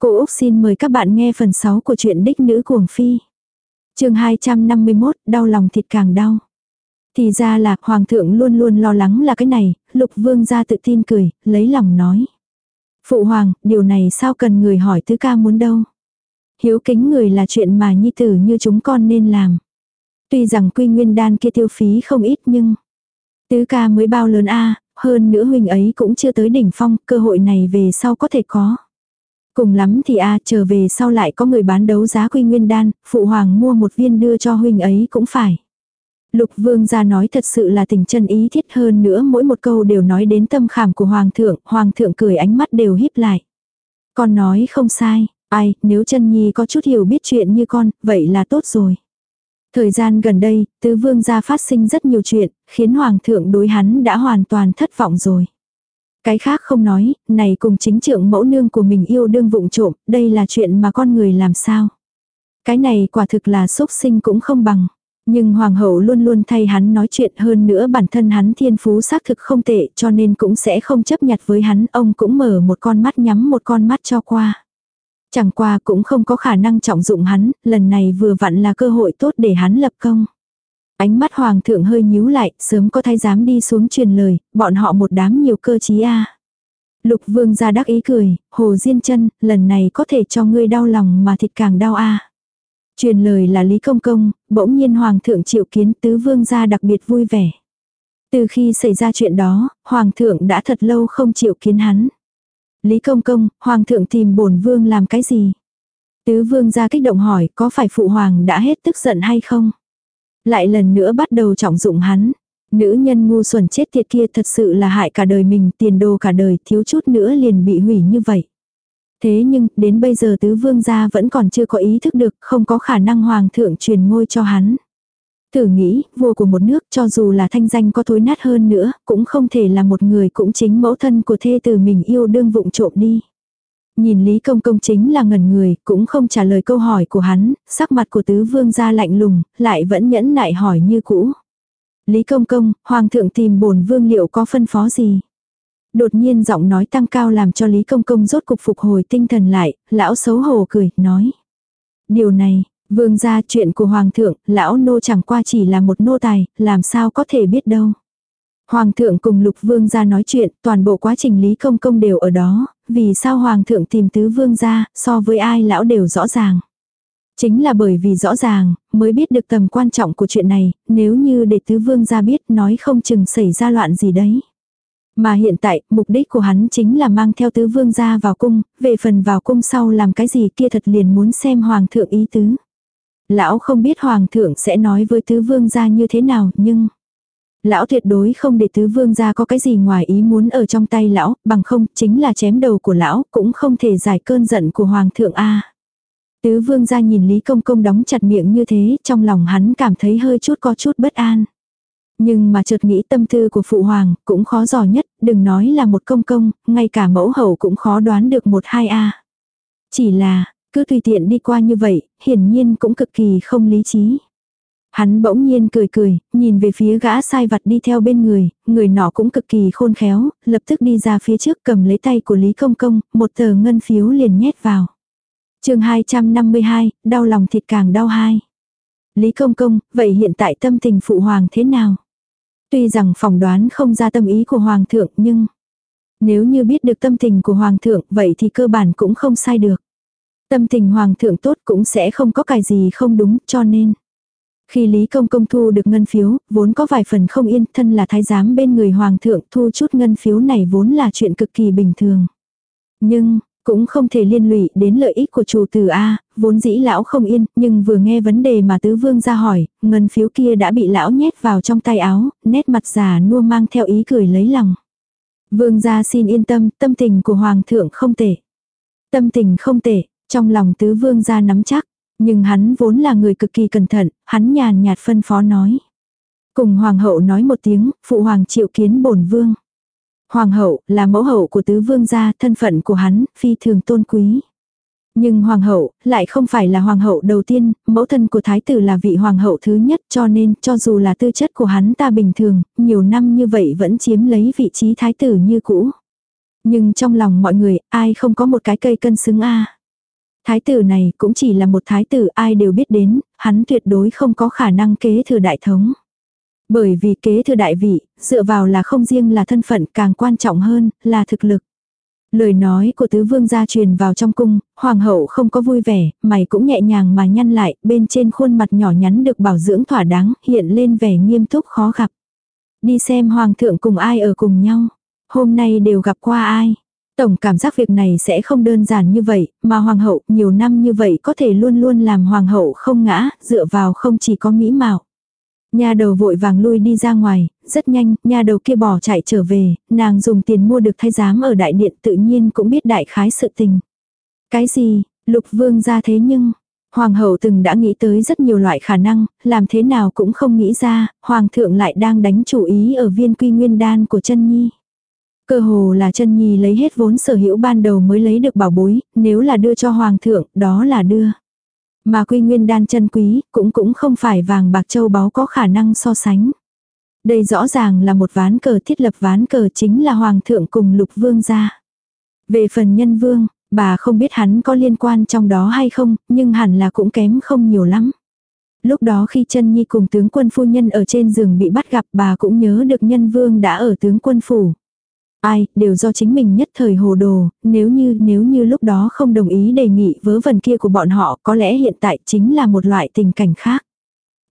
Cô Úc xin mời các bạn nghe phần 6 của truyện Đích Nữ Cuồng Phi. chương 251, đau lòng thịt càng đau. Thì ra là, Hoàng thượng luôn luôn lo lắng là cái này, Lục Vương ra tự tin cười, lấy lòng nói. Phụ Hoàng, điều này sao cần người hỏi tứ ca muốn đâu. Hiếu kính người là chuyện mà nhi tử như chúng con nên làm. Tuy rằng quy nguyên đan kia tiêu phí không ít nhưng... Tứ ca mới bao lớn a hơn nữa huynh ấy cũng chưa tới đỉnh phong, cơ hội này về sau có thể có. Cùng lắm thì a trở về sau lại có người bán đấu giá quy nguyên đan, phụ hoàng mua một viên đưa cho huynh ấy cũng phải. Lục vương gia nói thật sự là tình chân ý thiết hơn nữa mỗi một câu đều nói đến tâm khảm của hoàng thượng, hoàng thượng cười ánh mắt đều híp lại. Con nói không sai, ai, nếu chân nhi có chút hiểu biết chuyện như con, vậy là tốt rồi. Thời gian gần đây, tứ vương gia phát sinh rất nhiều chuyện, khiến hoàng thượng đối hắn đã hoàn toàn thất vọng rồi. Cái khác không nói, này cùng chính trưởng mẫu nương của mình yêu đương vụng trộm, đây là chuyện mà con người làm sao. Cái này quả thực là xúc sinh cũng không bằng. Nhưng hoàng hậu luôn luôn thay hắn nói chuyện hơn nữa bản thân hắn thiên phú xác thực không tệ cho nên cũng sẽ không chấp nhặt với hắn, ông cũng mở một con mắt nhắm một con mắt cho qua. Chẳng qua cũng không có khả năng trọng dụng hắn, lần này vừa vặn là cơ hội tốt để hắn lập công. Ánh mắt hoàng thượng hơi nhíu lại, sớm có thái giám đi xuống truyền lời, bọn họ một đám nhiều cơ trí a. Lục vương ra đắc ý cười, hồ diên chân, lần này có thể cho ngươi đau lòng mà thịt càng đau a. Truyền lời là Lý Công Công, bỗng nhiên Hoàng thượng triệu kiến tứ vương gia đặc biệt vui vẻ. Từ khi xảy ra chuyện đó, Hoàng thượng đã thật lâu không chịu kiến hắn. Lý Công Công, Hoàng thượng tìm bổn vương làm cái gì? Tứ vương gia kích động hỏi có phải phụ hoàng đã hết tức giận hay không? Lại lần nữa bắt đầu trọng dụng hắn. Nữ nhân ngu xuẩn chết tiệt kia thật sự là hại cả đời mình, tiền đồ cả đời, thiếu chút nữa liền bị hủy như vậy. Thế nhưng, đến bây giờ tứ vương gia vẫn còn chưa có ý thức được, không có khả năng hoàng thượng truyền ngôi cho hắn. Thử nghĩ, vua của một nước cho dù là thanh danh có thối nát hơn nữa, cũng không thể là một người cũng chính mẫu thân của thê tử mình yêu đương vụng trộm đi. Nhìn Lý Công Công chính là ngẩn người, cũng không trả lời câu hỏi của hắn, sắc mặt của tứ vương gia lạnh lùng, lại vẫn nhẫn nại hỏi như cũ. Lý Công Công, Hoàng thượng tìm bổn vương liệu có phân phó gì? Đột nhiên giọng nói tăng cao làm cho Lý Công Công rốt cục phục hồi tinh thần lại, lão xấu hổ cười, nói. Điều này, vương gia chuyện của Hoàng thượng, lão nô chẳng qua chỉ là một nô tài, làm sao có thể biết đâu. Hoàng thượng cùng lục vương gia nói chuyện, toàn bộ quá trình Lý Công Công đều ở đó, vì sao Hoàng thượng tìm tứ vương gia, so với ai lão đều rõ ràng. Chính là bởi vì rõ ràng, mới biết được tầm quan trọng của chuyện này, nếu như để tứ vương gia biết nói không chừng xảy ra loạn gì đấy. Mà hiện tại, mục đích của hắn chính là mang theo tứ vương gia vào cung, về phần vào cung sau làm cái gì kia thật liền muốn xem hoàng thượng ý tứ. Lão không biết hoàng thượng sẽ nói với tứ vương gia như thế nào, nhưng... Lão tuyệt đối không để tứ vương gia có cái gì ngoài ý muốn ở trong tay lão, bằng không chính là chém đầu của lão, cũng không thể giải cơn giận của hoàng thượng A. Tứ vương gia nhìn Lý Công Công đóng chặt miệng như thế, trong lòng hắn cảm thấy hơi chút có chút bất an. Nhưng mà chợt nghĩ tâm tư của phụ hoàng cũng khó dò nhất, đừng nói là một công công, ngay cả mẫu hậu cũng khó đoán được một hai a. Chỉ là, cứ tùy tiện đi qua như vậy, hiển nhiên cũng cực kỳ không lý trí. Hắn bỗng nhiên cười cười, nhìn về phía gã sai vặt đi theo bên người, người nọ cũng cực kỳ khôn khéo, lập tức đi ra phía trước cầm lấy tay của Lý Công Công, một tờ ngân phiếu liền nhét vào. chương 252, đau lòng thịt càng đau hai. Lý Công Công, vậy hiện tại tâm tình phụ hoàng thế nào? Tuy rằng phỏng đoán không ra tâm ý của Hoàng thượng nhưng nếu như biết được tâm tình của Hoàng thượng vậy thì cơ bản cũng không sai được. Tâm tình Hoàng thượng tốt cũng sẽ không có cái gì không đúng cho nên. Khi Lý Công Công thu được ngân phiếu, vốn có vài phần không yên thân là thái giám bên người Hoàng thượng thu chút ngân phiếu này vốn là chuyện cực kỳ bình thường. Nhưng, cũng không thể liên lụy đến lợi ích của chủ tử A, vốn dĩ lão không yên, nhưng vừa nghe vấn đề mà tứ vương ra hỏi, ngân phiếu kia đã bị lão nhét vào trong tay áo, nét mặt già nua mang theo ý cười lấy lòng. Vương gia xin yên tâm, tâm tình của hoàng thượng không tệ. Tâm tình không tệ, trong lòng tứ vương gia nắm chắc, nhưng hắn vốn là người cực kỳ cẩn thận, hắn nhàn nhạt phân phó nói. Cùng hoàng hậu nói một tiếng, phụ hoàng triệu kiến bổn vương. Hoàng hậu là mẫu hậu của tứ vương gia, thân phận của hắn, phi thường tôn quý. Nhưng hoàng hậu lại không phải là hoàng hậu đầu tiên, mẫu thân của thái tử là vị hoàng hậu thứ nhất cho nên cho dù là tư chất của hắn ta bình thường, nhiều năm như vậy vẫn chiếm lấy vị trí thái tử như cũ. Nhưng trong lòng mọi người, ai không có một cái cây cân xứng a Thái tử này cũng chỉ là một thái tử ai đều biết đến, hắn tuyệt đối không có khả năng kế thừa đại thống. Bởi vì kế thừa đại vị, dựa vào là không riêng là thân phận càng quan trọng hơn, là thực lực. Lời nói của tứ vương gia truyền vào trong cung, hoàng hậu không có vui vẻ, mày cũng nhẹ nhàng mà nhăn lại, bên trên khuôn mặt nhỏ nhắn được bảo dưỡng thỏa đáng, hiện lên vẻ nghiêm túc khó gặp. Đi xem hoàng thượng cùng ai ở cùng nhau. Hôm nay đều gặp qua ai. Tổng cảm giác việc này sẽ không đơn giản như vậy, mà hoàng hậu nhiều năm như vậy có thể luôn luôn làm hoàng hậu không ngã, dựa vào không chỉ có mỹ mạo. Nhà đầu vội vàng lui đi ra ngoài, rất nhanh, nhà đầu kia bỏ chạy trở về, nàng dùng tiền mua được thay giám ở đại điện tự nhiên cũng biết đại khái sự tình. Cái gì, lục vương ra thế nhưng, hoàng hậu từng đã nghĩ tới rất nhiều loại khả năng, làm thế nào cũng không nghĩ ra, hoàng thượng lại đang đánh chủ ý ở viên quy nguyên đan của chân nhi. Cơ hồ là chân nhi lấy hết vốn sở hữu ban đầu mới lấy được bảo bối, nếu là đưa cho hoàng thượng, đó là đưa. Mà quy nguyên đan chân quý, cũng cũng không phải vàng bạc châu báu có khả năng so sánh. Đây rõ ràng là một ván cờ thiết lập ván cờ chính là hoàng thượng cùng lục vương gia. Về phần nhân vương, bà không biết hắn có liên quan trong đó hay không, nhưng hẳn là cũng kém không nhiều lắm. Lúc đó khi chân nhi cùng tướng quân phu nhân ở trên giường bị bắt gặp bà cũng nhớ được nhân vương đã ở tướng quân phủ. Ai, đều do chính mình nhất thời hồ đồ, nếu như, nếu như lúc đó không đồng ý đề nghị vớ vẩn kia của bọn họ có lẽ hiện tại chính là một loại tình cảnh khác.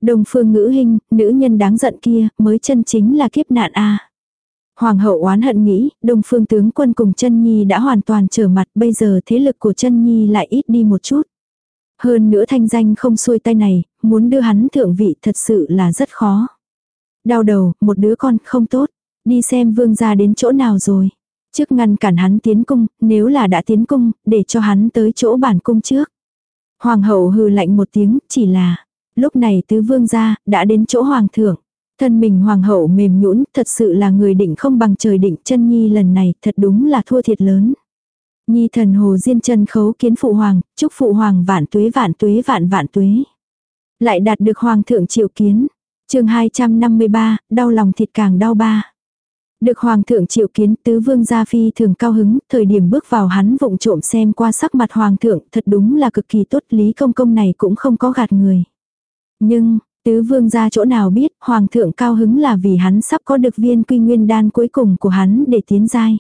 Đồng phương ngữ hình, nữ nhân đáng giận kia, mới chân chính là kiếp nạn a Hoàng hậu oán hận nghĩ, đồng phương tướng quân cùng chân nhi đã hoàn toàn trở mặt, bây giờ thế lực của chân nhi lại ít đi một chút. Hơn nữa thanh danh không xuôi tay này, muốn đưa hắn thượng vị thật sự là rất khó. Đau đầu, một đứa con không tốt. Đi xem vương gia đến chỗ nào rồi. Trước ngăn cản hắn tiến cung, nếu là đã tiến cung, để cho hắn tới chỗ bản cung trước. Hoàng hậu hừ lạnh một tiếng, chỉ là. Lúc này tứ vương gia, đã đến chỗ hoàng thượng. Thân mình hoàng hậu mềm nhũn thật sự là người định không bằng trời định chân nhi lần này, thật đúng là thua thiệt lớn. Nhi thần hồ diên chân khấu kiến phụ hoàng, chúc phụ hoàng vạn tuế vạn tuế vạn vạn tuế. Lại đạt được hoàng thượng triệu kiến. chương 253, đau lòng thịt càng đau ba. Được hoàng thượng triệu kiến tứ vương gia phi thường cao hứng, thời điểm bước vào hắn vụng trộm xem qua sắc mặt hoàng thượng thật đúng là cực kỳ tốt lý công công này cũng không có gạt người. Nhưng, tứ vương gia chỗ nào biết hoàng thượng cao hứng là vì hắn sắp có được viên quy nguyên đan cuối cùng của hắn để tiến giai.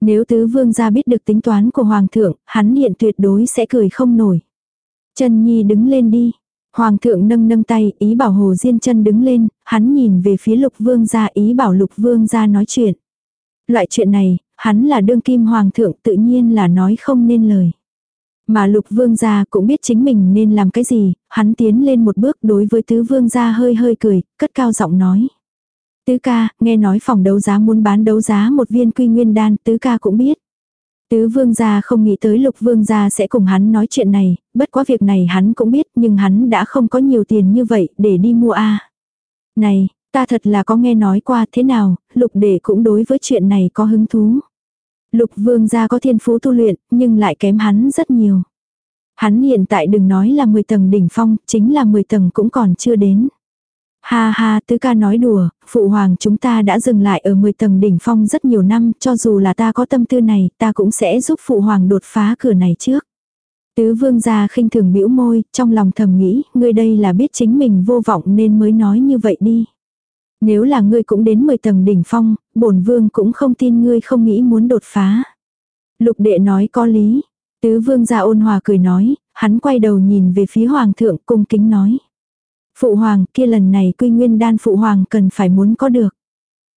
Nếu tứ vương gia biết được tính toán của hoàng thượng, hắn hiện tuyệt đối sẽ cười không nổi. Trần Nhi đứng lên đi, Hoàng thượng nâng nâng tay, ý bảo Hồ Diên chân đứng lên, hắn nhìn về phía lục vương gia ý bảo lục vương gia nói chuyện. Loại chuyện này, hắn là đương kim hoàng thượng tự nhiên là nói không nên lời. Mà lục vương gia cũng biết chính mình nên làm cái gì, hắn tiến lên một bước đối với tứ vương gia hơi hơi cười, cất cao giọng nói. Tứ ca, nghe nói phòng đấu giá muốn bán đấu giá một viên quy nguyên đan, tứ ca cũng biết. Tứ vương gia không nghĩ tới lục vương gia sẽ cùng hắn nói chuyện này, bất quá việc này hắn cũng biết nhưng hắn đã không có nhiều tiền như vậy để đi mua a Này, ta thật là có nghe nói qua thế nào, lục đệ cũng đối với chuyện này có hứng thú. Lục vương gia có thiên phú tu luyện, nhưng lại kém hắn rất nhiều. Hắn hiện tại đừng nói là 10 tầng đỉnh phong, chính là 10 tầng cũng còn chưa đến. Ha ha, tứ ca nói đùa, phụ hoàng chúng ta đã dừng lại ở 10 tầng đỉnh phong rất nhiều năm, cho dù là ta có tâm tư này, ta cũng sẽ giúp phụ hoàng đột phá cửa này trước. Tứ vương gia khinh thường bĩu môi, trong lòng thầm nghĩ, ngươi đây là biết chính mình vô vọng nên mới nói như vậy đi. Nếu là ngươi cũng đến 10 tầng đỉnh phong, bổn vương cũng không tin ngươi không nghĩ muốn đột phá. Lục đệ nói có lý. Tứ vương gia ôn hòa cười nói, hắn quay đầu nhìn về phía hoàng thượng cung kính nói. Phụ hoàng kia lần này quy nguyên đan phụ hoàng cần phải muốn có được.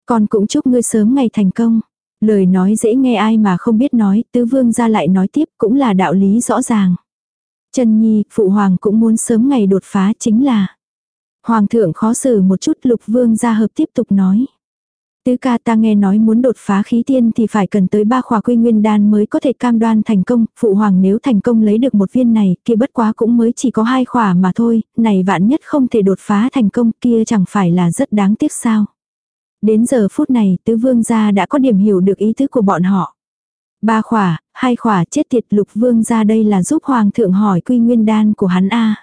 Con cũng chúc ngươi sớm ngày thành công. Lời nói dễ nghe ai mà không biết nói, tứ vương ra lại nói tiếp cũng là đạo lý rõ ràng. Trần Nhi, phụ hoàng cũng muốn sớm ngày đột phá chính là. Hoàng thượng khó xử một chút lục vương ra hợp tiếp tục nói. Tứ ca ta nghe nói muốn đột phá khí tiên thì phải cần tới ba khỏa quy nguyên đan mới có thể cam đoan thành công, phụ hoàng nếu thành công lấy được một viên này, kia bất quá cũng mới chỉ có hai khỏa mà thôi, này vạn nhất không thể đột phá thành công kia chẳng phải là rất đáng tiếc sao. Đến giờ phút này tứ vương gia đã có điểm hiểu được ý tứ của bọn họ. Ba khỏa, hai khỏa chết tiệt lục vương gia đây là giúp hoàng thượng hỏi quy nguyên đan của hắn a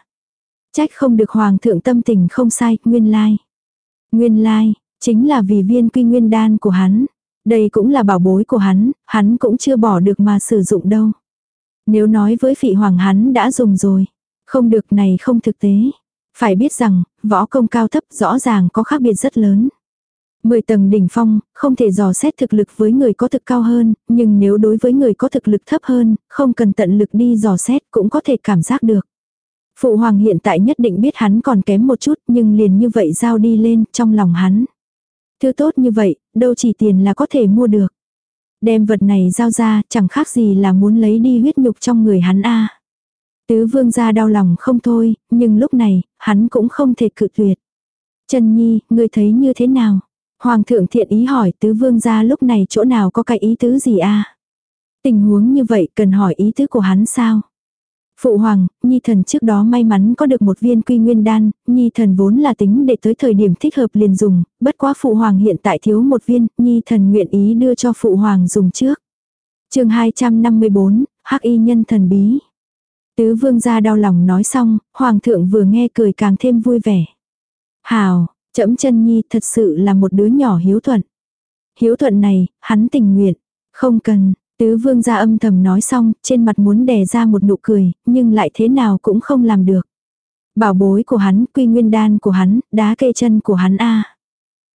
Trách không được hoàng thượng tâm tình không sai, nguyên lai. Nguyên lai, Chính là vì viên quy nguyên đan của hắn. Đây cũng là bảo bối của hắn, hắn cũng chưa bỏ được mà sử dụng đâu. Nếu nói với phỉ hoàng hắn đã dùng rồi. Không được này không thực tế. Phải biết rằng, võ công cao thấp rõ ràng có khác biệt rất lớn. Mười tầng đỉnh phong, không thể dò xét thực lực với người có thực cao hơn, nhưng nếu đối với người có thực lực thấp hơn, không cần tận lực đi dò xét cũng có thể cảm giác được. Phụ hoàng hiện tại nhất định biết hắn còn kém một chút nhưng liền như vậy giao đi lên trong lòng hắn. Thứ tốt như vậy, đâu chỉ tiền là có thể mua được. Đem vật này giao ra chẳng khác gì là muốn lấy đi huyết nhục trong người hắn a Tứ vương gia đau lòng không thôi, nhưng lúc này, hắn cũng không thể cự tuyệt. Trần Nhi, ngươi thấy như thế nào? Hoàng thượng thiện ý hỏi tứ vương gia lúc này chỗ nào có cái ý tứ gì a Tình huống như vậy cần hỏi ý tứ của hắn sao? Phụ hoàng, Nhi thần trước đó may mắn có được một viên quy nguyên đan, Nhi thần vốn là tính để tới thời điểm thích hợp liền dùng, bất quá phụ hoàng hiện tại thiếu một viên, Nhi thần nguyện ý đưa cho phụ hoàng dùng trước. chương 254, hắc y nhân thần bí. Tứ vương gia đau lòng nói xong, hoàng thượng vừa nghe cười càng thêm vui vẻ. Hào, chậm chân Nhi thật sự là một đứa nhỏ hiếu thuận. Hiếu thuận này, hắn tình nguyện, không cần, Tứ vương gia âm thầm nói xong, trên mặt muốn đè ra một nụ cười, nhưng lại thế nào cũng không làm được. Bảo bối của hắn, quy nguyên đan của hắn, đá cây chân của hắn a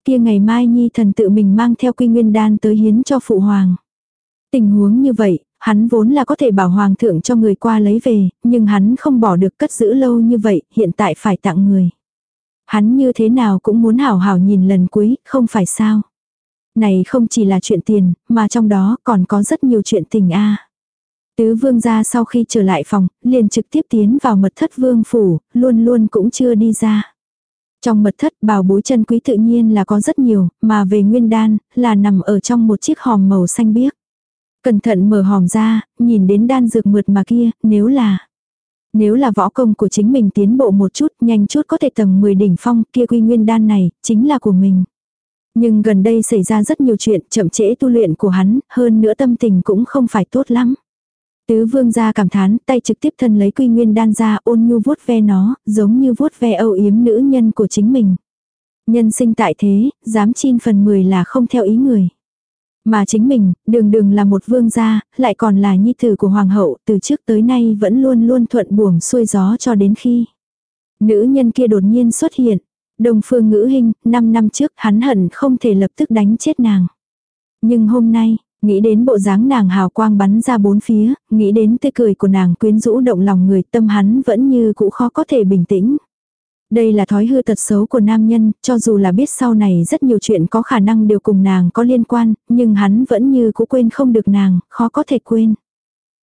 Kia ngày mai nhi thần tự mình mang theo quy nguyên đan tới hiến cho phụ hoàng. Tình huống như vậy, hắn vốn là có thể bảo hoàng thượng cho người qua lấy về, nhưng hắn không bỏ được cất giữ lâu như vậy, hiện tại phải tặng người. Hắn như thế nào cũng muốn hảo hảo nhìn lần cuối, không phải sao. Này không chỉ là chuyện tiền, mà trong đó còn có rất nhiều chuyện tình a. Tứ vương gia sau khi trở lại phòng, liền trực tiếp tiến vào mật thất vương phủ, luôn luôn cũng chưa đi ra. Trong mật thất bào bối chân quý tự nhiên là có rất nhiều, mà về nguyên đan, là nằm ở trong một chiếc hòm màu xanh biếc. Cẩn thận mở hòm ra, nhìn đến đan dược mượt mà kia, nếu là... Nếu là võ công của chính mình tiến bộ một chút, nhanh chút có thể tầng 10 đỉnh phong, kia quy nguyên đan này, chính là của mình. Nhưng gần đây xảy ra rất nhiều chuyện chậm trễ tu luyện của hắn, hơn nữa tâm tình cũng không phải tốt lắm. Tứ vương gia cảm thán, tay trực tiếp thân lấy quy nguyên đan ra ôn nhu vuốt ve nó, giống như vuốt ve âu yếm nữ nhân của chính mình. Nhân sinh tại thế, dám chin phần 10 là không theo ý người. Mà chính mình, đường đường là một vương gia, lại còn là nhi tử của hoàng hậu, từ trước tới nay vẫn luôn luôn thuận buồm xuôi gió cho đến khi. Nữ nhân kia đột nhiên xuất hiện, Đông phương ngữ hình, 5 năm trước hắn hận không thể lập tức đánh chết nàng. Nhưng hôm nay, nghĩ đến bộ dáng nàng hào quang bắn ra bốn phía, nghĩ đến tươi cười của nàng quyến rũ động lòng người tâm hắn vẫn như cũ khó có thể bình tĩnh. Đây là thói hư tật xấu của nam nhân, cho dù là biết sau này rất nhiều chuyện có khả năng đều cùng nàng có liên quan, nhưng hắn vẫn như cũ quên không được nàng, khó có thể quên.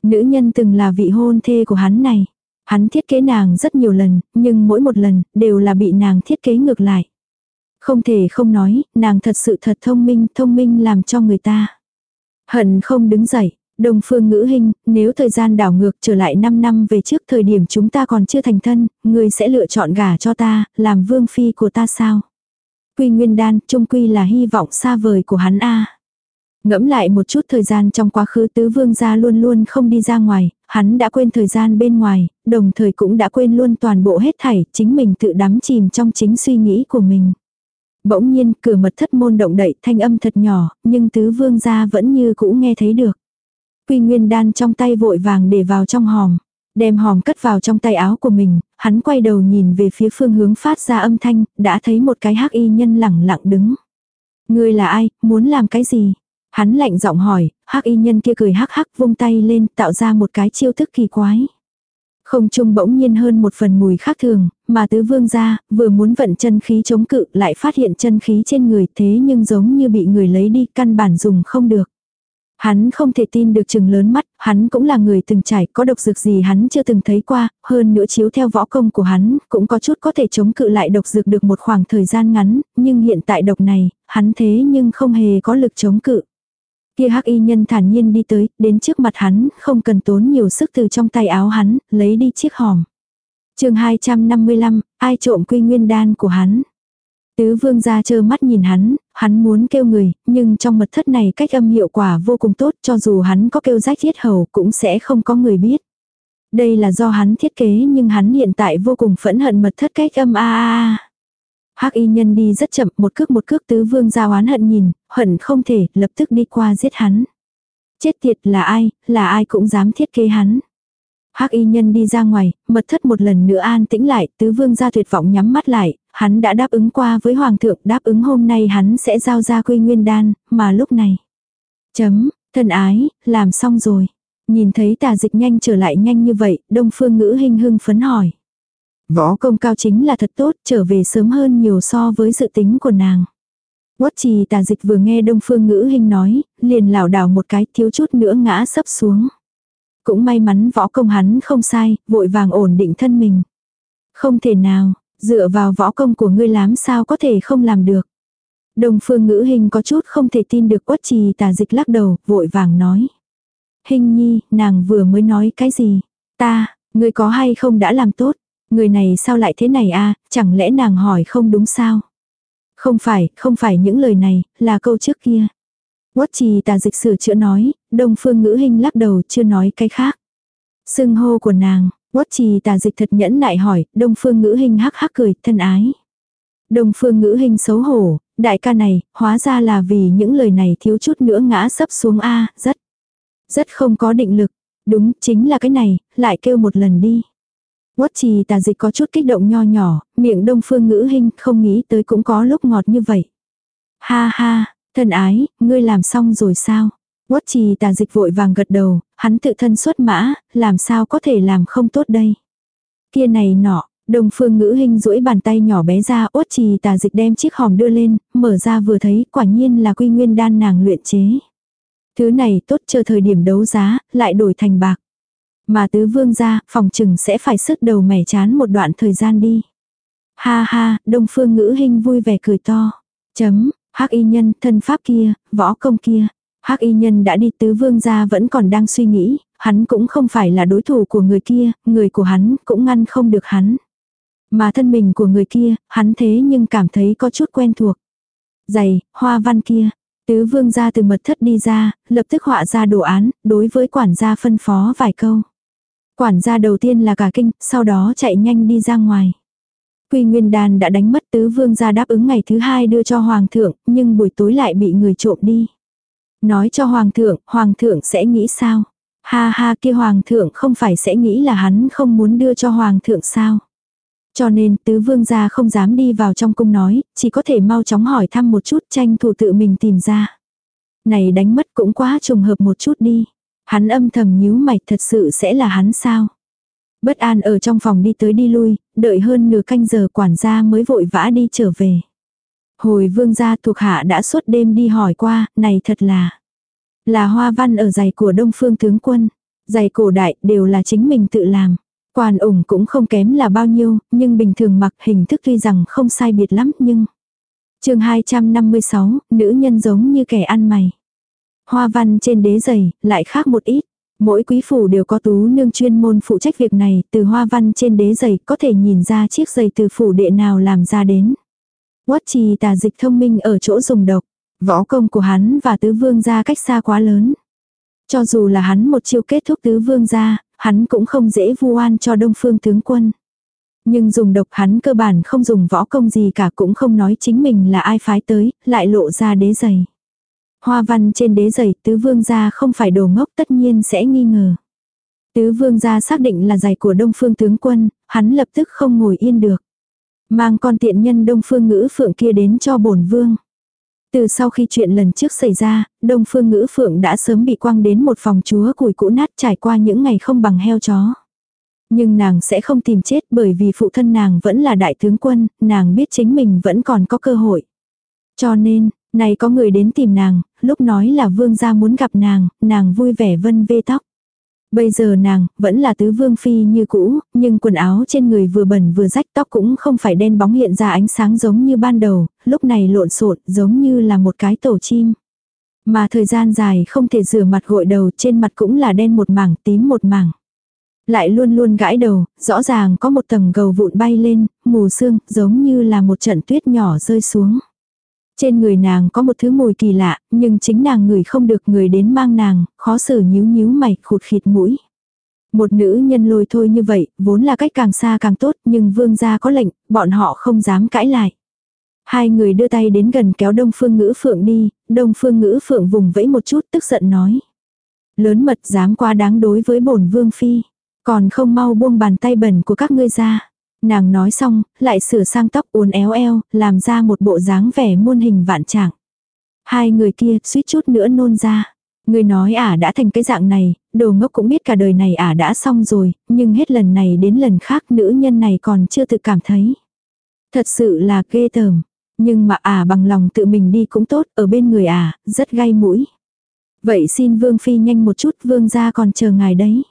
Nữ nhân từng là vị hôn thê của hắn này. Hắn thiết kế nàng rất nhiều lần, nhưng mỗi một lần, đều là bị nàng thiết kế ngược lại. Không thể không nói, nàng thật sự thật thông minh, thông minh làm cho người ta. Hận không đứng dậy, Đông phương ngữ hình, nếu thời gian đảo ngược trở lại 5 năm về trước thời điểm chúng ta còn chưa thành thân, người sẽ lựa chọn gả cho ta, làm vương phi của ta sao? Quy Nguyên Đan, trung quy là hy vọng xa vời của hắn a. Ngẫm lại một chút thời gian trong quá khứ tứ vương gia luôn luôn không đi ra ngoài, hắn đã quên thời gian bên ngoài, đồng thời cũng đã quên luôn toàn bộ hết thảy, chính mình tự đắm chìm trong chính suy nghĩ của mình. Bỗng nhiên cửa mật thất môn động đậy thanh âm thật nhỏ, nhưng tứ vương gia vẫn như cũ nghe thấy được. Quy nguyên đan trong tay vội vàng để vào trong hòm. Đem hòm cất vào trong tay áo của mình, hắn quay đầu nhìn về phía phương hướng phát ra âm thanh, đã thấy một cái hắc y nhân lẳng lặng đứng. Ngươi là ai, muốn làm cái gì? Hắn lạnh giọng hỏi, hắc y nhân kia cười hắc hắc vung tay lên tạo ra một cái chiêu thức kỳ quái. Không trung bỗng nhiên hơn một phần mùi khác thường, mà tứ vương ra, vừa muốn vận chân khí chống cự lại phát hiện chân khí trên người thế nhưng giống như bị người lấy đi căn bản dùng không được. Hắn không thể tin được chừng lớn mắt, hắn cũng là người từng trải, có độc dược gì hắn chưa từng thấy qua, hơn nữa chiếu theo võ công của hắn, cũng có chút có thể chống cự lại độc dược được một khoảng thời gian ngắn, nhưng hiện tại độc này, hắn thế nhưng không hề có lực chống cự. Kia hắc y nhân thản nhiên đi tới, đến trước mặt hắn, không cần tốn nhiều sức từ trong tay áo hắn, lấy đi chiếc hòm. chương 255, ai trộm quy nguyên đan của hắn. Tứ vương ra chơ mắt nhìn hắn, hắn muốn kêu người, nhưng trong mật thất này cách âm hiệu quả vô cùng tốt cho dù hắn có kêu rách thiết hầu cũng sẽ không có người biết. Đây là do hắn thiết kế nhưng hắn hiện tại vô cùng phẫn hận mật thất cách âm a a a hắc y nhân đi rất chậm, một cước một cước tứ vương giao oán hận nhìn, hận không thể, lập tức đi qua giết hắn. Chết tiệt là ai, là ai cũng dám thiết kế hắn. Hắc y nhân đi ra ngoài, mật thất một lần nữa an tĩnh lại, tứ vương gia tuyệt vọng nhắm mắt lại, hắn đã đáp ứng qua với hoàng thượng, đáp ứng hôm nay hắn sẽ giao ra quy nguyên đan, mà lúc này. Chấm, thân ái, làm xong rồi. Nhìn thấy tà dịch nhanh trở lại nhanh như vậy, đông phương ngữ hình hưng phấn hỏi. Võ công cao chính là thật tốt, trở về sớm hơn nhiều so với dự tính của nàng. Quất trì tà dịch vừa nghe đông phương ngữ hình nói, liền lảo đảo một cái thiếu chút nữa ngã sấp xuống. Cũng may mắn võ công hắn không sai, vội vàng ổn định thân mình. Không thể nào, dựa vào võ công của ngươi làm sao có thể không làm được. Đông phương ngữ hình có chút không thể tin được quất trì tà dịch lắc đầu, vội vàng nói. Hình nhi, nàng vừa mới nói cái gì? Ta, ngươi có hay không đã làm tốt? Người này sao lại thế này a chẳng lẽ nàng hỏi không đúng sao? Không phải, không phải những lời này, là câu trước kia. Quất trì tà dịch sửa chữa nói, đông phương ngữ hình lắc đầu chưa nói cái khác. Sưng hô của nàng, quất trì tà dịch thật nhẫn nại hỏi, đông phương ngữ hình hắc hắc cười, thân ái. Đông phương ngữ hình xấu hổ, đại ca này, hóa ra là vì những lời này thiếu chút nữa ngã sấp xuống A, rất, rất không có định lực. Đúng, chính là cái này, lại kêu một lần đi. Quất trì tà dịch có chút kích động nho nhỏ, miệng đông phương ngữ hình không nghĩ tới cũng có lúc ngọt như vậy. Ha ha, thân ái, ngươi làm xong rồi sao? Quất trì tà dịch vội vàng gật đầu, hắn tự thân xuất mã, làm sao có thể làm không tốt đây? Kia này nọ, Đông phương ngữ hình duỗi bàn tay nhỏ bé ra ốt trì tà dịch đem chiếc hòm đưa lên, mở ra vừa thấy quả nhiên là quy nguyên đan nàng luyện chế. Thứ này tốt chờ thời điểm đấu giá, lại đổi thành bạc. Mà tứ vương ra, phòng trừng sẽ phải sức đầu mẻ chán một đoạn thời gian đi. Ha ha, đông phương ngữ hình vui vẻ cười to. Chấm, hắc y nhân, thân pháp kia, võ công kia. hắc y nhân đã đi tứ vương ra vẫn còn đang suy nghĩ, hắn cũng không phải là đối thủ của người kia, người của hắn cũng ngăn không được hắn. Mà thân mình của người kia, hắn thế nhưng cảm thấy có chút quen thuộc. Giày, hoa văn kia. Tứ vương gia từ mật thất đi ra, lập tức họa ra đồ án, đối với quản gia phân phó vài câu. Quản gia đầu tiên là cả kinh, sau đó chạy nhanh đi ra ngoài. Quy Nguyên Đàn đã đánh mất tứ vương gia đáp ứng ngày thứ hai đưa cho Hoàng thượng, nhưng buổi tối lại bị người trộm đi. Nói cho Hoàng thượng, Hoàng thượng sẽ nghĩ sao? Ha ha kia Hoàng thượng không phải sẽ nghĩ là hắn không muốn đưa cho Hoàng thượng sao? Cho nên tứ vương gia không dám đi vào trong cung nói, chỉ có thể mau chóng hỏi thăm một chút tranh thủ tự mình tìm ra. Này đánh mất cũng quá trùng hợp một chút đi. Hắn âm thầm nhíu mày thật sự sẽ là hắn sao. Bất an ở trong phòng đi tới đi lui, đợi hơn nửa canh giờ quản gia mới vội vã đi trở về. Hồi vương gia thuộc hạ đã suốt đêm đi hỏi qua, này thật là. Là hoa văn ở giày của đông phương tướng quân. Giày cổ đại đều là chính mình tự làm. Quan ủng cũng không kém là bao nhiêu, nhưng bình thường mặc hình thức tuy rằng không sai biệt lắm nhưng... chương 256, nữ nhân giống như kẻ ăn mày. Hoa văn trên đế giày, lại khác một ít. Mỗi quý phủ đều có tú nương chuyên môn phụ trách việc này, từ hoa văn trên đế giày có thể nhìn ra chiếc giày từ phủ đệ nào làm ra đến. Quất trì tà dịch thông minh ở chỗ dùng độc. Võ công của hắn và tứ vương gia cách xa quá lớn. Cho dù là hắn một chiêu kết thúc tứ vương gia, hắn cũng không dễ vu oan cho đông phương tướng quân. Nhưng dùng độc hắn cơ bản không dùng võ công gì cả cũng không nói chính mình là ai phái tới, lại lộ ra đế giày. Hoa văn trên đế giày tứ vương gia không phải đồ ngốc tất nhiên sẽ nghi ngờ. Tứ vương gia xác định là giày của đông phương tướng quân, hắn lập tức không ngồi yên được. Mang con tiện nhân đông phương ngữ phượng kia đến cho bổn vương. Từ sau khi chuyện lần trước xảy ra, Đông Phương Ngữ Phượng đã sớm bị quăng đến một phòng chúa củi cũ nát trải qua những ngày không bằng heo chó. Nhưng nàng sẽ không tìm chết bởi vì phụ thân nàng vẫn là đại tướng quân, nàng biết chính mình vẫn còn có cơ hội. Cho nên, này có người đến tìm nàng, lúc nói là vương gia muốn gặp nàng, nàng vui vẻ vân vê tóc. Bây giờ nàng, vẫn là tứ vương phi như cũ, nhưng quần áo trên người vừa bẩn vừa rách tóc cũng không phải đen bóng hiện ra ánh sáng giống như ban đầu, lúc này lộn xộn giống như là một cái tổ chim. Mà thời gian dài không thể rửa mặt gội đầu trên mặt cũng là đen một mảng tím một mảng. Lại luôn luôn gãi đầu, rõ ràng có một tầng gầu vụn bay lên, mù sương, giống như là một trận tuyết nhỏ rơi xuống. Trên người nàng có một thứ mùi kỳ lạ, nhưng chính nàng người không được người đến mang nàng, khó xử nhíu nhíu mày, khụt khịt mũi. Một nữ nhân lôi thôi như vậy, vốn là cách càng xa càng tốt, nhưng vương gia có lệnh, bọn họ không dám cãi lại. Hai người đưa tay đến gần kéo đông phương ngữ phượng đi, đông phương ngữ phượng vùng vẫy một chút tức giận nói. Lớn mật dám quá đáng đối với bổn vương phi. Còn không mau buông bàn tay bẩn của các ngươi ra. Nàng nói xong, lại sửa sang tóc uốn éo eo, làm ra một bộ dáng vẻ muôn hình vạn trạng. Hai người kia suýt chút nữa nôn ra. Người nói ả đã thành cái dạng này, đồ ngốc cũng biết cả đời này ả đã xong rồi, nhưng hết lần này đến lần khác nữ nhân này còn chưa tự cảm thấy. Thật sự là ghê tởm. Nhưng mà ả bằng lòng tự mình đi cũng tốt, ở bên người ả, rất gai mũi. Vậy xin Vương Phi nhanh một chút, Vương gia còn chờ ngài đấy.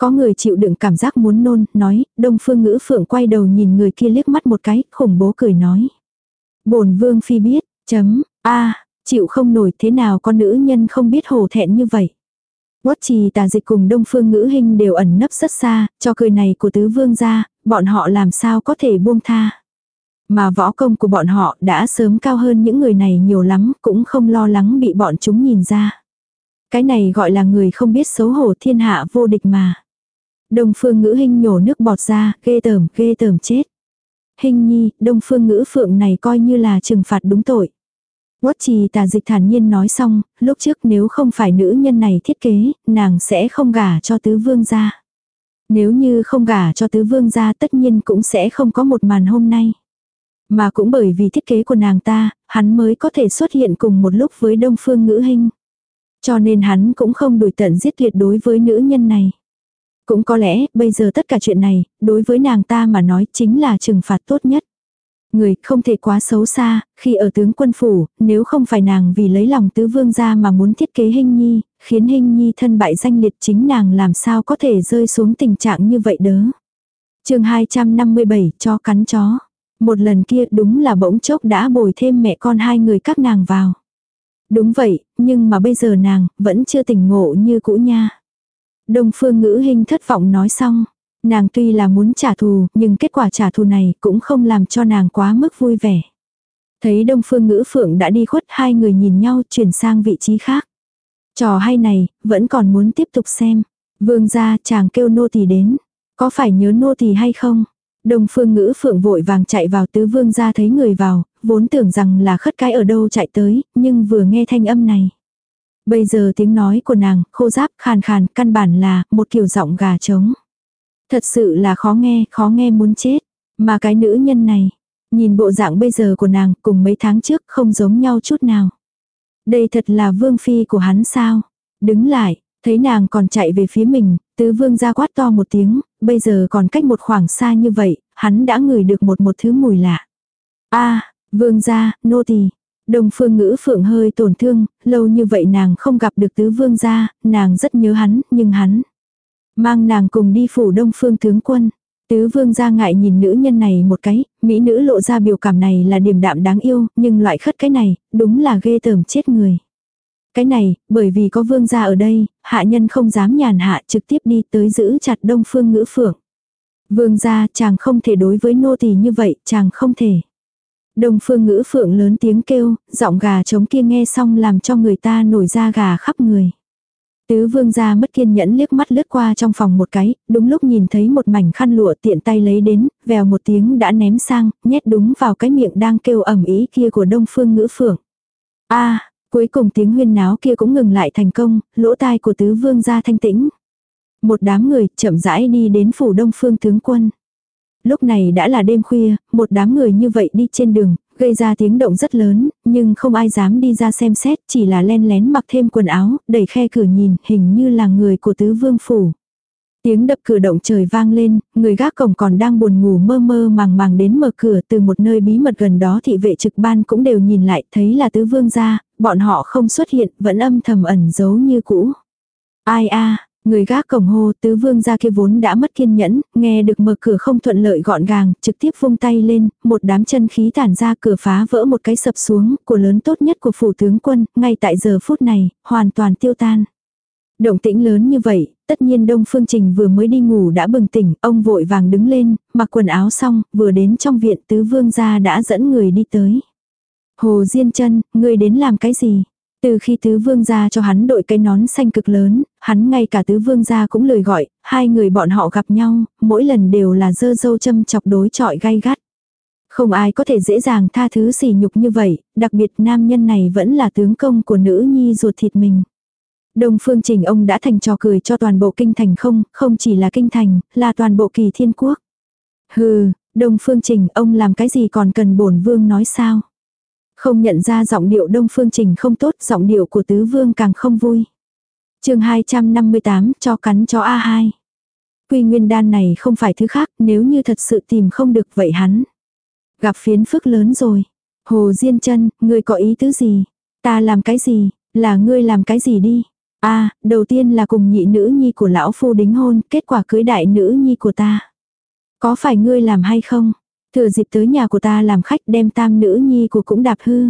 Có người chịu đựng cảm giác muốn nôn, nói, Đông Phương Ngữ Phượng quay đầu nhìn người kia liếc mắt một cái, khủng bố cười nói. bổn Vương Phi biết, chấm, a chịu không nổi thế nào con nữ nhân không biết hổ thẹn như vậy. Quất trì tà dịch cùng Đông Phương Ngữ Hình đều ẩn nấp rất xa, cho cười này của tứ vương gia, bọn họ làm sao có thể buông tha. Mà võ công của bọn họ đã sớm cao hơn những người này nhiều lắm, cũng không lo lắng bị bọn chúng nhìn ra. Cái này gọi là người không biết xấu hổ thiên hạ vô địch mà. Đông phương ngữ hình nhổ nước bọt ra, ghê tởm, ghê tởm chết. Hình nhi, đông phương ngữ phượng này coi như là trừng phạt đúng tội. Quất trì tà dịch thản nhiên nói xong, lúc trước nếu không phải nữ nhân này thiết kế, nàng sẽ không gả cho tứ vương gia. Nếu như không gả cho tứ vương gia tất nhiên cũng sẽ không có một màn hôm nay. Mà cũng bởi vì thiết kế của nàng ta, hắn mới có thể xuất hiện cùng một lúc với đông phương ngữ hình. Cho nên hắn cũng không đuổi tận giết tuyệt đối với nữ nhân này. Cũng có lẽ, bây giờ tất cả chuyện này, đối với nàng ta mà nói chính là trừng phạt tốt nhất. Người không thể quá xấu xa, khi ở tướng quân phủ, nếu không phải nàng vì lấy lòng tứ vương gia mà muốn thiết kế hình nhi, khiến hình nhi thân bại danh liệt chính nàng làm sao có thể rơi xuống tình trạng như vậy đớ. chương 257 cho cắn chó. Một lần kia đúng là bỗng chốc đã bồi thêm mẹ con hai người các nàng vào. Đúng vậy, nhưng mà bây giờ nàng vẫn chưa tỉnh ngộ như cũ nha. Đông phương ngữ hình thất vọng nói xong. Nàng tuy là muốn trả thù, nhưng kết quả trả thù này cũng không làm cho nàng quá mức vui vẻ. Thấy đông phương ngữ phượng đã đi khuất hai người nhìn nhau chuyển sang vị trí khác. Trò hay này, vẫn còn muốn tiếp tục xem. Vương gia chàng kêu nô tỳ đến. Có phải nhớ nô tỳ hay không? Đông phương ngữ phượng vội vàng chạy vào tứ vương gia thấy người vào, vốn tưởng rằng là khất cái ở đâu chạy tới, nhưng vừa nghe thanh âm này. Bây giờ tiếng nói của nàng, khô giáp, khàn khàn, căn bản là một kiểu giọng gà trống. Thật sự là khó nghe, khó nghe muốn chết. Mà cái nữ nhân này, nhìn bộ dạng bây giờ của nàng cùng mấy tháng trước không giống nhau chút nào. Đây thật là vương phi của hắn sao? Đứng lại, thấy nàng còn chạy về phía mình, tứ vương ra quát to một tiếng, bây giờ còn cách một khoảng xa như vậy, hắn đã ngửi được một một thứ mùi lạ. a vương gia, nô tỳ Đông phương ngữ phượng hơi tổn thương, lâu như vậy nàng không gặp được tứ vương gia, nàng rất nhớ hắn, nhưng hắn mang nàng cùng đi phủ đông phương tướng quân. Tứ vương gia ngại nhìn nữ nhân này một cái, mỹ nữ lộ ra biểu cảm này là điềm đạm đáng yêu, nhưng loại khất cái này, đúng là ghê tởm chết người. Cái này, bởi vì có vương gia ở đây, hạ nhân không dám nhàn hạ trực tiếp đi tới giữ chặt đông phương ngữ phượng. Vương gia, chàng không thể đối với nô tỳ như vậy, chàng không thể. Đông phương ngữ phượng lớn tiếng kêu, giọng gà trống kia nghe xong làm cho người ta nổi da gà khắp người. Tứ vương gia mất kiên nhẫn liếc mắt lướt qua trong phòng một cái, đúng lúc nhìn thấy một mảnh khăn lụa tiện tay lấy đến, vèo một tiếng đã ném sang, nhét đúng vào cái miệng đang kêu ẩm ý kia của đông phương ngữ phượng. a cuối cùng tiếng huyên náo kia cũng ngừng lại thành công, lỗ tai của tứ vương gia thanh tĩnh. Một đám người chậm rãi đi đến phủ đông phương tướng quân. Lúc này đã là đêm khuya, một đám người như vậy đi trên đường, gây ra tiếng động rất lớn, nhưng không ai dám đi ra xem xét, chỉ là len lén mặc thêm quần áo, đẩy khe cửa nhìn, hình như là người của tứ vương phủ. Tiếng đập cửa động trời vang lên, người gác cổng còn đang buồn ngủ mơ mơ màng màng đến mở cửa từ một nơi bí mật gần đó thị vệ trực ban cũng đều nhìn lại thấy là tứ vương gia, bọn họ không xuất hiện, vẫn âm thầm ẩn giấu như cũ. Ai a Người gác cổng hô tứ vương gia kia vốn đã mất kiên nhẫn, nghe được mở cửa không thuận lợi gọn gàng, trực tiếp vung tay lên, một đám chân khí tản ra cửa phá vỡ một cái sập xuống, của lớn tốt nhất của phủ tướng quân, ngay tại giờ phút này, hoàn toàn tiêu tan. Động tĩnh lớn như vậy, tất nhiên Đông Phương Trình vừa mới đi ngủ đã bừng tỉnh, ông vội vàng đứng lên, mặc quần áo xong, vừa đến trong viện tứ vương gia đã dẫn người đi tới. Hồ Diên chân, ngươi đến làm cái gì? Từ khi tứ vương gia cho hắn đội cái nón xanh cực lớn, hắn ngay cả tứ vương gia cũng lời gọi, hai người bọn họ gặp nhau, mỗi lần đều là dơ dâu châm chọc đối trọi gay gắt. Không ai có thể dễ dàng tha thứ sỉ nhục như vậy, đặc biệt nam nhân này vẫn là tướng công của nữ nhi ruột thịt mình. Đông Phương Trình ông đã thành trò cười cho toàn bộ kinh thành không, không chỉ là kinh thành, là toàn bộ kỳ thiên quốc. Hừ, Đông Phương Trình ông làm cái gì còn cần bổn vương nói sao? Không nhận ra giọng điệu Đông Phương Trình không tốt, giọng điệu của tứ vương càng không vui. chương 258 cho cắn chó A2. Quy nguyên đan này không phải thứ khác, nếu như thật sự tìm không được vậy hắn. Gặp phiến phức lớn rồi. Hồ Diên chân ngươi có ý tứ gì? Ta làm cái gì? Là ngươi làm cái gì đi? a đầu tiên là cùng nhị nữ nhi của lão phu đính hôn, kết quả cưới đại nữ nhi của ta. Có phải ngươi làm hay không? Thừa dịp tới nhà của ta làm khách đem tam nữ nhi của cũng đạp hư.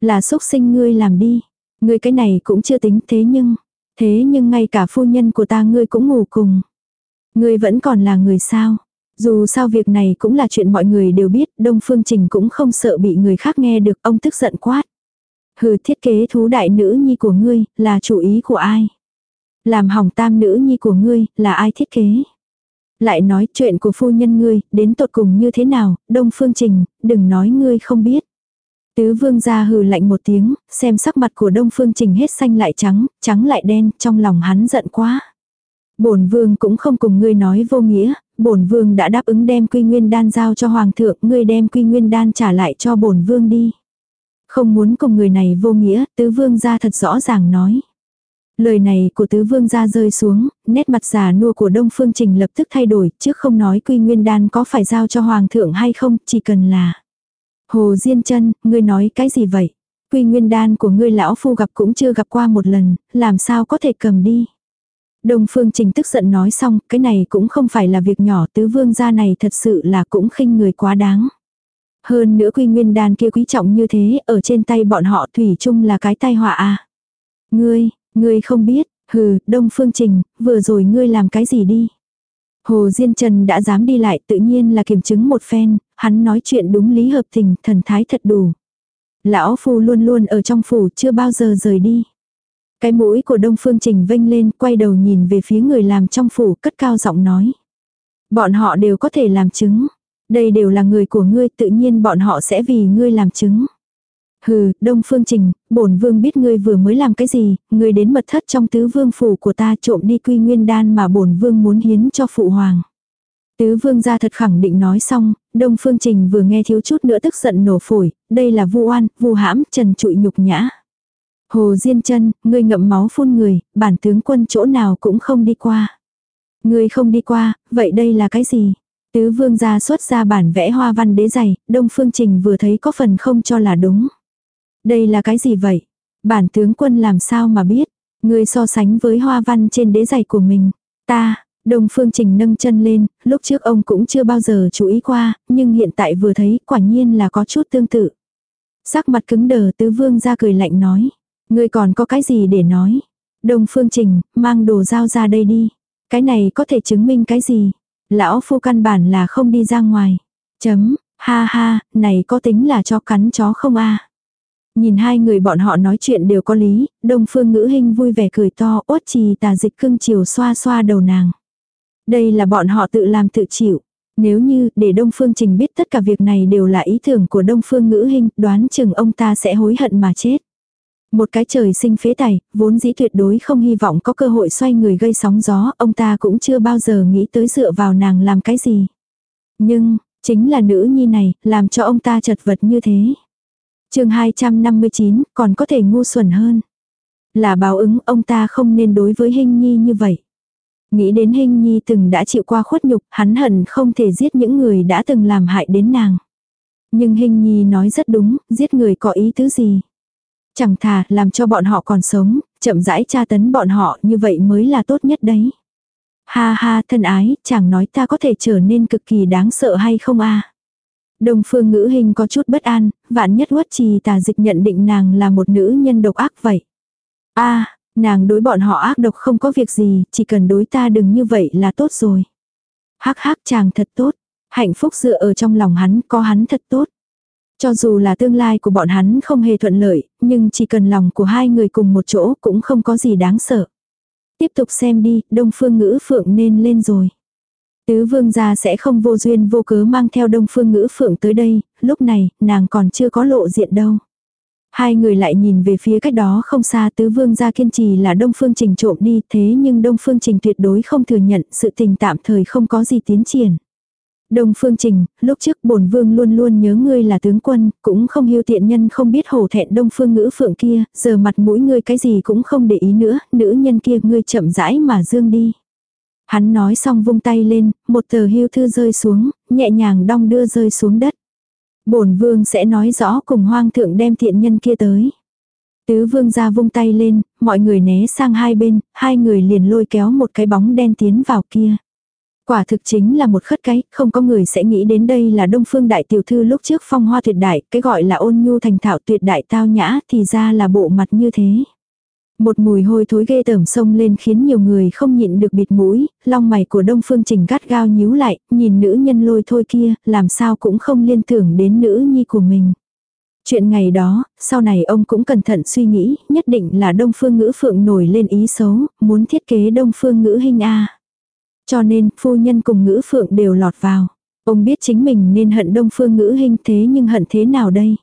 Là xúc sinh ngươi làm đi. Ngươi cái này cũng chưa tính thế nhưng. Thế nhưng ngay cả phu nhân của ta ngươi cũng ngủ cùng. Ngươi vẫn còn là người sao. Dù sao việc này cũng là chuyện mọi người đều biết, Đông Phương Trình cũng không sợ bị người khác nghe được, ông tức giận quát. Hừ thiết kế thú đại nữ nhi của ngươi, là chủ ý của ai? Làm hỏng tam nữ nhi của ngươi, là ai thiết kế? Lại nói chuyện của phu nhân ngươi, đến tột cùng như thế nào, Đông Phương Trình, đừng nói ngươi không biết. Tứ vương ra hừ lạnh một tiếng, xem sắc mặt của Đông Phương Trình hết xanh lại trắng, trắng lại đen, trong lòng hắn giận quá. Bổn vương cũng không cùng ngươi nói vô nghĩa, bổn vương đã đáp ứng đem quy nguyên đan giao cho hoàng thượng, ngươi đem quy nguyên đan trả lại cho bổn vương đi. Không muốn cùng người này vô nghĩa, tứ vương ra thật rõ ràng nói. Lời này của tứ vương ra rơi xuống, nét mặt già nua của Đông Phương Trình lập tức thay đổi, trước không nói quy nguyên đan có phải giao cho hoàng thượng hay không, chỉ cần là. Hồ Diên chân ngươi nói cái gì vậy? Quy nguyên đan của ngươi lão phu gặp cũng chưa gặp qua một lần, làm sao có thể cầm đi? Đông Phương Trình tức giận nói xong, cái này cũng không phải là việc nhỏ, tứ vương gia này thật sự là cũng khinh người quá đáng. Hơn nữa quy nguyên đan kia quý trọng như thế, ở trên tay bọn họ thủy chung là cái tai họa à. Ngươi, ngươi không biết, hừ, Đông Phương Trình, vừa rồi ngươi làm cái gì đi. Hồ Diên Trần đã dám đi lại tự nhiên là kiểm chứng một phen, hắn nói chuyện đúng lý hợp tình, thần thái thật đủ. Lão Phu luôn luôn ở trong phủ chưa bao giờ rời đi. Cái mũi của Đông Phương Trình vênh lên, quay đầu nhìn về phía người làm trong phủ, cất cao giọng nói. Bọn họ đều có thể làm chứng. Đây đều là người của ngươi, tự nhiên bọn họ sẽ vì ngươi làm chứng. Hừ, Đông Phương Trình, bổn vương biết ngươi vừa mới làm cái gì, ngươi đến mật thất trong tứ vương phủ của ta trộm đi quy nguyên đan mà bổn vương muốn hiến cho phụ hoàng. Tứ vương gia thật khẳng định nói xong, Đông Phương Trình vừa nghe thiếu chút nữa tức giận nổ phổi, đây là vu oan, vu hãm, trần trụi nhục nhã. Hồ Diên chân, ngươi ngậm máu phun người, bản tướng quân chỗ nào cũng không đi qua. Ngươi không đi qua, vậy đây là cái gì? Tứ vương gia xuất ra bản vẽ hoa văn đế giày, Đông Phương Trình vừa thấy có phần không cho là đúng. Đây là cái gì vậy? Bản tướng quân làm sao mà biết? Ngươi so sánh với hoa văn trên đế giày của mình. Ta, Đông Phương Trình nâng chân lên, lúc trước ông cũng chưa bao giờ chú ý qua, nhưng hiện tại vừa thấy quả nhiên là có chút tương tự. Sắc mặt cứng đờ tứ vương ra cười lạnh nói. Ngươi còn có cái gì để nói? Đông Phương Trình, mang đồ dao ra đây đi. Cái này có thể chứng minh cái gì? Lão phu căn bản là không đi ra ngoài. Chấm, ha ha, này có tính là cho cắn chó không a Nhìn hai người bọn họ nói chuyện đều có lý, đông phương ngữ hình vui vẻ cười to, ốt trì tà dịch cưng chiều xoa xoa đầu nàng. Đây là bọn họ tự làm tự chịu. Nếu như để Đông Phương Trình biết tất cả việc này đều là ý tưởng của Đông Phương Ngữ Hinh, đoán chừng ông ta sẽ hối hận mà chết. Một cái trời sinh phế tài, vốn dĩ tuyệt đối không hy vọng có cơ hội xoay người gây sóng gió, ông ta cũng chưa bao giờ nghĩ tới dựa vào nàng làm cái gì. Nhưng, chính là nữ nhi này, làm cho ông ta chật vật như thế chương 259, còn có thể ngu xuẩn hơn. Là báo ứng ông ta không nên đối với hình nhi như vậy. Nghĩ đến hình nhi từng đã chịu qua khuất nhục, hắn hận không thể giết những người đã từng làm hại đến nàng. Nhưng hình nhi nói rất đúng, giết người có ý tứ gì. Chẳng thà làm cho bọn họ còn sống, chậm rãi tra tấn bọn họ như vậy mới là tốt nhất đấy. Ha ha thân ái, chẳng nói ta có thể trở nên cực kỳ đáng sợ hay không a Đồng phương ngữ hình có chút bất an, vạn nhất uất trì tà dịch nhận định nàng là một nữ nhân độc ác vậy. a nàng đối bọn họ ác độc không có việc gì, chỉ cần đối ta đừng như vậy là tốt rồi. Hắc hắc chàng thật tốt, hạnh phúc dựa ở trong lòng hắn, có hắn thật tốt. Cho dù là tương lai của bọn hắn không hề thuận lợi, nhưng chỉ cần lòng của hai người cùng một chỗ cũng không có gì đáng sợ. Tiếp tục xem đi, đông phương ngữ phượng nên lên rồi. Tứ vương gia sẽ không vô duyên vô cớ mang theo đông phương ngữ phượng tới đây, lúc này, nàng còn chưa có lộ diện đâu. Hai người lại nhìn về phía cách đó không xa tứ vương gia kiên trì là Đông Phương Trình trộm đi thế nhưng Đông Phương Trình tuyệt đối không thừa nhận sự tình tạm thời không có gì tiến triển. Đông Phương Trình, lúc trước bổn vương luôn luôn nhớ ngươi là tướng quân, cũng không hiu tiện nhân không biết hổ thẹn Đông Phương ngữ phượng kia, giờ mặt mũi ngươi cái gì cũng không để ý nữa, nữ nhân kia ngươi chậm rãi mà dương đi. Hắn nói xong vung tay lên, một tờ hưu thư rơi xuống, nhẹ nhàng đong đưa rơi xuống đất. Bổn vương sẽ nói rõ cùng hoang thượng đem thiện nhân kia tới. Tứ vương ra vung tay lên, mọi người né sang hai bên, hai người liền lôi kéo một cái bóng đen tiến vào kia. Quả thực chính là một khất cái, không có người sẽ nghĩ đến đây là đông phương đại tiểu thư lúc trước phong hoa tuyệt đại, cái gọi là ôn nhu thành thạo tuyệt đại tao nhã thì ra là bộ mặt như thế. Một mùi hôi thối ghê tởm sông lên khiến nhiều người không nhịn được bịt mũi, long mày của đông phương trình gắt gao nhíu lại, nhìn nữ nhân lôi thôi kia, làm sao cũng không liên tưởng đến nữ nhi của mình. Chuyện ngày đó, sau này ông cũng cẩn thận suy nghĩ, nhất định là đông phương ngữ phượng nổi lên ý xấu, muốn thiết kế đông phương ngữ hình A. Cho nên, phu nhân cùng ngữ phượng đều lọt vào. Ông biết chính mình nên hận đông phương ngữ hình thế nhưng hận thế nào đây?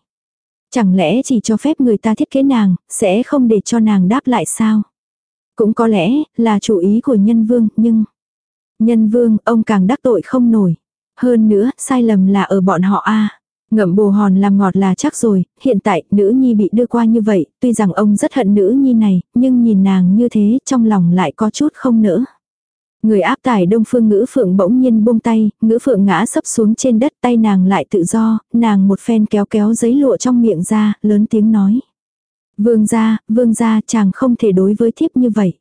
Chẳng lẽ chỉ cho phép người ta thiết kế nàng, sẽ không để cho nàng đáp lại sao? Cũng có lẽ là chủ ý của nhân vương, nhưng... Nhân vương, ông càng đắc tội không nổi. Hơn nữa, sai lầm là ở bọn họ a Ngậm bồ hòn làm ngọt là chắc rồi, hiện tại nữ nhi bị đưa qua như vậy, tuy rằng ông rất hận nữ nhi này, nhưng nhìn nàng như thế trong lòng lại có chút không nỡ. Người áp tải đông phương ngữ phượng bỗng nhiên buông tay, ngữ phượng ngã sấp xuống trên đất tay nàng lại tự do, nàng một phen kéo kéo giấy lụa trong miệng ra, lớn tiếng nói. Vương gia, vương gia chàng không thể đối với thiếp như vậy.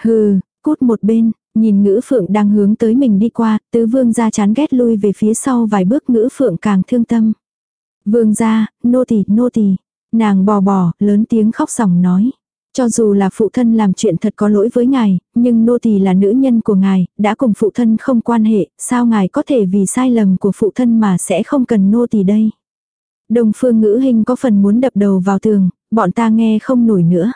Hừ, cút một bên, nhìn ngữ phượng đang hướng tới mình đi qua, tứ vương gia chán ghét lui về phía sau vài bước ngữ phượng càng thương tâm. Vương gia, nô tỳ, nô tỳ, nàng bò bò, lớn tiếng khóc sòng nói. Cho dù là phụ thân làm chuyện thật có lỗi với ngài, nhưng nô tỳ là nữ nhân của ngài, đã cùng phụ thân không quan hệ, sao ngài có thể vì sai lầm của phụ thân mà sẽ không cần nô tỳ đây. Đồng phương ngữ hình có phần muốn đập đầu vào tường, bọn ta nghe không nổi nữa.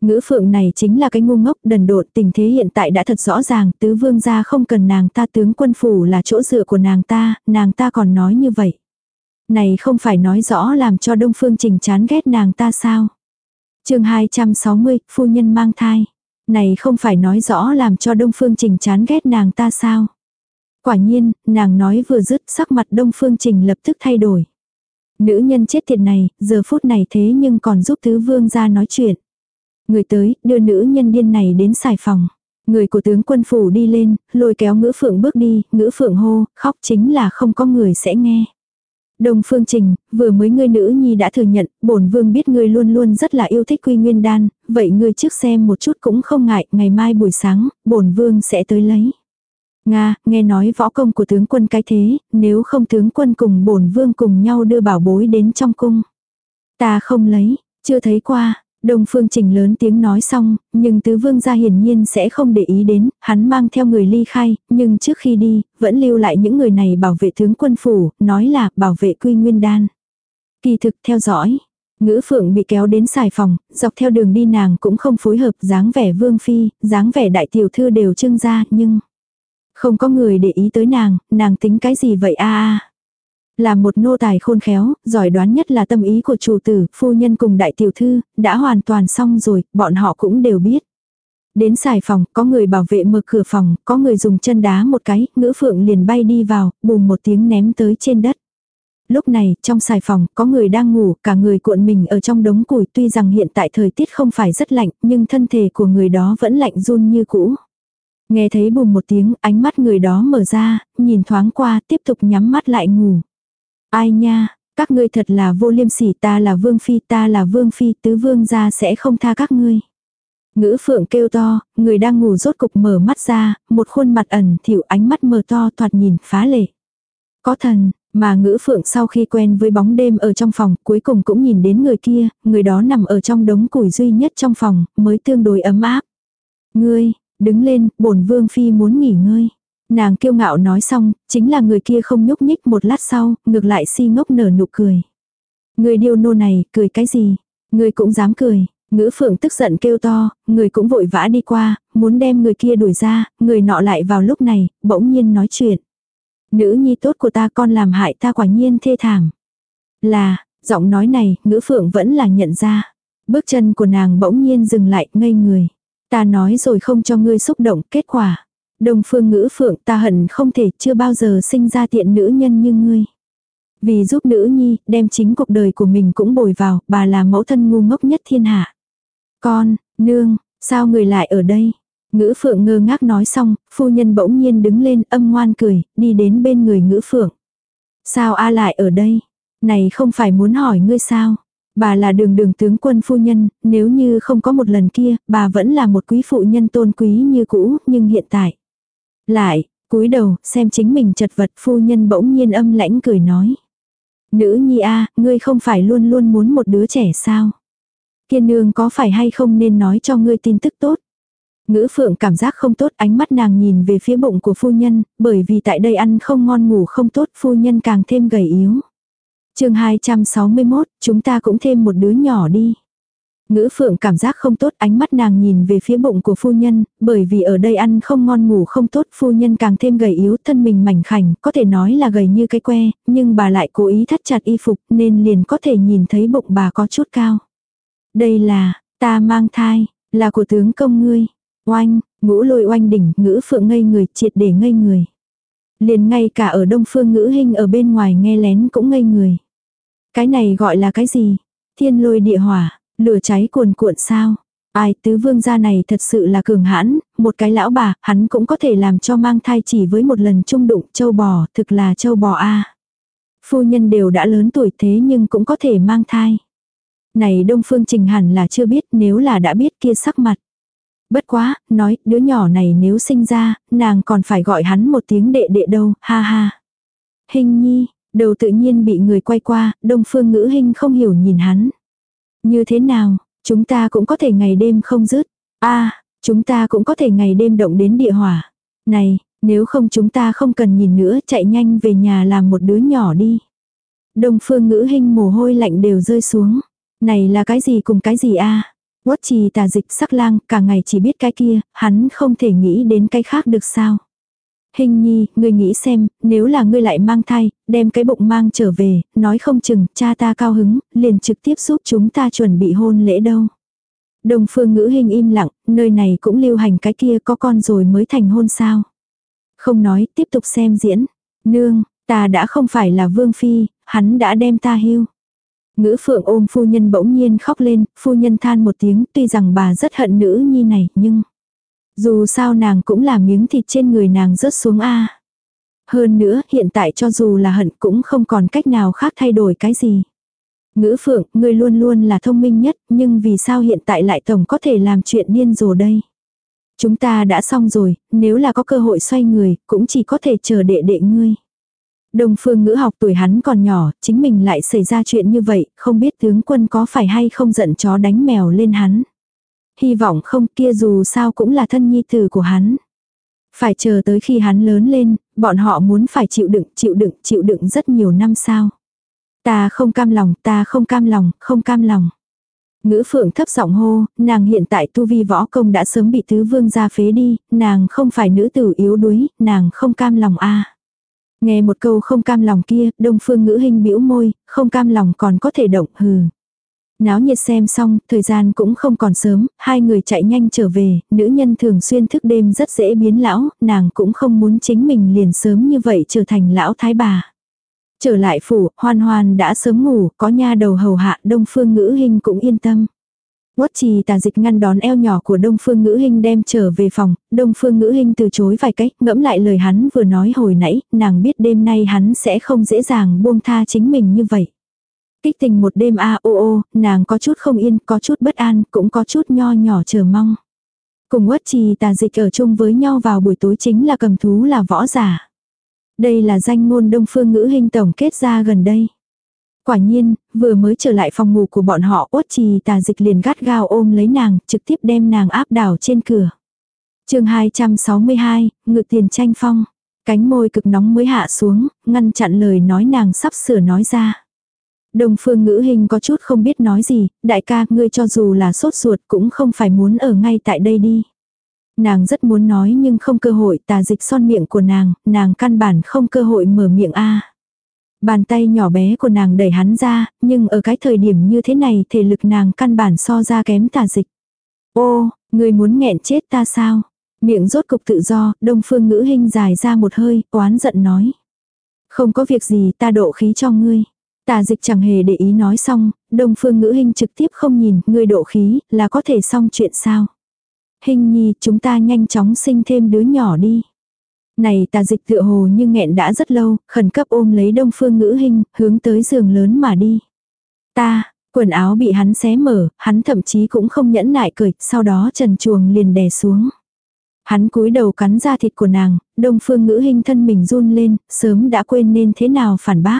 Ngữ phượng này chính là cái ngu ngốc đần độn tình thế hiện tại đã thật rõ ràng, tứ vương gia không cần nàng ta tướng quân phủ là chỗ dựa của nàng ta, nàng ta còn nói như vậy. Này không phải nói rõ làm cho đông phương trình chán ghét nàng ta sao chương 260, phu nhân mang thai. Này không phải nói rõ làm cho Đông Phương Trình chán ghét nàng ta sao. Quả nhiên, nàng nói vừa dứt sắc mặt Đông Phương Trình lập tức thay đổi. Nữ nhân chết tiệt này, giờ phút này thế nhưng còn giúp tứ vương ra nói chuyện. Người tới, đưa nữ nhân điên này đến xài phòng. Người của tướng quân phủ đi lên, lôi kéo ngữ phượng bước đi, ngữ phượng hô, khóc chính là không có người sẽ nghe. Đồng Phương Trình, vừa mới ngươi nữ nhi đã thừa nhận, bổn vương biết ngươi luôn luôn rất là yêu thích quy nguyên đan, vậy ngươi trước xem một chút cũng không ngại, ngày mai buổi sáng, bổn vương sẽ tới lấy. Nga, nghe nói võ công của tướng quân cái thế, nếu không tướng quân cùng bổn vương cùng nhau đưa bảo bối đến trong cung. Ta không lấy, chưa thấy qua, Đông Phương Trình lớn tiếng nói xong, nhưng tứ vương gia hiển nhiên sẽ không để ý đến, hắn mang theo người ly khai, nhưng trước khi đi, vẫn lưu lại những người này bảo vệ tướng quân phủ, nói là bảo vệ quy nguyên đan. Kỳ thực theo dõi, ngữ phượng bị kéo đến xài phòng, dọc theo đường đi nàng cũng không phối hợp dáng vẻ vương phi, dáng vẻ đại tiểu thư đều trưng ra, nhưng không có người để ý tới nàng, nàng tính cái gì vậy a a là một nô tài khôn khéo, giỏi đoán nhất là tâm ý của chủ tử, phu nhân cùng đại tiểu thư, đã hoàn toàn xong rồi, bọn họ cũng đều biết. Đến xài phòng, có người bảo vệ mở cửa phòng, có người dùng chân đá một cái, ngữ phượng liền bay đi vào, bùm một tiếng ném tới trên đất. Lúc này, trong xài phòng, có người đang ngủ, cả người cuộn mình ở trong đống củi tuy rằng hiện tại thời tiết không phải rất lạnh, nhưng thân thể của người đó vẫn lạnh run như cũ. Nghe thấy bùm một tiếng, ánh mắt người đó mở ra, nhìn thoáng qua, tiếp tục nhắm mắt lại ngủ. Ai nha, các ngươi thật là vô liêm sỉ ta là vương phi ta là vương phi tứ vương gia sẽ không tha các ngươi. Ngữ phượng kêu to, người đang ngủ rốt cục mở mắt ra, một khuôn mặt ẩn thỉu ánh mắt mờ to thoạt nhìn phá lệ. Có thần, mà ngữ phượng sau khi quen với bóng đêm ở trong phòng cuối cùng cũng nhìn đến người kia, người đó nằm ở trong đống củi duy nhất trong phòng, mới tương đối ấm áp. Ngươi, đứng lên, bổn vương phi muốn nghỉ ngơi. Nàng kiêu ngạo nói xong, chính là người kia không nhúc nhích một lát sau, ngược lại si ngốc nở nụ cười. Người điêu nô này, cười cái gì? Người cũng dám cười. Ngữ phượng tức giận kêu to, người cũng vội vã đi qua, muốn đem người kia đuổi ra, người nọ lại vào lúc này, bỗng nhiên nói chuyện. Nữ nhi tốt của ta con làm hại ta quả nhiên thê thảm. Là, Giọng nói này, ngữ phượng vẫn là nhận ra. Bước chân của nàng bỗng nhiên dừng lại, ngây người. Ta nói rồi không cho ngươi xúc động, kết quả. Đồng phương ngữ phượng ta hận không thể chưa bao giờ sinh ra tiện nữ nhân như ngươi. Vì giúp nữ nhi, đem chính cuộc đời của mình cũng bồi vào, bà là mẫu thân ngu ngốc nhất thiên hạ. Con, nương, sao người lại ở đây? Ngữ phượng ngơ ngác nói xong, phu nhân bỗng nhiên đứng lên âm ngoan cười, đi đến bên người ngữ phượng. Sao A lại ở đây? Này không phải muốn hỏi ngươi sao? Bà là đường đường tướng quân phu nhân, nếu như không có một lần kia, bà vẫn là một quý phụ nhân tôn quý như cũ, nhưng hiện tại. Lại, cúi đầu, xem chính mình chật vật phu nhân bỗng nhiên âm lãnh cười nói. Nữ nhi a ngươi không phải luôn luôn muốn một đứa trẻ sao? Kiên nương có phải hay không nên nói cho ngươi tin tức tốt? Ngữ phượng cảm giác không tốt ánh mắt nàng nhìn về phía bụng của phu nhân, bởi vì tại đây ăn không ngon ngủ không tốt phu nhân càng thêm gầy yếu. chương 261, chúng ta cũng thêm một đứa nhỏ đi. Ngữ phượng cảm giác không tốt ánh mắt nàng nhìn về phía bụng của phu nhân, bởi vì ở đây ăn không ngon ngủ không tốt phu nhân càng thêm gầy yếu thân mình mảnh khảnh, có thể nói là gầy như cái que, nhưng bà lại cố ý thắt chặt y phục nên liền có thể nhìn thấy bụng bà có chút cao. Đây là, ta mang thai, là của tướng công ngươi. Oanh, ngũ lôi oanh đỉnh, ngữ phượng ngây người, triệt để ngây người. Liền ngay cả ở đông phương ngữ hình ở bên ngoài nghe lén cũng ngây người. Cái này gọi là cái gì? Thiên lôi địa hỏa, lửa cháy cuồn cuộn sao? Ai tứ vương gia này thật sự là cường hãn, một cái lão bà, hắn cũng có thể làm cho mang thai chỉ với một lần chung đụng châu bò, thực là châu bò a. Phu nhân đều đã lớn tuổi thế nhưng cũng có thể mang thai. Này Đông Phương Trình hẳn là chưa biết nếu là đã biết kia sắc mặt. Bất quá, nói, đứa nhỏ này nếu sinh ra, nàng còn phải gọi hắn một tiếng đệ đệ đâu, ha ha. Hình nhi, đầu tự nhiên bị người quay qua, đông phương ngữ hình không hiểu nhìn hắn. Như thế nào, chúng ta cũng có thể ngày đêm không dứt. a chúng ta cũng có thể ngày đêm động đến địa hỏa. Này, nếu không chúng ta không cần nhìn nữa chạy nhanh về nhà làm một đứa nhỏ đi. Đông phương ngữ hình mồ hôi lạnh đều rơi xuống. Này là cái gì cùng cái gì a Quất trì tà dịch sắc lang, cả ngày chỉ biết cái kia, hắn không thể nghĩ đến cái khác được sao. Hình nhi, ngươi nghĩ xem, nếu là ngươi lại mang thai, đem cái bụng mang trở về, nói không chừng, cha ta cao hứng, liền trực tiếp giúp chúng ta chuẩn bị hôn lễ đâu. Đồng phương ngữ hình im lặng, nơi này cũng lưu hành cái kia có con rồi mới thành hôn sao. Không nói, tiếp tục xem diễn. Nương, ta đã không phải là vương phi, hắn đã đem ta hưu. Ngữ phượng ôm phu nhân bỗng nhiên khóc lên, phu nhân than một tiếng tuy rằng bà rất hận nữ nhi này nhưng dù sao nàng cũng là miếng thịt trên người nàng rớt xuống a Hơn nữa hiện tại cho dù là hận cũng không còn cách nào khác thay đổi cái gì. Ngữ phượng, ngươi luôn luôn là thông minh nhất, nhưng vì sao hiện tại lại tổng có thể làm chuyện điên rồ đây? Chúng ta đã xong rồi, nếu là có cơ hội xoay người, cũng chỉ có thể chờ đệ đệ ngươi. đồng phương ngữ học tuổi hắn còn nhỏ, chính mình lại xảy ra chuyện như vậy, không biết tướng quân có phải hay không giận chó đánh mèo lên hắn. Hy vọng không kia dù sao cũng là thân nhi tử của hắn. Phải chờ tới khi hắn lớn lên, bọn họ muốn phải chịu đựng, chịu đựng, chịu đựng rất nhiều năm sao. Ta không cam lòng, ta không cam lòng, không cam lòng. Ngữ phượng thấp giọng hô, nàng hiện tại tu vi võ công đã sớm bị tứ vương gia phế đi, nàng không phải nữ tử yếu đuối, nàng không cam lòng a. Nghe một câu không cam lòng kia, đông phương ngữ hình bĩu môi, không cam lòng còn có thể động, hừ. Náo nhiệt xem xong, thời gian cũng không còn sớm, hai người chạy nhanh trở về, nữ nhân thường xuyên thức đêm rất dễ biến lão, nàng cũng không muốn chính mình liền sớm như vậy trở thành lão thái bà. Trở lại phủ, hoan hoan đã sớm ngủ, có nha đầu hầu hạ, đông phương ngữ hình cũng yên tâm. Quất trì tà dịch ngăn đón eo nhỏ của Đông Phương Ngữ Hinh đem trở về phòng, Đông Phương Ngữ Hinh từ chối vài cách, ngẫm lại lời hắn vừa nói hồi nãy, nàng biết đêm nay hắn sẽ không dễ dàng buông tha chính mình như vậy. Kích tình một đêm a ô ô, nàng có chút không yên, có chút bất an, cũng có chút nho nhỏ chờ mong. Cùng quất trì tà dịch ở chung với nhau vào buổi tối chính là cầm thú là võ giả. Đây là danh ngôn Đông Phương Ngữ hình tổng kết ra gần đây. Quả nhiên, vừa mới trở lại phòng ngủ của bọn họ uất trì tà dịch liền gắt gao ôm lấy nàng, trực tiếp đem nàng áp đảo trên cửa. chương 262, ngự tiền tranh phong. Cánh môi cực nóng mới hạ xuống, ngăn chặn lời nói nàng sắp sửa nói ra. Đồng phương ngữ hình có chút không biết nói gì, đại ca ngươi cho dù là sốt ruột cũng không phải muốn ở ngay tại đây đi. Nàng rất muốn nói nhưng không cơ hội tà dịch son miệng của nàng, nàng căn bản không cơ hội mở miệng a Bàn tay nhỏ bé của nàng đẩy hắn ra, nhưng ở cái thời điểm như thế này thể lực nàng căn bản so ra kém tà dịch. Ô, ngươi muốn nghẹn chết ta sao? Miệng rốt cục tự do, đông phương ngữ hình dài ra một hơi, oán giận nói. Không có việc gì ta độ khí cho ngươi. Tà dịch chẳng hề để ý nói xong, đông phương ngữ hình trực tiếp không nhìn, người độ khí, là có thể xong chuyện sao. Hình nhi, chúng ta nhanh chóng sinh thêm đứa nhỏ đi. Này tà dịch tựa hồ như nghẹn đã rất lâu, khẩn cấp ôm lấy đông phương ngữ hình, hướng tới giường lớn mà đi. Ta, quần áo bị hắn xé mở, hắn thậm chí cũng không nhẫn nại cười, sau đó trần chuồng liền đè xuống. Hắn cúi đầu cắn ra thịt của nàng, đông phương ngữ hình thân mình run lên, sớm đã quên nên thế nào phản bác.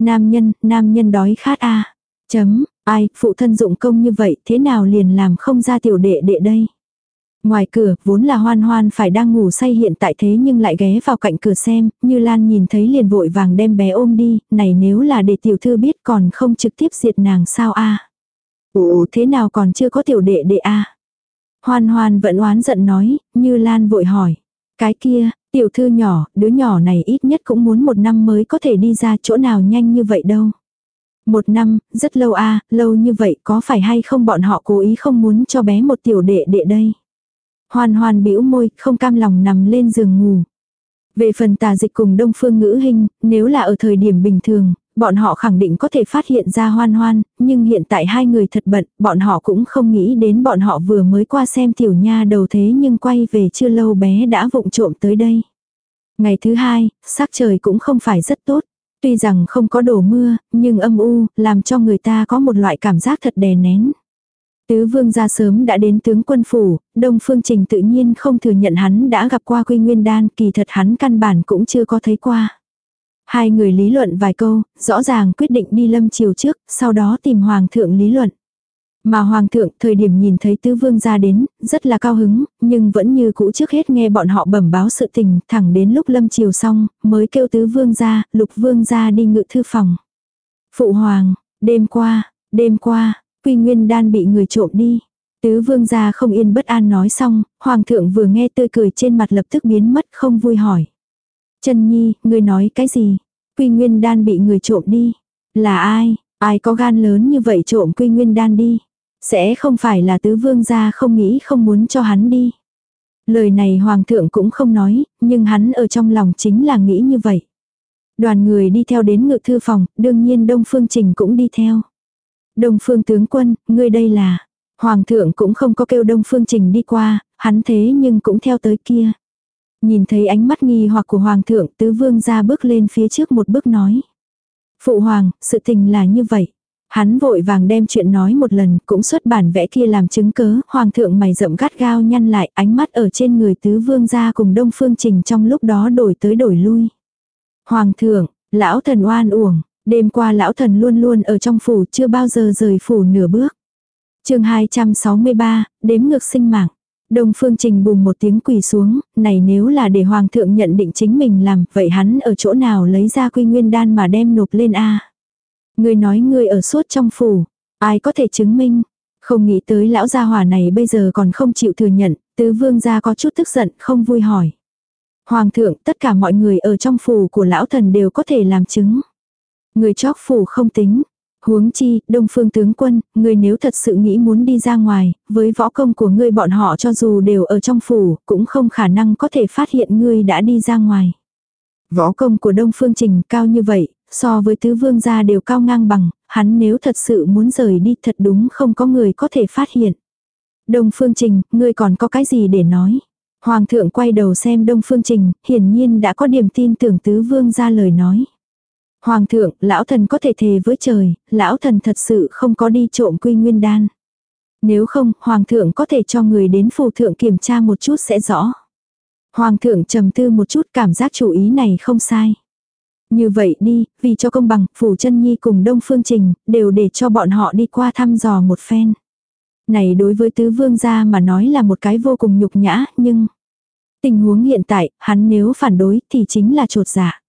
Nam nhân, nam nhân đói khát a Chấm, ai, phụ thân dụng công như vậy, thế nào liền làm không ra tiểu đệ đệ đây. Ngoài cửa, vốn là hoan hoan phải đang ngủ say hiện tại thế nhưng lại ghé vào cạnh cửa xem, như Lan nhìn thấy liền vội vàng đem bé ôm đi, này nếu là để tiểu thư biết còn không trực tiếp diệt nàng sao a Ồ thế nào còn chưa có tiểu đệ đệ a Hoan hoan vẫn oán giận nói, như Lan vội hỏi. Cái kia, tiểu thư nhỏ, đứa nhỏ này ít nhất cũng muốn một năm mới có thể đi ra chỗ nào nhanh như vậy đâu. Một năm, rất lâu a lâu như vậy có phải hay không bọn họ cố ý không muốn cho bé một tiểu đệ đệ đây. Hoan hoan bĩu môi, không cam lòng nằm lên giường ngủ. Về phần tà dịch cùng đông phương ngữ hình, nếu là ở thời điểm bình thường, bọn họ khẳng định có thể phát hiện ra hoan hoan, nhưng hiện tại hai người thật bận, bọn họ cũng không nghĩ đến bọn họ vừa mới qua xem tiểu nha đầu thế nhưng quay về chưa lâu bé đã vụng trộm tới đây. Ngày thứ hai, sắc trời cũng không phải rất tốt. Tuy rằng không có đổ mưa, nhưng âm u, làm cho người ta có một loại cảm giác thật đè nén. Tứ vương ra sớm đã đến tướng quân phủ, Đông Phương Trình tự nhiên không thừa nhận hắn đã gặp qua Quy Nguyên Đan, kỳ thật hắn căn bản cũng chưa có thấy qua. Hai người lý luận vài câu, rõ ràng quyết định đi lâm chiều trước, sau đó tìm hoàng thượng lý luận. Mà hoàng thượng thời điểm nhìn thấy tứ vương gia đến, rất là cao hứng, nhưng vẫn như cũ trước hết nghe bọn họ bẩm báo sự tình, thẳng đến lúc lâm chiều xong, mới kêu tứ vương gia, lục vương gia đi ngự thư phòng. Phụ hoàng, đêm qua, đêm qua, quy nguyên đan bị người trộm đi. Tứ vương gia không yên bất an nói xong, hoàng thượng vừa nghe tươi cười trên mặt lập tức biến mất không vui hỏi. Trần Nhi, ngươi nói cái gì? Quy Nguyên Đan bị người trộm đi. Là ai? Ai có gan lớn như vậy trộm Quy Nguyên Đan đi? Sẽ không phải là tứ vương gia không nghĩ không muốn cho hắn đi. Lời này hoàng thượng cũng không nói, nhưng hắn ở trong lòng chính là nghĩ như vậy. Đoàn người đi theo đến ngự thư phòng, đương nhiên Đông Phương Trình cũng đi theo. Đông Phương tướng quân, ngươi đây là... Hoàng thượng cũng không có kêu Đông Phương Trình đi qua, hắn thế nhưng cũng theo tới kia. Nhìn thấy ánh mắt nghi hoặc của Hoàng thượng tứ vương ra bước lên phía trước một bước nói. Phụ Hoàng, sự tình là như vậy. Hắn vội vàng đem chuyện nói một lần, cũng xuất bản vẽ kia làm chứng cớ, hoàng thượng mày rậm gắt gao nhăn lại, ánh mắt ở trên người tứ vương gia cùng đông phương trình trong lúc đó đổi tới đổi lui. Hoàng thượng, lão thần oan uổng, đêm qua lão thần luôn luôn ở trong phủ chưa bao giờ rời phủ nửa bước. chương 263, đếm ngược sinh mạng. Đông Phương Trình bùng một tiếng quỳ xuống, này nếu là để Hoàng thượng nhận định chính mình làm, vậy hắn ở chỗ nào lấy ra quy nguyên đan mà đem nộp lên A. Người nói người ở suốt trong phủ, ai có thể chứng minh. Không nghĩ tới lão gia hỏa này bây giờ còn không chịu thừa nhận, tứ vương gia có chút tức giận, không vui hỏi. Hoàng thượng, tất cả mọi người ở trong phủ của lão thần đều có thể làm chứng. Người chóc phủ không tính, Huống chi, đông phương tướng quân, người nếu thật sự nghĩ muốn đi ra ngoài, với võ công của ngươi bọn họ cho dù đều ở trong phủ, cũng không khả năng có thể phát hiện ngươi đã đi ra ngoài. Võ công của đông phương trình cao như vậy, so với tứ vương gia đều cao ngang bằng, hắn nếu thật sự muốn rời đi thật đúng không có người có thể phát hiện. Đông phương trình, ngươi còn có cái gì để nói? Hoàng thượng quay đầu xem đông phương trình, hiển nhiên đã có điểm tin tưởng tứ vương gia lời nói. Hoàng thượng, lão thần có thể thề với trời, lão thần thật sự không có đi trộm quy nguyên đan. Nếu không, hoàng thượng có thể cho người đến phù thượng kiểm tra một chút sẽ rõ. Hoàng thượng trầm tư một chút cảm giác chủ ý này không sai. Như vậy đi, vì cho công bằng, phủ chân nhi cùng đông phương trình, đều để cho bọn họ đi qua thăm dò một phen. Này đối với tứ vương gia mà nói là một cái vô cùng nhục nhã, nhưng... Tình huống hiện tại, hắn nếu phản đối thì chính là trột dạ.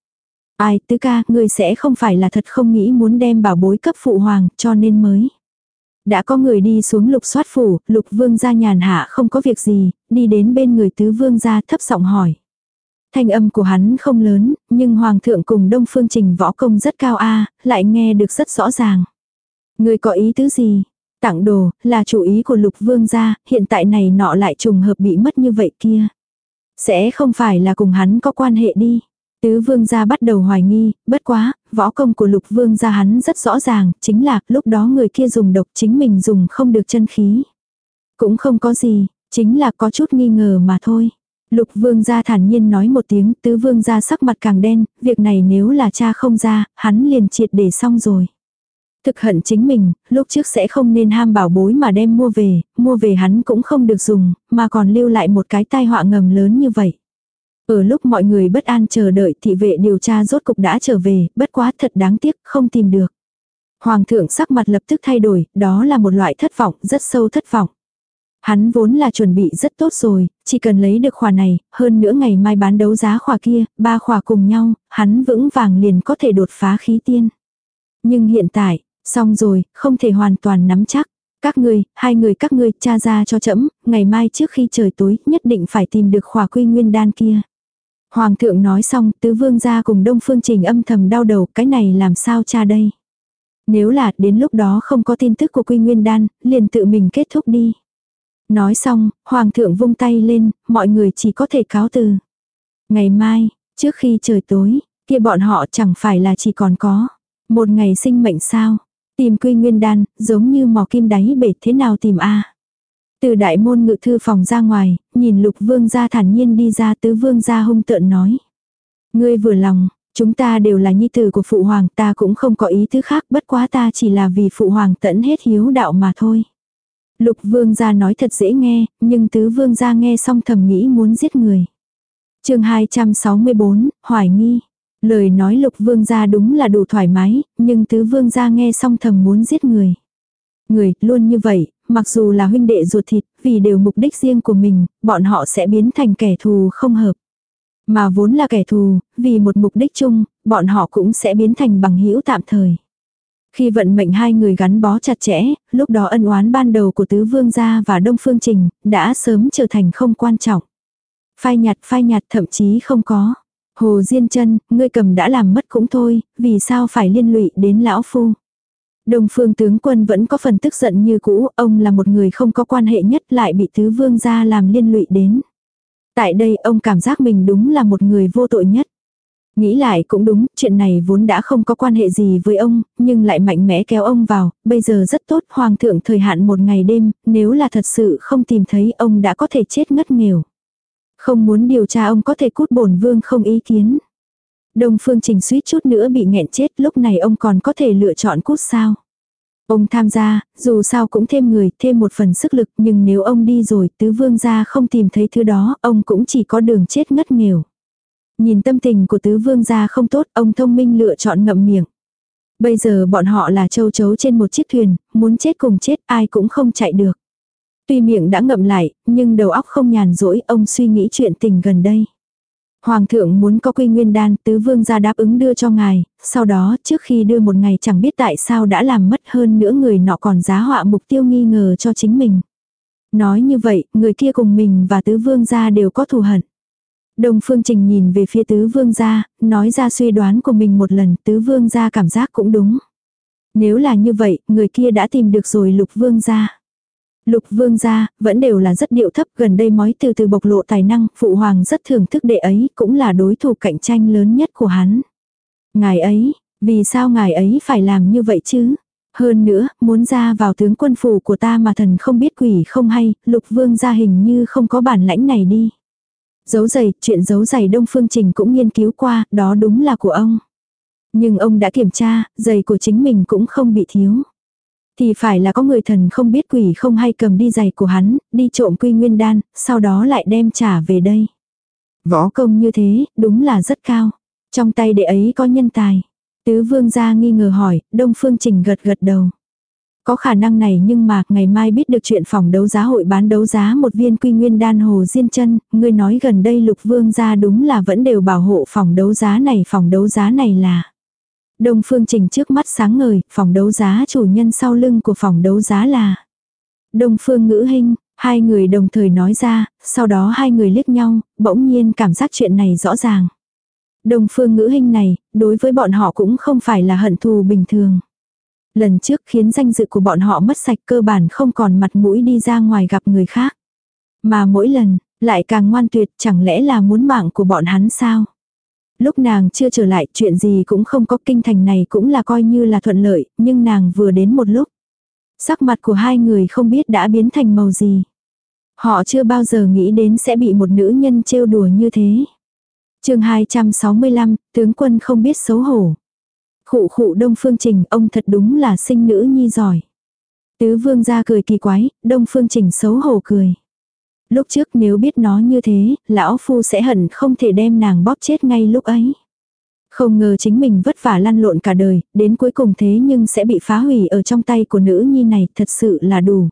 Ai tứ ca, ngươi sẽ không phải là thật không nghĩ muốn đem bảo bối cấp phụ hoàng, cho nên mới. Đã có người đi xuống lục soát phủ, lục vương gia nhàn hạ không có việc gì, đi đến bên người tứ vương gia thấp giọng hỏi. Thanh âm của hắn không lớn, nhưng Hoàng thượng cùng Đông Phương Trình võ công rất cao a lại nghe được rất rõ ràng. Người có ý tứ gì? Tặng đồ, là chủ ý của lục vương gia, hiện tại này nọ lại trùng hợp bị mất như vậy kia. Sẽ không phải là cùng hắn có quan hệ đi. Tứ vương gia bắt đầu hoài nghi, bất quá, võ công của lục vương gia hắn rất rõ ràng, chính là lúc đó người kia dùng độc chính mình dùng không được chân khí. Cũng không có gì, chính là có chút nghi ngờ mà thôi. Lục vương gia thản nhiên nói một tiếng, tứ vương gia sắc mặt càng đen, việc này nếu là cha không ra, hắn liền triệt để xong rồi. Thực hận chính mình, lúc trước sẽ không nên ham bảo bối mà đem mua về, mua về hắn cũng không được dùng, mà còn lưu lại một cái tai họa ngầm lớn như vậy. Ở lúc mọi người bất an chờ đợi thị vệ điều tra rốt cục đã trở về, bất quá thật đáng tiếc, không tìm được. Hoàng thượng sắc mặt lập tức thay đổi, đó là một loại thất vọng, rất sâu thất vọng. Hắn vốn là chuẩn bị rất tốt rồi, chỉ cần lấy được khỏa này, hơn nữa ngày mai bán đấu giá khỏa kia, ba khỏa cùng nhau, hắn vững vàng liền có thể đột phá khí tiên. Nhưng hiện tại, xong rồi, không thể hoàn toàn nắm chắc. Các ngươi, hai người các ngươi tra ra cho chậm, ngày mai trước khi trời tối nhất định phải tìm được khỏa quy nguyên đan kia. Hoàng thượng nói xong, tứ vương gia cùng đông phương trình âm thầm đau đầu, cái này làm sao cha đây. Nếu là đến lúc đó không có tin tức của quy nguyên đan, liền tự mình kết thúc đi. Nói xong, hoàng thượng vung tay lên, mọi người chỉ có thể cáo từ. Ngày mai, trước khi trời tối, kia bọn họ chẳng phải là chỉ còn có một ngày sinh mệnh sao. Tìm quy nguyên đan, giống như mò kim đáy bể thế nào tìm a từ đại môn ngự thư phòng ra ngoài, nhìn lục vương gia thản nhiên đi ra tứ vương gia hung tợn nói. Ngươi vừa lòng, chúng ta đều là nhi tử của phụ hoàng ta cũng không có ý thứ khác bất quá ta chỉ là vì phụ hoàng tận hết hiếu đạo mà thôi. Lục vương gia nói thật dễ nghe, nhưng tứ vương gia nghe xong thầm nghĩ muốn giết người. chương 264, Hoài nghi. Lời nói lục vương gia đúng là đủ thoải mái, nhưng tứ vương gia nghe xong thầm muốn giết người. Người, luôn như vậy, mặc dù là huynh đệ ruột thịt, vì đều mục đích riêng của mình, bọn họ sẽ biến thành kẻ thù không hợp. Mà vốn là kẻ thù, vì một mục đích chung, bọn họ cũng sẽ biến thành bằng hữu tạm thời. Khi vận mệnh hai người gắn bó chặt chẽ, lúc đó ân oán ban đầu của tứ vương gia và đông phương trình, đã sớm trở thành không quan trọng. Phai nhạt phai nhạt thậm chí không có. Hồ Diên chân, ngươi cầm đã làm mất cũng thôi, vì sao phải liên lụy đến lão phu. Đông phương tướng quân vẫn có phần tức giận như cũ, ông là một người không có quan hệ nhất lại bị tứ vương gia làm liên lụy đến. Tại đây ông cảm giác mình đúng là một người vô tội nhất. Nghĩ lại cũng đúng, chuyện này vốn đã không có quan hệ gì với ông, nhưng lại mạnh mẽ kéo ông vào, bây giờ rất tốt, hoàng thượng thời hạn một ngày đêm, nếu là thật sự không tìm thấy ông đã có thể chết ngất nghèo. Không muốn điều tra ông có thể cút bổn vương không ý kiến. Đông phương trình suýt chút nữa bị nghẹn chết lúc này ông còn có thể lựa chọn cút sao. Ông tham gia, dù sao cũng thêm người, thêm một phần sức lực nhưng nếu ông đi rồi tứ vương gia không tìm thấy thứ đó, ông cũng chỉ có đường chết ngất nghèo. Nhìn tâm tình của tứ vương gia không tốt, ông thông minh lựa chọn ngậm miệng. Bây giờ bọn họ là châu chấu trên một chiếc thuyền, muốn chết cùng chết ai cũng không chạy được. Tuy miệng đã ngậm lại, nhưng đầu óc không nhàn rỗi, ông suy nghĩ chuyện tình gần đây. Hoàng thượng muốn có quy nguyên đan, tứ vương gia đáp ứng đưa cho ngài, sau đó trước khi đưa một ngày chẳng biết tại sao đã làm mất hơn nữa người nọ còn giá họa mục tiêu nghi ngờ cho chính mình. Nói như vậy, người kia cùng mình và tứ vương gia đều có thù hận. Đông Phương Trình nhìn về phía tứ vương gia, nói ra suy đoán của mình một lần, tứ vương gia cảm giác cũng đúng. Nếu là như vậy, người kia đã tìm được rồi lục vương gia. Lục vương gia, vẫn đều là rất điệu thấp gần đây mói từ từ bộc lộ tài năng, phụ hoàng rất thưởng thức đệ ấy, cũng là đối thủ cạnh tranh lớn nhất của hắn. Ngài ấy, vì sao ngài ấy phải làm như vậy chứ? Hơn nữa, muốn ra vào tướng quân phủ của ta mà thần không biết quỷ không hay, lục vương gia hình như không có bản lãnh này đi. Dấu giày, chuyện dấu giày Đông Phương Trình cũng nghiên cứu qua, đó đúng là của ông. Nhưng ông đã kiểm tra, giày của chính mình cũng không bị thiếu. Thì phải là có người thần không biết quỷ không hay cầm đi giày của hắn, đi trộm quy nguyên đan, sau đó lại đem trả về đây. Võ công như thế, đúng là rất cao. Trong tay đệ ấy có nhân tài. Tứ vương gia nghi ngờ hỏi, Đông Phương Trình gật gật đầu. Có khả năng này nhưng mà ngày mai biết được chuyện phòng đấu giá hội bán đấu giá một viên quy nguyên đan hồ diên chân, ngươi nói gần đây lục vương gia đúng là vẫn đều bảo hộ phòng đấu giá này phòng đấu giá này là. Đông phương trình trước mắt sáng ngời, phòng đấu giá chủ nhân sau lưng của phòng đấu giá là. Đông phương ngữ hinh hai người đồng thời nói ra, sau đó hai người liếc nhau, bỗng nhiên cảm giác chuyện này rõ ràng. Đông phương ngữ hinh này, đối với bọn họ cũng không phải là hận thù bình thường. Lần trước khiến danh dự của bọn họ mất sạch cơ bản không còn mặt mũi đi ra ngoài gặp người khác. Mà mỗi lần, lại càng ngoan tuyệt chẳng lẽ là muốn mạng của bọn hắn sao? Lúc nàng chưa trở lại chuyện gì cũng không có kinh thành này cũng là coi như là thuận lợi, nhưng nàng vừa đến một lúc. Sắc mặt của hai người không biết đã biến thành màu gì. Họ chưa bao giờ nghĩ đến sẽ bị một nữ nhân trêu đùa như thế. chương 265, tướng quân không biết xấu hổ. Khụ khụ Đông Phương Trình, ông thật đúng là sinh nữ nhi giỏi. Tứ vương ra cười kỳ quái, Đông Phương Trình xấu hổ cười. Lúc trước nếu biết nó như thế, lão phu sẽ hận không thể đem nàng bóp chết ngay lúc ấy. Không ngờ chính mình vất vả lăn lộn cả đời, đến cuối cùng thế nhưng sẽ bị phá hủy ở trong tay của nữ nhi này, thật sự là đủ.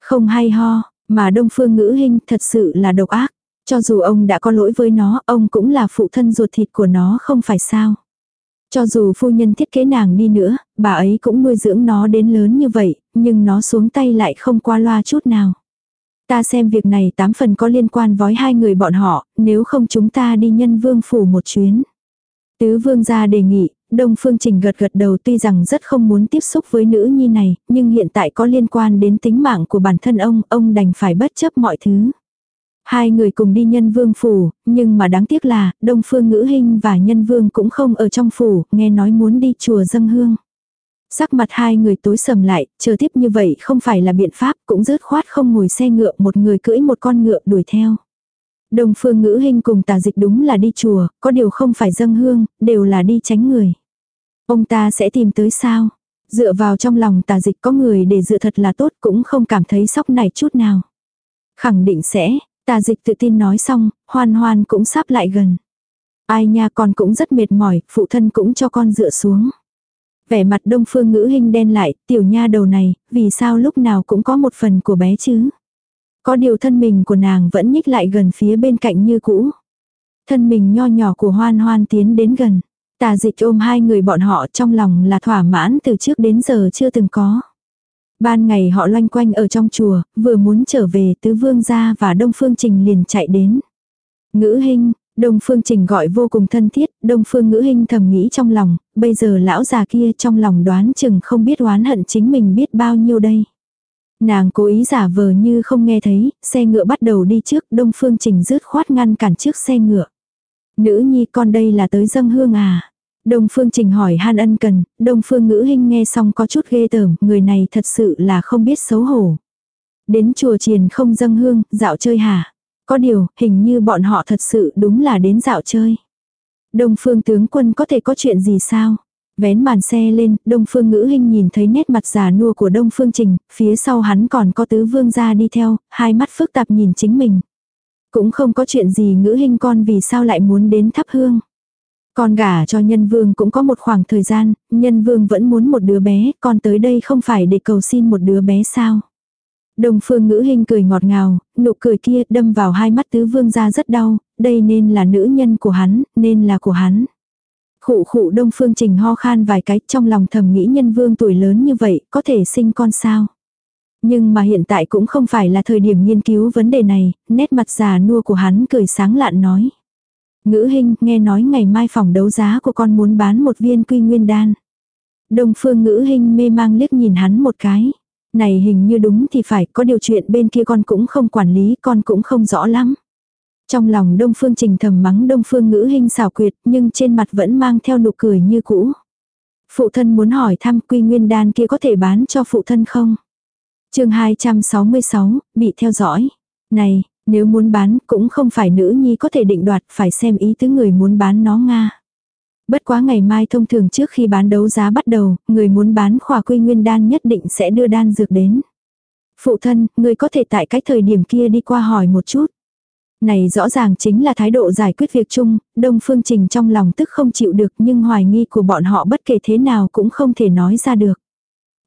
Không hay ho, mà đông phương ngữ hình thật sự là độc ác. Cho dù ông đã có lỗi với nó, ông cũng là phụ thân ruột thịt của nó không phải sao. Cho dù phu nhân thiết kế nàng đi nữa, bà ấy cũng nuôi dưỡng nó đến lớn như vậy, nhưng nó xuống tay lại không qua loa chút nào. Ta xem việc này tám phần có liên quan với hai người bọn họ, nếu không chúng ta đi nhân vương phủ một chuyến. Tứ vương gia đề nghị, Đông Phương Trình gật gật đầu tuy rằng rất không muốn tiếp xúc với nữ nhi này, nhưng hiện tại có liên quan đến tính mạng của bản thân ông, ông đành phải bất chấp mọi thứ. Hai người cùng đi nhân vương phủ, nhưng mà đáng tiếc là, Đông Phương Ngữ Hinh và nhân vương cũng không ở trong phủ, nghe nói muốn đi chùa dâng hương. Sắc mặt hai người tối sầm lại, chờ tiếp như vậy không phải là biện pháp, cũng rớt khoát không ngồi xe ngựa một người cưỡi một con ngựa đuổi theo. Đồng phương ngữ hình cùng tà dịch đúng là đi chùa, có điều không phải dâng hương, đều là đi tránh người. Ông ta sẽ tìm tới sao? Dựa vào trong lòng tà dịch có người để dựa thật là tốt cũng không cảm thấy sóc này chút nào. Khẳng định sẽ, tà dịch tự tin nói xong, hoan hoan cũng sắp lại gần. Ai nha con cũng rất mệt mỏi, phụ thân cũng cho con dựa xuống. Vẻ mặt đông phương ngữ hình đen lại, tiểu nha đầu này, vì sao lúc nào cũng có một phần của bé chứ? Có điều thân mình của nàng vẫn nhích lại gần phía bên cạnh như cũ. Thân mình nho nhỏ của hoan hoan tiến đến gần. Tà dịch ôm hai người bọn họ trong lòng là thỏa mãn từ trước đến giờ chưa từng có. Ban ngày họ loanh quanh ở trong chùa, vừa muốn trở về tứ vương gia và đông phương trình liền chạy đến. Ngữ hình, đông phương trình gọi vô cùng thân thiết, đông phương ngữ hình thầm nghĩ trong lòng, bây giờ lão già kia trong lòng đoán chừng không biết oán hận chính mình biết bao nhiêu đây. Nàng cố ý giả vờ như không nghe thấy, xe ngựa bắt đầu đi trước, Đông Phương Trình rứt khoát ngăn cản trước xe ngựa. Nữ nhi con đây là tới dâng hương à? Đông Phương Trình hỏi Han Ân Cần, Đông Phương Ngữ Hinh nghe xong có chút ghê tởm, người này thật sự là không biết xấu hổ. Đến chùa triền không dâng hương, dạo chơi hả? Có điều, hình như bọn họ thật sự đúng là đến dạo chơi. Đông Phương tướng quân có thể có chuyện gì sao? Vén màn xe lên, Đông Phương Ngữ hình nhìn thấy nét mặt già nua của Đông Phương Trình, phía sau hắn còn có tứ vương gia đi theo, hai mắt phức tạp nhìn chính mình. Cũng không có chuyện gì Ngữ hình con vì sao lại muốn đến thắp hương. Con gả cho nhân vương cũng có một khoảng thời gian, nhân vương vẫn muốn một đứa bé, con tới đây không phải để cầu xin một đứa bé sao. Đông phương ngữ hình cười ngọt ngào, nụ cười kia đâm vào hai mắt tứ vương ra rất đau, đây nên là nữ nhân của hắn, nên là của hắn. Khụ khụ đông phương trình ho khan vài cái trong lòng thầm nghĩ nhân vương tuổi lớn như vậy có thể sinh con sao. Nhưng mà hiện tại cũng không phải là thời điểm nghiên cứu vấn đề này, nét mặt già nua của hắn cười sáng lạn nói. Ngữ hình nghe nói ngày mai phòng đấu giá của con muốn bán một viên quy nguyên đan. Đông phương ngữ hình mê mang liếc nhìn hắn một cái. Này hình như đúng thì phải có điều chuyện bên kia con cũng không quản lý con cũng không rõ lắm. Trong lòng Đông Phương Trình thầm mắng Đông Phương ngữ hình xảo quyệt nhưng trên mặt vẫn mang theo nụ cười như cũ. Phụ thân muốn hỏi thăm quy nguyên đan kia có thể bán cho phụ thân không? chương 266, bị theo dõi. Này, nếu muốn bán cũng không phải nữ nhi có thể định đoạt phải xem ý tứ người muốn bán nó Nga. Bất quá ngày mai thông thường trước khi bán đấu giá bắt đầu, người muốn bán khỏa quy nguyên đan nhất định sẽ đưa đan dược đến. Phụ thân, người có thể tại cái thời điểm kia đi qua hỏi một chút. Này rõ ràng chính là thái độ giải quyết việc chung, Đông Phương Trình trong lòng tức không chịu được nhưng hoài nghi của bọn họ bất kể thế nào cũng không thể nói ra được.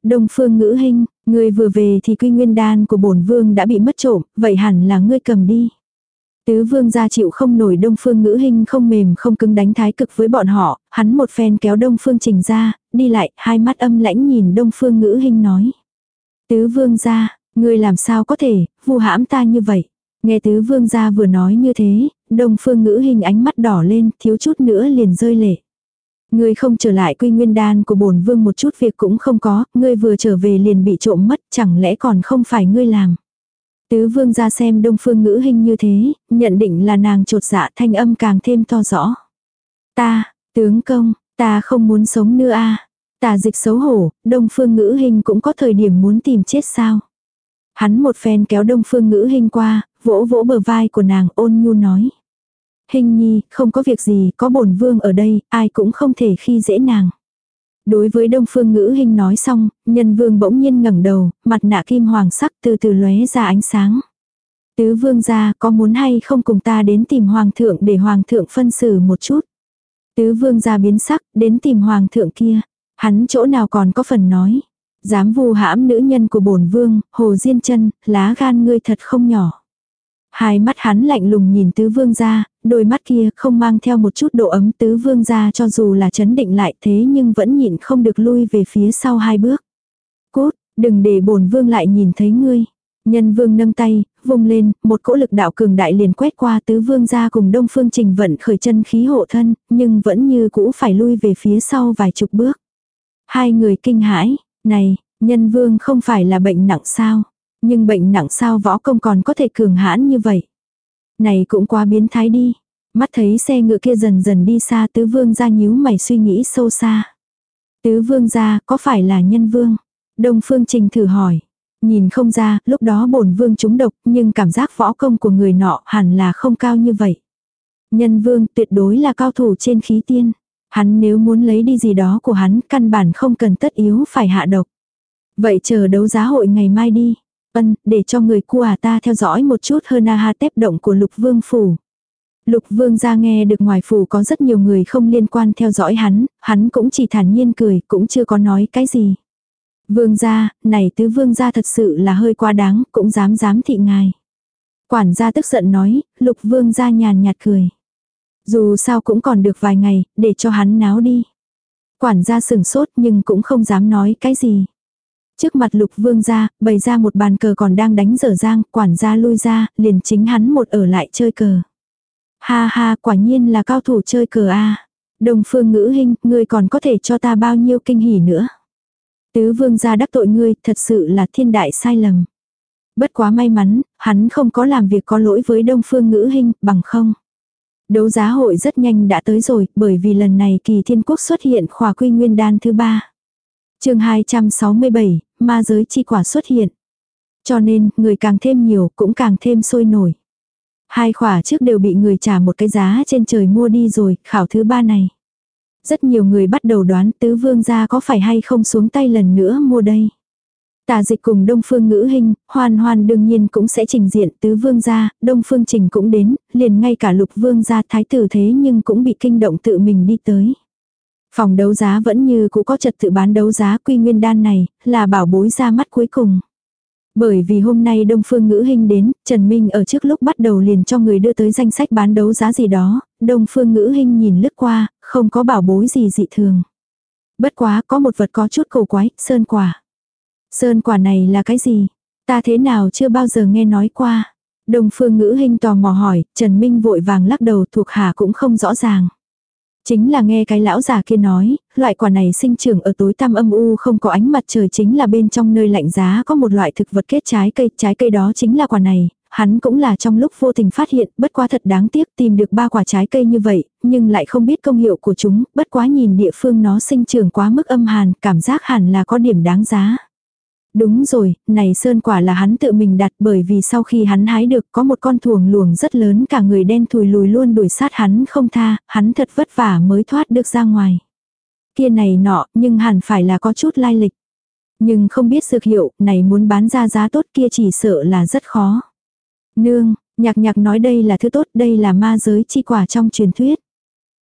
Đông Phương ngữ hình, người vừa về thì quy nguyên đan của bổn vương đã bị mất trộm, vậy hẳn là ngươi cầm đi. Tứ vương gia chịu không nổi đông phương ngữ hình không mềm không cứng đánh thái cực với bọn họ, hắn một phen kéo đông phương trình ra, đi lại, hai mắt âm lãnh nhìn đông phương ngữ hình nói. Tứ vương gia, ngươi làm sao có thể, vu hãm ta như vậy. Nghe tứ vương gia vừa nói như thế, đông phương ngữ hình ánh mắt đỏ lên, thiếu chút nữa liền rơi lệ. Ngươi không trở lại quy nguyên đan của bổn vương một chút việc cũng không có, ngươi vừa trở về liền bị trộm mất, chẳng lẽ còn không phải ngươi làm. Tứ vương ra xem đông phương ngữ hình như thế, nhận định là nàng trột dạ thanh âm càng thêm to rõ. Ta, tướng công, ta không muốn sống nữa à. a Tà dịch xấu hổ, đông phương ngữ hình cũng có thời điểm muốn tìm chết sao. Hắn một phen kéo đông phương ngữ hình qua, vỗ vỗ bờ vai của nàng ôn nhu nói. Hình nhi, không có việc gì, có bổn vương ở đây, ai cũng không thể khi dễ nàng. Đối với đông phương ngữ hình nói xong, nhân vương bỗng nhiên ngẩng đầu, mặt nạ kim hoàng sắc từ từ lóe ra ánh sáng. Tứ vương gia có muốn hay không cùng ta đến tìm hoàng thượng để hoàng thượng phân xử một chút. Tứ vương gia biến sắc, đến tìm hoàng thượng kia. Hắn chỗ nào còn có phần nói. Dám vu hãm nữ nhân của bổn vương, hồ diên chân, lá gan ngươi thật không nhỏ. Hai mắt hắn lạnh lùng nhìn tứ vương gia, đôi mắt kia không mang theo một chút độ ấm tứ vương gia cho dù là chấn định lại thế nhưng vẫn nhịn không được lui về phía sau hai bước. Cốt, đừng để bổn vương lại nhìn thấy ngươi. Nhân vương nâng tay, vùng lên, một cỗ lực đạo cường đại liền quét qua tứ vương gia cùng đông phương trình vận khởi chân khí hộ thân, nhưng vẫn như cũ phải lui về phía sau vài chục bước. Hai người kinh hãi, này, nhân vương không phải là bệnh nặng sao? Nhưng bệnh nặng sao võ công còn có thể cường hãn như vậy? Này cũng quá biến thái đi. Mắt thấy xe ngựa kia dần dần đi xa tứ vương ra nhíu mày suy nghĩ sâu xa. Tứ vương ra có phải là nhân vương? Đông phương trình thử hỏi. Nhìn không ra, lúc đó bổn vương trúng độc, nhưng cảm giác võ công của người nọ hẳn là không cao như vậy. Nhân vương tuyệt đối là cao thủ trên khí tiên. Hắn nếu muốn lấy đi gì đó của hắn, căn bản không cần tất yếu phải hạ độc. Vậy chờ đấu giá hội ngày mai đi. Ân, để cho người cua à ta theo dõi một chút hơn a ha tép động của lục vương phủ. Lục vương ra nghe được ngoài phủ có rất nhiều người không liên quan theo dõi hắn, hắn cũng chỉ thản nhiên cười, cũng chưa có nói cái gì. Vương gia, này tứ vương gia thật sự là hơi quá đáng, cũng dám dám thị ngài. Quản gia tức giận nói, lục vương gia nhàn nhạt cười. Dù sao cũng còn được vài ngày, để cho hắn náo đi. Quản gia sừng sốt nhưng cũng không dám nói cái gì. Trước mặt lục vương gia, bày ra một bàn cờ còn đang đánh dở dang, quản gia lui ra, liền chính hắn một ở lại chơi cờ. Ha ha, quả nhiên là cao thủ chơi cờ a. Đồng phương ngữ hình, ngươi còn có thể cho ta bao nhiêu kinh hỉ nữa. Tứ vương gia đắc tội ngươi, thật sự là thiên đại sai lầm. Bất quá may mắn, hắn không có làm việc có lỗi với đông phương ngữ hình, bằng không. Đấu giá hội rất nhanh đã tới rồi, bởi vì lần này kỳ thiên quốc xuất hiện khỏa quy nguyên đan thứ ba. chương 267, ma giới chi quả xuất hiện. Cho nên, người càng thêm nhiều, cũng càng thêm sôi nổi. Hai khỏa trước đều bị người trả một cái giá trên trời mua đi rồi, khảo thứ ba này. Rất nhiều người bắt đầu đoán tứ vương gia có phải hay không xuống tay lần nữa mua đây. Tà dịch cùng Đông Phương ngữ hình, hoan hoan đương nhiên cũng sẽ trình diện tứ vương gia, Đông Phương trình cũng đến, liền ngay cả lục vương gia thái tử thế nhưng cũng bị kinh động tự mình đi tới. Phòng đấu giá vẫn như cũ có trật tự bán đấu giá quy nguyên đan này, là bảo bối ra mắt cuối cùng. Bởi vì hôm nay Đông Phương Ngữ Hinh đến, Trần Minh ở trước lúc bắt đầu liền cho người đưa tới danh sách bán đấu giá gì đó, Đông Phương Ngữ Hinh nhìn lướt qua, không có bảo bối gì dị thường. Bất quá có một vật có chút cầu quái, sơn quả. Sơn quả này là cái gì? Ta thế nào chưa bao giờ nghe nói qua. Đông Phương Ngữ Hinh tò mò hỏi, Trần Minh vội vàng lắc đầu thuộc hạ cũng không rõ ràng. Chính là nghe cái lão già kia nói, loại quả này sinh trưởng ở tối tăm âm u không có ánh mặt trời chính là bên trong nơi lạnh giá có một loại thực vật kết trái cây, trái cây đó chính là quả này, hắn cũng là trong lúc vô tình phát hiện, bất quá thật đáng tiếc tìm được ba quả trái cây như vậy, nhưng lại không biết công hiệu của chúng, bất quá nhìn địa phương nó sinh trưởng quá mức âm hàn, cảm giác hẳn là có điểm đáng giá. Đúng rồi, này sơn quả là hắn tự mình đặt bởi vì sau khi hắn hái được có một con thuồng luồng rất lớn cả người đen thùi lùi luôn đuổi sát hắn không tha, hắn thật vất vả mới thoát được ra ngoài. Kia này nọ, nhưng hẳn phải là có chút lai lịch. Nhưng không biết dược hiệu, này muốn bán ra giá tốt kia chỉ sợ là rất khó. Nương, nhạc nhạc nói đây là thứ tốt, đây là ma giới chi quả trong truyền thuyết.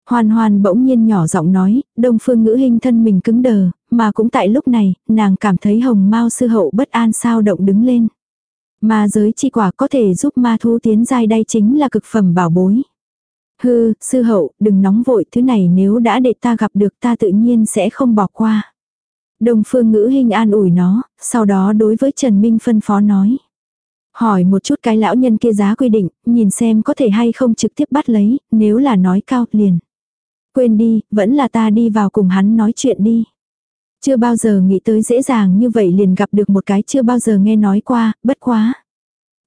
Hoàn hoàn bỗng nhiên nhỏ giọng nói, đông phương ngữ hình thân mình cứng đờ, mà cũng tại lúc này, nàng cảm thấy hồng mao sư hậu bất an sao động đứng lên. Ma giới chi quả có thể giúp ma thú tiến giai đây chính là cực phẩm bảo bối. Hư, sư hậu, đừng nóng vội, thứ này nếu đã để ta gặp được ta tự nhiên sẽ không bỏ qua. Đồng phương ngữ hình an ủi nó, sau đó đối với Trần Minh phân phó nói. Hỏi một chút cái lão nhân kia giá quy định, nhìn xem có thể hay không trực tiếp bắt lấy, nếu là nói cao liền. Quên đi, vẫn là ta đi vào cùng hắn nói chuyện đi. Chưa bao giờ nghĩ tới dễ dàng như vậy liền gặp được một cái chưa bao giờ nghe nói qua, bất quá.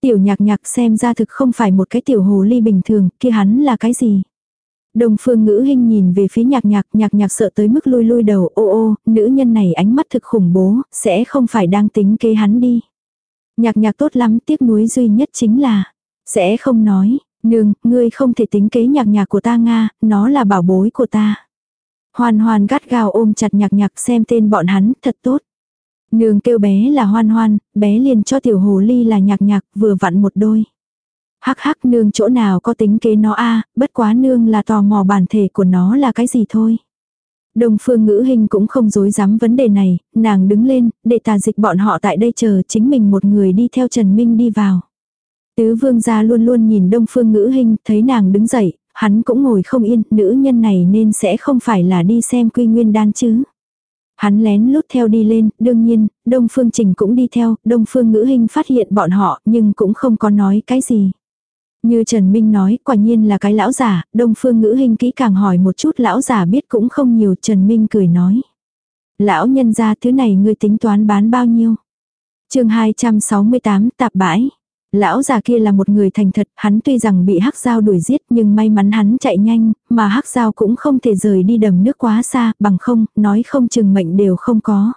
Tiểu nhạc nhạc xem ra thực không phải một cái tiểu hồ ly bình thường, kia hắn là cái gì. Đồng phương ngữ hình nhìn về phía nhạc nhạc, nhạc nhạc sợ tới mức lui lui đầu, ô ô, nữ nhân này ánh mắt thực khủng bố, sẽ không phải đang tính kế hắn đi. Nhạc nhạc tốt lắm, tiếc nuối duy nhất chính là, sẽ không nói, nương, ngươi không thể tính kế nhạc nhạc của ta Nga, nó là bảo bối của ta. Hoan hoan gắt gao ôm chặt nhạc nhạc xem tên bọn hắn, thật tốt. Nương kêu bé là hoan hoan, bé liền cho tiểu hồ ly là nhạc nhạc, vừa vặn một đôi. Hắc hắc nương chỗ nào có tính kế nó a bất quá nương là tò mò bản thể của nó là cái gì thôi. Đồng phương ngữ hình cũng không dối dám vấn đề này, nàng đứng lên, để tà dịch bọn họ tại đây chờ chính mình một người đi theo Trần Minh đi vào. Tứ vương gia luôn luôn nhìn đông phương ngữ hình, thấy nàng đứng dậy, hắn cũng ngồi không yên, nữ nhân này nên sẽ không phải là đi xem quy nguyên đan chứ. Hắn lén lút theo đi lên, đương nhiên, Đông Phương Trình cũng đi theo, Đông Phương Ngữ Hinh phát hiện bọn họ nhưng cũng không có nói cái gì. Như Trần Minh nói, quả nhiên là cái lão giả, Đông Phương Ngữ Hinh kỹ càng hỏi một chút lão giả biết cũng không nhiều, Trần Minh cười nói. Lão nhân ra thứ này ngươi tính toán bán bao nhiêu? chương 268 tạp bãi. Lão già kia là một người thành thật, hắn tuy rằng bị hắc dao đuổi giết nhưng may mắn hắn chạy nhanh, mà hắc dao cũng không thể rời đi đầm nước quá xa, bằng không, nói không chừng mệnh đều không có.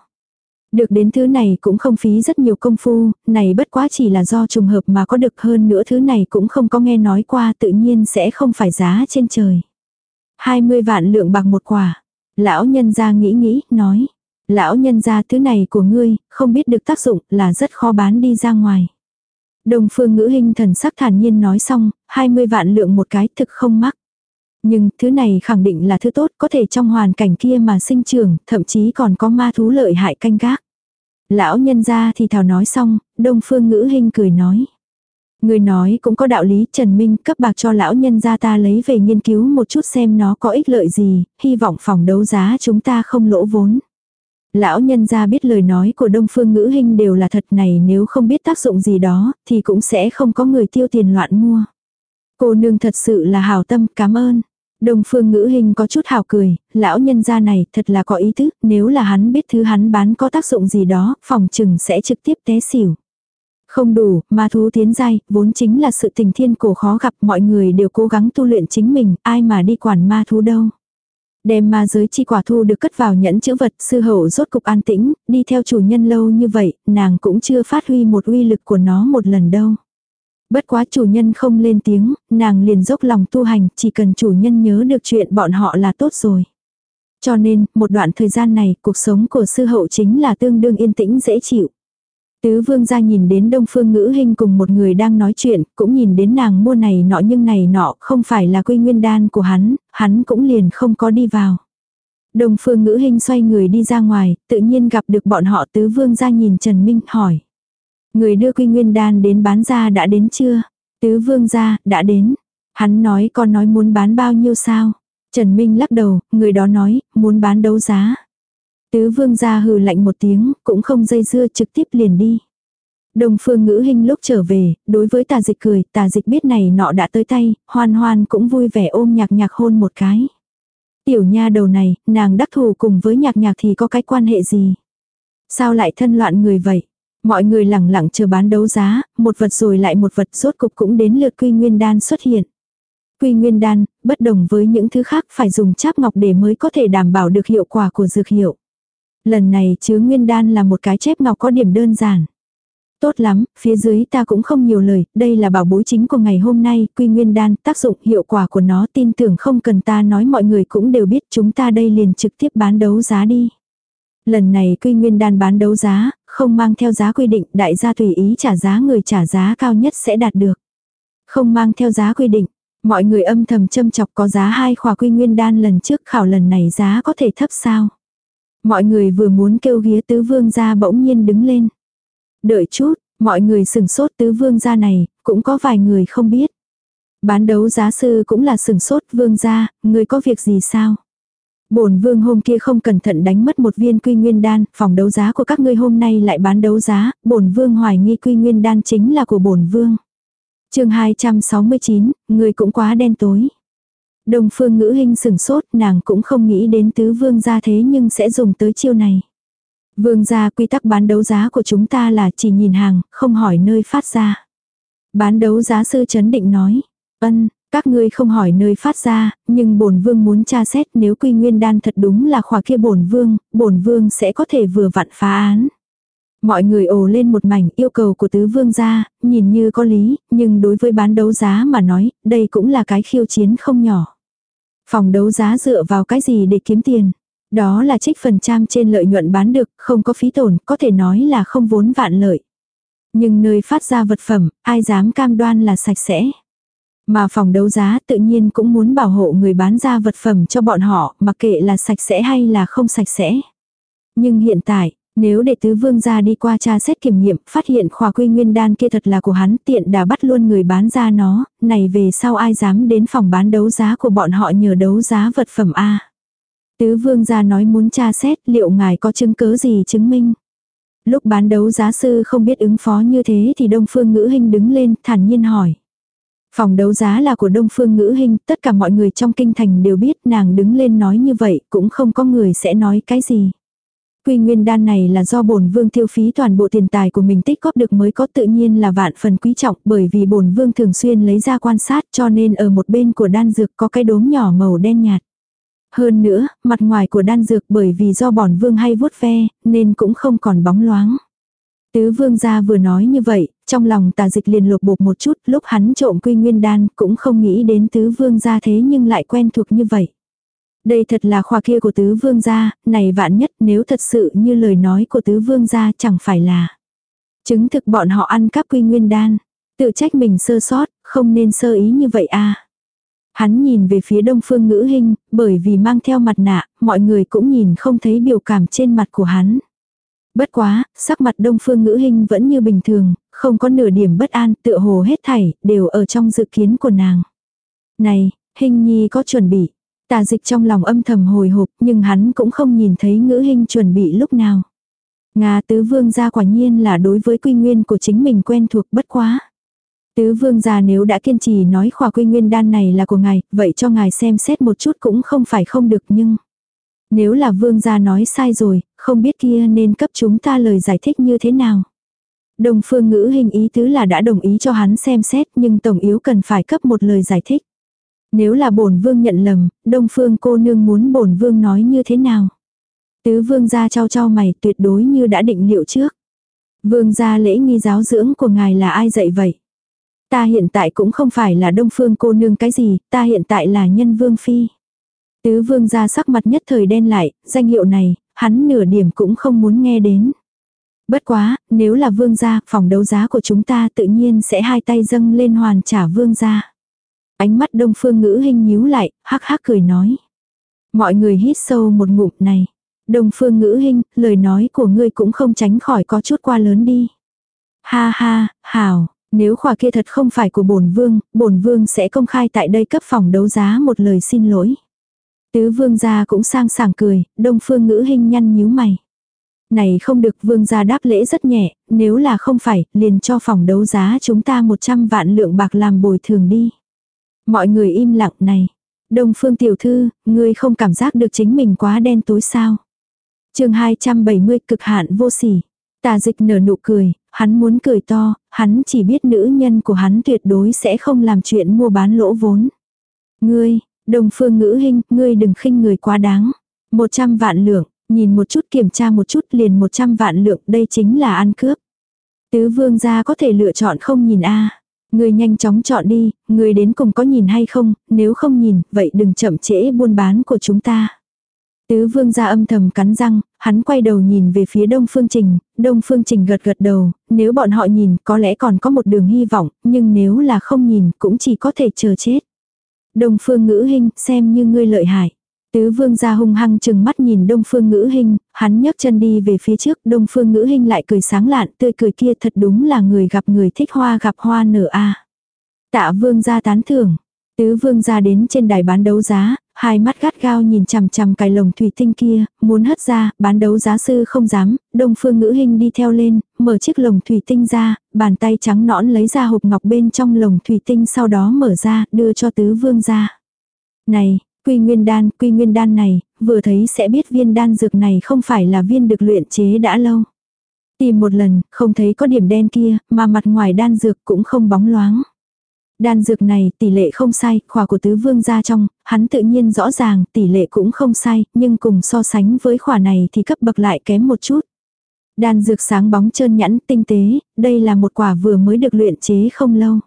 Được đến thứ này cũng không phí rất nhiều công phu, này bất quá chỉ là do trùng hợp mà có được hơn nữa thứ này cũng không có nghe nói qua tự nhiên sẽ không phải giá trên trời. 20 vạn lượng bạc một quả. Lão nhân gia nghĩ nghĩ, nói. Lão nhân gia thứ này của ngươi, không biết được tác dụng là rất khó bán đi ra ngoài. Đồng phương ngữ hình thần sắc thản nhiên nói xong, 20 vạn lượng một cái thực không mắc. Nhưng thứ này khẳng định là thứ tốt có thể trong hoàn cảnh kia mà sinh trưởng, thậm chí còn có ma thú lợi hại canh gác. Lão nhân ra thì thảo nói xong, đông phương ngữ hình cười nói. Người nói cũng có đạo lý Trần Minh cấp bạc cho lão nhân gia ta lấy về nghiên cứu một chút xem nó có ích lợi gì, hy vọng phòng đấu giá chúng ta không lỗ vốn. Lão nhân gia biết lời nói của Đông Phương Ngữ hình đều là thật này nếu không biết tác dụng gì đó thì cũng sẽ không có người tiêu tiền loạn mua. Cô nương thật sự là hào tâm cảm ơn. Đông phương ngữ hình có chút hào cười, lão nhân gia này thật là có ý tứ, nếu là hắn biết thứ hắn bán có tác dụng gì đó, phòng chừng sẽ trực tiếp té xỉu. Không đủ, ma thú tiến giai, vốn chính là sự tình thiên cổ khó gặp, mọi người đều cố gắng tu luyện chính mình, ai mà đi quản ma thú đâu. Đem ma giới chi quả thu được cất vào nhẫn chữ vật, sư hậu rốt cục an tĩnh, đi theo chủ nhân lâu như vậy, nàng cũng chưa phát huy một uy lực của nó một lần đâu. Bất quá chủ nhân không lên tiếng, nàng liền dốc lòng tu hành, chỉ cần chủ nhân nhớ được chuyện bọn họ là tốt rồi. Cho nên, một đoạn thời gian này, cuộc sống của sư hậu chính là tương đương yên tĩnh dễ chịu. Tứ vương ra nhìn đến đông phương ngữ hình cùng một người đang nói chuyện, cũng nhìn đến nàng mua này nọ nhưng này nọ không phải là quy nguyên đan của hắn, hắn cũng liền không có đi vào. Đông phương ngữ hình xoay người đi ra ngoài, tự nhiên gặp được bọn họ tứ vương ra nhìn Trần Minh hỏi. Người đưa quy nguyên đan đến bán ra đã đến chưa? Tứ vương ra, đã đến. Hắn nói con nói muốn bán bao nhiêu sao? Trần Minh lắc đầu, người đó nói, muốn bán đấu giá. Tứ vương ra hừ lạnh một tiếng, cũng không dây dưa trực tiếp liền đi. Đồng phương ngữ hình lúc trở về, đối với tà dịch cười, tà dịch biết này nọ đã tới tay, hoan hoan cũng vui vẻ ôm nhạc nhạc hôn một cái. Tiểu nha đầu này, nàng đắc thù cùng với nhạc nhạc thì có cái quan hệ gì? Sao lại thân loạn người vậy? Mọi người lẳng lặng chờ bán đấu giá, một vật rồi lại một vật rốt cục cũng đến lượt quy nguyên đan xuất hiện. Quy nguyên đan, bất đồng với những thứ khác phải dùng cháp ngọc để mới có thể đảm bảo được hiệu quả của dược hiệu. Lần này chứa nguyên đan là một cái chép ngọc có điểm đơn giản. Tốt lắm, phía dưới ta cũng không nhiều lời, đây là bảo bối chính của ngày hôm nay, quy nguyên đan, tác dụng hiệu quả của nó tin tưởng không cần ta nói mọi người cũng đều biết chúng ta đây liền trực tiếp bán đấu giá đi. Lần này quy nguyên đan bán đấu giá, không mang theo giá quy định, đại gia tùy ý trả giá người trả giá cao nhất sẽ đạt được. Không mang theo giá quy định, mọi người âm thầm châm chọc có giá hai khỏa quy nguyên đan lần trước khảo lần này giá có thể thấp sao. Mọi người vừa muốn kêu ghía tứ vương ra bỗng nhiên đứng lên. Đợi chút, mọi người sừng sốt tứ vương gia này, cũng có vài người không biết. Bán đấu giá sư cũng là sừng sốt vương gia, người có việc gì sao? Bổn vương hôm kia không cẩn thận đánh mất một viên quy nguyên đan, phòng đấu giá của các ngươi hôm nay lại bán đấu giá, bổn vương hoài nghi quy nguyên đan chính là của bổn vương. chương 269, người cũng quá đen tối. Đồng phương ngữ hình sừng sốt, nàng cũng không nghĩ đến tứ vương gia thế nhưng sẽ dùng tới chiêu này. Vương gia quy tắc bán đấu giá của chúng ta là chỉ nhìn hàng, không hỏi nơi phát ra. Bán đấu giá sư chấn định nói, ân, các ngươi không hỏi nơi phát ra, nhưng bổn vương muốn tra xét nếu quy nguyên đan thật đúng là khóa kia bổn vương, bổn vương sẽ có thể vừa vặn phá án. Mọi người ồ lên một mảnh yêu cầu của tứ vương gia, nhìn như có lý, nhưng đối với bán đấu giá mà nói, đây cũng là cái khiêu chiến không nhỏ. Phòng đấu giá dựa vào cái gì để kiếm tiền? Đó là trích phần trăm trên lợi nhuận bán được, không có phí tổn, có thể nói là không vốn vạn lợi. Nhưng nơi phát ra vật phẩm, ai dám cam đoan là sạch sẽ. Mà phòng đấu giá tự nhiên cũng muốn bảo hộ người bán ra vật phẩm cho bọn họ, mặc kệ là sạch sẽ hay là không sạch sẽ. Nhưng hiện tại, nếu đệ tứ vương gia đi qua tra xét kiểm nghiệm, phát hiện khoa quy nguyên đan kia thật là của hắn, tiện đã bắt luôn người bán ra nó, này về sau ai dám đến phòng bán đấu giá của bọn họ nhờ đấu giá vật phẩm A. Tứ vương gia nói muốn tra xét liệu ngài có chứng cứ gì chứng minh. Lúc bán đấu giá sư không biết ứng phó như thế thì đông phương ngữ hình đứng lên thản nhiên hỏi. Phòng đấu giá là của Đông Phương Ngữ hình tất cả mọi người trong kinh thành đều biết nàng đứng lên nói như vậy, cũng không có người sẽ nói cái gì. Quy nguyên đan này là do bổn vương tiêu phí toàn bộ tiền tài của mình tích góp được mới có tự nhiên là vạn phần quý trọng bởi vì bổn vương thường xuyên lấy ra quan sát cho nên ở một bên của đan dược có cái đốm nhỏ màu đen nhạt. Hơn nữa, mặt ngoài của đan dược bởi vì do bổn vương hay vuốt ve nên cũng không còn bóng loáng. Tứ vương gia vừa nói như vậy, trong lòng tà dịch liền lột bột một chút, lúc hắn trộm quy nguyên đan cũng không nghĩ đến tứ vương gia thế nhưng lại quen thuộc như vậy. Đây thật là khoa kia của tứ vương gia, này vạn nhất nếu thật sự như lời nói của tứ vương gia chẳng phải là. Chứng thực bọn họ ăn cắp quy nguyên đan, tự trách mình sơ sót, không nên sơ ý như vậy à. Hắn nhìn về phía đông phương ngữ hình, bởi vì mang theo mặt nạ, mọi người cũng nhìn không thấy biểu cảm trên mặt của hắn. Bất quá, sắc mặt đông phương ngữ hình vẫn như bình thường, không có nửa điểm bất an, tựa hồ hết thảy, đều ở trong dự kiến của nàng. Này, hình nhi có chuẩn bị. Tà dịch trong lòng âm thầm hồi hộp, nhưng hắn cũng không nhìn thấy ngữ hình chuẩn bị lúc nào. Nga tứ vương gia quả nhiên là đối với quy nguyên của chính mình quen thuộc bất quá. Tứ vương gia nếu đã kiên trì nói khỏa quy nguyên đan này là của ngài, vậy cho ngài xem xét một chút cũng không phải không được nhưng. Nếu là vương gia nói sai rồi, không biết kia nên cấp chúng ta lời giải thích như thế nào. Đồng phương ngữ hình ý tứ là đã đồng ý cho hắn xem xét nhưng tổng yếu cần phải cấp một lời giải thích. Nếu là bổn vương nhận lầm, đông phương cô nương muốn bổn vương nói như thế nào. Tứ vương gia trao trao mày tuyệt đối như đã định liệu trước. Vương gia lễ nghi giáo dưỡng của ngài là ai dạy vậy? Ta hiện tại cũng không phải là đông phương cô nương cái gì, ta hiện tại là nhân vương phi. Tứ vương gia sắc mặt nhất thời đen lại, danh hiệu này, hắn nửa điểm cũng không muốn nghe đến. Bất quá, nếu là vương gia, phòng đấu giá của chúng ta tự nhiên sẽ hai tay dâng lên hoàn trả vương gia. Ánh mắt đông phương ngữ hình nhíu lại, hắc hắc cười nói. Mọi người hít sâu một ngụm này. Đông phương ngữ hình, lời nói của ngươi cũng không tránh khỏi có chút qua lớn đi. Ha ha, hảo, nếu khỏa kia thật không phải của bổn vương, bổn vương sẽ công khai tại đây cấp phòng đấu giá một lời xin lỗi. Tứ vương gia cũng sang sảng cười, đông phương ngữ hình nhăn nhíu mày. Này không được vương gia đáp lễ rất nhẹ, nếu là không phải, liền cho phòng đấu giá chúng ta 100 vạn lượng bạc làm bồi thường đi. Mọi người im lặng này. Đông phương tiểu thư, ngươi không cảm giác được chính mình quá đen tối sao. chương 270 cực hạn vô sỉ. Tà dịch nở nụ cười, hắn muốn cười to, hắn chỉ biết nữ nhân của hắn tuyệt đối sẽ không làm chuyện mua bán lỗ vốn. Ngươi, Đồng phương ngữ hình, ngươi đừng khinh người quá đáng. một trăm vạn lượng, nhìn một chút kiểm tra một chút liền một trăm vạn lượng, đây chính là ăn cướp. Tứ vương gia có thể lựa chọn không nhìn a Ngươi nhanh chóng chọn đi, ngươi đến cùng có nhìn hay không, nếu không nhìn, vậy đừng chậm trễ buôn bán của chúng ta. Tứ vương gia âm thầm cắn răng, hắn quay đầu nhìn về phía đông phương trình, đông phương trình gật gật đầu, nếu bọn họ nhìn có lẽ còn có một đường hy vọng, nhưng nếu là không nhìn cũng chỉ có thể chờ chết. Đông phương ngữ hình, xem như ngươi lợi hại. Tứ vương gia hung hăng chừng mắt nhìn đông phương ngữ hình, hắn nhấc chân đi về phía trước, đông phương ngữ hình lại cười sáng lạn, tươi cười kia thật đúng là người gặp người thích hoa gặp hoa nở a. Tạ vương gia tán thưởng. Tứ vương gia đến trên đài bán đấu giá, hai mắt gắt gao nhìn chằm chằm cái lồng thủy tinh kia, muốn hất ra, bán đấu giá sư không dám, đông phương ngữ hình đi theo lên, mở chiếc lồng thủy tinh ra, bàn tay trắng nõn lấy ra hộp ngọc bên trong lồng thủy tinh sau đó mở ra, đưa cho tứ vương ra. Này, quy nguyên đan, quy nguyên đan này, vừa thấy sẽ biết viên đan dược này không phải là viên được luyện chế đã lâu. Tìm một lần, không thấy có điểm đen kia, mà mặt ngoài đan dược cũng không bóng loáng. Đan dược này tỷ lệ không sai, khỏa của tứ vương ra trong, hắn tự nhiên rõ ràng tỷ lệ cũng không sai, nhưng cùng so sánh với khỏa này thì cấp bậc lại kém một chút. Đan dược sáng bóng trơn nhẵn tinh tế, đây là một quả vừa mới được luyện chế không lâu.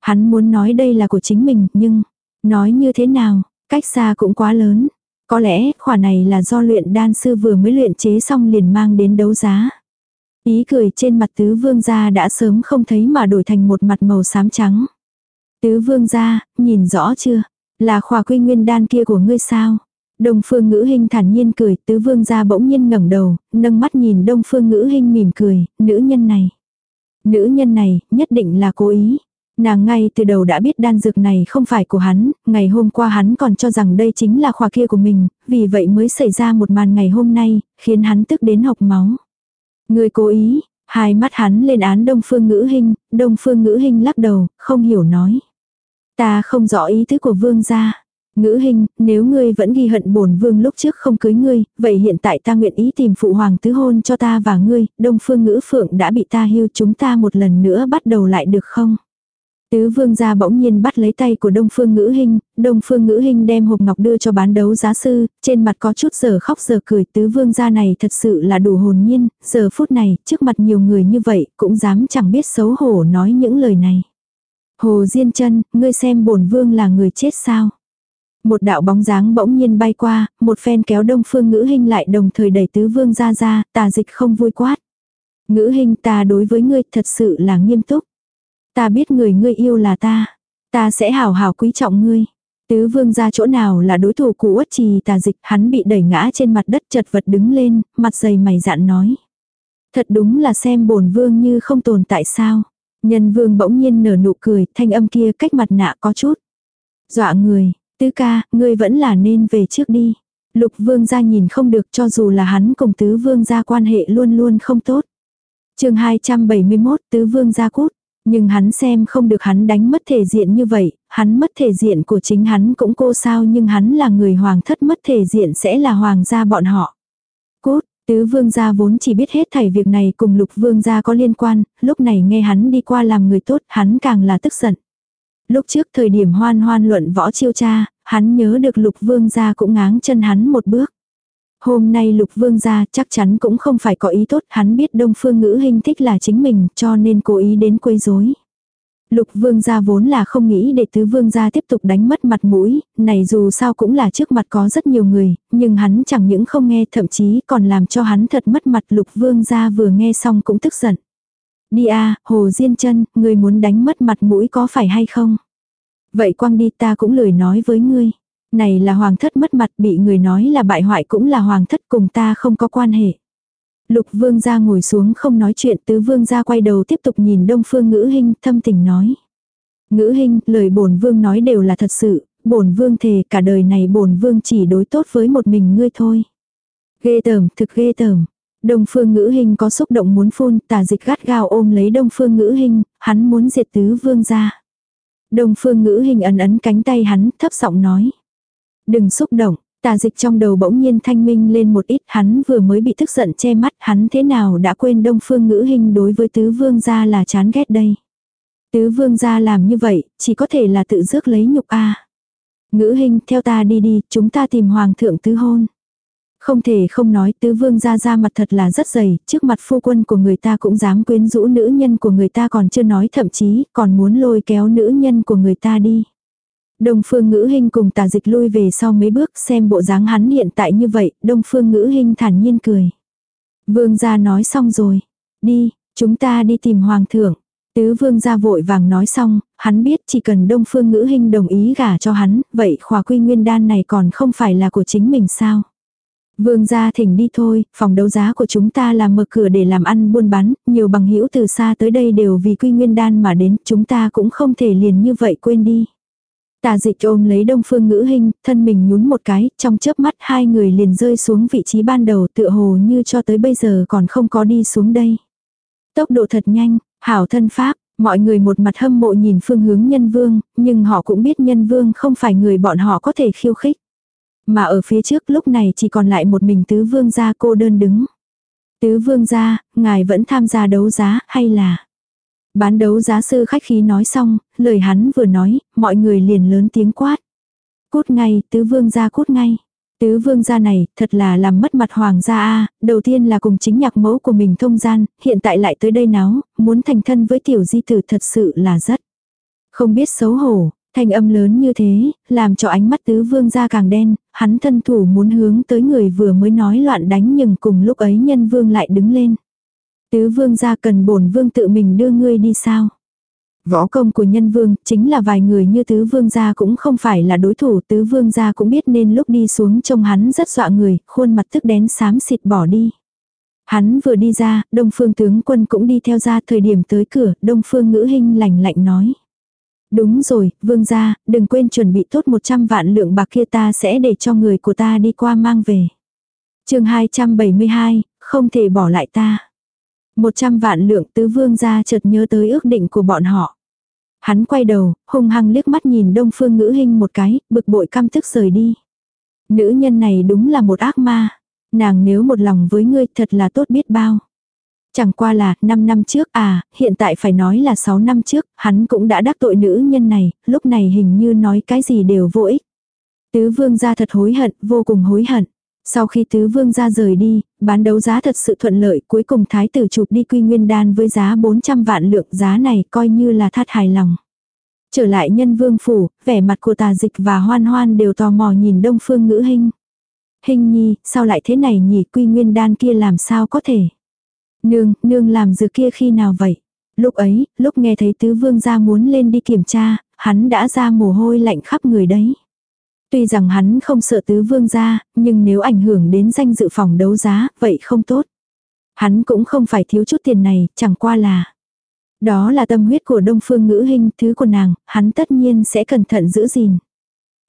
Hắn muốn nói đây là của chính mình, nhưng nói như thế nào, cách xa cũng quá lớn. Có lẽ khỏa này là do luyện đan sư vừa mới luyện chế xong liền mang đến đấu giá. Ý cười trên mặt tứ vương gia đã sớm không thấy mà đổi thành một mặt màu xám trắng. Tứ vương gia, nhìn rõ chưa? Là khỏa quy nguyên đan kia của ngươi sao? Đông phương ngữ hình thản nhiên cười, tứ vương gia bỗng nhiên ngẩng đầu, nâng mắt nhìn đông phương ngữ hình mỉm cười, nữ nhân này. Nữ nhân này, nhất định là cố ý. Nàng ngay từ đầu đã biết đan dược này không phải của hắn, ngày hôm qua hắn còn cho rằng đây chính là khoa kia của mình, vì vậy mới xảy ra một màn ngày hôm nay, khiến hắn tức đến học máu. Người cố ý, hai mắt hắn lên án đông phương ngữ hình, đông phương ngữ hình lắc đầu, không hiểu nói. Ta không rõ ý tứ của vương gia. Ngữ hình, nếu ngươi vẫn ghi hận bổn vương lúc trước không cưới ngươi, vậy hiện tại ta nguyện ý tìm phụ hoàng tứ hôn cho ta và ngươi, đông phương ngữ phượng đã bị ta hưu chúng ta một lần nữa bắt đầu lại được không? Tứ vương gia bỗng nhiên bắt lấy tay của đông phương ngữ hình, đông phương ngữ hình đem hộp ngọc đưa cho bán đấu giá sư, trên mặt có chút giờ khóc giờ cười tứ vương gia này thật sự là đủ hồn nhiên, giờ phút này, trước mặt nhiều người như vậy, cũng dám chẳng biết xấu hổ nói những lời này. Hồ Diên chân, ngươi xem bổn vương là người chết sao? Một đạo bóng dáng bỗng nhiên bay qua, một phen kéo đông phương ngữ hình lại đồng thời đẩy tứ vương ra ra, tà dịch không vui quát. Ngữ hình ta đối với ngươi thật sự là nghiêm túc. Ta biết người ngươi yêu là ta. Ta sẽ hảo hảo quý trọng ngươi. Tứ vương ra chỗ nào là đối thủ của uất trì tà dịch, hắn bị đẩy ngã trên mặt đất chật vật đứng lên, mặt dày mày dạn nói. Thật đúng là xem bồn vương như không tồn tại sao. Nhân vương bỗng nhiên nở nụ cười, thanh âm kia cách mặt nạ có chút. Dọa người, tứ ca, ngươi vẫn là nên về trước đi. Lục vương gia nhìn không được cho dù là hắn cùng tứ vương gia quan hệ luôn luôn không tốt. chương 271 tứ vương gia cút. Nhưng hắn xem không được hắn đánh mất thể diện như vậy, hắn mất thể diện của chính hắn cũng cô sao nhưng hắn là người hoàng thất mất thể diện sẽ là hoàng gia bọn họ. Cút, tứ vương gia vốn chỉ biết hết thảy việc này cùng lục vương gia có liên quan, lúc này nghe hắn đi qua làm người tốt hắn càng là tức giận. Lúc trước thời điểm hoan hoan luận võ chiêu cha, hắn nhớ được lục vương gia cũng ngáng chân hắn một bước. Hôm nay lục vương gia chắc chắn cũng không phải có ý tốt, hắn biết đông phương ngữ hình thích là chính mình cho nên cố ý đến quấy rối. Lục vương gia vốn là không nghĩ để tứ vương gia tiếp tục đánh mất mặt mũi, này dù sao cũng là trước mặt có rất nhiều người, nhưng hắn chẳng những không nghe thậm chí còn làm cho hắn thật mất mặt lục vương gia vừa nghe xong cũng tức giận. Đi à, hồ diên chân, người muốn đánh mất mặt mũi có phải hay không? Vậy quang đi ta cũng lười nói với ngươi. Này là hoàng thất mất mặt bị người nói là bại hoại cũng là hoàng thất cùng ta không có quan hệ. Lục vương gia ngồi xuống không nói chuyện tứ vương gia quay đầu tiếp tục nhìn đông phương ngữ hình thâm tình nói. Ngữ hình, lời bổn vương nói đều là thật sự, bổn vương thề cả đời này bổn vương chỉ đối tốt với một mình ngươi thôi. Ghê tởm, thực ghê tởm. Đông phương ngữ hình có xúc động muốn phun, tà dịch gắt gao ôm lấy đông phương ngữ hình, hắn muốn diệt tứ vương gia. Đông phương ngữ hình ấn ấn cánh tay hắn, thấp giọng nói. Đừng xúc động, tà dịch trong đầu bỗng nhiên thanh minh lên một ít, hắn vừa mới bị tức giận che mắt, hắn thế nào đã quên đông phương ngữ hình đối với tứ vương gia là chán ghét đây. Tứ vương gia làm như vậy, chỉ có thể là tự rước lấy nhục a. Ngữ hình, theo ta đi đi, chúng ta tìm hoàng thượng tứ hôn. Không thể không nói tứ vương gia ra mặt thật là rất dày, trước mặt phu quân của người ta cũng dám quyến rũ nữ nhân của người ta còn chưa nói thậm chí còn muốn lôi kéo nữ nhân của người ta đi. Đông phương ngữ hình cùng tà dịch lui về sau mấy bước xem bộ dáng hắn hiện tại như vậy, đông phương ngữ hình thản nhiên cười. Vương gia nói xong rồi. Đi, chúng ta đi tìm hoàng thượng. Tứ vương gia vội vàng nói xong, hắn biết chỉ cần đông phương ngữ hình đồng ý gả cho hắn, vậy khóa quy nguyên đan này còn không phải là của chính mình sao. Vương gia thỉnh đi thôi, phòng đấu giá của chúng ta là mở cửa để làm ăn buôn bán, nhiều bằng hữu từ xa tới đây đều vì quy nguyên đan mà đến, chúng ta cũng không thể liền như vậy quên đi. Tà dịch ôm lấy đông phương ngữ hình, thân mình nhún một cái, trong chớp mắt hai người liền rơi xuống vị trí ban đầu tựa hồ như cho tới bây giờ còn không có đi xuống đây. Tốc độ thật nhanh, hảo thân pháp, mọi người một mặt hâm mộ nhìn phương hướng nhân vương, nhưng họ cũng biết nhân vương không phải người bọn họ có thể khiêu khích. Mà ở phía trước lúc này chỉ còn lại một mình tứ vương gia cô đơn đứng. Tứ vương gia, ngài vẫn tham gia đấu giá hay là... Bán đấu giá sư khách khí nói xong, lời hắn vừa nói, mọi người liền lớn tiếng quát. Cút ngay, tứ vương gia cút ngay. Tứ vương gia này, thật là làm mất mặt hoàng gia a đầu tiên là cùng chính nhạc mẫu của mình thông gian, hiện tại lại tới đây náo, muốn thành thân với tiểu di tử thật sự là rất. Không biết xấu hổ, thanh âm lớn như thế, làm cho ánh mắt tứ vương gia càng đen, hắn thân thủ muốn hướng tới người vừa mới nói loạn đánh nhưng cùng lúc ấy nhân vương lại đứng lên. Tứ vương gia cần bổn vương tự mình đưa ngươi đi sao? Võ công của nhân vương chính là vài người như tứ vương gia cũng không phải là đối thủ tứ vương gia cũng biết nên lúc đi xuống trông hắn rất dọa người, khuôn mặt tức đén xám xịt bỏ đi. Hắn vừa đi ra, đông phương tướng quân cũng đi theo ra thời điểm tới cửa, đông phương ngữ hình lạnh lạnh nói. Đúng rồi, vương gia, đừng quên chuẩn bị tốt 100 vạn lượng bạc kia ta sẽ để cho người của ta đi qua mang về. chương 272, không thể bỏ lại ta. 100 vạn lượng tứ vương gia chợt nhớ tới ước định của bọn họ. Hắn quay đầu, hung hăng liếc mắt nhìn đông phương ngữ hình một cái, bực bội căm tức rời đi. Nữ nhân này đúng là một ác ma. Nàng nếu một lòng với ngươi thật là tốt biết bao. Chẳng qua là 5 năm trước à, hiện tại phải nói là 6 năm trước, hắn cũng đã đắc tội nữ nhân này, lúc này hình như nói cái gì đều vô ích. Tứ vương gia thật hối hận, vô cùng hối hận. Sau khi tứ vương ra rời đi, bán đấu giá thật sự thuận lợi, cuối cùng thái tử chụp đi quy nguyên đan với giá 400 vạn lượng giá này coi như là thắt hài lòng. Trở lại nhân vương phủ, vẻ mặt của tà dịch và hoan hoan đều tò mò nhìn đông phương ngữ hình. Hình nhi, sao lại thế này nhỉ quy nguyên đan kia làm sao có thể. Nương, nương làm dự kia khi nào vậy? Lúc ấy, lúc nghe thấy tứ vương gia muốn lên đi kiểm tra, hắn đã ra mồ hôi lạnh khắp người đấy. Tuy rằng hắn không sợ tứ vương gia, nhưng nếu ảnh hưởng đến danh dự phòng đấu giá, vậy không tốt. Hắn cũng không phải thiếu chút tiền này, chẳng qua là. Đó là tâm huyết của đông phương ngữ hình, thứ của nàng, hắn tất nhiên sẽ cẩn thận giữ gìn.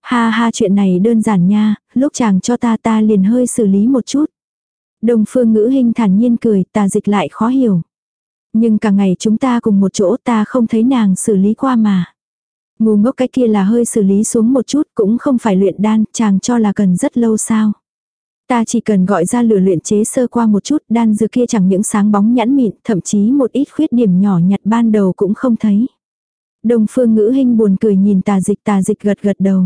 Ha ha chuyện này đơn giản nha, lúc chàng cho ta ta liền hơi xử lý một chút. Đông phương ngữ hình thản nhiên cười, ta dịch lại khó hiểu. Nhưng cả ngày chúng ta cùng một chỗ ta không thấy nàng xử lý qua mà. Ngu ngốc cái kia là hơi xử lý xuống một chút cũng không phải luyện đan, chàng cho là cần rất lâu sao. Ta chỉ cần gọi ra lửa luyện chế sơ qua một chút, đan dược kia chẳng những sáng bóng nhẵn mịn, thậm chí một ít khuyết điểm nhỏ nhặt ban đầu cũng không thấy. Đồng phương ngữ hình buồn cười nhìn tà dịch tà dịch gật gật đầu.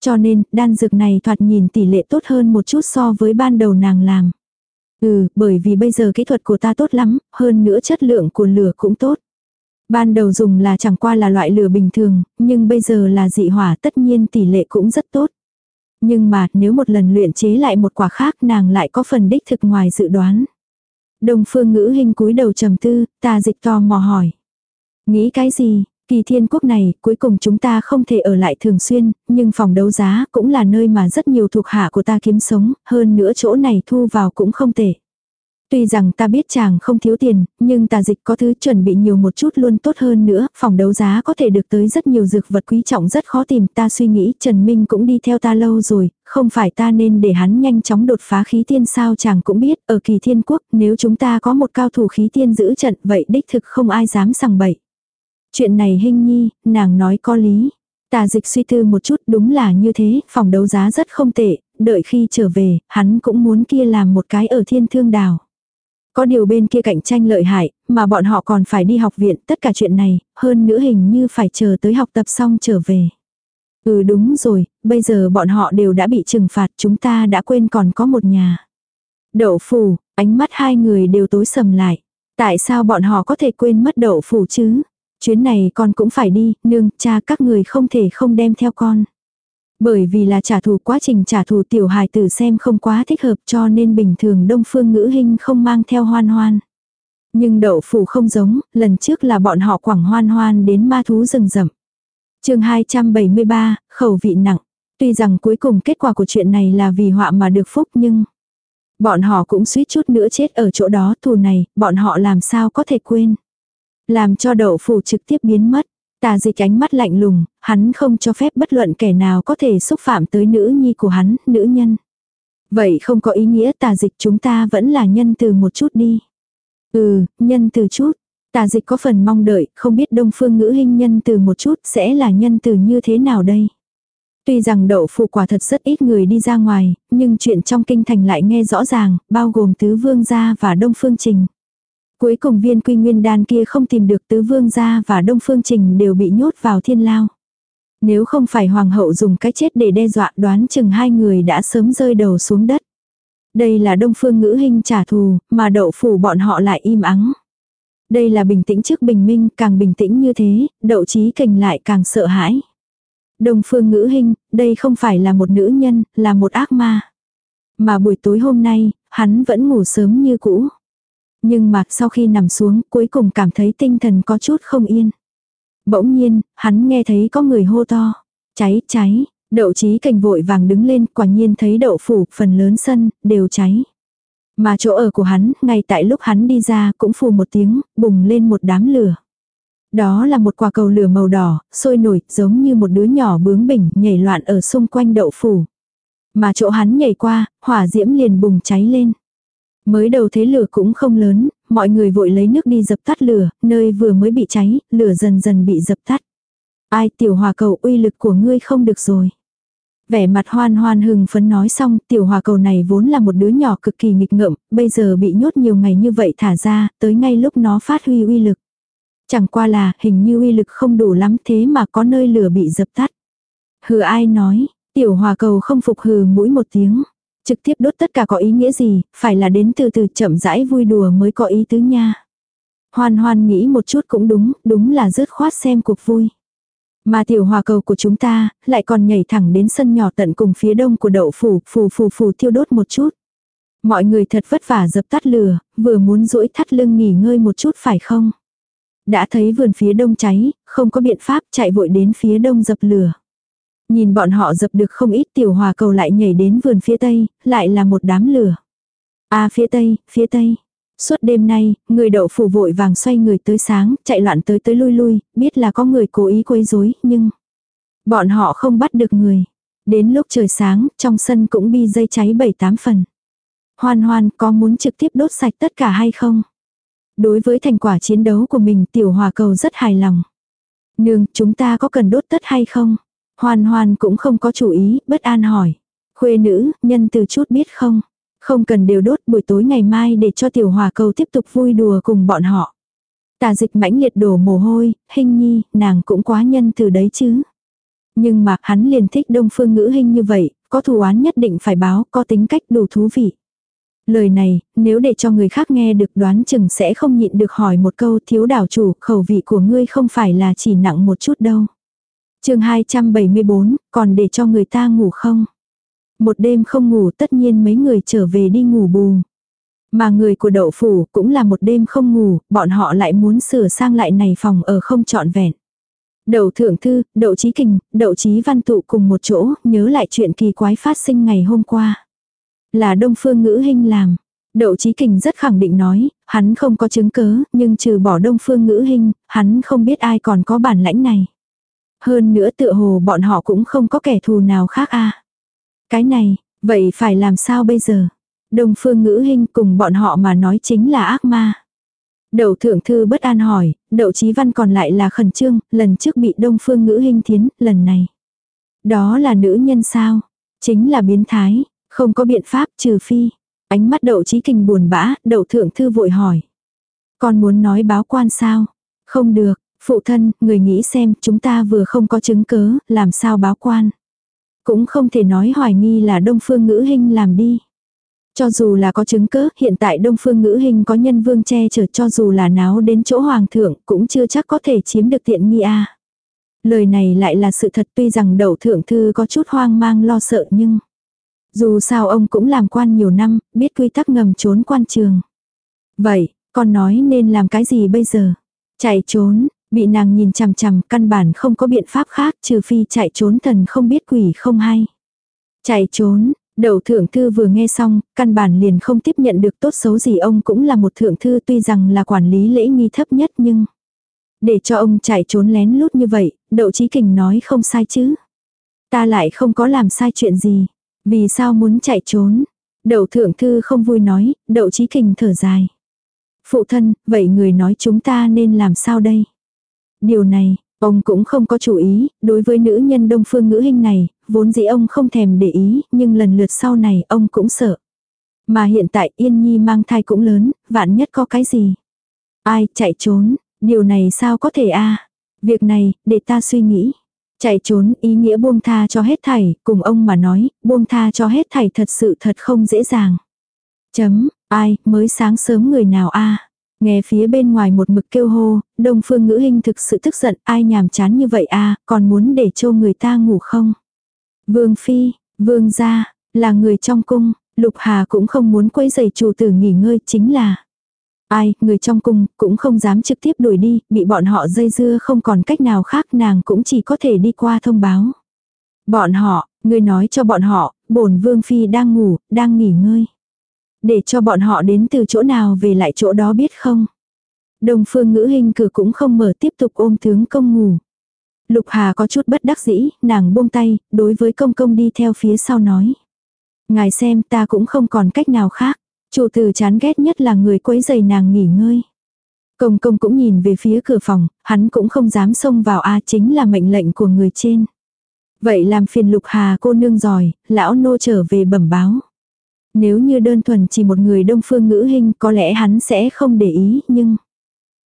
Cho nên, đan dược này thoạt nhìn tỷ lệ tốt hơn một chút so với ban đầu nàng làm. Ừ, bởi vì bây giờ kỹ thuật của ta tốt lắm, hơn nữa chất lượng của lửa cũng tốt. Ban đầu dùng là chẳng qua là loại lửa bình thường, nhưng bây giờ là dị hỏa tất nhiên tỷ lệ cũng rất tốt. Nhưng mà nếu một lần luyện chế lại một quả khác nàng lại có phần đích thực ngoài dự đoán. Đồng phương ngữ hình cúi đầu trầm tư, ta dịch to mò hỏi. Nghĩ cái gì, kỳ thiên quốc này cuối cùng chúng ta không thể ở lại thường xuyên, nhưng phòng đấu giá cũng là nơi mà rất nhiều thuộc hạ của ta kiếm sống, hơn nữa chỗ này thu vào cũng không tệ. Tuy rằng ta biết chàng không thiếu tiền, nhưng tà dịch có thứ chuẩn bị nhiều một chút luôn tốt hơn nữa, phòng đấu giá có thể được tới rất nhiều dược vật quý trọng rất khó tìm. Ta suy nghĩ Trần Minh cũng đi theo ta lâu rồi, không phải ta nên để hắn nhanh chóng đột phá khí tiên sao chàng cũng biết, ở kỳ thiên quốc, nếu chúng ta có một cao thủ khí tiên giữ trận, vậy đích thực không ai dám sằng bậy. Chuyện này hình nhi, nàng nói có lý. Tà dịch suy tư một chút đúng là như thế, phòng đấu giá rất không tệ, đợi khi trở về, hắn cũng muốn kia làm một cái ở thiên thương đào. Có điều bên kia cạnh tranh lợi hại, mà bọn họ còn phải đi học viện tất cả chuyện này, hơn nữa hình như phải chờ tới học tập xong trở về. Ừ đúng rồi, bây giờ bọn họ đều đã bị trừng phạt chúng ta đã quên còn có một nhà. Đậu phủ, ánh mắt hai người đều tối sầm lại. Tại sao bọn họ có thể quên mất đậu phủ chứ? Chuyến này con cũng phải đi, nương, cha các người không thể không đem theo con. Bởi vì là trả thù quá trình trả thù tiểu hài tử xem không quá thích hợp cho nên bình thường đông phương ngữ hình không mang theo hoan hoan. Nhưng đậu phủ không giống, lần trước là bọn họ quảng hoan hoan đến ma thú rừng rậm. chương 273, khẩu vị nặng. Tuy rằng cuối cùng kết quả của chuyện này là vì họa mà được phúc nhưng... Bọn họ cũng suýt chút nữa chết ở chỗ đó thù này, bọn họ làm sao có thể quên. Làm cho đậu phủ trực tiếp biến mất. Tà dịch ánh mắt lạnh lùng, hắn không cho phép bất luận kẻ nào có thể xúc phạm tới nữ nhi của hắn, nữ nhân. Vậy không có ý nghĩa tà dịch chúng ta vẫn là nhân từ một chút đi. Ừ, nhân từ chút. Tà dịch có phần mong đợi, không biết đông phương ngữ hình nhân từ một chút sẽ là nhân từ như thế nào đây. Tuy rằng đậu phụ quả thật rất ít người đi ra ngoài, nhưng chuyện trong kinh thành lại nghe rõ ràng, bao gồm tứ vương gia và đông phương trình. Cuối cùng viên quy nguyên đan kia không tìm được tứ vương gia và đông phương trình đều bị nhốt vào thiên lao. Nếu không phải hoàng hậu dùng cái chết để đe dọa đoán chừng hai người đã sớm rơi đầu xuống đất. Đây là đông phương ngữ hình trả thù, mà đậu phủ bọn họ lại im ắng. Đây là bình tĩnh trước bình minh, càng bình tĩnh như thế, đậu trí kình lại càng sợ hãi. Đông phương ngữ hình, đây không phải là một nữ nhân, là một ác ma. Mà buổi tối hôm nay, hắn vẫn ngủ sớm như cũ. Nhưng mà sau khi nằm xuống cuối cùng cảm thấy tinh thần có chút không yên. Bỗng nhiên, hắn nghe thấy có người hô to. Cháy, cháy, đậu trí cành vội vàng đứng lên quả nhiên thấy đậu phủ, phần lớn sân, đều cháy. Mà chỗ ở của hắn, ngay tại lúc hắn đi ra cũng phù một tiếng, bùng lên một đám lửa. Đó là một quả cầu lửa màu đỏ, sôi nổi, giống như một đứa nhỏ bướng bỉnh, nhảy loạn ở xung quanh đậu phủ. Mà chỗ hắn nhảy qua, hỏa diễm liền bùng cháy lên. Mới đầu thế lửa cũng không lớn, mọi người vội lấy nước đi dập tắt lửa, nơi vừa mới bị cháy, lửa dần dần bị dập tắt. Ai tiểu hòa cầu uy lực của ngươi không được rồi. Vẻ mặt hoan hoan hừng phấn nói xong, tiểu hòa cầu này vốn là một đứa nhỏ cực kỳ nghịch ngợm, bây giờ bị nhốt nhiều ngày như vậy thả ra, tới ngay lúc nó phát huy uy lực. Chẳng qua là, hình như uy lực không đủ lắm thế mà có nơi lửa bị dập tắt. Hừ ai nói, tiểu hòa cầu không phục hừ mũi một tiếng. Trực tiếp đốt tất cả có ý nghĩa gì, phải là đến từ từ chậm rãi vui đùa mới có ý tứ nha. Hoan hoan nghĩ một chút cũng đúng, đúng là rớt khoát xem cuộc vui. Mà tiểu hòa cầu của chúng ta, lại còn nhảy thẳng đến sân nhỏ tận cùng phía đông của đậu phủ, phù phù phù thiêu đốt một chút. Mọi người thật vất vả dập tắt lửa, vừa muốn duỗi thắt lưng nghỉ ngơi một chút phải không? Đã thấy vườn phía đông cháy, không có biện pháp chạy vội đến phía đông dập lửa. Nhìn bọn họ dập được không ít tiểu hòa cầu lại nhảy đến vườn phía tây, lại là một đám lửa. À phía tây, phía tây. Suốt đêm nay, người đậu phủ vội vàng xoay người tới sáng, chạy loạn tới tới lui lui, biết là có người cố ý quấy rối, nhưng bọn họ không bắt được người. Đến lúc trời sáng, trong sân cũng bi dây cháy bảy tám phần. Hoan hoan có muốn trực tiếp đốt sạch tất cả hay không? Đối với thành quả chiến đấu của mình tiểu hòa cầu rất hài lòng. Nương, chúng ta có cần đốt tất hay không? Hoan hoan cũng không có chủ ý, bất an hỏi. Khuê nữ, nhân từ chút biết không? Không cần đều đốt buổi tối ngày mai để cho tiểu hòa cầu tiếp tục vui đùa cùng bọn họ. Tà dịch mãnh liệt đổ mồ hôi, hình nhi, nàng cũng quá nhân từ đấy chứ. Nhưng mà hắn liền thích đông phương ngữ hình như vậy, có thù án nhất định phải báo, có tính cách đủ thú vị. Lời này, nếu để cho người khác nghe được đoán chừng sẽ không nhịn được hỏi một câu thiếu đảo chủ, khẩu vị của ngươi không phải là chỉ nặng một chút đâu chương 274, còn để cho người ta ngủ không? Một đêm không ngủ tất nhiên mấy người trở về đi ngủ bù. Mà người của đậu phủ cũng là một đêm không ngủ, bọn họ lại muốn sửa sang lại này phòng ở không trọn vẹn. Đậu thượng thư, đậu trí kình, đậu trí văn tụ cùng một chỗ, nhớ lại chuyện kỳ quái phát sinh ngày hôm qua. Là đông phương ngữ hình làm. Đậu trí kình rất khẳng định nói, hắn không có chứng cớ, nhưng trừ bỏ đông phương ngữ hình, hắn không biết ai còn có bản lãnh này. Hơn nữa tựa hồ bọn họ cũng không có kẻ thù nào khác a Cái này, vậy phải làm sao bây giờ? Đông phương ngữ hình cùng bọn họ mà nói chính là ác ma. Đậu thượng thư bất an hỏi, đậu chí văn còn lại là khẩn trương, lần trước bị đông phương ngữ hình thiến, lần này. Đó là nữ nhân sao? Chính là biến thái, không có biện pháp trừ phi. Ánh mắt đậu chí kình buồn bã, đậu thượng thư vội hỏi. Con muốn nói báo quan sao? Không được, phụ thân, người nghĩ xem, chúng ta vừa không có chứng cớ, làm sao báo quan. Cũng không thể nói hoài nghi là đông phương ngữ hình làm đi. Cho dù là có chứng cớ, hiện tại đông phương ngữ hình có nhân vương che chở cho dù là náo đến chỗ hoàng thượng, cũng chưa chắc có thể chiếm được tiện nghi a. Lời này lại là sự thật tuy rằng đậu thượng thư có chút hoang mang lo sợ nhưng dù sao ông cũng làm quan nhiều năm, biết quy tắc ngầm trốn quan trường. Vậy, con nói nên làm cái gì bây giờ? Chạy trốn, bị nàng nhìn chằm chằm, căn bản không có biện pháp khác trừ phi chạy trốn thần không biết quỷ không hay. Chạy trốn, đầu thượng thư vừa nghe xong, căn bản liền không tiếp nhận được tốt xấu gì ông cũng là một thượng thư tuy rằng là quản lý lễ nghi thấp nhất nhưng Để cho ông chạy trốn lén lút như vậy, đậu chí kình nói không sai chứ. Ta lại không có làm sai chuyện gì. Vì sao muốn chạy trốn? Đậu thượng thư không vui nói, đậu chí kình thở dài. Phụ thân, vậy người nói chúng ta nên làm sao đây? Điều này, ông cũng không có chủ ý, đối với nữ nhân đông phương ngữ hình này, vốn dĩ ông không thèm để ý, nhưng lần lượt sau này ông cũng sợ. Mà hiện tại Yên Nhi mang thai cũng lớn, vạn nhất có cái gì? Ai chạy trốn, điều này sao có thể a Việc này, để ta suy nghĩ. Chạy trốn ý nghĩa buông tha cho hết thảy, cùng ông mà nói, buông tha cho hết thảy thật sự thật không dễ dàng. Chấm, ai, mới sáng sớm người nào a Nghe phía bên ngoài một mực kêu hô, đông phương ngữ hình thực sự tức giận, ai nhàm chán như vậy a còn muốn để cho người ta ngủ không? Vương Phi, Vương gia, là người trong cung, Lục Hà cũng không muốn quấy giày chủ tử nghỉ ngơi chính là. Ai, người trong cung, cũng không dám trực tiếp đuổi đi, bị bọn họ dây dưa không còn cách nào khác nàng cũng chỉ có thể đi qua thông báo. Bọn họ, người nói cho bọn họ, bổn vương phi đang ngủ, đang nghỉ ngơi. Để cho bọn họ đến từ chỗ nào về lại chỗ đó biết không? Đồng phương ngữ hình cử cũng không mở tiếp tục ôm tướng công ngủ. Lục Hà có chút bất đắc dĩ, nàng buông tay, đối với công công đi theo phía sau nói. Ngài xem ta cũng không còn cách nào khác. Chủ tử chán ghét nhất là người quấy giày nàng nghỉ ngơi. Công công cũng nhìn về phía cửa phòng, hắn cũng không dám xông vào a chính là mệnh lệnh của người trên. Vậy làm phiền lục hà cô nương giỏi, lão nô trở về bẩm báo. Nếu như đơn thuần chỉ một người đông phương ngữ hình có lẽ hắn sẽ không để ý nhưng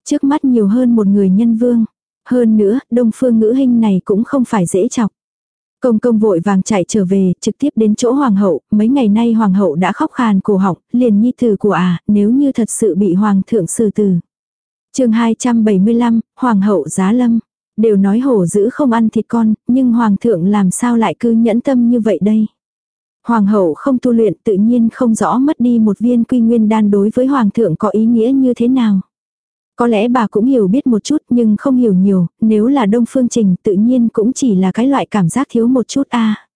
trước mắt nhiều hơn một người nhân vương. Hơn nữa, đông phương ngữ hình này cũng không phải dễ chọc. Công công vội vàng chạy trở về, trực tiếp đến chỗ hoàng hậu, mấy ngày nay hoàng hậu đã khóc khàn cổ họng, liền nhi tử của à, nếu như thật sự bị hoàng thượng xử tử. chương 275, hoàng hậu giá lâm. Đều nói hổ dữ không ăn thịt con, nhưng hoàng thượng làm sao lại cứ nhẫn tâm như vậy đây. Hoàng hậu không tu luyện tự nhiên không rõ mất đi một viên quy nguyên đan đối với hoàng thượng có ý nghĩa như thế nào. Có lẽ bà cũng hiểu biết một chút nhưng không hiểu nhiều, nếu là đông phương trình tự nhiên cũng chỉ là cái loại cảm giác thiếu một chút a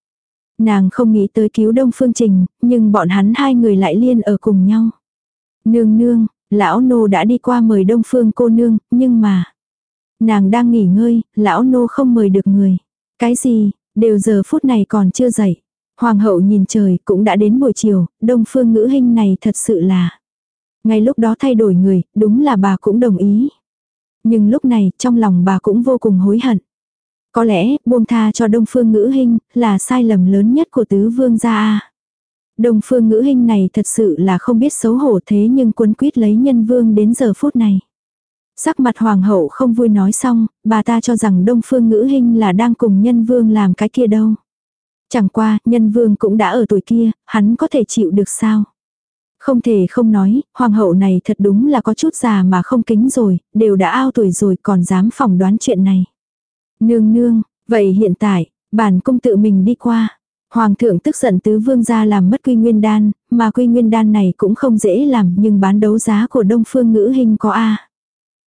Nàng không nghĩ tới cứu đông phương trình, nhưng bọn hắn hai người lại liên ở cùng nhau. Nương nương, lão nô đã đi qua mời đông phương cô nương, nhưng mà... Nàng đang nghỉ ngơi, lão nô không mời được người. Cái gì, đều giờ phút này còn chưa dậy. Hoàng hậu nhìn trời cũng đã đến buổi chiều, đông phương ngữ hình này thật sự là... Ngay lúc đó thay đổi người, đúng là bà cũng đồng ý. Nhưng lúc này, trong lòng bà cũng vô cùng hối hận. Có lẽ, buông tha cho Đông Phương Ngữ hình là sai lầm lớn nhất của tứ vương gia a. Đông Phương Ngữ hình này thật sự là không biết xấu hổ thế nhưng cuốn quýt lấy nhân vương đến giờ phút này. Sắc mặt hoàng hậu không vui nói xong, bà ta cho rằng Đông Phương Ngữ hình là đang cùng nhân vương làm cái kia đâu. Chẳng qua, nhân vương cũng đã ở tuổi kia, hắn có thể chịu được sao? Không thể không nói, hoàng hậu này thật đúng là có chút già mà không kính rồi, đều đã ao tuổi rồi còn dám phỏng đoán chuyện này. Nương nương, vậy hiện tại, bản cung tự mình đi qua. Hoàng thượng tức giận tứ vương gia làm mất quy nguyên đan, mà quy nguyên đan này cũng không dễ làm nhưng bán đấu giá của đông phương ngữ hình có A.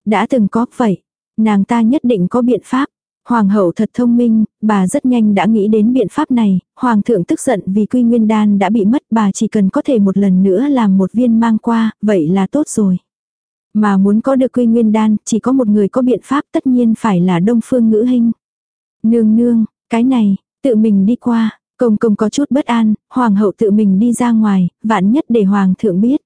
Đã từng có vậy, nàng ta nhất định có biện pháp. Hoàng hậu thật thông minh, bà rất nhanh đã nghĩ đến biện pháp này, hoàng thượng tức giận vì quy nguyên đan đã bị mất bà chỉ cần có thể một lần nữa làm một viên mang qua, vậy là tốt rồi. Mà muốn có được quy nguyên đan, chỉ có một người có biện pháp tất nhiên phải là đông phương ngữ hình. Nương nương, cái này, tự mình đi qua, công công có chút bất an, hoàng hậu tự mình đi ra ngoài, vạn nhất để hoàng thượng biết.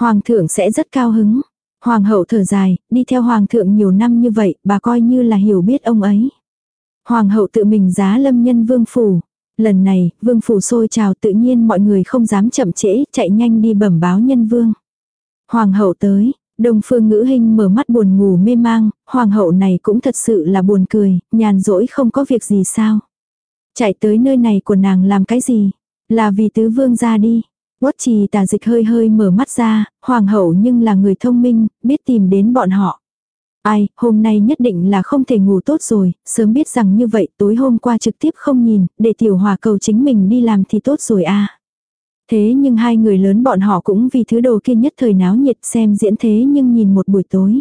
Hoàng thượng sẽ rất cao hứng, Hoàng hậu thở dài, đi theo hoàng thượng nhiều năm như vậy, bà coi như là hiểu biết ông ấy. Hoàng hậu tự mình giá lâm nhân vương phủ. Lần này, vương phủ sôi trào tự nhiên mọi người không dám chậm trễ, chạy nhanh đi bẩm báo nhân vương. Hoàng hậu tới, Đông phương ngữ hình mở mắt buồn ngủ mê mang, hoàng hậu này cũng thật sự là buồn cười, nhàn rỗi không có việc gì sao. Chạy tới nơi này của nàng làm cái gì? Là vì tứ vương ra đi. Quốc trì tà dịch hơi hơi mở mắt ra, hoàng hậu nhưng là người thông minh, biết tìm đến bọn họ. Ai, hôm nay nhất định là không thể ngủ tốt rồi, sớm biết rằng như vậy tối hôm qua trực tiếp không nhìn, để tiểu hòa cầu chính mình đi làm thì tốt rồi a Thế nhưng hai người lớn bọn họ cũng vì thứ đồ kia nhất thời náo nhiệt xem diễn thế nhưng nhìn một buổi tối.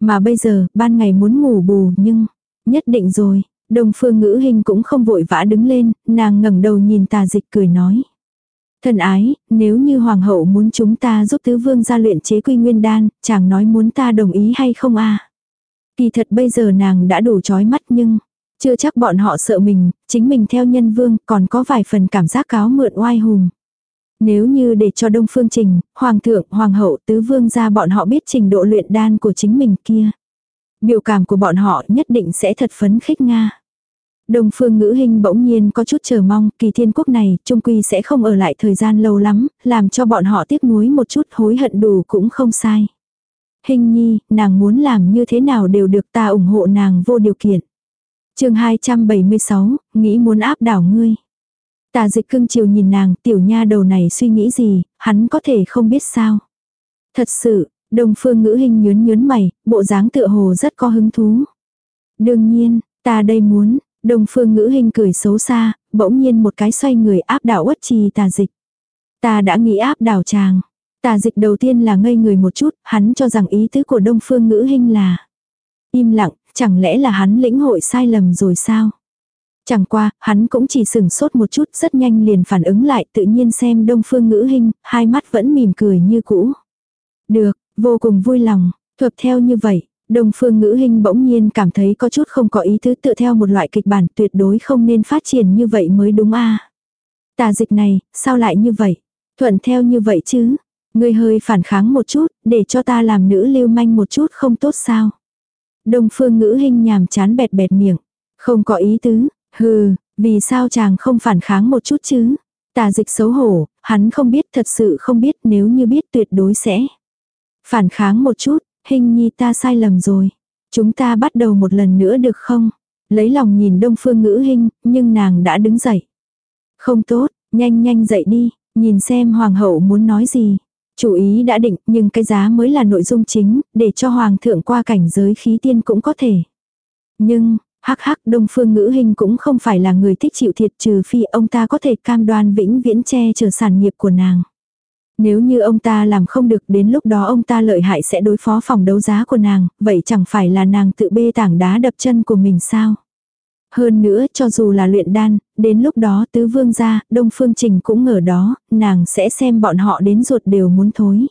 Mà bây giờ, ban ngày muốn ngủ bù nhưng, nhất định rồi, đồng phương ngữ hình cũng không vội vã đứng lên, nàng ngẩng đầu nhìn tà dịch cười nói. Thân ái, nếu như hoàng hậu muốn chúng ta giúp tứ vương gia luyện chế quy nguyên đan, chàng nói muốn ta đồng ý hay không a Kỳ thật bây giờ nàng đã đủ chói mắt nhưng, chưa chắc bọn họ sợ mình, chính mình theo nhân vương còn có vài phần cảm giác cáo mượn oai hùng. Nếu như để cho Đông Phương Trình, Hoàng thượng, Hoàng hậu, Tứ Vương ra bọn họ biết trình độ luyện đan của chính mình kia. Biểu cảm của bọn họ nhất định sẽ thật phấn khích Nga. Đông phương ngữ hình bỗng nhiên có chút chờ mong, kỳ thiên quốc này, trung quy sẽ không ở lại thời gian lâu lắm, làm cho bọn họ tiếc nuối một chút hối hận đủ cũng không sai. Hình nhi, nàng muốn làm như thế nào đều được ta ủng hộ nàng vô điều kiện. chương 276, nghĩ muốn áp đảo ngươi. Tà dịch cưng chiều nhìn nàng, tiểu nha đầu này suy nghĩ gì, hắn có thể không biết sao. Thật sự, đông phương ngữ hình nhớn nhớn mày, bộ dáng tựa hồ rất có hứng thú. Đương nhiên, ta đây muốn, đông phương ngữ hình cười xấu xa, bỗng nhiên một cái xoay người áp đảo uất trì tà dịch. Ta đã nghĩ áp đảo chàng. Tà dịch đầu tiên là ngây người một chút, hắn cho rằng ý tứ của đông phương ngữ hình là im lặng, chẳng lẽ là hắn lĩnh hội sai lầm rồi sao? Chẳng qua, hắn cũng chỉ sừng sốt một chút rất nhanh liền phản ứng lại tự nhiên xem đông phương ngữ hình, hai mắt vẫn mỉm cười như cũ. Được, vô cùng vui lòng, thuật theo như vậy, đông phương ngữ hình bỗng nhiên cảm thấy có chút không có ý tứ tự theo một loại kịch bản tuyệt đối không nên phát triển như vậy mới đúng a Tà dịch này, sao lại như vậy? Thuận theo như vậy chứ? Ngươi hơi phản kháng một chút, để cho ta làm nữ lưu manh một chút không tốt sao? Đông phương ngữ hình nhàm chán bẹt bẹt miệng. Không có ý tứ, hừ, vì sao chàng không phản kháng một chút chứ? Tà dịch xấu hổ, hắn không biết thật sự không biết nếu như biết tuyệt đối sẽ. Phản kháng một chút, hình nhi ta sai lầm rồi. Chúng ta bắt đầu một lần nữa được không? Lấy lòng nhìn đông phương ngữ hình, nhưng nàng đã đứng dậy. Không tốt, nhanh nhanh dậy đi, nhìn xem hoàng hậu muốn nói gì. Chủ ý đã định nhưng cái giá mới là nội dung chính, để cho hoàng thượng qua cảnh giới khí tiên cũng có thể. Nhưng, hắc hắc đông phương ngữ hình cũng không phải là người thích chịu thiệt trừ phi ông ta có thể cam đoan vĩnh viễn che chở sản nghiệp của nàng. Nếu như ông ta làm không được đến lúc đó ông ta lợi hại sẽ đối phó phòng đấu giá của nàng, vậy chẳng phải là nàng tự bê tảng đá đập chân của mình sao? Hơn nữa cho dù là luyện đan, đến lúc đó tứ vương gia, đông phương trình cũng ở đó, nàng sẽ xem bọn họ đến ruột đều muốn thối.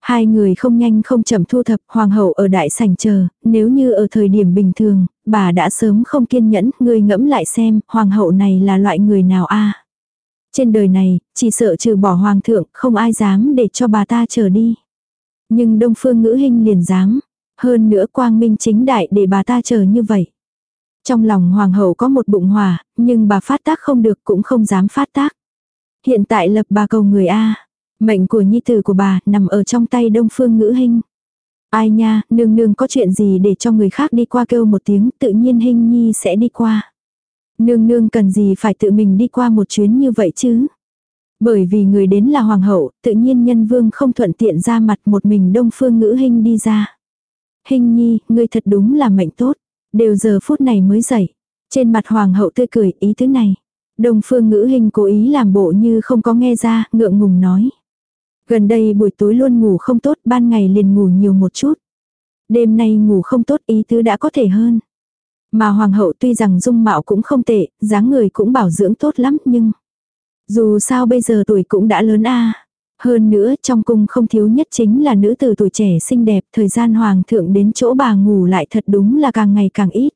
Hai người không nhanh không chậm thu thập, hoàng hậu ở đại sảnh chờ, nếu như ở thời điểm bình thường, bà đã sớm không kiên nhẫn, người ngẫm lại xem, hoàng hậu này là loại người nào a trên đời này, chỉ sợ trừ bỏ hoàng thượng, không ai dám để cho bà ta chờ đi. Nhưng đông phương ngữ hình liền dám, hơn nữa quang minh chính đại để bà ta chờ như vậy. Trong lòng hoàng hậu có một bụng hòa, nhưng bà phát tác không được cũng không dám phát tác. Hiện tại lập bà cầu người A. Mệnh của nhi tử của bà nằm ở trong tay đông phương ngữ hình. Ai nha, nương nương có chuyện gì để cho người khác đi qua kêu một tiếng tự nhiên hình nhi sẽ đi qua. Nương nương cần gì phải tự mình đi qua một chuyến như vậy chứ. Bởi vì người đến là hoàng hậu, tự nhiên nhân vương không thuận tiện ra mặt một mình đông phương ngữ hình đi ra. Hình nhi, ngươi thật đúng là mệnh tốt. Đều giờ phút này mới dậy. Trên mặt hoàng hậu tươi cười ý thứ này. Đông phương ngữ hình cố ý làm bộ như không có nghe ra, ngượng ngùng nói. Gần đây buổi tối luôn ngủ không tốt, ban ngày liền ngủ nhiều một chút. Đêm nay ngủ không tốt ý tứ đã có thể hơn. Mà hoàng hậu tuy rằng dung mạo cũng không tệ, dáng người cũng bảo dưỡng tốt lắm nhưng... Dù sao bây giờ tuổi cũng đã lớn a Hơn nữa trong cung không thiếu nhất chính là nữ tử tuổi trẻ xinh đẹp, thời gian hoàng thượng đến chỗ bà ngủ lại thật đúng là càng ngày càng ít.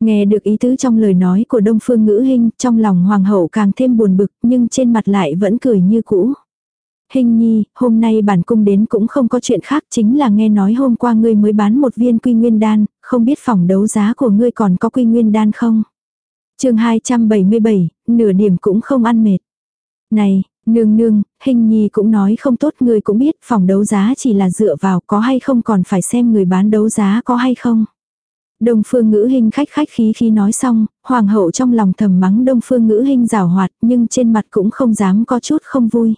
Nghe được ý tứ trong lời nói của đông phương ngữ hình, trong lòng hoàng hậu càng thêm buồn bực nhưng trên mặt lại vẫn cười như cũ. Hình nhi, hôm nay bản cung đến cũng không có chuyện khác chính là nghe nói hôm qua ngươi mới bán một viên quy nguyên đan, không biết phòng đấu giá của ngươi còn có quy nguyên đan không? chương 277, nửa điểm cũng không ăn mệt. Này, nương nương, hình nhi cũng nói không tốt ngươi cũng biết phòng đấu giá chỉ là dựa vào có hay không còn phải xem người bán đấu giá có hay không. Đông phương ngữ hình khách khách khí khi nói xong, hoàng hậu trong lòng thầm mắng đông phương ngữ hình rào hoạt nhưng trên mặt cũng không dám có chút không vui.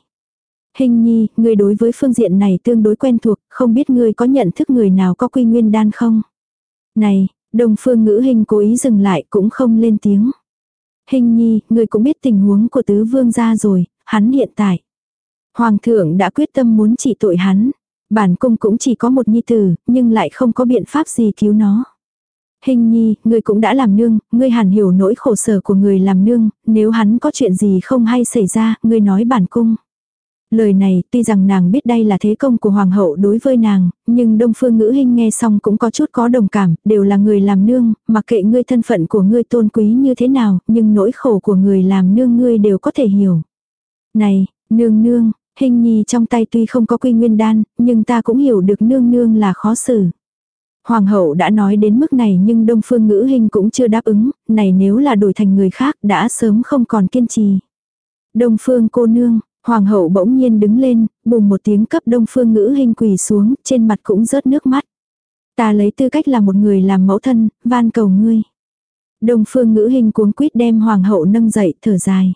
Hình nhi, người đối với phương diện này tương đối quen thuộc, không biết người có nhận thức người nào có quy nguyên đan không? Này, đồng phương ngữ hình cố ý dừng lại cũng không lên tiếng. Hình nhi, người cũng biết tình huống của tứ vương gia rồi, hắn hiện tại. Hoàng thượng đã quyết tâm muốn trị tội hắn. Bản cung cũng chỉ có một nhi tử, nhưng lại không có biện pháp gì cứu nó. Hình nhi, người cũng đã làm nương, ngươi hẳn hiểu nỗi khổ sở của người làm nương, nếu hắn có chuyện gì không hay xảy ra, ngươi nói bản cung. Lời này tuy rằng nàng biết đây là thế công của hoàng hậu đối với nàng, nhưng đông phương ngữ hình nghe xong cũng có chút có đồng cảm, đều là người làm nương, mặc kệ ngươi thân phận của ngươi tôn quý như thế nào, nhưng nỗi khổ của người làm nương ngươi đều có thể hiểu. Này, nương nương, hình nhi trong tay tuy không có quy nguyên đan, nhưng ta cũng hiểu được nương nương là khó xử. Hoàng hậu đã nói đến mức này nhưng đông phương ngữ hình cũng chưa đáp ứng, này nếu là đổi thành người khác đã sớm không còn kiên trì. Đông phương cô nương, hoàng hậu bỗng nhiên đứng lên, bùng một tiếng cấp đông phương ngữ hình quỳ xuống, trên mặt cũng rớt nước mắt. Ta lấy tư cách là một người làm mẫu thân, van cầu ngươi. Đông phương ngữ hình cuống quýt đem hoàng hậu nâng dậy, thở dài.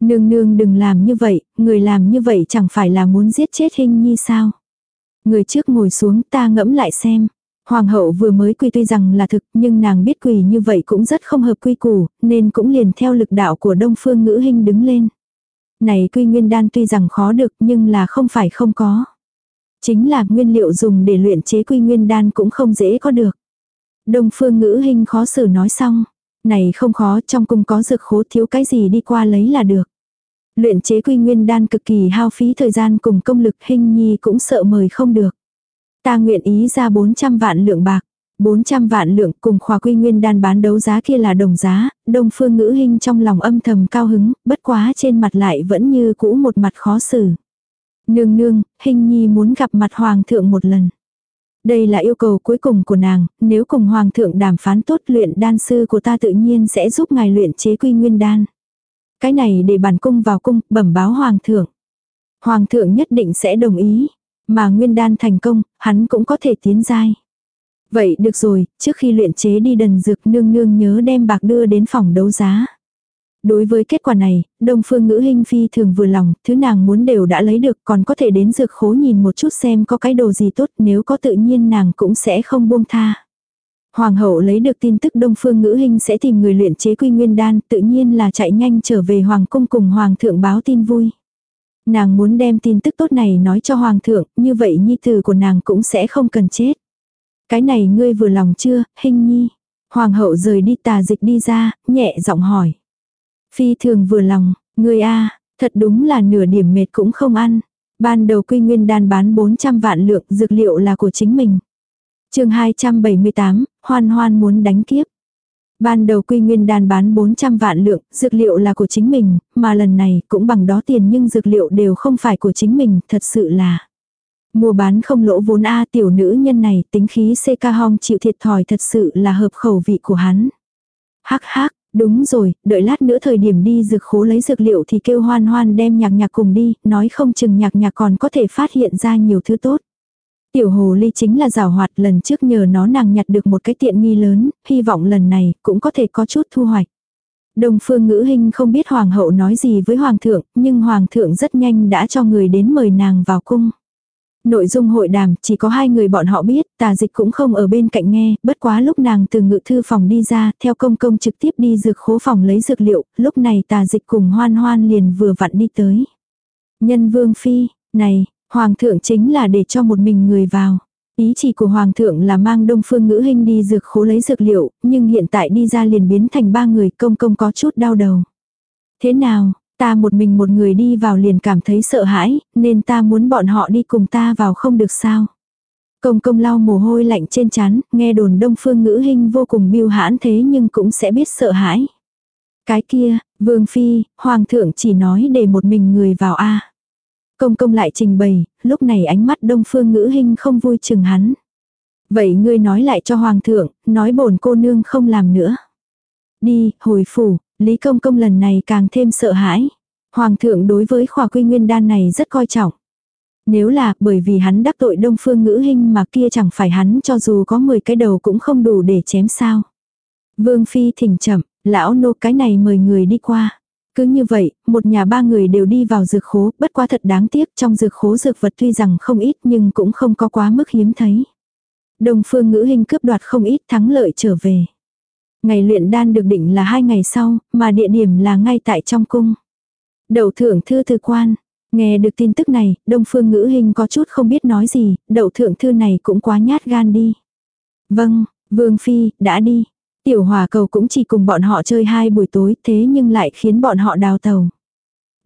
Nương nương đừng làm như vậy, người làm như vậy chẳng phải là muốn giết chết hình nhi sao. Người trước ngồi xuống ta ngẫm lại xem. Hoàng hậu vừa mới quỳ tuy rằng là thực nhưng nàng biết quỳ như vậy cũng rất không hợp quy củ, nên cũng liền theo lực đạo của đông phương ngữ hình đứng lên. Này quy nguyên đan tuy rằng khó được nhưng là không phải không có. Chính là nguyên liệu dùng để luyện chế quy nguyên đan cũng không dễ có được. Đông phương ngữ hình khó xử nói xong. Này không khó, trong cung có dược khố thiếu cái gì đi qua lấy là được. Luyện chế quy nguyên đan cực kỳ hao phí thời gian cùng công lực hình nhi cũng sợ mời không được. Ta nguyện ý ra 400 vạn lượng bạc. 400 vạn lượng cùng khóa quy nguyên đan bán đấu giá kia là đồng giá, đông phương ngữ hình trong lòng âm thầm cao hứng, bất quá trên mặt lại vẫn như cũ một mặt khó xử. Nương nương, hình nhi muốn gặp mặt hoàng thượng một lần. Đây là yêu cầu cuối cùng của nàng, nếu cùng hoàng thượng đàm phán tốt luyện đan sư của ta tự nhiên sẽ giúp ngài luyện chế quy nguyên đan. Cái này để bản cung vào cung, bẩm báo hoàng thượng. Hoàng thượng nhất định sẽ đồng ý. Mà nguyên đan thành công, hắn cũng có thể tiến giai. Vậy được rồi, trước khi luyện chế đi đần dược nương nương nhớ đem bạc đưa đến phòng đấu giá. Đối với kết quả này, Đông Phương Ngữ Hinh phi thường vừa lòng, thứ nàng muốn đều đã lấy được, còn có thể đến dược khố nhìn một chút xem có cái đồ gì tốt, nếu có tự nhiên nàng cũng sẽ không buông tha. Hoàng hậu lấy được tin tức Đông Phương Ngữ Hinh sẽ tìm người luyện chế Quy Nguyên đan, tự nhiên là chạy nhanh trở về hoàng cung cùng hoàng thượng báo tin vui. Nàng muốn đem tin tức tốt này nói cho hoàng thượng, như vậy nhi tử của nàng cũng sẽ không cần chết. Cái này ngươi vừa lòng chưa, hình nhi. Hoàng hậu rời đi tà dịch đi ra, nhẹ giọng hỏi. Phi thường vừa lòng, ngươi a thật đúng là nửa điểm mệt cũng không ăn. Ban đầu quy nguyên đan bán 400 vạn lượng dược liệu là của chính mình. chương 278, hoan hoan muốn đánh kiếp. Ban đầu quy nguyên đan bán 400 vạn lượng, dược liệu là của chính mình, mà lần này cũng bằng đó tiền nhưng dược liệu đều không phải của chính mình, thật sự là. Mua bán không lỗ vốn A tiểu nữ nhân này tính khí CK hong chịu thiệt thòi thật sự là hợp khẩu vị của hắn. Hắc hắc, đúng rồi, đợi lát nữa thời điểm đi dược khố lấy dược liệu thì kêu hoan hoan đem nhạc nhạc cùng đi, nói không chừng nhạc nhạc còn có thể phát hiện ra nhiều thứ tốt. Tiểu hồ ly chính là rào hoạt lần trước nhờ nó nàng nhặt được một cái tiện nghi lớn, hy vọng lần này cũng có thể có chút thu hoạch. Đồng phương ngữ hình không biết hoàng hậu nói gì với hoàng thượng, nhưng hoàng thượng rất nhanh đã cho người đến mời nàng vào cung. Nội dung hội đàm chỉ có hai người bọn họ biết, tà dịch cũng không ở bên cạnh nghe, bất quá lúc nàng từ ngự thư phòng đi ra, theo công công trực tiếp đi dược khố phòng lấy dược liệu, lúc này tà dịch cùng hoan hoan liền vừa vặn đi tới. Nhân vương phi, này, Hoàng thượng chính là để cho một mình người vào. Ý chỉ của Hoàng thượng là mang đông phương ngữ hình đi dược khố lấy dược liệu, nhưng hiện tại đi ra liền biến thành ba người công công có chút đau đầu. Thế nào, ta một mình một người đi vào liền cảm thấy sợ hãi, nên ta muốn bọn họ đi cùng ta vào không được sao. Công công lau mồ hôi lạnh trên chán, nghe đồn đông phương ngữ hình vô cùng biêu hãn thế nhưng cũng sẽ biết sợ hãi. Cái kia, vương phi, hoàng thượng chỉ nói để một mình người vào a Công công lại trình bày, lúc này ánh mắt đông phương ngữ hình không vui chừng hắn. Vậy ngươi nói lại cho hoàng thượng, nói bổn cô nương không làm nữa. Đi, hồi phủ, Lý Công Công lần này càng thêm sợ hãi. Hoàng thượng đối với khỏa quy nguyên đan này rất coi trọng. Nếu là bởi vì hắn đắc tội đông phương ngữ hình mà kia chẳng phải hắn cho dù có 10 cái đầu cũng không đủ để chém sao. Vương Phi thỉnh chậm, lão nô cái này mời người đi qua. Cứ như vậy, một nhà ba người đều đi vào dược khố, bất quá thật đáng tiếc trong dược khố dược vật tuy rằng không ít nhưng cũng không có quá mức hiếm thấy. Đồng phương ngữ hình cướp đoạt không ít thắng lợi trở về. Ngày luyện đan được định là hai ngày sau, mà địa điểm là ngay tại trong cung. Đậu thượng thư thư quan. Nghe được tin tức này, đông phương ngữ hình có chút không biết nói gì, đậu thượng thư này cũng quá nhát gan đi. Vâng, vương phi, đã đi. Tiểu hòa cầu cũng chỉ cùng bọn họ chơi hai buổi tối thế nhưng lại khiến bọn họ đào tàu.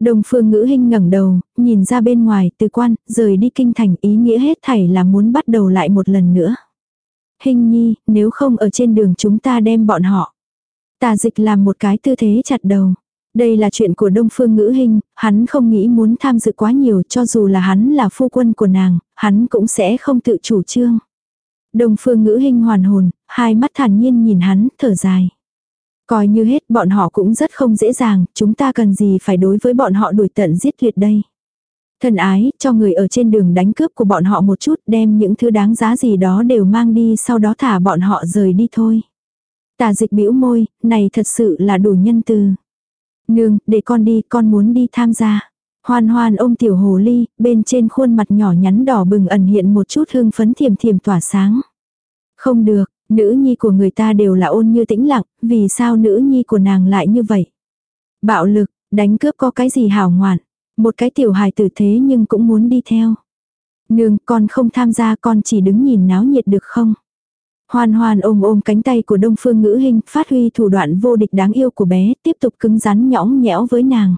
Đông phương ngữ hình ngẩng đầu, nhìn ra bên ngoài, từ quan, rời đi kinh thành ý nghĩa hết thảy là muốn bắt đầu lại một lần nữa. Hình nhi, nếu không ở trên đường chúng ta đem bọn họ. Tà dịch làm một cái tư thế chặt đầu. Đây là chuyện của Đông Phương Ngữ Hinh, hắn không nghĩ muốn tham dự quá nhiều cho dù là hắn là phu quân của nàng, hắn cũng sẽ không tự chủ trương. Đông Phương Ngữ Hinh hoàn hồn, hai mắt thản nhiên nhìn hắn, thở dài. Coi như hết bọn họ cũng rất không dễ dàng, chúng ta cần gì phải đối với bọn họ đuổi tận giết tuyệt đây. Thân ái, cho người ở trên đường đánh cướp của bọn họ một chút, đem những thứ đáng giá gì đó đều mang đi sau đó thả bọn họ rời đi thôi. Tà dịch bĩu môi, này thật sự là đủ nhân từ. Nương, để con đi, con muốn đi tham gia. Hoan hoan ôm tiểu hồ ly, bên trên khuôn mặt nhỏ nhắn đỏ bừng ẩn hiện một chút hương phấn thiềm thiềm tỏa sáng. Không được, nữ nhi của người ta đều là ôn như tĩnh lặng, vì sao nữ nhi của nàng lại như vậy? Bạo lực, đánh cướp có cái gì hảo ngoạn. Một cái tiểu hài tử thế nhưng cũng muốn đi theo. Nương, con không tham gia con chỉ đứng nhìn náo nhiệt được không? Hoan hoan ôm ôm cánh tay của đông phương ngữ hình, phát huy thủ đoạn vô địch đáng yêu của bé, tiếp tục cứng rắn nhõng nhẽo với nàng.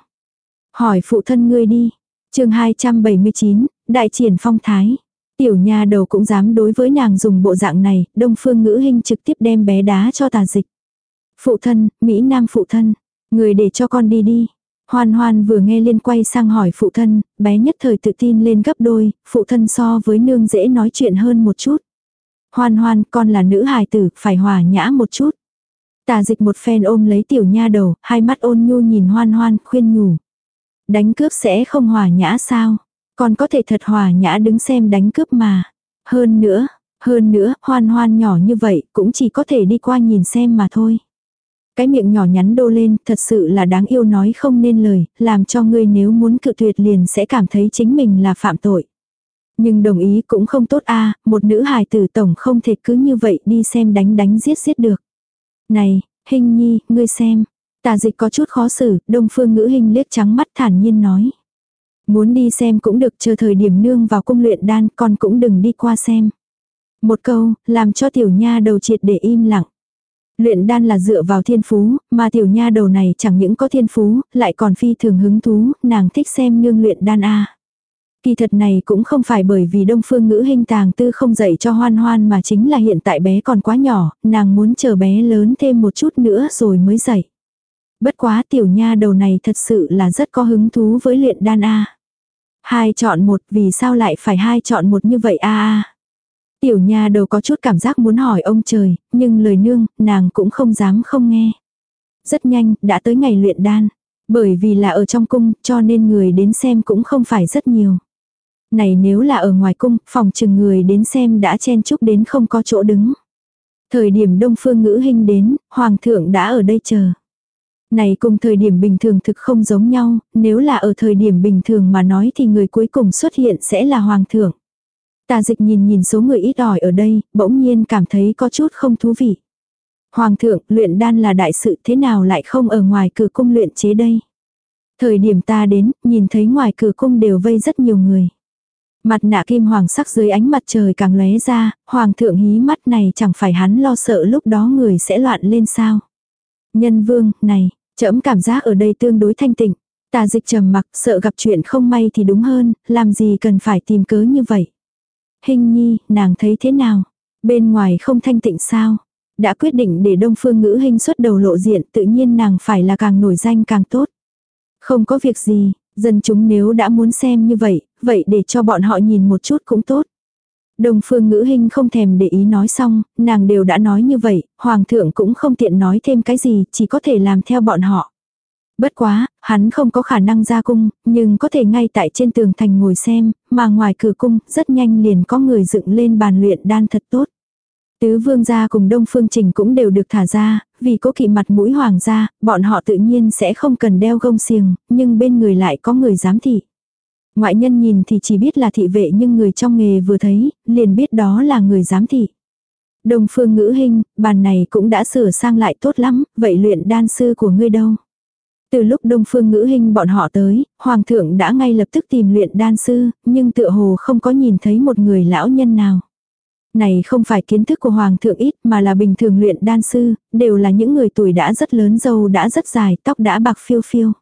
Hỏi phụ thân ngươi đi. chương 279, đại triển phong thái. Tiểu nha đầu cũng dám đối với nàng dùng bộ dạng này, đông phương ngữ hình trực tiếp đem bé đá cho tà dịch. Phụ thân, Mỹ Nam phụ thân, người để cho con đi đi. Hoan hoan vừa nghe liên quay sang hỏi phụ thân, bé nhất thời tự tin lên gấp đôi, phụ thân so với nương dễ nói chuyện hơn một chút. Hoan hoan, con là nữ hài tử, phải hòa nhã một chút. Tà dịch một phen ôm lấy tiểu nha đầu, hai mắt ôn nhu nhìn hoan hoan, khuyên nhủ. Đánh cướp sẽ không hòa nhã sao? Con có thể thật hòa nhã đứng xem đánh cướp mà. Hơn nữa, hơn nữa, hoan hoan nhỏ như vậy, cũng chỉ có thể đi qua nhìn xem mà thôi. Cái miệng nhỏ nhắn đô lên, thật sự là đáng yêu nói không nên lời, làm cho ngươi nếu muốn cự tuyệt liền sẽ cảm thấy chính mình là phạm tội. Nhưng đồng ý cũng không tốt a một nữ hài tử tổng không thể cứ như vậy đi xem đánh đánh giết giết được. Này, hình nhi, ngươi xem. Tà dịch có chút khó xử, đông phương ngữ hình liếc trắng mắt thản nhiên nói. Muốn đi xem cũng được chờ thời điểm nương vào cung luyện đan con cũng đừng đi qua xem. Một câu, làm cho tiểu nha đầu triệt để im lặng. Luyện đan là dựa vào thiên phú, mà tiểu nha đầu này chẳng những có thiên phú, lại còn phi thường hứng thú, nàng thích xem nương luyện đan a. Kỳ thật này cũng không phải bởi vì đông phương ngữ hình tàng tư không dạy cho hoan hoan mà chính là hiện tại bé còn quá nhỏ, nàng muốn chờ bé lớn thêm một chút nữa rồi mới dạy. Bất quá tiểu nha đầu này thật sự là rất có hứng thú với luyện đan A. Hai chọn một vì sao lại phải hai chọn một như vậy a a. Tiểu nha đầu có chút cảm giác muốn hỏi ông trời, nhưng lời nương, nàng cũng không dám không nghe. Rất nhanh, đã tới ngày luyện đan. Bởi vì là ở trong cung, cho nên người đến xem cũng không phải rất nhiều. Này nếu là ở ngoài cung, phòng chừng người đến xem đã chen chúc đến không có chỗ đứng. Thời điểm đông phương ngữ hình đến, hoàng thượng đã ở đây chờ. Này cùng thời điểm bình thường thực không giống nhau, nếu là ở thời điểm bình thường mà nói thì người cuối cùng xuất hiện sẽ là hoàng thượng. Tà dịch nhìn nhìn số người ít ỏi ở đây, bỗng nhiên cảm thấy có chút không thú vị. Hoàng thượng, luyện đan là đại sự thế nào lại không ở ngoài cửa cung luyện chế đây? Thời điểm ta đến, nhìn thấy ngoài cửa cung đều vây rất nhiều người. Mặt nạ kim hoàng sắc dưới ánh mặt trời càng lóe ra, hoàng thượng hí mắt này chẳng phải hắn lo sợ lúc đó người sẽ loạn lên sao. Nhân vương, này, trẫm cảm giác ở đây tương đối thanh tịnh. Tà dịch trầm mặc, sợ gặp chuyện không may thì đúng hơn, làm gì cần phải tìm cớ như vậy. Hình nhi, nàng thấy thế nào? Bên ngoài không thanh tịnh sao? Đã quyết định để đông phương ngữ hình xuất đầu lộ diện tự nhiên nàng phải là càng nổi danh càng tốt. Không có việc gì, dân chúng nếu đã muốn xem như vậy, vậy để cho bọn họ nhìn một chút cũng tốt. Đông phương ngữ hình không thèm để ý nói xong, nàng đều đã nói như vậy, hoàng thượng cũng không tiện nói thêm cái gì, chỉ có thể làm theo bọn họ. Bất quá, hắn không có khả năng ra cung, nhưng có thể ngay tại trên tường thành ngồi xem, mà ngoài cửa cung, rất nhanh liền có người dựng lên bàn luyện đan thật tốt. Tứ vương gia cùng đông phương trình cũng đều được thả ra, vì cố kỵ mặt mũi hoàng gia, bọn họ tự nhiên sẽ không cần đeo gông xiềng, nhưng bên người lại có người giám thị. Ngoại nhân nhìn thì chỉ biết là thị vệ nhưng người trong nghề vừa thấy, liền biết đó là người giám thị. Đông phương ngữ hình, bàn này cũng đã sửa sang lại tốt lắm, vậy luyện đan sư của ngươi đâu? Từ lúc đông phương ngữ hình bọn họ tới, hoàng thượng đã ngay lập tức tìm luyện đan sư, nhưng tựa hồ không có nhìn thấy một người lão nhân nào. Này không phải kiến thức của hoàng thượng ít mà là bình thường luyện đan sư, đều là những người tuổi đã rất lớn dâu đã rất dài, tóc đã bạc phiêu phiêu.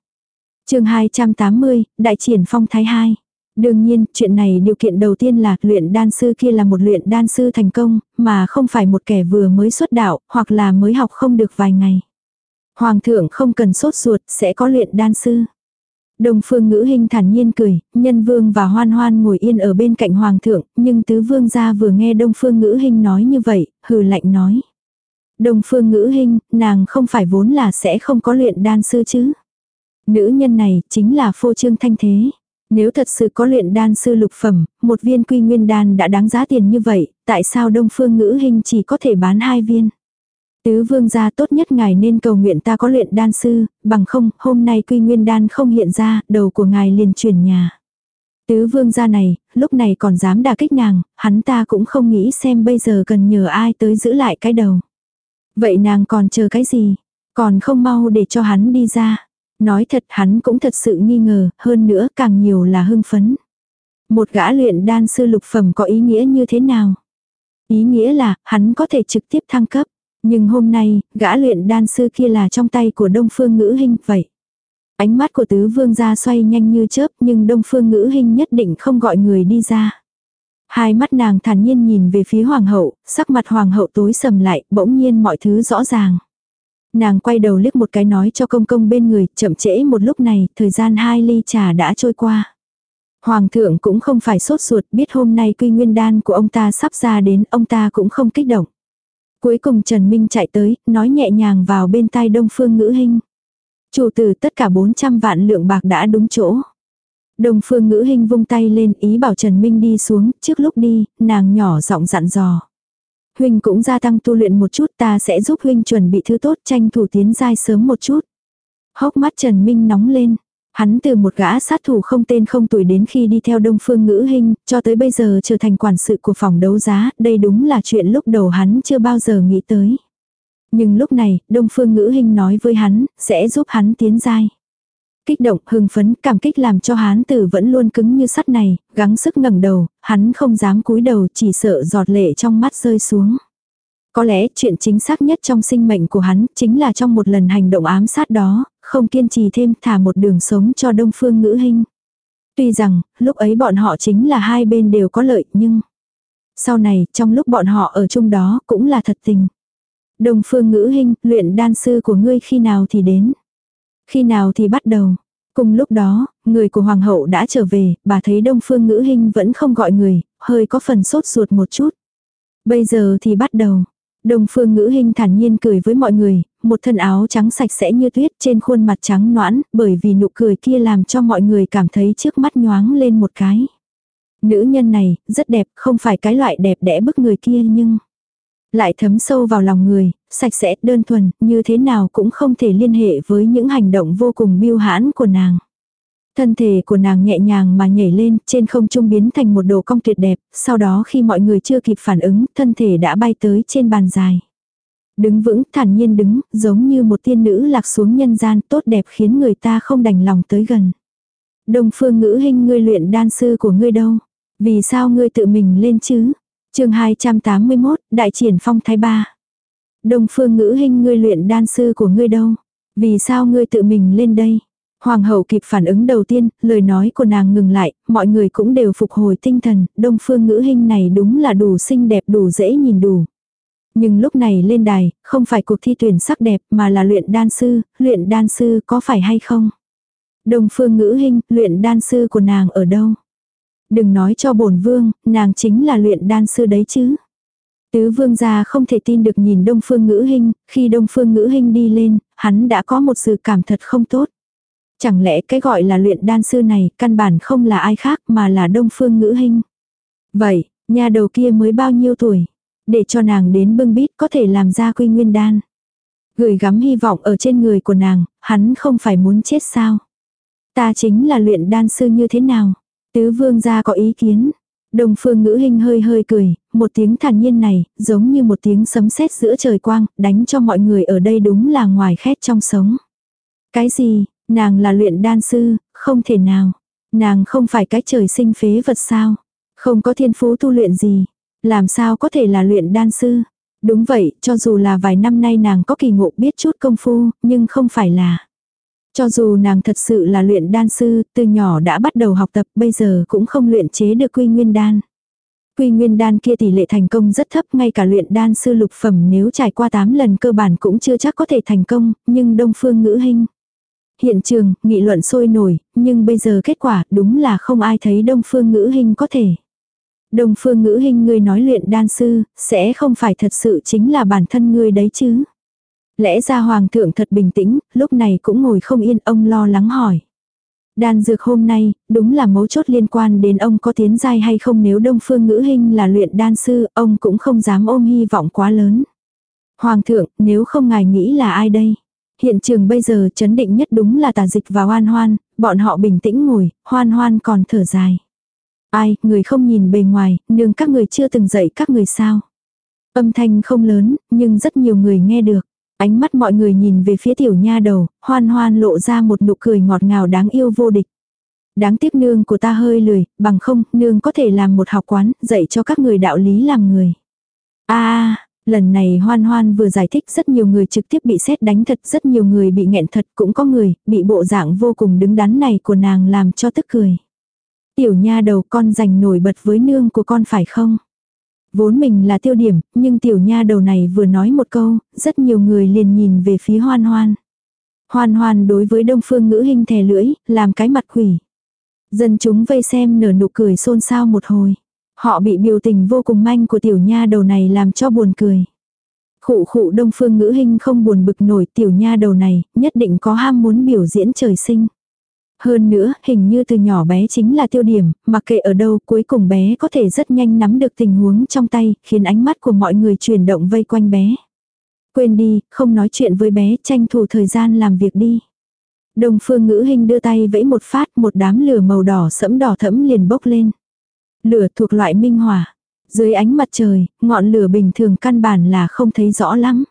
chương 280, Đại triển phong thái 2. Đương nhiên, chuyện này điều kiện đầu tiên là luyện đan sư kia là một luyện đan sư thành công, mà không phải một kẻ vừa mới xuất đạo, hoặc là mới học không được vài ngày. Hoàng thượng không cần sốt ruột, sẽ có luyện đan sư. Đồng phương ngữ hình thản nhiên cười, nhân vương và hoan hoan ngồi yên ở bên cạnh hoàng thượng, nhưng tứ vương gia vừa nghe đông phương ngữ hình nói như vậy, hừ lạnh nói. Đồng phương ngữ hình, nàng không phải vốn là sẽ không có luyện đan sư chứ. Nữ nhân này chính là phô trương thanh thế. Nếu thật sự có luyện đan sư lục phẩm, một viên quy nguyên đan đã đáng giá tiền như vậy, tại sao đông phương ngữ hình chỉ có thể bán hai viên? Tứ vương gia tốt nhất ngài nên cầu nguyện ta có luyện đan sư, bằng không, hôm nay quy nguyên đan không hiện ra, đầu của ngài liền chuyển nhà. Tứ vương gia này, lúc này còn dám đả kích nàng, hắn ta cũng không nghĩ xem bây giờ cần nhờ ai tới giữ lại cái đầu. Vậy nàng còn chờ cái gì? Còn không mau để cho hắn đi ra. Nói thật hắn cũng thật sự nghi ngờ, hơn nữa càng nhiều là hưng phấn. Một gã luyện đan sư lục phẩm có ý nghĩa như thế nào? Ý nghĩa là, hắn có thể trực tiếp thăng cấp. Nhưng hôm nay, gã luyện đan sư kia là trong tay của Đông Phương Ngữ Hinh vậy. Ánh mắt của tứ vương ra xoay nhanh như chớp nhưng Đông Phương Ngữ Hinh nhất định không gọi người đi ra. Hai mắt nàng thản nhiên nhìn về phía hoàng hậu, sắc mặt hoàng hậu tối sầm lại, bỗng nhiên mọi thứ rõ ràng. Nàng quay đầu liếc một cái nói cho công công bên người, chậm trễ một lúc này, thời gian hai ly trà đã trôi qua. Hoàng thượng cũng không phải sốt ruột, biết hôm nay quy nguyên đan của ông ta sắp ra đến, ông ta cũng không kích động. Cuối cùng Trần Minh chạy tới, nói nhẹ nhàng vào bên tai Đông Phương Ngữ Hinh. Chủ tử tất cả 400 vạn lượng bạc đã đúng chỗ. Đông Phương Ngữ Hinh vung tay lên ý bảo Trần Minh đi xuống, trước lúc đi, nàng nhỏ giọng dặn dò. Huynh cũng gia tăng tu luyện một chút ta sẽ giúp Huynh chuẩn bị thứ tốt tranh thủ tiến giai sớm một chút. Hốc mắt Trần Minh nóng lên. Hắn từ một gã sát thủ không tên không tuổi đến khi đi theo Đông Phương Ngữ Hinh, cho tới bây giờ trở thành quản sự của phòng đấu giá, đây đúng là chuyện lúc đầu hắn chưa bao giờ nghĩ tới. Nhưng lúc này, Đông Phương Ngữ Hinh nói với hắn, sẽ giúp hắn tiến giai. Kích động, hưng phấn, cảm kích làm cho hán tử vẫn luôn cứng như sắt này, gắng sức ngẩng đầu, hắn không dám cúi đầu chỉ sợ giọt lệ trong mắt rơi xuống. Có lẽ chuyện chính xác nhất trong sinh mệnh của hắn chính là trong một lần hành động ám sát đó, không kiên trì thêm thả một đường sống cho đông phương ngữ hình. Tuy rằng, lúc ấy bọn họ chính là hai bên đều có lợi nhưng... Sau này, trong lúc bọn họ ở chung đó cũng là thật tình. Đông phương ngữ hình, luyện đan sư của ngươi khi nào thì đến. Khi nào thì bắt đầu. Cùng lúc đó, người của hoàng hậu đã trở về, bà thấy đông phương ngữ hình vẫn không gọi người, hơi có phần sốt ruột một chút. Bây giờ thì bắt đầu. Đông phương ngữ hình thản nhiên cười với mọi người, một thân áo trắng sạch sẽ như tuyết trên khuôn mặt trắng noãn, bởi vì nụ cười kia làm cho mọi người cảm thấy trước mắt nhoáng lên một cái. Nữ nhân này, rất đẹp, không phải cái loại đẹp đẽ bức người kia nhưng lại thấm sâu vào lòng người, sạch sẽ, đơn thuần, như thế nào cũng không thể liên hệ với những hành động vô cùng biêu hãn của nàng. Thân thể của nàng nhẹ nhàng mà nhảy lên, trên không trung biến thành một đồ cong tuyệt đẹp, sau đó khi mọi người chưa kịp phản ứng, thân thể đã bay tới trên bàn dài. Đứng vững, thản nhiên đứng, giống như một tiên nữ lạc xuống nhân gian tốt đẹp khiến người ta không đành lòng tới gần. Đông phương ngữ hình ngươi luyện đan sư của ngươi đâu? Vì sao ngươi tự mình lên chứ? chương 281, Đại triển phong thái ba. Đông phương ngữ hình ngươi luyện đan sư của ngươi đâu? Vì sao ngươi tự mình lên đây? Hoàng hậu kịp phản ứng đầu tiên, lời nói của nàng ngừng lại, mọi người cũng đều phục hồi tinh thần, đông phương ngữ hình này đúng là đủ xinh đẹp đủ dễ nhìn đủ. Nhưng lúc này lên đài, không phải cuộc thi tuyển sắc đẹp mà là luyện đan sư, luyện đan sư có phải hay không? Đông phương ngữ hình, luyện đan sư của nàng ở đâu? Đừng nói cho bổn vương, nàng chính là luyện đan sư đấy chứ. Tứ vương gia không thể tin được nhìn đông phương ngữ hình, khi đông phương ngữ hình đi lên, hắn đã có một sự cảm thật không tốt. Chẳng lẽ cái gọi là luyện đan sư này căn bản không là ai khác mà là đông phương ngữ hình. Vậy, nhà đầu kia mới bao nhiêu tuổi? Để cho nàng đến bưng bít có thể làm ra quy nguyên đan. Gửi gắm hy vọng ở trên người của nàng, hắn không phải muốn chết sao? Ta chính là luyện đan sư như thế nào? Tứ vương gia có ý kiến. Đồng phương ngữ hình hơi hơi cười, một tiếng thản nhiên này, giống như một tiếng sấm sét giữa trời quang, đánh cho mọi người ở đây đúng là ngoài khét trong sống. Cái gì, nàng là luyện đan sư, không thể nào. Nàng không phải cái trời sinh phế vật sao. Không có thiên phú tu luyện gì. Làm sao có thể là luyện đan sư. Đúng vậy, cho dù là vài năm nay nàng có kỳ ngộ biết chút công phu, nhưng không phải là. Cho dù nàng thật sự là luyện đan sư, từ nhỏ đã bắt đầu học tập, bây giờ cũng không luyện chế được quy nguyên đan. Quy nguyên đan kia tỷ lệ thành công rất thấp, ngay cả luyện đan sư lục phẩm nếu trải qua 8 lần cơ bản cũng chưa chắc có thể thành công, nhưng đông phương ngữ hình. Hiện trường, nghị luận sôi nổi, nhưng bây giờ kết quả đúng là không ai thấy đông phương ngữ hình có thể. Đông phương ngữ hình ngươi nói luyện đan sư, sẽ không phải thật sự chính là bản thân ngươi đấy chứ. Lẽ ra hoàng thượng thật bình tĩnh, lúc này cũng ngồi không yên ông lo lắng hỏi. Đan dược hôm nay, đúng là mấu chốt liên quan đến ông có tiến giai hay không nếu đông phương ngữ hình là luyện đan sư, ông cũng không dám ôm hy vọng quá lớn. Hoàng thượng, nếu không ngài nghĩ là ai đây? Hiện trường bây giờ chấn định nhất đúng là tà dịch và hoan hoan, bọn họ bình tĩnh ngồi, hoan hoan còn thở dài. Ai, người không nhìn bề ngoài, nương các người chưa từng dạy các người sao. Âm thanh không lớn, nhưng rất nhiều người nghe được. Ánh mắt mọi người nhìn về phía tiểu nha đầu, hoan hoan lộ ra một nụ cười ngọt ngào đáng yêu vô địch. Đáng tiếc nương của ta hơi lười, bằng không, nương có thể làm một học quán, dạy cho các người đạo lý làm người. a lần này hoan hoan vừa giải thích rất nhiều người trực tiếp bị xét đánh thật, rất nhiều người bị nghẹn thật, cũng có người bị bộ dạng vô cùng đứng đắn này của nàng làm cho tức cười. Tiểu nha đầu con giành nổi bật với nương của con phải không? Vốn mình là tiêu điểm, nhưng tiểu nha đầu này vừa nói một câu, rất nhiều người liền nhìn về phía hoan hoan. Hoan hoan đối với đông phương ngữ hình thè lưỡi, làm cái mặt quỷ. Dân chúng vây xem nở nụ cười xôn xao một hồi. Họ bị biểu tình vô cùng manh của tiểu nha đầu này làm cho buồn cười. Khụ khụ đông phương ngữ hình không buồn bực nổi tiểu nha đầu này, nhất định có ham muốn biểu diễn trời sinh. Hơn nữa, hình như từ nhỏ bé chính là tiêu điểm, mặc kệ ở đâu cuối cùng bé có thể rất nhanh nắm được tình huống trong tay, khiến ánh mắt của mọi người chuyển động vây quanh bé. Quên đi, không nói chuyện với bé, tranh thủ thời gian làm việc đi. Đồng phương ngữ hình đưa tay vẫy một phát, một đám lửa màu đỏ sẫm đỏ thẫm liền bốc lên. Lửa thuộc loại minh hỏa. Dưới ánh mặt trời, ngọn lửa bình thường căn bản là không thấy rõ lắm.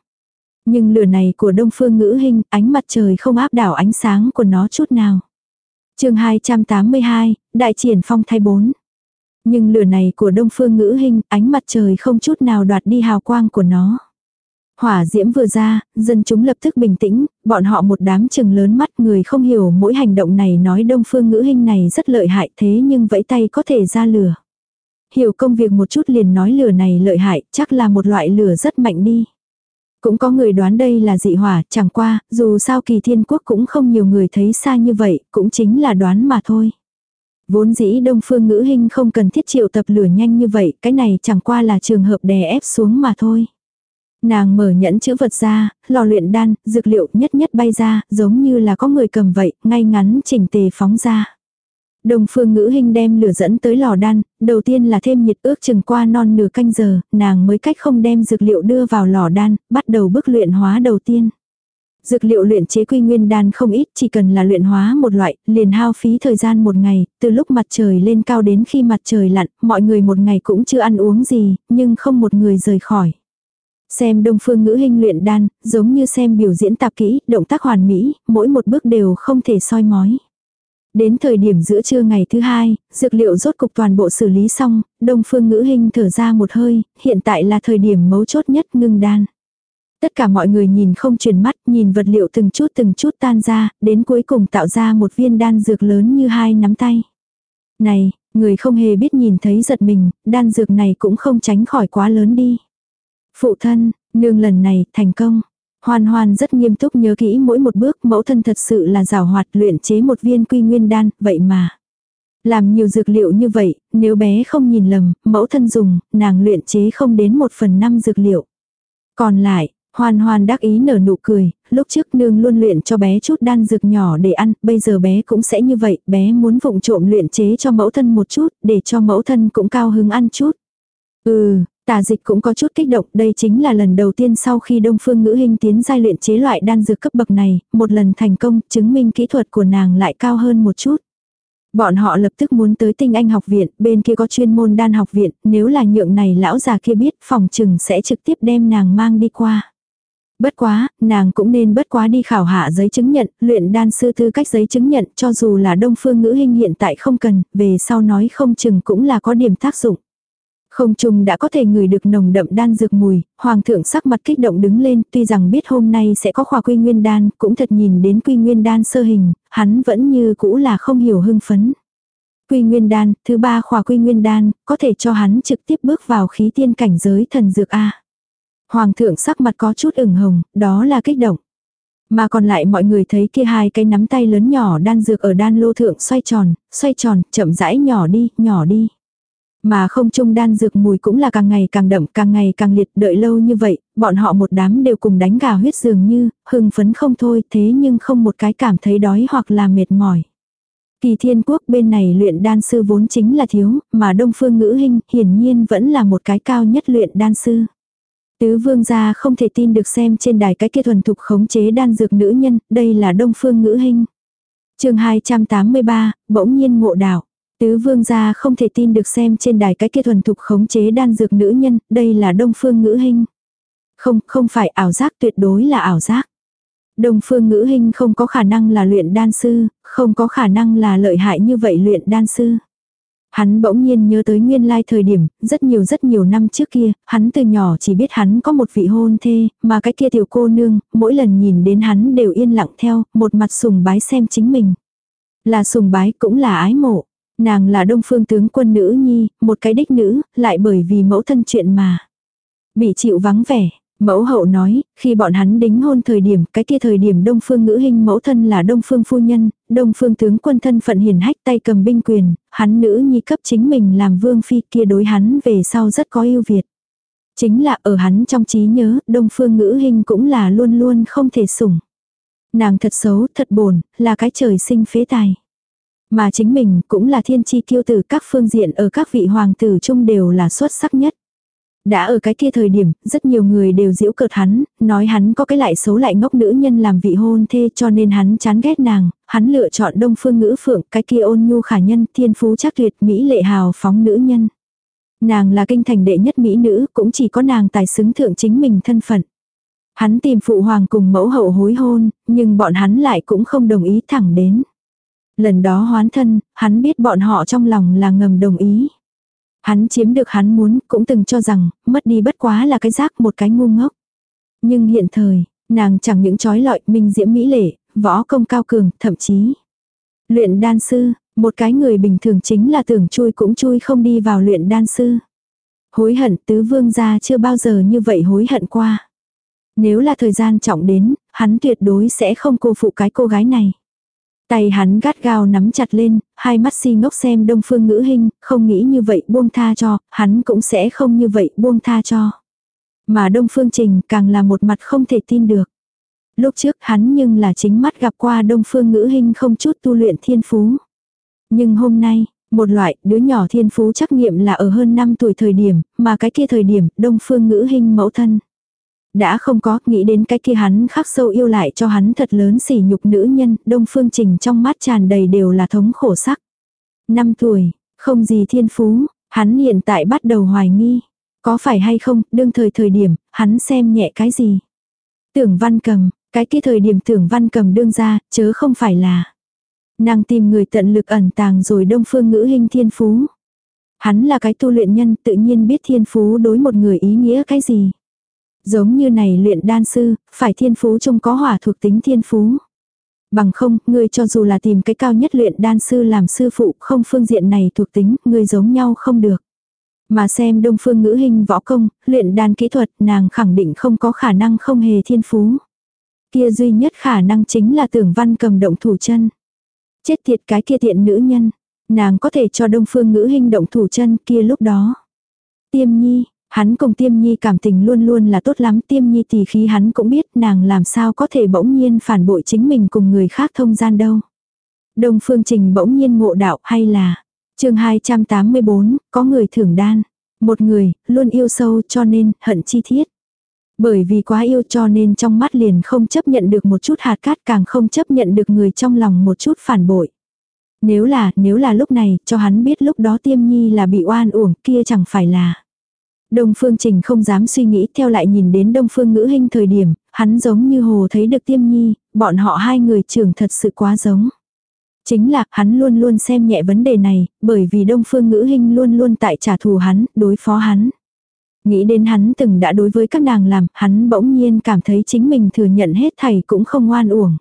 Nhưng lửa này của đông phương ngữ hình, ánh mặt trời không áp đảo ánh sáng của nó chút nào chương 282, Đại triển phong thay bốn. Nhưng lửa này của đông phương ngữ hình, ánh mặt trời không chút nào đoạt đi hào quang của nó. Hỏa diễm vừa ra, dân chúng lập tức bình tĩnh, bọn họ một đám chừng lớn mắt người không hiểu mỗi hành động này nói đông phương ngữ hình này rất lợi hại thế nhưng vẫy tay có thể ra lửa. Hiểu công việc một chút liền nói lửa này lợi hại, chắc là một loại lửa rất mạnh đi. Cũng có người đoán đây là dị hỏa, chẳng qua, dù sao kỳ thiên quốc cũng không nhiều người thấy xa như vậy, cũng chính là đoán mà thôi. Vốn dĩ đông phương ngữ hình không cần thiết triệu tập lửa nhanh như vậy, cái này chẳng qua là trường hợp đè ép xuống mà thôi. Nàng mở nhẫn chữ vật ra, lò luyện đan, dược liệu nhất nhất bay ra, giống như là có người cầm vậy, ngay ngắn chỉnh tề phóng ra. Đồng phương ngữ hình đem lửa dẫn tới lò đan, đầu tiên là thêm nhiệt ước chừng qua non nửa canh giờ, nàng mới cách không đem dược liệu đưa vào lò đan, bắt đầu bước luyện hóa đầu tiên. Dược liệu luyện chế quy nguyên đan không ít, chỉ cần là luyện hóa một loại, liền hao phí thời gian một ngày, từ lúc mặt trời lên cao đến khi mặt trời lặn, mọi người một ngày cũng chưa ăn uống gì, nhưng không một người rời khỏi. Xem đông phương ngữ hình luyện đan, giống như xem biểu diễn tạp kỹ, động tác hoàn mỹ, mỗi một bước đều không thể soi mói. Đến thời điểm giữa trưa ngày thứ hai, dược liệu rốt cục toàn bộ xử lý xong, đông phương ngữ hình thở ra một hơi, hiện tại là thời điểm mấu chốt nhất ngưng đan. Tất cả mọi người nhìn không chuyển mắt, nhìn vật liệu từng chút từng chút tan ra, đến cuối cùng tạo ra một viên đan dược lớn như hai nắm tay. Này, người không hề biết nhìn thấy giật mình, đan dược này cũng không tránh khỏi quá lớn đi. Phụ thân, nương lần này, thành công. Hoan hoan rất nghiêm túc nhớ kỹ mỗi một bước mẫu thân thật sự là rào hoạt luyện chế một viên quy nguyên đan, vậy mà. Làm nhiều dược liệu như vậy, nếu bé không nhìn lầm, mẫu thân dùng, nàng luyện chế không đến một phần năm dược liệu. Còn lại, Hoan hoan đắc ý nở nụ cười, lúc trước nương luôn luyện cho bé chút đan dược nhỏ để ăn, bây giờ bé cũng sẽ như vậy, bé muốn vụng trộm luyện chế cho mẫu thân một chút, để cho mẫu thân cũng cao hứng ăn chút. Ừ, Tà dịch cũng có chút kích động, đây chính là lần đầu tiên sau khi Đông Phương Ngữ Hinh tiến giai luyện chế loại đan dược cấp bậc này, một lần thành công, chứng minh kỹ thuật của nàng lại cao hơn một chút. Bọn họ lập tức muốn tới tinh anh học viện, bên kia có chuyên môn đan học viện, nếu là nhượng này lão già kia biết phòng trừng sẽ trực tiếp đem nàng mang đi qua. Bất quá, nàng cũng nên bất quá đi khảo hạ giấy chứng nhận, luyện đan sư thư, cách giấy chứng nhận cho dù là đông phương ngữ hình hiện tại không cần, về sau nói không chừng cũng là có điểm tác dụng. Không trung đã có thể ngửi được nồng đậm đan dược mùi, hoàng thượng sắc mặt kích động đứng lên, tuy rằng biết hôm nay sẽ có khóa quy nguyên đan, cũng thật nhìn đến quy nguyên đan sơ hình, hắn vẫn như cũ là không hiểu hưng phấn. Quy nguyên đan, thứ ba khóa quy nguyên đan, có thể cho hắn trực tiếp bước vào khí tiên cảnh giới thần dược A. Hoàng thượng sắc mặt có chút ửng hồng, đó là kích động. Mà còn lại mọi người thấy kia hai cái nắm tay lớn nhỏ đan dược ở đan lô thượng xoay tròn, xoay tròn, chậm rãi nhỏ đi, nhỏ đi. Mà không chung đan dược mùi cũng là càng ngày càng đậm, càng ngày càng liệt, đợi lâu như vậy, bọn họ một đám đều cùng đánh gà huyết dường như, hưng phấn không thôi, thế nhưng không một cái cảm thấy đói hoặc là mệt mỏi. Kỳ thiên quốc bên này luyện đan sư vốn chính là thiếu, mà đông phương ngữ hình hiển nhiên vẫn là một cái cao nhất luyện đan sư. Tứ vương gia không thể tin được xem trên đài cái kia thuần thục khống chế đan dược nữ nhân, đây là đông phương ngữ hình. chương 283, bỗng nhiên ngộ đạo. Tứ vương gia không thể tin được xem trên đài cái kia thuần thục khống chế đan dược nữ nhân, đây là đông phương ngữ hình. Không, không phải ảo giác tuyệt đối là ảo giác. Đông phương ngữ hình không có khả năng là luyện đan sư, không có khả năng là lợi hại như vậy luyện đan sư. Hắn bỗng nhiên nhớ tới nguyên lai thời điểm, rất nhiều rất nhiều năm trước kia, hắn từ nhỏ chỉ biết hắn có một vị hôn thê, mà cái kia tiểu cô nương, mỗi lần nhìn đến hắn đều yên lặng theo, một mặt sùng bái xem chính mình. Là sùng bái cũng là ái mộ. Nàng là đông phương tướng quân nữ nhi, một cái đích nữ, lại bởi vì mẫu thân chuyện mà. Bị chịu vắng vẻ, Mẫu hậu nói, khi bọn hắn đính hôn thời điểm, cái kia thời điểm Đông Phương ngữ hình mẫu thân là Đông Phương phu nhân, Đông Phương tướng quân thân phận hiền hách tay cầm binh quyền, hắn nữ nhi cấp chính mình làm vương phi kia đối hắn về sau rất có ưu việt. Chính là ở hắn trong trí nhớ, Đông Phương ngữ hình cũng là luôn luôn không thể sủng. Nàng thật xấu, thật bồn, là cái trời sinh phế tài. Mà chính mình cũng là thiên chi kiêu tử các phương diện ở các vị hoàng tử chung đều là xuất sắc nhất. Đã ở cái kia thời điểm, rất nhiều người đều giễu cợt hắn, nói hắn có cái lại xấu lại ngốc nữ nhân làm vị hôn thê cho nên hắn chán ghét nàng, hắn lựa chọn đông phương ngữ phượng, cái kia ôn nhu khả nhân, thiên phú chắc tuyệt, mỹ lệ hào phóng nữ nhân. Nàng là kinh thành đệ nhất mỹ nữ, cũng chỉ có nàng tài xứng thượng chính mình thân phận. Hắn tìm phụ hoàng cùng mẫu hậu hối hôn, nhưng bọn hắn lại cũng không đồng ý thẳng đến. Lần đó hoán thân, hắn biết bọn họ trong lòng là ngầm đồng ý. Hắn chiếm được hắn muốn, cũng từng cho rằng, mất đi bất quá là cái rác một cái ngu ngốc. Nhưng hiện thời, nàng chẳng những trói lọi minh diễm mỹ lệ, võ công cao cường, thậm chí. Luyện đan sư, một cái người bình thường chính là tưởng chui cũng chui không đi vào luyện đan sư. Hối hận tứ vương gia chưa bao giờ như vậy hối hận qua. Nếu là thời gian trọng đến, hắn tuyệt đối sẽ không cô phụ cái cô gái này. Tay hắn gắt gao nắm chặt lên, hai mắt si ngốc xem đông phương ngữ hình, không nghĩ như vậy buông tha cho, hắn cũng sẽ không như vậy buông tha cho. Mà đông phương trình càng là một mặt không thể tin được. Lúc trước hắn nhưng là chính mắt gặp qua đông phương ngữ hình không chút tu luyện thiên phú. Nhưng hôm nay, một loại đứa nhỏ thiên phú trắc nghiệm là ở hơn 5 tuổi thời điểm, mà cái kia thời điểm đông phương ngữ hình mẫu thân. Đã không có, nghĩ đến cái kia hắn khắc sâu yêu lại cho hắn thật lớn sỉ nhục nữ nhân, đông phương trình trong mắt tràn đầy đều là thống khổ sắc. Năm tuổi, không gì thiên phú, hắn hiện tại bắt đầu hoài nghi. Có phải hay không, đương thời thời điểm, hắn xem nhẹ cái gì. Tưởng văn cầm, cái kia thời điểm tưởng văn cầm đương ra, chớ không phải là. Nàng tìm người tận lực ẩn tàng rồi đông phương ngữ hình thiên phú. Hắn là cái tu luyện nhân tự nhiên biết thiên phú đối một người ý nghĩa cái gì. Giống như này luyện đan sư, phải thiên phú trông có hỏa thuộc tính thiên phú. Bằng không, ngươi cho dù là tìm cái cao nhất luyện đan sư làm sư phụ, không phương diện này thuộc tính, ngươi giống nhau không được. Mà xem đông phương ngữ hình võ công, luyện đan kỹ thuật, nàng khẳng định không có khả năng không hề thiên phú. Kia duy nhất khả năng chính là tưởng văn cầm động thủ chân. Chết tiệt cái kia tiện nữ nhân. Nàng có thể cho đông phương ngữ hình động thủ chân kia lúc đó. Tiêm nhi, Hắn cùng tiêm nhi cảm tình luôn luôn là tốt lắm tiêm nhi thì khí hắn cũng biết nàng làm sao có thể bỗng nhiên phản bội chính mình cùng người khác thông gian đâu. Đông phương trình bỗng nhiên ngộ đạo hay là chương 284, có người thưởng đan. Một người, luôn yêu sâu cho nên hận chi thiết. Bởi vì quá yêu cho nên trong mắt liền không chấp nhận được một chút hạt cát càng không chấp nhận được người trong lòng một chút phản bội. Nếu là, nếu là lúc này, cho hắn biết lúc đó tiêm nhi là bị oan uổng kia chẳng phải là. Đông Phương Trình không dám suy nghĩ theo lại nhìn đến Đông Phương Ngữ Hinh thời điểm, hắn giống như hồ thấy được tiêm nhi, bọn họ hai người trưởng thật sự quá giống. Chính là hắn luôn luôn xem nhẹ vấn đề này, bởi vì Đông Phương Ngữ Hinh luôn luôn tại trả thù hắn, đối phó hắn. Nghĩ đến hắn từng đã đối với các nàng làm, hắn bỗng nhiên cảm thấy chính mình thừa nhận hết thầy cũng không oan uổng.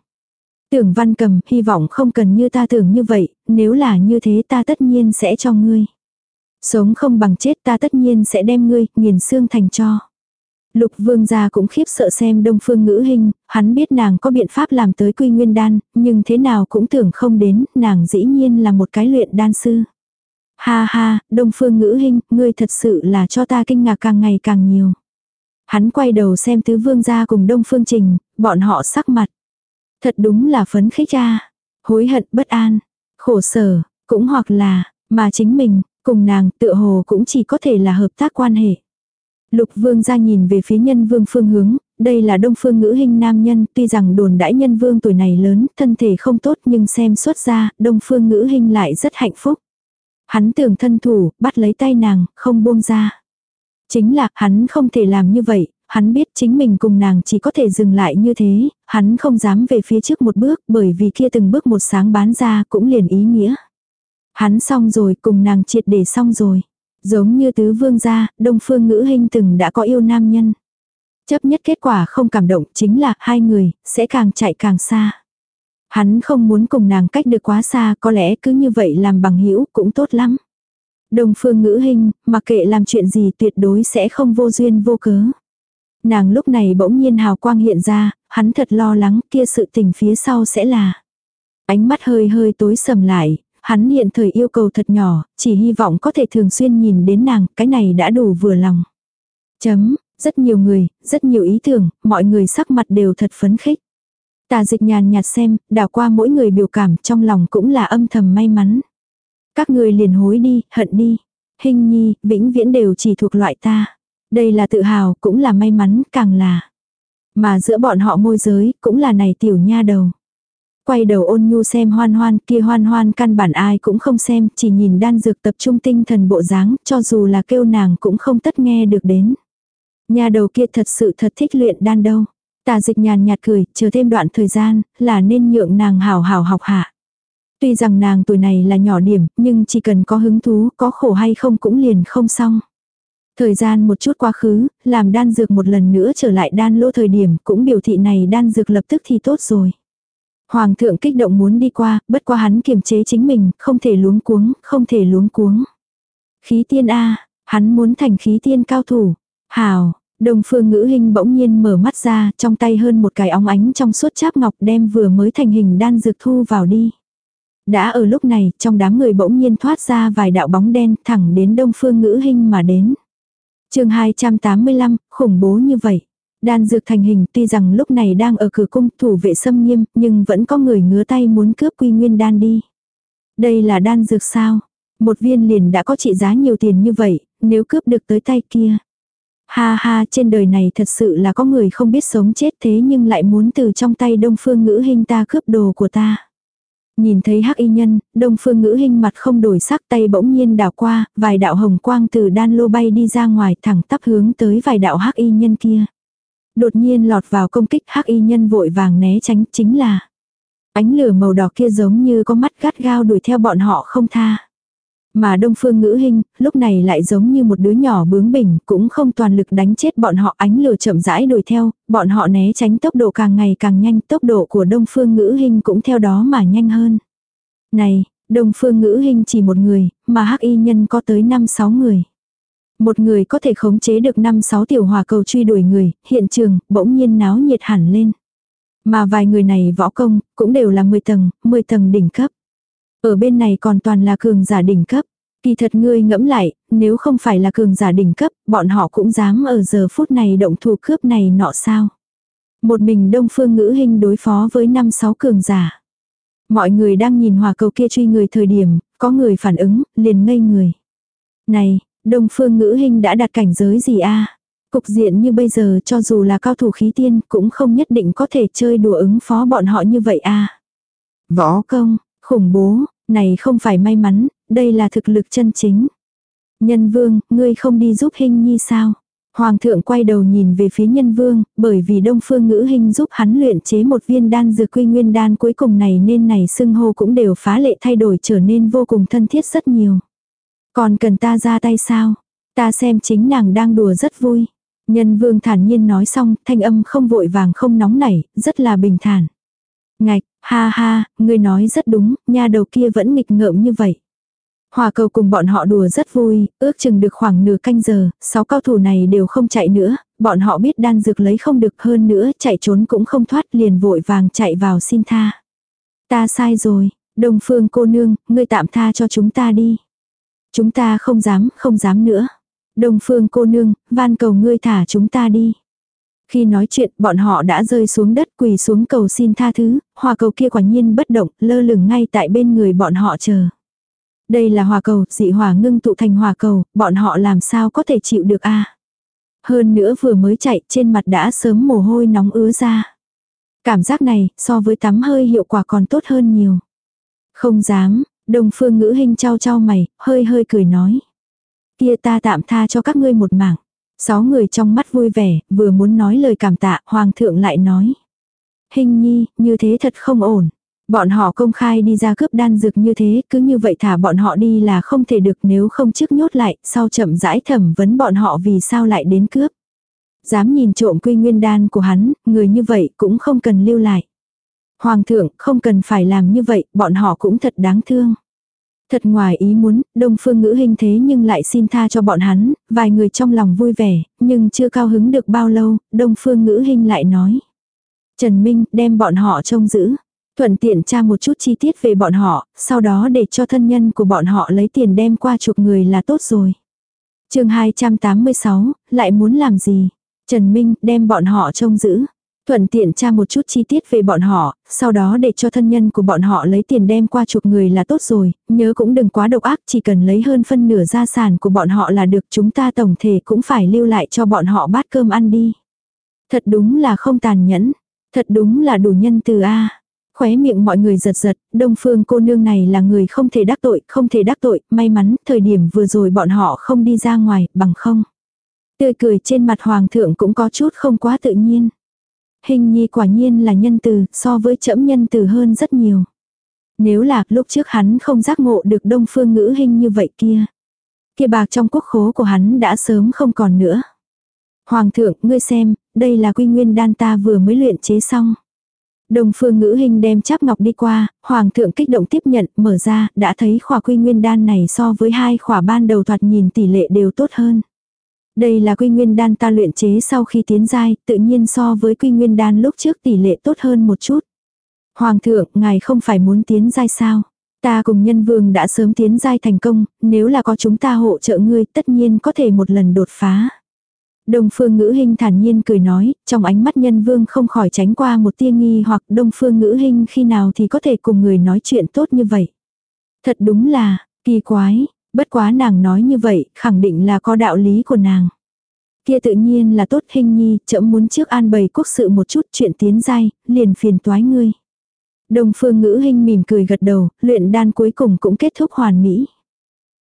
Tưởng văn cầm, hy vọng không cần như ta tưởng như vậy, nếu là như thế ta tất nhiên sẽ cho ngươi. Sống không bằng chết ta tất nhiên sẽ đem ngươi, nghiền xương thành cho. Lục vương gia cũng khiếp sợ xem đông phương ngữ hình, hắn biết nàng có biện pháp làm tới quy nguyên đan, nhưng thế nào cũng tưởng không đến, nàng dĩ nhiên là một cái luyện đan sư. Ha ha, đông phương ngữ hình, ngươi thật sự là cho ta kinh ngạc càng ngày càng nhiều. Hắn quay đầu xem tứ vương gia cùng đông phương trình, bọn họ sắc mặt. Thật đúng là phấn khích cha. Hối hận bất an, khổ sở, cũng hoặc là, mà chính mình, cùng nàng tựa hồ cũng chỉ có thể là hợp tác quan hệ. Lục vương ra nhìn về phía nhân vương phương hướng, đây là đông phương ngữ hình nam nhân, tuy rằng đồn đãi nhân vương tuổi này lớn, thân thể không tốt nhưng xem xuất ra, đông phương ngữ hình lại rất hạnh phúc. Hắn tưởng thân thủ, bắt lấy tay nàng, không buông ra. Chính là, hắn không thể làm như vậy, hắn biết chính mình cùng nàng chỉ có thể dừng lại như thế, hắn không dám về phía trước một bước bởi vì kia từng bước một sáng bán ra cũng liền ý nghĩa. Hắn xong rồi cùng nàng triệt để xong rồi. Giống như tứ vương gia, đông phương ngữ hình từng đã có yêu nam nhân. Chấp nhất kết quả không cảm động chính là hai người sẽ càng chạy càng xa. Hắn không muốn cùng nàng cách được quá xa có lẽ cứ như vậy làm bằng hữu cũng tốt lắm. Đông phương ngữ hình, mặc kệ làm chuyện gì tuyệt đối sẽ không vô duyên vô cớ. Nàng lúc này bỗng nhiên hào quang hiện ra, hắn thật lo lắng kia sự tình phía sau sẽ là. Ánh mắt hơi hơi tối sầm lại, hắn hiện thời yêu cầu thật nhỏ, chỉ hy vọng có thể thường xuyên nhìn đến nàng, cái này đã đủ vừa lòng. Chấm, rất nhiều người, rất nhiều ý tưởng, mọi người sắc mặt đều thật phấn khích. Tà dịch nhàn nhạt xem, đảo qua mỗi người biểu cảm trong lòng cũng là âm thầm may mắn. Các người liền hối đi, hận đi. Hình nhi, vĩnh viễn đều chỉ thuộc loại ta. Đây là tự hào, cũng là may mắn, càng là. Mà giữa bọn họ môi giới, cũng là này tiểu nha đầu. Quay đầu ôn nhu xem hoan hoan, kia hoan hoan căn bản ai cũng không xem, chỉ nhìn đan dược tập trung tinh thần bộ dáng, cho dù là kêu nàng cũng không tất nghe được đến. Nhà đầu kia thật sự thật thích luyện đan đâu. Tà dịch nhàn nhạt cười, chờ thêm đoạn thời gian, là nên nhượng nàng hào hào học hạ. Tuy rằng nàng tuổi này là nhỏ điểm, nhưng chỉ cần có hứng thú, có khổ hay không cũng liền không xong. Thời gian một chút quá khứ, làm đan dược một lần nữa trở lại đan lô thời điểm cũng biểu thị này đan dược lập tức thì tốt rồi. Hoàng thượng kích động muốn đi qua, bất qua hắn kiềm chế chính mình, không thể luống cuống, không thể luống cuống. Khí tiên A, hắn muốn thành khí tiên cao thủ. Hào, đồng phương ngữ hình bỗng nhiên mở mắt ra, trong tay hơn một cái óng ánh trong suốt cháp ngọc đem vừa mới thành hình đan dược thu vào đi. Đã ở lúc này, trong đám người bỗng nhiên thoát ra vài đạo bóng đen thẳng đến đông phương ngữ hình mà đến. chương 285, khủng bố như vậy. Đan dược thành hình tuy rằng lúc này đang ở cửa cung thủ vệ xâm nghiêm, nhưng vẫn có người ngứa tay muốn cướp quy nguyên đan đi. Đây là đan dược sao? Một viên liền đã có trị giá nhiều tiền như vậy, nếu cướp được tới tay kia. Ha ha, trên đời này thật sự là có người không biết sống chết thế nhưng lại muốn từ trong tay đông phương ngữ hình ta cướp đồ của ta. Nhìn thấy hắc y nhân, đông phương ngữ hình mặt không đổi sắc tay bỗng nhiên đảo qua, vài đạo hồng quang từ đan lô bay đi ra ngoài thẳng tắp hướng tới vài đạo hắc y nhân kia. Đột nhiên lọt vào công kích hắc y nhân vội vàng né tránh chính là. Ánh lửa màu đỏ kia giống như có mắt gắt gao đuổi theo bọn họ không tha. Mà đông phương ngữ hình, lúc này lại giống như một đứa nhỏ bướng bỉnh, cũng không toàn lực đánh chết bọn họ ánh lửa chậm rãi đuổi theo, bọn họ né tránh tốc độ càng ngày càng nhanh, tốc độ của đông phương ngữ hình cũng theo đó mà nhanh hơn. Này, đông phương ngữ hình chỉ một người, mà hắc y nhân có tới 5-6 người. Một người có thể khống chế được 5-6 tiểu hòa cầu truy đuổi người, hiện trường, bỗng nhiên náo nhiệt hẳn lên. Mà vài người này võ công, cũng đều là 10 tầng, 10 tầng đỉnh cấp. Ở bên này còn toàn là cường giả đỉnh cấp. Kỳ thật ngươi ngẫm lại, nếu không phải là cường giả đỉnh cấp, bọn họ cũng dám ở giờ phút này động thủ cướp này nọ sao. Một mình đông phương ngữ hình đối phó với 5-6 cường giả. Mọi người đang nhìn hòa cầu kia truy người thời điểm, có người phản ứng, liền ngây người. Này, Đông phương ngữ hình đã đạt cảnh giới gì a Cục diện như bây giờ cho dù là cao thủ khí tiên cũng không nhất định có thể chơi đùa ứng phó bọn họ như vậy a Võ công, khủng bố, này không phải may mắn, đây là thực lực chân chính. Nhân vương, ngươi không đi giúp hình nhi sao? Hoàng thượng quay đầu nhìn về phía nhân vương, bởi vì đông phương ngữ hình giúp hắn luyện chế một viên đan dược quy nguyên đan cuối cùng này nên này xưng hô cũng đều phá lệ thay đổi trở nên vô cùng thân thiết rất nhiều. Còn cần ta ra tay sao? Ta xem chính nàng đang đùa rất vui. Nhân vương thản nhiên nói xong, thanh âm không vội vàng không nóng nảy, rất là bình thản. Ngạch, ha ha, ngươi nói rất đúng, nha đầu kia vẫn nghịch ngợm như vậy. Hòa cầu cùng bọn họ đùa rất vui, ước chừng được khoảng nửa canh giờ, sáu cao thủ này đều không chạy nữa, bọn họ biết đan dược lấy không được hơn nữa, chạy trốn cũng không thoát liền vội vàng chạy vào xin tha. Ta sai rồi, đồng phương cô nương, ngươi tạm tha cho chúng ta đi. Chúng ta không dám, không dám nữa. Đông phương cô nương, van cầu ngươi thả chúng ta đi. Khi nói chuyện, bọn họ đã rơi xuống đất quỳ xuống cầu xin tha thứ, hòa cầu kia quả nhiên bất động, lơ lửng ngay tại bên người bọn họ chờ. Đây là hòa cầu, dị hòa ngưng tụ thành hòa cầu, bọn họ làm sao có thể chịu được a Hơn nữa vừa mới chạy, trên mặt đã sớm mồ hôi nóng ứa ra. Cảm giác này, so với tắm hơi hiệu quả còn tốt hơn nhiều. Không dám, đồng phương ngữ hình trao trao mày, hơi hơi cười nói. Kia ta tạm tha cho các ngươi một mảng. Sáu người trong mắt vui vẻ, vừa muốn nói lời cảm tạ, hoàng thượng lại nói. Hình nhi, như thế thật không ổn. Bọn họ công khai đi ra cướp đan dược như thế, cứ như vậy thả bọn họ đi là không thể được nếu không trước nhốt lại, sau chậm rãi thẩm vấn bọn họ vì sao lại đến cướp. Dám nhìn trộm quy nguyên đan của hắn, người như vậy cũng không cần lưu lại. Hoàng thượng không cần phải làm như vậy, bọn họ cũng thật đáng thương. Thật ngoài ý muốn, đông phương ngữ hình thế nhưng lại xin tha cho bọn hắn, vài người trong lòng vui vẻ, nhưng chưa cao hứng được bao lâu, đông phương ngữ hình lại nói. Trần Minh đem bọn họ trông giữ. Thuận tiện tra một chút chi tiết về bọn họ, sau đó để cho thân nhân của bọn họ lấy tiền đem qua chục người là tốt rồi. chương 286, lại muốn làm gì? Trần Minh đem bọn họ trông giữ. Thuận tiện tra một chút chi tiết về bọn họ, sau đó để cho thân nhân của bọn họ lấy tiền đem qua chục người là tốt rồi, nhớ cũng đừng quá độc ác, chỉ cần lấy hơn phân nửa gia sản của bọn họ là được chúng ta tổng thể cũng phải lưu lại cho bọn họ bát cơm ăn đi. Thật đúng là không tàn nhẫn, thật đúng là đủ nhân từ A. Khóe miệng mọi người giật giật, đông phương cô nương này là người không thể đắc tội, không thể đắc tội, may mắn, thời điểm vừa rồi bọn họ không đi ra ngoài, bằng không. Tươi cười trên mặt hoàng thượng cũng có chút không quá tự nhiên. Hình nhi quả nhiên là nhân từ, so với trẫm nhân từ hơn rất nhiều. Nếu là lúc trước hắn không giác ngộ được đông phương ngữ hình như vậy kia. Kia bạc trong quốc khố của hắn đã sớm không còn nữa. Hoàng thượng, ngươi xem, đây là quy nguyên đan ta vừa mới luyện chế xong. Đồng phương ngữ hình đem cháp ngọc đi qua, hoàng thượng kích động tiếp nhận, mở ra, đã thấy khỏa quy nguyên đan này so với hai khỏa ban đầu thoạt nhìn tỷ lệ đều tốt hơn. Đây là quy nguyên đan ta luyện chế sau khi tiến giai, tự nhiên so với quy nguyên đan lúc trước tỷ lệ tốt hơn một chút. Hoàng thượng, ngài không phải muốn tiến giai sao? Ta cùng nhân vương đã sớm tiến giai thành công, nếu là có chúng ta hỗ trợ ngươi tất nhiên có thể một lần đột phá. Đông phương ngữ hình thản nhiên cười nói, trong ánh mắt nhân vương không khỏi tránh qua một tia nghi hoặc đông phương ngữ hình khi nào thì có thể cùng người nói chuyện tốt như vậy. Thật đúng là, kỳ quái, bất quá nàng nói như vậy, khẳng định là có đạo lý của nàng. Kia tự nhiên là tốt hình nhi, chậm muốn trước an bày quốc sự một chút chuyện tiến dai, liền phiền toái ngươi. Đông phương ngữ hình mỉm cười gật đầu, luyện đan cuối cùng cũng kết thúc hoàn mỹ.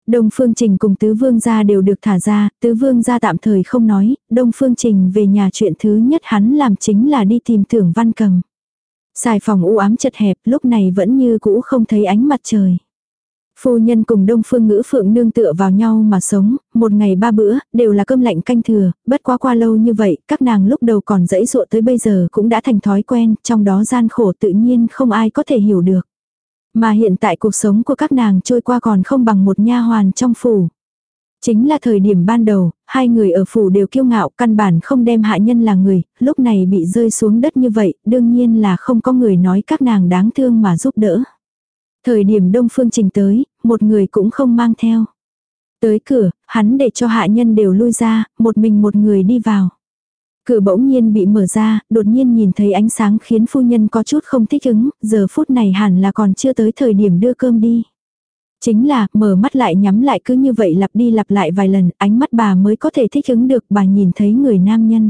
Đông Phương Trình cùng Tứ Vương gia đều được thả ra, Tứ Vương gia tạm thời không nói, Đông Phương Trình về nhà chuyện thứ nhất hắn làm chính là đi tìm thưởng văn cầm. Xài phòng u ám chật hẹp lúc này vẫn như cũ không thấy ánh mặt trời. Phu nhân cùng Đông Phương Ngữ Phượng nương tựa vào nhau mà sống, một ngày ba bữa, đều là cơm lạnh canh thừa, bất quá qua lâu như vậy, các nàng lúc đầu còn dẫy dụa tới bây giờ cũng đã thành thói quen, trong đó gian khổ tự nhiên không ai có thể hiểu được. Mà hiện tại cuộc sống của các nàng trôi qua còn không bằng một nha hoàn trong phủ. Chính là thời điểm ban đầu, hai người ở phủ đều kiêu ngạo căn bản không đem hạ nhân là người, lúc này bị rơi xuống đất như vậy, đương nhiên là không có người nói các nàng đáng thương mà giúp đỡ. Thời điểm đông phương trình tới, một người cũng không mang theo. Tới cửa, hắn để cho hạ nhân đều lui ra, một mình một người đi vào. Cửa bỗng nhiên bị mở ra, đột nhiên nhìn thấy ánh sáng khiến phu nhân có chút không thích ứng, giờ phút này hẳn là còn chưa tới thời điểm đưa cơm đi. Chính là, mở mắt lại nhắm lại cứ như vậy lặp đi lặp lại vài lần, ánh mắt bà mới có thể thích ứng được bà nhìn thấy người nam nhân.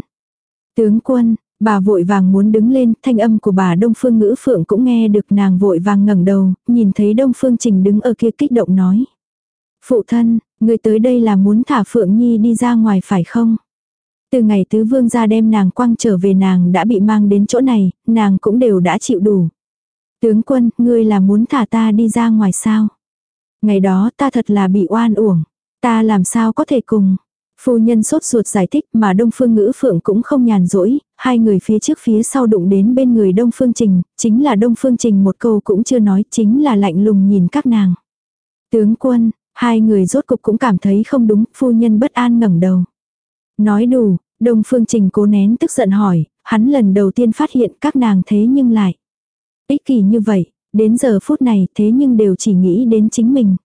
Tướng quân, bà vội vàng muốn đứng lên, thanh âm của bà Đông Phương Ngữ Phượng cũng nghe được nàng vội vàng ngẩng đầu, nhìn thấy Đông Phương Trình đứng ở kia kích động nói. Phụ thân, người tới đây là muốn thả Phượng Nhi đi ra ngoài phải không? Từ ngày tứ vương gia đem nàng quăng trở về nàng đã bị mang đến chỗ này, nàng cũng đều đã chịu đủ. Tướng quân, ngươi là muốn thả ta đi ra ngoài sao? Ngày đó ta thật là bị oan uổng. Ta làm sao có thể cùng. Phu nhân sốt ruột giải thích mà Đông Phương Ngữ Phượng cũng không nhàn rỗi, hai người phía trước phía sau đụng đến bên người Đông Phương Trình, chính là Đông Phương Trình một câu cũng chưa nói, chính là lạnh lùng nhìn các nàng. Tướng quân, hai người rốt cục cũng cảm thấy không đúng, phu nhân bất an ngẩng đầu. Nói đủ, Đông Phương Trình cố nén tức giận hỏi, hắn lần đầu tiên phát hiện các nàng thế nhưng lại. Ích kỷ như vậy, đến giờ phút này thế nhưng đều chỉ nghĩ đến chính mình.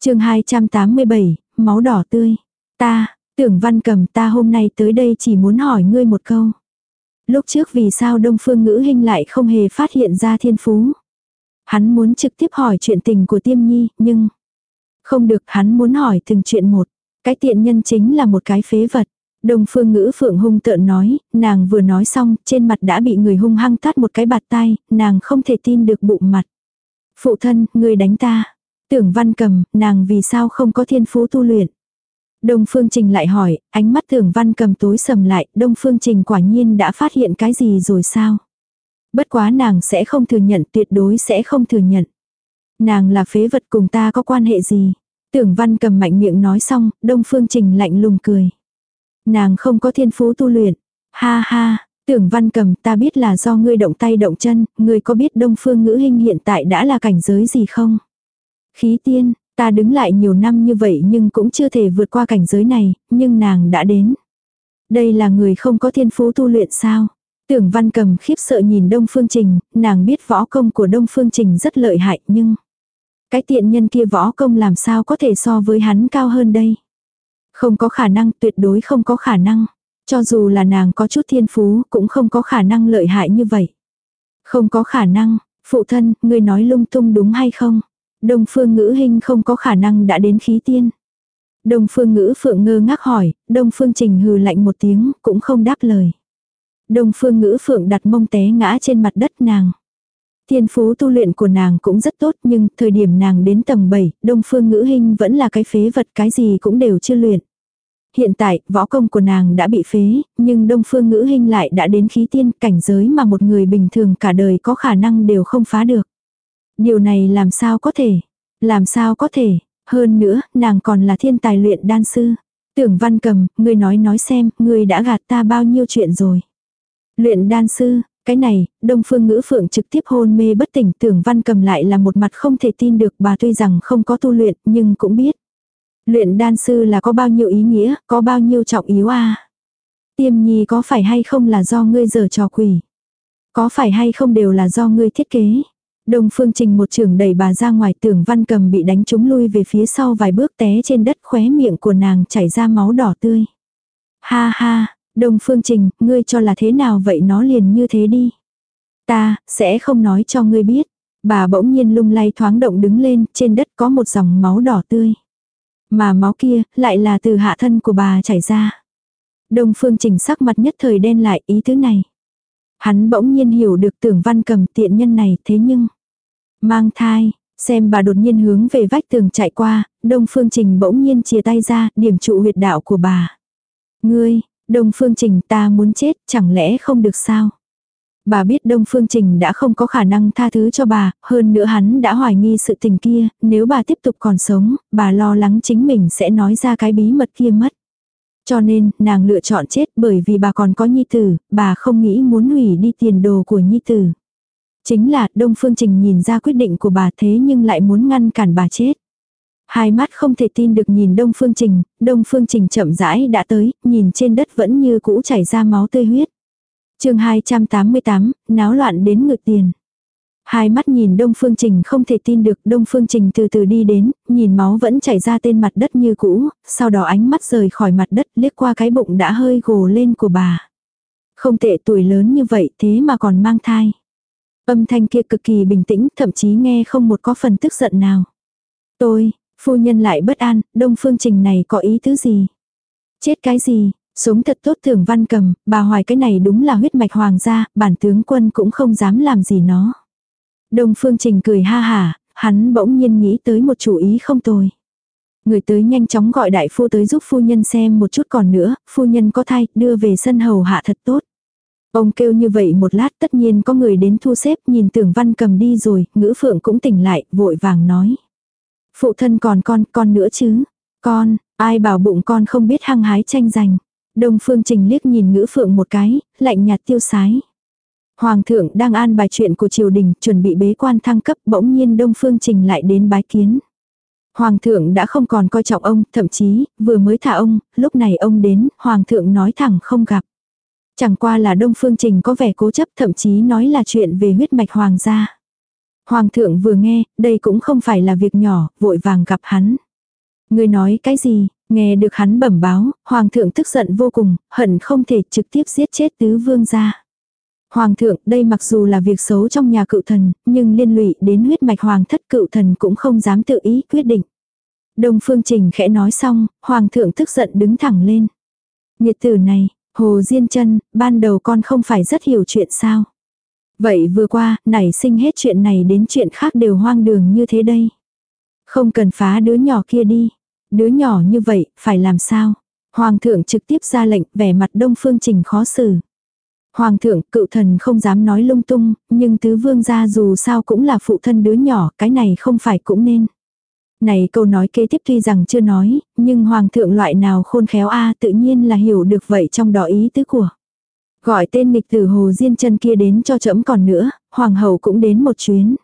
chương 287, máu đỏ tươi. Ta, tưởng văn cầm ta hôm nay tới đây chỉ muốn hỏi ngươi một câu. Lúc trước vì sao Đông Phương Ngữ Hinh lại không hề phát hiện ra thiên phú. Hắn muốn trực tiếp hỏi chuyện tình của Tiêm Nhi, nhưng không được hắn muốn hỏi từng chuyện một. Cái tiện nhân chính là một cái phế vật. Đông phương ngữ phượng hung tợn nói, nàng vừa nói xong, trên mặt đã bị người hung hăng tát một cái bạt tay, nàng không thể tin được bụng mặt. Phụ thân, người đánh ta. Tưởng văn cầm, nàng vì sao không có thiên phú tu luyện. Đông Phương Trình lại hỏi, ánh mắt tưởng văn cầm tối sầm lại, Đông Phương Trình quả nhiên đã phát hiện cái gì rồi sao? Bất quá nàng sẽ không thừa nhận, tuyệt đối sẽ không thừa nhận. Nàng là phế vật cùng ta có quan hệ gì? Tưởng văn cầm mạnh miệng nói xong, Đông Phương Trình lạnh lùng cười. Nàng không có thiên phú tu luyện. Ha ha, tưởng văn cầm ta biết là do ngươi động tay động chân, ngươi có biết đông phương ngữ hình hiện tại đã là cảnh giới gì không? Khí tiên, ta đứng lại nhiều năm như vậy nhưng cũng chưa thể vượt qua cảnh giới này, nhưng nàng đã đến. Đây là người không có thiên phú tu luyện sao? Tưởng văn cầm khiếp sợ nhìn Đông Phương Trình, nàng biết võ công của Đông Phương Trình rất lợi hại nhưng... Cái tiện nhân kia võ công làm sao có thể so với hắn cao hơn đây? Không có khả năng, tuyệt đối không có khả năng. Cho dù là nàng có chút thiên phú, cũng không có khả năng lợi hại như vậy. Không có khả năng, phụ thân, ngươi nói lung tung đúng hay không? Đông phương ngữ hình không có khả năng đã đến khí tiên. Đông phương ngữ phượng ngơ ngác hỏi, đông phương trình hừ lạnh một tiếng, cũng không đáp lời. Đông phương ngữ phượng đặt mông té ngã trên mặt đất nàng. Thiên phú tu luyện của nàng cũng rất tốt nhưng thời điểm nàng đến tầng 7, đông phương ngữ hình vẫn là cái phế vật cái gì cũng đều chưa luyện. Hiện tại, võ công của nàng đã bị phế, nhưng đông phương ngữ hình lại đã đến khí tiên cảnh giới mà một người bình thường cả đời có khả năng đều không phá được. Điều này làm sao có thể? Làm sao có thể? Hơn nữa, nàng còn là thiên tài luyện đan sư. Tưởng văn cầm, ngươi nói nói xem, ngươi đã gạt ta bao nhiêu chuyện rồi. Luyện đan sư, cái này, Đông Phương Ngữ Phượng trực tiếp hôn mê bất tỉnh tưởng văn cầm lại là một mặt không thể tin được bà tuy rằng không có tu luyện nhưng cũng biết. Luyện đan sư là có bao nhiêu ý nghĩa, có bao nhiêu trọng yếu à. Tiêm nhi có phải hay không là do ngươi giờ trò quỷ. Có phải hay không đều là do ngươi thiết kế. Đông Phương Trình một trường đẩy bà ra ngoài tưởng văn cầm bị đánh trúng lui về phía sau vài bước té trên đất khóe miệng của nàng chảy ra máu đỏ tươi. Ha ha, Đông Phương Trình, ngươi cho là thế nào vậy nó liền như thế đi. Ta, sẽ không nói cho ngươi biết. Bà bỗng nhiên lung lay thoáng động đứng lên, trên đất có một dòng máu đỏ tươi. Mà máu kia, lại là từ hạ thân của bà chảy ra. Đông Phương Trình sắc mặt nhất thời đen lại ý thứ này. Hắn bỗng nhiên hiểu được tưởng văn cầm tiện nhân này thế nhưng. Mang thai, xem bà đột nhiên hướng về vách tường chạy qua, Đông Phương Trình bỗng nhiên chia tay ra, điểm trụ huyệt đạo của bà. Ngươi, Đông Phương Trình ta muốn chết, chẳng lẽ không được sao? Bà biết Đông Phương Trình đã không có khả năng tha thứ cho bà, hơn nữa hắn đã hoài nghi sự tình kia, nếu bà tiếp tục còn sống, bà lo lắng chính mình sẽ nói ra cái bí mật kia mất. Cho nên, nàng lựa chọn chết bởi vì bà còn có nhi tử, bà không nghĩ muốn hủy đi tiền đồ của nhi tử. Chính là Đông Phương Trình nhìn ra quyết định của bà thế nhưng lại muốn ngăn cản bà chết. Hai mắt không thể tin được nhìn Đông Phương Trình, Đông Phương Trình chậm rãi đã tới, nhìn trên đất vẫn như cũ chảy ra máu tươi huyết. chương 288, náo loạn đến ngược tiền. Hai mắt nhìn Đông Phương Trình không thể tin được Đông Phương Trình từ từ đi đến, nhìn máu vẫn chảy ra tên mặt đất như cũ, sau đó ánh mắt rời khỏi mặt đất liếc qua cái bụng đã hơi gồ lên của bà. Không tệ tuổi lớn như vậy thế mà còn mang thai. Âm thanh kia cực kỳ bình tĩnh thậm chí nghe không một có phần tức giận nào. Tôi, Phu nhân lại bất an, đông phương trình này có ý tứ gì? Chết cái gì? Sống thật tốt thường văn cầm, bà hoài cái này đúng là huyết mạch hoàng gia, bản tướng quân cũng không dám làm gì nó. Đông phương trình cười ha hả, hắn bỗng nhiên nghĩ tới một chủ ý không tồi. Người tới nhanh chóng gọi đại phu tới giúp phu nhân xem một chút còn nữa, phu nhân có thai, đưa về sân hầu hạ thật tốt. Ông kêu như vậy một lát tất nhiên có người đến thu xếp nhìn tưởng văn cầm đi rồi, ngữ phượng cũng tỉnh lại, vội vàng nói. Phụ thân còn con, con nữa chứ. Con, ai bảo bụng con không biết hăng hái tranh giành. Đông phương trình liếc nhìn ngữ phượng một cái, lạnh nhạt tiêu sái. Hoàng thượng đang an bài chuyện của triều đình, chuẩn bị bế quan thăng cấp, bỗng nhiên Đông Phương Trình lại đến bái kiến. Hoàng thượng đã không còn coi trọng ông, thậm chí, vừa mới thả ông, lúc này ông đến, Hoàng thượng nói thẳng không gặp. Chẳng qua là Đông Phương Trình có vẻ cố chấp thậm chí nói là chuyện về huyết mạch Hoàng gia. Hoàng thượng vừa nghe, đây cũng không phải là việc nhỏ, vội vàng gặp hắn. Người nói cái gì, nghe được hắn bẩm báo, Hoàng thượng tức giận vô cùng, hận không thể trực tiếp giết chết tứ vương gia. Hoàng thượng, đây mặc dù là việc xấu trong nhà cựu thần, nhưng liên lụy đến huyết mạch hoàng thất cựu thần cũng không dám tự ý quyết định. Đông Phương Trình khẽ nói xong, hoàng thượng tức giận đứng thẳng lên. Nhiệt tử này, Hồ Diên chân ban đầu con không phải rất hiểu chuyện sao. Vậy vừa qua, nảy sinh hết chuyện này đến chuyện khác đều hoang đường như thế đây. Không cần phá đứa nhỏ kia đi. Đứa nhỏ như vậy, phải làm sao? Hoàng thượng trực tiếp ra lệnh, vẻ mặt Đông Phương Trình khó xử. Hoàng thượng, cựu thần không dám nói lung tung, nhưng tứ vương gia dù sao cũng là phụ thân đứa nhỏ, cái này không phải cũng nên. Này câu nói kế tiếp tuy rằng chưa nói, nhưng hoàng thượng loại nào khôn khéo a tự nhiên là hiểu được vậy trong đó ý tứ của. Gọi tên nghịch tử hồ diên chân kia đến cho trẫm còn nữa, hoàng hậu cũng đến một chuyến.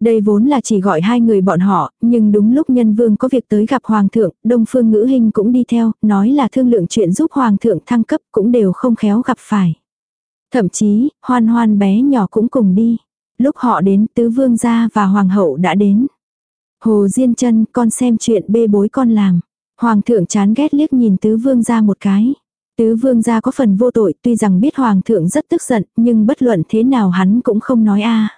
Đây vốn là chỉ gọi hai người bọn họ, nhưng đúng lúc nhân vương có việc tới gặp hoàng thượng, đông phương ngữ hình cũng đi theo, nói là thương lượng chuyện giúp hoàng thượng thăng cấp cũng đều không khéo gặp phải. Thậm chí, hoan hoan bé nhỏ cũng cùng đi. Lúc họ đến tứ vương gia và hoàng hậu đã đến. Hồ Diên chân con xem chuyện bê bối con làm. Hoàng thượng chán ghét liếc nhìn tứ vương gia một cái. Tứ vương gia có phần vô tội tuy rằng biết hoàng thượng rất tức giận nhưng bất luận thế nào hắn cũng không nói a.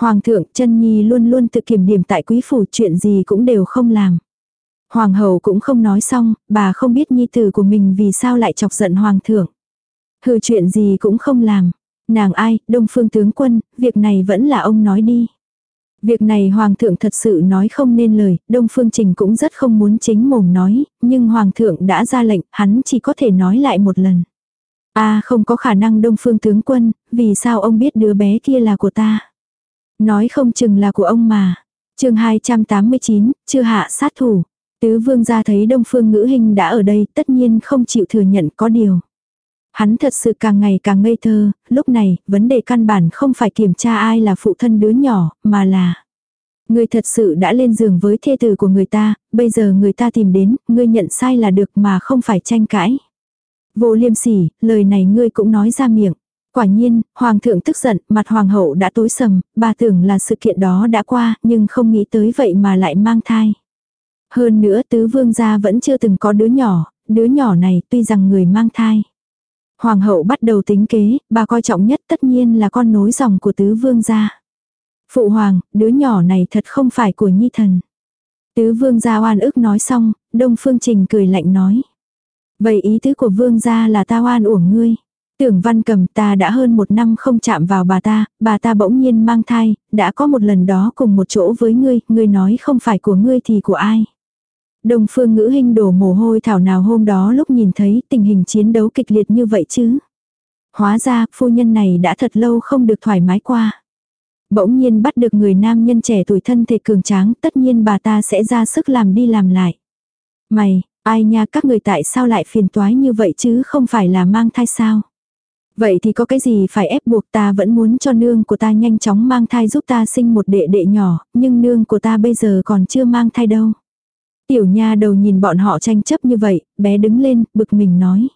Hoàng thượng chân nhi luôn luôn tự kiểm điểm tại quý phủ chuyện gì cũng đều không làm. Hoàng hậu cũng không nói xong, bà không biết nhi tử của mình vì sao lại chọc giận hoàng thượng. Hừ chuyện gì cũng không làm. Nàng ai, đông phương tướng quân, việc này vẫn là ông nói đi. Việc này hoàng thượng thật sự nói không nên lời, đông phương trình cũng rất không muốn chính mồm nói, nhưng hoàng thượng đã ra lệnh, hắn chỉ có thể nói lại một lần. a không có khả năng đông phương tướng quân, vì sao ông biết đứa bé kia là của ta? Nói không chừng là của ông mà. chương 289, chưa hạ sát thủ. Tứ vương gia thấy đông phương ngữ hình đã ở đây tất nhiên không chịu thừa nhận có điều. Hắn thật sự càng ngày càng ngây thơ, lúc này, vấn đề căn bản không phải kiểm tra ai là phụ thân đứa nhỏ, mà là Người thật sự đã lên giường với thê tử của người ta, bây giờ người ta tìm đến, ngươi nhận sai là được mà không phải tranh cãi. Vô liêm sỉ, lời này ngươi cũng nói ra miệng. Quả nhiên, hoàng thượng tức giận, mặt hoàng hậu đã tối sầm, bà tưởng là sự kiện đó đã qua, nhưng không nghĩ tới vậy mà lại mang thai. Hơn nữa tứ vương gia vẫn chưa từng có đứa nhỏ, đứa nhỏ này tuy rằng người mang thai. Hoàng hậu bắt đầu tính kế, bà coi trọng nhất tất nhiên là con nối dòng của tứ vương gia. Phụ hoàng, đứa nhỏ này thật không phải của nhi thần. Tứ vương gia oan ức nói xong, đông phương trình cười lạnh nói. Vậy ý tứ của vương gia là ta oan uổng ngươi. Tưởng văn cầm ta đã hơn một năm không chạm vào bà ta, bà ta bỗng nhiên mang thai, đã có một lần đó cùng một chỗ với ngươi, ngươi nói không phải của ngươi thì của ai. Đông phương ngữ hình đổ mồ hôi thảo nào hôm đó lúc nhìn thấy tình hình chiến đấu kịch liệt như vậy chứ. Hóa ra, phu nhân này đã thật lâu không được thoải mái qua. Bỗng nhiên bắt được người nam nhân trẻ tuổi thân thể cường tráng, tất nhiên bà ta sẽ ra sức làm đi làm lại. Mày, ai nha các người tại sao lại phiền toái như vậy chứ không phải là mang thai sao? Vậy thì có cái gì phải ép buộc ta vẫn muốn cho nương của ta nhanh chóng mang thai giúp ta sinh một đệ đệ nhỏ, nhưng nương của ta bây giờ còn chưa mang thai đâu. Tiểu nha đầu nhìn bọn họ tranh chấp như vậy, bé đứng lên, bực mình nói.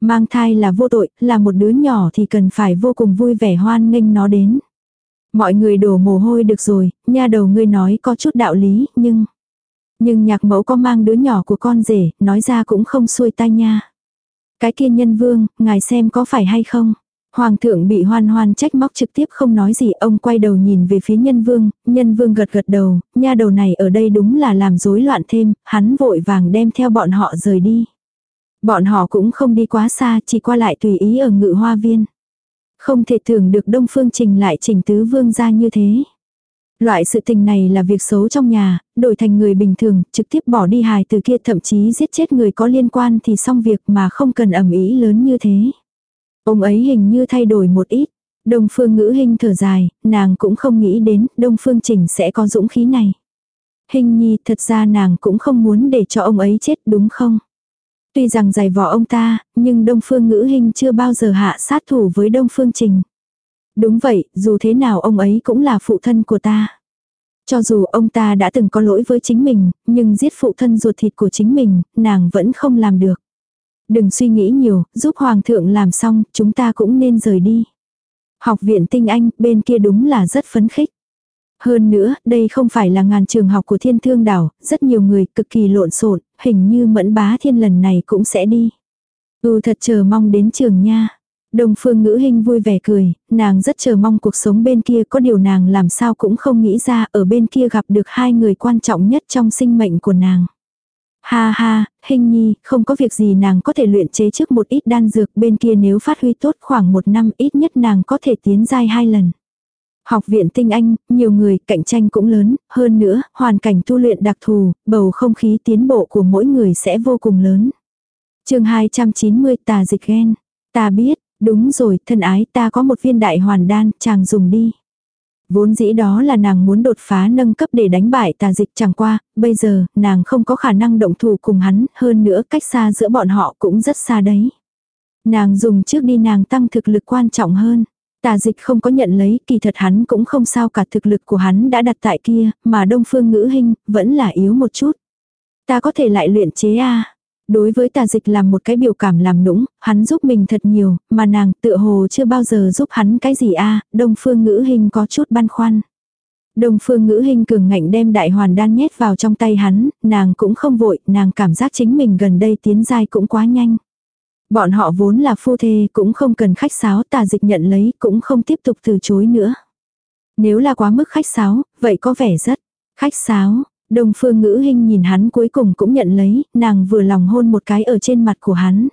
Mang thai là vô tội, là một đứa nhỏ thì cần phải vô cùng vui vẻ hoan nghênh nó đến. Mọi người đổ mồ hôi được rồi, nha đầu ngươi nói có chút đạo lý, nhưng... Nhưng nhạc mẫu có mang đứa nhỏ của con rể, nói ra cũng không xuôi tai nha. Cái kia nhân vương, ngài xem có phải hay không? Hoàng thượng bị hoan hoan trách móc trực tiếp không nói gì, ông quay đầu nhìn về phía nhân vương, nhân vương gật gật đầu, nha đầu này ở đây đúng là làm rối loạn thêm, hắn vội vàng đem theo bọn họ rời đi. Bọn họ cũng không đi quá xa, chỉ qua lại tùy ý ở ngự hoa viên. Không thể tưởng được Đông Phương Trình lại trình tứ vương ra như thế. Loại sự tình này là việc xấu trong nhà, đổi thành người bình thường, trực tiếp bỏ đi hài từ kia thậm chí giết chết người có liên quan thì xong việc mà không cần ẩm ý lớn như thế. Ông ấy hình như thay đổi một ít. Đông phương ngữ hình thở dài, nàng cũng không nghĩ đến Đông phương trình sẽ có dũng khí này. Hình nhi thật ra nàng cũng không muốn để cho ông ấy chết đúng không? Tuy rằng giày vò ông ta, nhưng Đông Phương Ngữ Hình chưa bao giờ hạ sát thủ với Đông Phương Trình. Đúng vậy, dù thế nào ông ấy cũng là phụ thân của ta. Cho dù ông ta đã từng có lỗi với chính mình, nhưng giết phụ thân ruột thịt của chính mình, nàng vẫn không làm được. Đừng suy nghĩ nhiều, giúp Hoàng thượng làm xong, chúng ta cũng nên rời đi. Học viện tinh anh, bên kia đúng là rất phấn khích. Hơn nữa, đây không phải là ngàn trường học của thiên thương đảo, rất nhiều người cực kỳ lộn xộn, hình như mẫn bá thiên lần này cũng sẽ đi. Ừ thật chờ mong đến trường nha. Đồng phương ngữ hình vui vẻ cười, nàng rất chờ mong cuộc sống bên kia có điều nàng làm sao cũng không nghĩ ra ở bên kia gặp được hai người quan trọng nhất trong sinh mệnh của nàng. Ha ha, hình nhi, không có việc gì nàng có thể luyện chế trước một ít đan dược bên kia nếu phát huy tốt khoảng một năm ít nhất nàng có thể tiến giai hai lần. Học viện tinh anh, nhiều người, cạnh tranh cũng lớn, hơn nữa, hoàn cảnh tu luyện đặc thù, bầu không khí tiến bộ của mỗi người sẽ vô cùng lớn. chương 290 tà dịch ghen. Ta biết, đúng rồi, thân ái ta có một viên đại hoàn đan, chàng dùng đi. Vốn dĩ đó là nàng muốn đột phá nâng cấp để đánh bại tà dịch chẳng qua, bây giờ, nàng không có khả năng động thủ cùng hắn, hơn nữa cách xa giữa bọn họ cũng rất xa đấy. Nàng dùng trước đi nàng tăng thực lực quan trọng hơn. Tà dịch không có nhận lấy, kỳ thật hắn cũng không sao cả thực lực của hắn đã đặt tại kia, mà đông phương ngữ hình, vẫn là yếu một chút. Ta có thể lại luyện chế a Đối với tà dịch làm một cái biểu cảm làm nũng, hắn giúp mình thật nhiều, mà nàng tựa hồ chưa bao giờ giúp hắn cái gì a đông phương ngữ hình có chút băn khoăn. Đông phương ngữ hình cường ngạnh đem đại hoàn đan nhét vào trong tay hắn, nàng cũng không vội, nàng cảm giác chính mình gần đây tiến dai cũng quá nhanh. Bọn họ vốn là phu thê cũng không cần khách sáo tà dịch nhận lấy cũng không tiếp tục từ chối nữa. Nếu là quá mức khách sáo, vậy có vẻ rất khách sáo. Đồng phương ngữ hình nhìn hắn cuối cùng cũng nhận lấy, nàng vừa lòng hôn một cái ở trên mặt của hắn.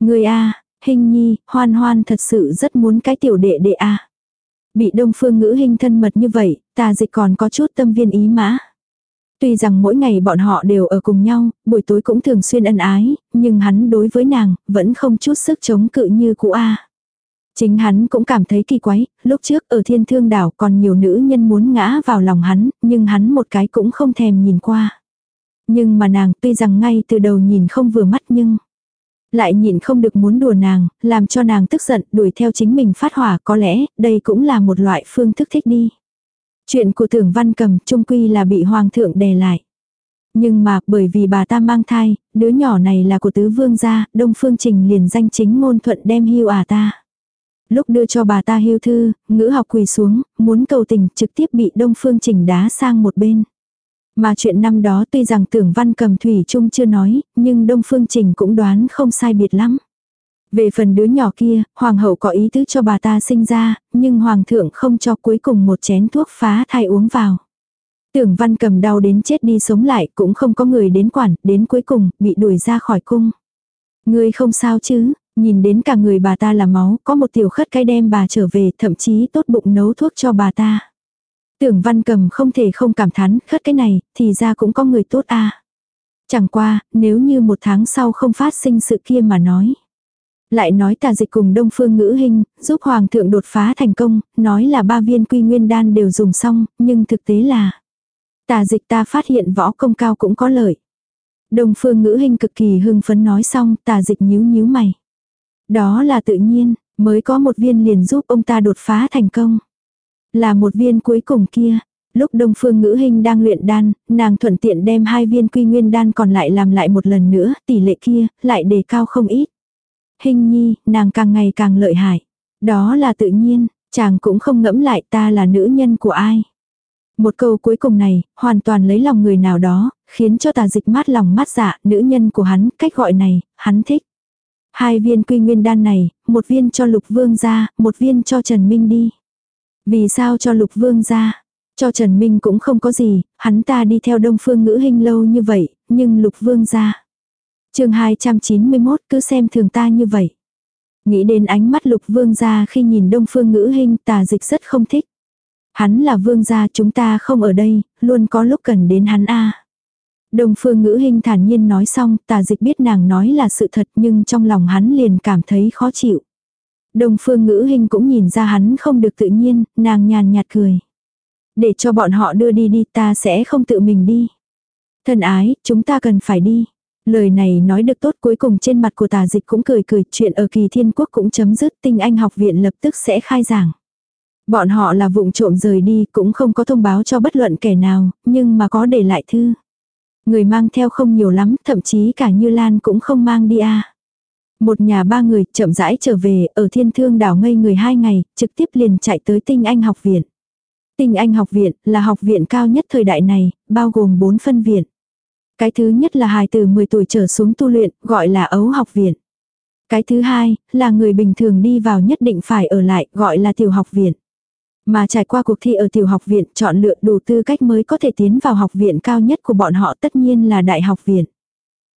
Người a hình nhi, hoan hoan thật sự rất muốn cái tiểu đệ đệ a Bị đông phương ngữ hình thân mật như vậy, tà dịch còn có chút tâm viên ý mã. Tuy rằng mỗi ngày bọn họ đều ở cùng nhau, buổi tối cũng thường xuyên ân ái, nhưng hắn đối với nàng, vẫn không chút sức chống cự như cũ A. Chính hắn cũng cảm thấy kỳ quái, lúc trước ở thiên thương đảo còn nhiều nữ nhân muốn ngã vào lòng hắn, nhưng hắn một cái cũng không thèm nhìn qua. Nhưng mà nàng tuy rằng ngay từ đầu nhìn không vừa mắt nhưng lại nhìn không được muốn đùa nàng, làm cho nàng tức giận đuổi theo chính mình phát hỏa có lẽ đây cũng là một loại phương thức thích đi. Chuyện của tưởng văn cầm trung quy là bị hoàng thượng đè lại. Nhưng mà bởi vì bà ta mang thai, đứa nhỏ này là của tứ vương gia, đông phương trình liền danh chính ngôn thuận đem hưu à ta. Lúc đưa cho bà ta hưu thư, ngữ học quỳ xuống, muốn cầu tình trực tiếp bị đông phương trình đá sang một bên. Mà chuyện năm đó tuy rằng tưởng văn cầm thủy chung chưa nói, nhưng đông phương trình cũng đoán không sai biệt lắm. Về phần đứa nhỏ kia, hoàng hậu có ý tứ cho bà ta sinh ra, nhưng hoàng thượng không cho cuối cùng một chén thuốc phá thai uống vào. Tưởng văn cầm đau đến chết đi sống lại cũng không có người đến quản, đến cuối cùng bị đuổi ra khỏi cung. Người không sao chứ, nhìn đến cả người bà ta là máu, có một tiểu khất cái đem bà trở về, thậm chí tốt bụng nấu thuốc cho bà ta. Tưởng văn cầm không thể không cảm thán, khất cái này, thì ra cũng có người tốt a Chẳng qua, nếu như một tháng sau không phát sinh sự kia mà nói. Lại nói tà dịch cùng đông phương ngữ hình, giúp hoàng thượng đột phá thành công, nói là ba viên quy nguyên đan đều dùng xong, nhưng thực tế là tà dịch ta phát hiện võ công cao cũng có lợi. Đông phương ngữ hình cực kỳ hưng phấn nói xong, tà dịch nhíu nhíu mày. Đó là tự nhiên, mới có một viên liền giúp ông ta đột phá thành công. Là một viên cuối cùng kia. Lúc Đông Phương Ngữ Hình đang luyện đan, nàng thuận tiện đem hai viên quy nguyên đan còn lại làm lại một lần nữa, tỷ lệ kia lại đề cao không ít. Hình nhi, nàng càng ngày càng lợi hại. Đó là tự nhiên, chàng cũng không ngẫm lại ta là nữ nhân của ai. Một câu cuối cùng này, hoàn toàn lấy lòng người nào đó, khiến cho tà dịch mát lòng mát dạ, nữ nhân của hắn, cách gọi này, hắn thích. Hai viên quy nguyên đan này, một viên cho lục vương ra, một viên cho Trần Minh đi. Vì sao cho lục vương ra? Cho Trần Minh cũng không có gì, hắn ta đi theo đông phương ngữ hình lâu như vậy, nhưng lục vương ra chương 291 cứ xem thường ta như vậy. Nghĩ đến ánh mắt lục vương gia khi nhìn đông phương ngữ hình tà dịch rất không thích. Hắn là vương gia chúng ta không ở đây, luôn có lúc cần đến hắn a Đông phương ngữ hình thản nhiên nói xong, tà dịch biết nàng nói là sự thật nhưng trong lòng hắn liền cảm thấy khó chịu. Đông phương ngữ hình cũng nhìn ra hắn không được tự nhiên, nàng nhàn nhạt cười. Để cho bọn họ đưa đi đi ta sẽ không tự mình đi. Thân ái, chúng ta cần phải đi. Lời này nói được tốt cuối cùng trên mặt của tà dịch cũng cười cười chuyện ở kỳ thiên quốc cũng chấm dứt tinh anh học viện lập tức sẽ khai giảng. Bọn họ là vụng trộm rời đi cũng không có thông báo cho bất luận kẻ nào, nhưng mà có để lại thư. Người mang theo không nhiều lắm, thậm chí cả Như Lan cũng không mang đi a. Một nhà ba người chậm rãi trở về, ở thiên thương đảo ngây người hai ngày, trực tiếp liền chạy tới tinh anh học viện. Tinh Anh học viện là học viện cao nhất thời đại này, bao gồm bốn phân viện. Cái thứ nhất là hài từ 10 tuổi trở xuống tu luyện, gọi là ấu học viện. Cái thứ hai là người bình thường đi vào nhất định phải ở lại, gọi là tiểu học viện. Mà trải qua cuộc thi ở tiểu học viện chọn lựa đủ tư cách mới có thể tiến vào học viện cao nhất của bọn họ tất nhiên là đại học viện.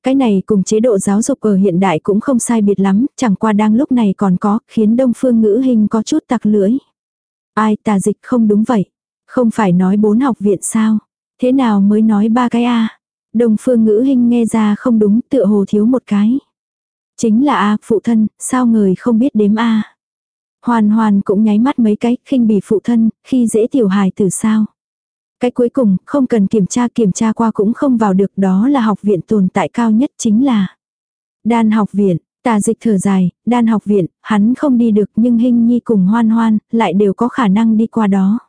Cái này cùng chế độ giáo dục ở hiện đại cũng không sai biệt lắm, chẳng qua đang lúc này còn có, khiến đông phương ngữ hình có chút tặc lưỡi. Ai tà dịch không đúng vậy. Không phải nói bốn học viện sao. Thế nào mới nói ba cái a Đồng phương ngữ hình nghe ra không đúng tựa hồ thiếu một cái. Chính là a phụ thân, sao người không biết đếm a Hoàn hoàn cũng nháy mắt mấy cái khinh bỉ phụ thân, khi dễ tiểu hài từ sao. Cái cuối cùng, không cần kiểm tra kiểm tra qua cũng không vào được đó là học viện tồn tại cao nhất chính là đan học viện, Tà dịch thở dài, đan học viện, hắn không đi được nhưng hình nhi cùng hoan hoan, lại đều có khả năng đi qua đó.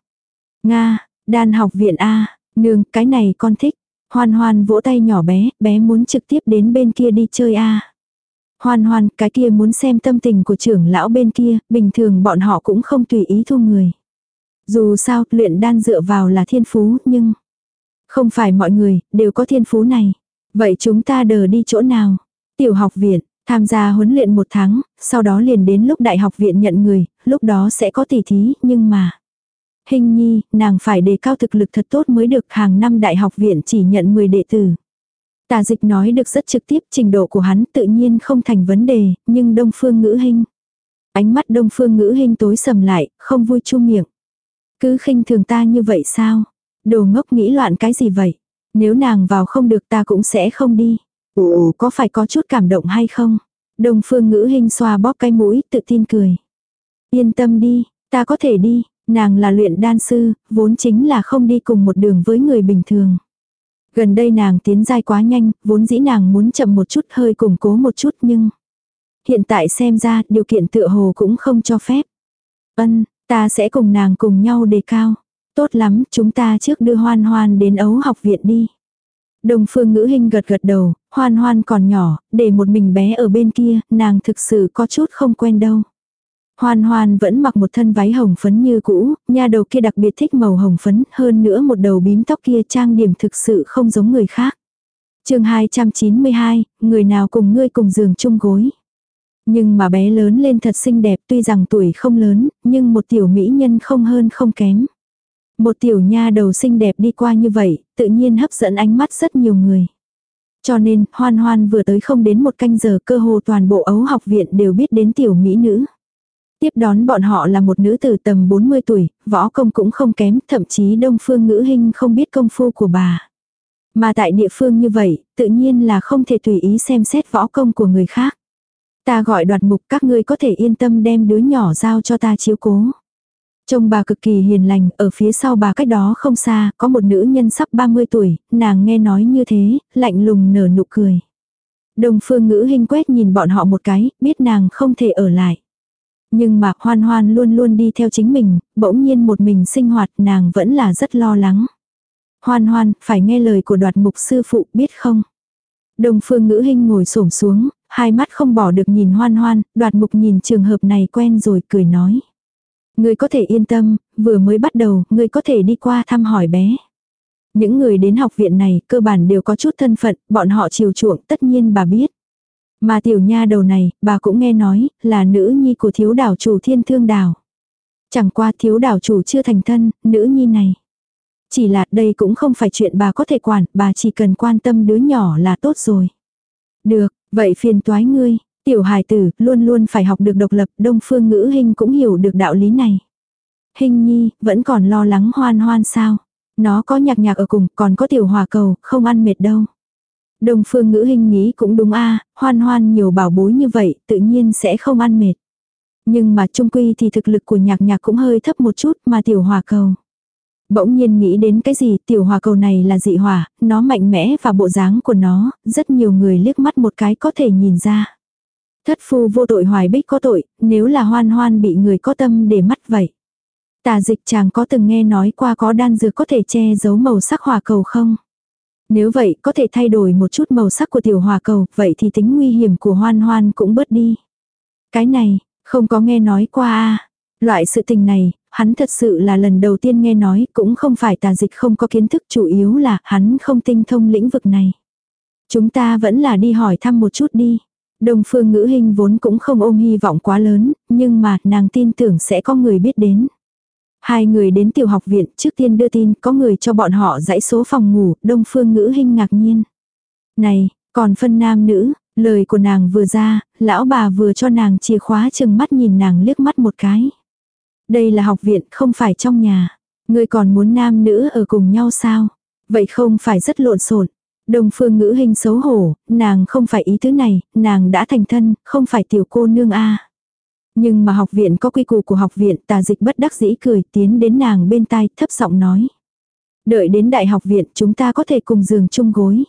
Nga, đan học viện A, nương, cái này con thích. Hoan hoan vỗ tay nhỏ bé, bé muốn trực tiếp đến bên kia đi chơi A. Hoan hoan, cái kia muốn xem tâm tình của trưởng lão bên kia, bình thường bọn họ cũng không tùy ý thu người. Dù sao, luyện đan dựa vào là thiên phú, nhưng không phải mọi người đều có thiên phú này. Vậy chúng ta đờ đi chỗ nào? Tiểu học viện, Tham gia huấn luyện một tháng, sau đó liền đến lúc đại học viện nhận người, lúc đó sẽ có tỷ thí, nhưng mà... Hình nhi, nàng phải đề cao thực lực thật tốt mới được hàng năm đại học viện chỉ nhận 10 đệ tử. Tà dịch nói được rất trực tiếp trình độ của hắn tự nhiên không thành vấn đề, nhưng đông phương ngữ hình. Ánh mắt đông phương ngữ hình tối sầm lại, không vui chu miệng. Cứ khinh thường ta như vậy sao? Đồ ngốc nghĩ loạn cái gì vậy? Nếu nàng vào không được ta cũng sẽ không đi. Ồ, có phải có chút cảm động hay không? Đông phương ngữ hình xoa bóp cái mũi, tự tin cười. Yên tâm đi, ta có thể đi, nàng là luyện đan sư, vốn chính là không đi cùng một đường với người bình thường. Gần đây nàng tiến dai quá nhanh, vốn dĩ nàng muốn chậm một chút hơi củng cố một chút nhưng... Hiện tại xem ra điều kiện tựa hồ cũng không cho phép. Ân, ta sẽ cùng nàng cùng nhau đề cao. Tốt lắm, chúng ta trước đưa hoan hoan đến ấu học viện đi. Đồng phương ngữ hình gật gật đầu, hoan hoan còn nhỏ, để một mình bé ở bên kia, nàng thực sự có chút không quen đâu. Hoan hoan vẫn mặc một thân váy hồng phấn như cũ, nha đầu kia đặc biệt thích màu hồng phấn, hơn nữa một đầu bím tóc kia trang điểm thực sự không giống người khác. chương 292, người nào cùng ngươi cùng giường chung gối. Nhưng mà bé lớn lên thật xinh đẹp tuy rằng tuổi không lớn, nhưng một tiểu mỹ nhân không hơn không kém. Một tiểu nha đầu xinh đẹp đi qua như vậy, tự nhiên hấp dẫn ánh mắt rất nhiều người. Cho nên, hoan hoan vừa tới không đến một canh giờ cơ hồ toàn bộ ấu học viện đều biết đến tiểu mỹ nữ. Tiếp đón bọn họ là một nữ tử tầm 40 tuổi, võ công cũng không kém, thậm chí đông phương ngữ hình không biết công phu của bà. Mà tại địa phương như vậy, tự nhiên là không thể tùy ý xem xét võ công của người khác. Ta gọi đoạt mục các ngươi có thể yên tâm đem đứa nhỏ giao cho ta chiếu cố. Trông bà cực kỳ hiền lành, ở phía sau bà cách đó không xa, có một nữ nhân sắp 30 tuổi, nàng nghe nói như thế, lạnh lùng nở nụ cười. Đồng phương ngữ hình quét nhìn bọn họ một cái, biết nàng không thể ở lại. Nhưng mà hoan hoan luôn luôn đi theo chính mình, bỗng nhiên một mình sinh hoạt nàng vẫn là rất lo lắng. Hoan hoan, phải nghe lời của đoạt mục sư phụ biết không? Đồng phương ngữ hình ngồi xổm xuống, hai mắt không bỏ được nhìn hoan hoan, đoạt mục nhìn trường hợp này quen rồi cười nói. Ngươi có thể yên tâm, vừa mới bắt đầu, ngươi có thể đi qua thăm hỏi bé. Những người đến học viện này cơ bản đều có chút thân phận, bọn họ chiều chuộng tất nhiên bà biết. Mà tiểu nha đầu này, bà cũng nghe nói, là nữ nhi của thiếu đảo chủ thiên thương đảo. Chẳng qua thiếu đảo chủ chưa thành thân, nữ nhi này. Chỉ là đây cũng không phải chuyện bà có thể quản, bà chỉ cần quan tâm đứa nhỏ là tốt rồi. Được, vậy phiền toái ngươi, Tiểu hài tử luôn luôn phải học được độc lập, đông phương ngữ hình cũng hiểu được đạo lý này. Hình nhi, vẫn còn lo lắng hoan hoan sao? Nó có nhạc nhạc ở cùng, còn có tiểu hòa cầu, không ăn mệt đâu. Đồng phương ngữ hình nghĩ cũng đúng a hoan hoan nhiều bảo bối như vậy, tự nhiên sẽ không ăn mệt. Nhưng mà trung quy thì thực lực của nhạc nhạc cũng hơi thấp một chút mà tiểu hòa cầu. Bỗng nhiên nghĩ đến cái gì tiểu hòa cầu này là dị hỏa, nó mạnh mẽ và bộ dáng của nó, rất nhiều người liếc mắt một cái có thể nhìn ra. Thất phu vô tội hoài bích có tội, nếu là hoan hoan bị người có tâm để mắt vậy. Tà dịch chàng có từng nghe nói qua có đan dược có thể che giấu màu sắc hỏa cầu không? Nếu vậy có thể thay đổi một chút màu sắc của tiểu hòa cầu, vậy thì tính nguy hiểm của hoan hoan cũng bớt đi. Cái này, không có nghe nói qua à. Loại sự tình này, hắn thật sự là lần đầu tiên nghe nói, cũng không phải tà dịch không có kiến thức chủ yếu là hắn không tinh thông lĩnh vực này. Chúng ta vẫn là đi hỏi thăm một chút đi. Đông phương ngữ hình vốn cũng không ôm hy vọng quá lớn, nhưng mà nàng tin tưởng sẽ có người biết đến. Hai người đến tiểu học viện trước tiên đưa tin có người cho bọn họ dãy số phòng ngủ, đông phương ngữ hình ngạc nhiên. Này, còn phân nam nữ, lời của nàng vừa ra, lão bà vừa cho nàng chìa khóa chừng mắt nhìn nàng liếc mắt một cái. Đây là học viện, không phải trong nhà. Ngươi còn muốn nam nữ ở cùng nhau sao? Vậy không phải rất lộn xộn. Đồng phương ngữ hình xấu hổ, nàng không phải ý thứ này, nàng đã thành thân, không phải tiểu cô nương a. Nhưng mà học viện có quy củ của học viện, tà dịch bất đắc dĩ cười tiến đến nàng bên tai thấp giọng nói. Đợi đến đại học viện chúng ta có thể cùng giường chung gối.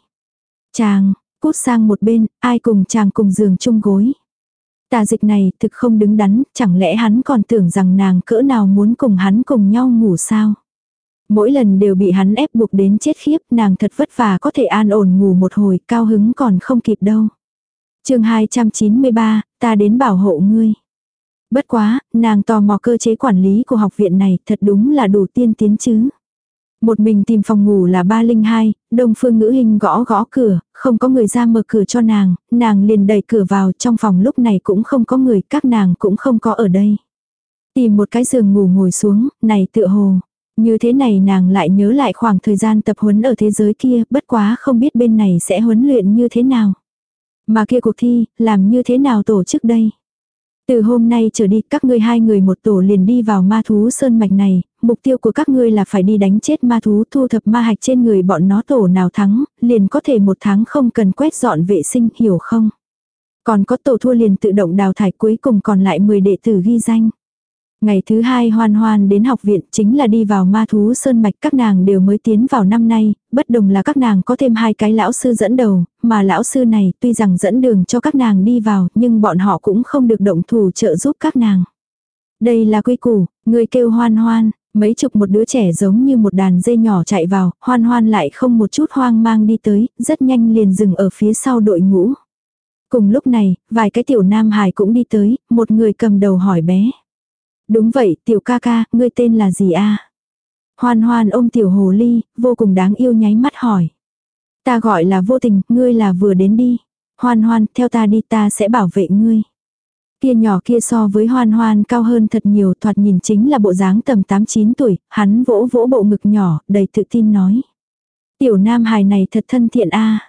Chàng, cút sang một bên, ai cùng chàng cùng giường chung gối. Tà dịch này thực không đứng đắn, chẳng lẽ hắn còn tưởng rằng nàng cỡ nào muốn cùng hắn cùng nhau ngủ sao? Mỗi lần đều bị hắn ép buộc đến chết khiếp, nàng thật vất vả có thể an ổn ngủ một hồi, cao hứng còn không kịp đâu. chương 293, ta đến bảo hộ ngươi. Bất quá, nàng tò mò cơ chế quản lý của học viện này thật đúng là đủ tiên tiến chứ. Một mình tìm phòng ngủ là 302, đông phương ngữ hình gõ gõ cửa, không có người ra mở cửa cho nàng, nàng liền đẩy cửa vào trong phòng lúc này cũng không có người, các nàng cũng không có ở đây. Tìm một cái giường ngủ ngồi xuống, này tựa hồ. Như thế này nàng lại nhớ lại khoảng thời gian tập huấn ở thế giới kia, bất quá không biết bên này sẽ huấn luyện như thế nào. Mà kia cuộc thi, làm như thế nào tổ chức đây? Từ hôm nay trở đi các ngươi hai người một tổ liền đi vào ma thú sơn mạch này, mục tiêu của các ngươi là phải đi đánh chết ma thú thu thập ma hạch trên người bọn nó tổ nào thắng, liền có thể một tháng không cần quét dọn vệ sinh hiểu không? Còn có tổ thua liền tự động đào thải cuối cùng còn lại 10 đệ tử ghi danh. Ngày thứ hai hoan hoan đến học viện chính là đi vào ma thú sơn mạch các nàng đều mới tiến vào năm nay, bất đồng là các nàng có thêm hai cái lão sư dẫn đầu, mà lão sư này tuy rằng dẫn đường cho các nàng đi vào nhưng bọn họ cũng không được động thủ trợ giúp các nàng. Đây là quy củ, người kêu hoan hoan, mấy chục một đứa trẻ giống như một đàn dây nhỏ chạy vào, hoan hoan lại không một chút hoang mang đi tới, rất nhanh liền dừng ở phía sau đội ngũ. Cùng lúc này, vài cái tiểu nam hài cũng đi tới, một người cầm đầu hỏi bé. Đúng vậy, tiểu ca ca, ngươi tên là gì a? Hoan hoan ôm tiểu hồ ly, vô cùng đáng yêu nháy mắt hỏi. Ta gọi là vô tình, ngươi là vừa đến đi. Hoan hoan, theo ta đi ta sẽ bảo vệ ngươi. Kia nhỏ kia so với hoan hoan cao hơn thật nhiều thoạt nhìn chính là bộ dáng tầm 8-9 tuổi, hắn vỗ vỗ bộ ngực nhỏ, đầy tự tin nói. Tiểu nam hài này thật thân thiện a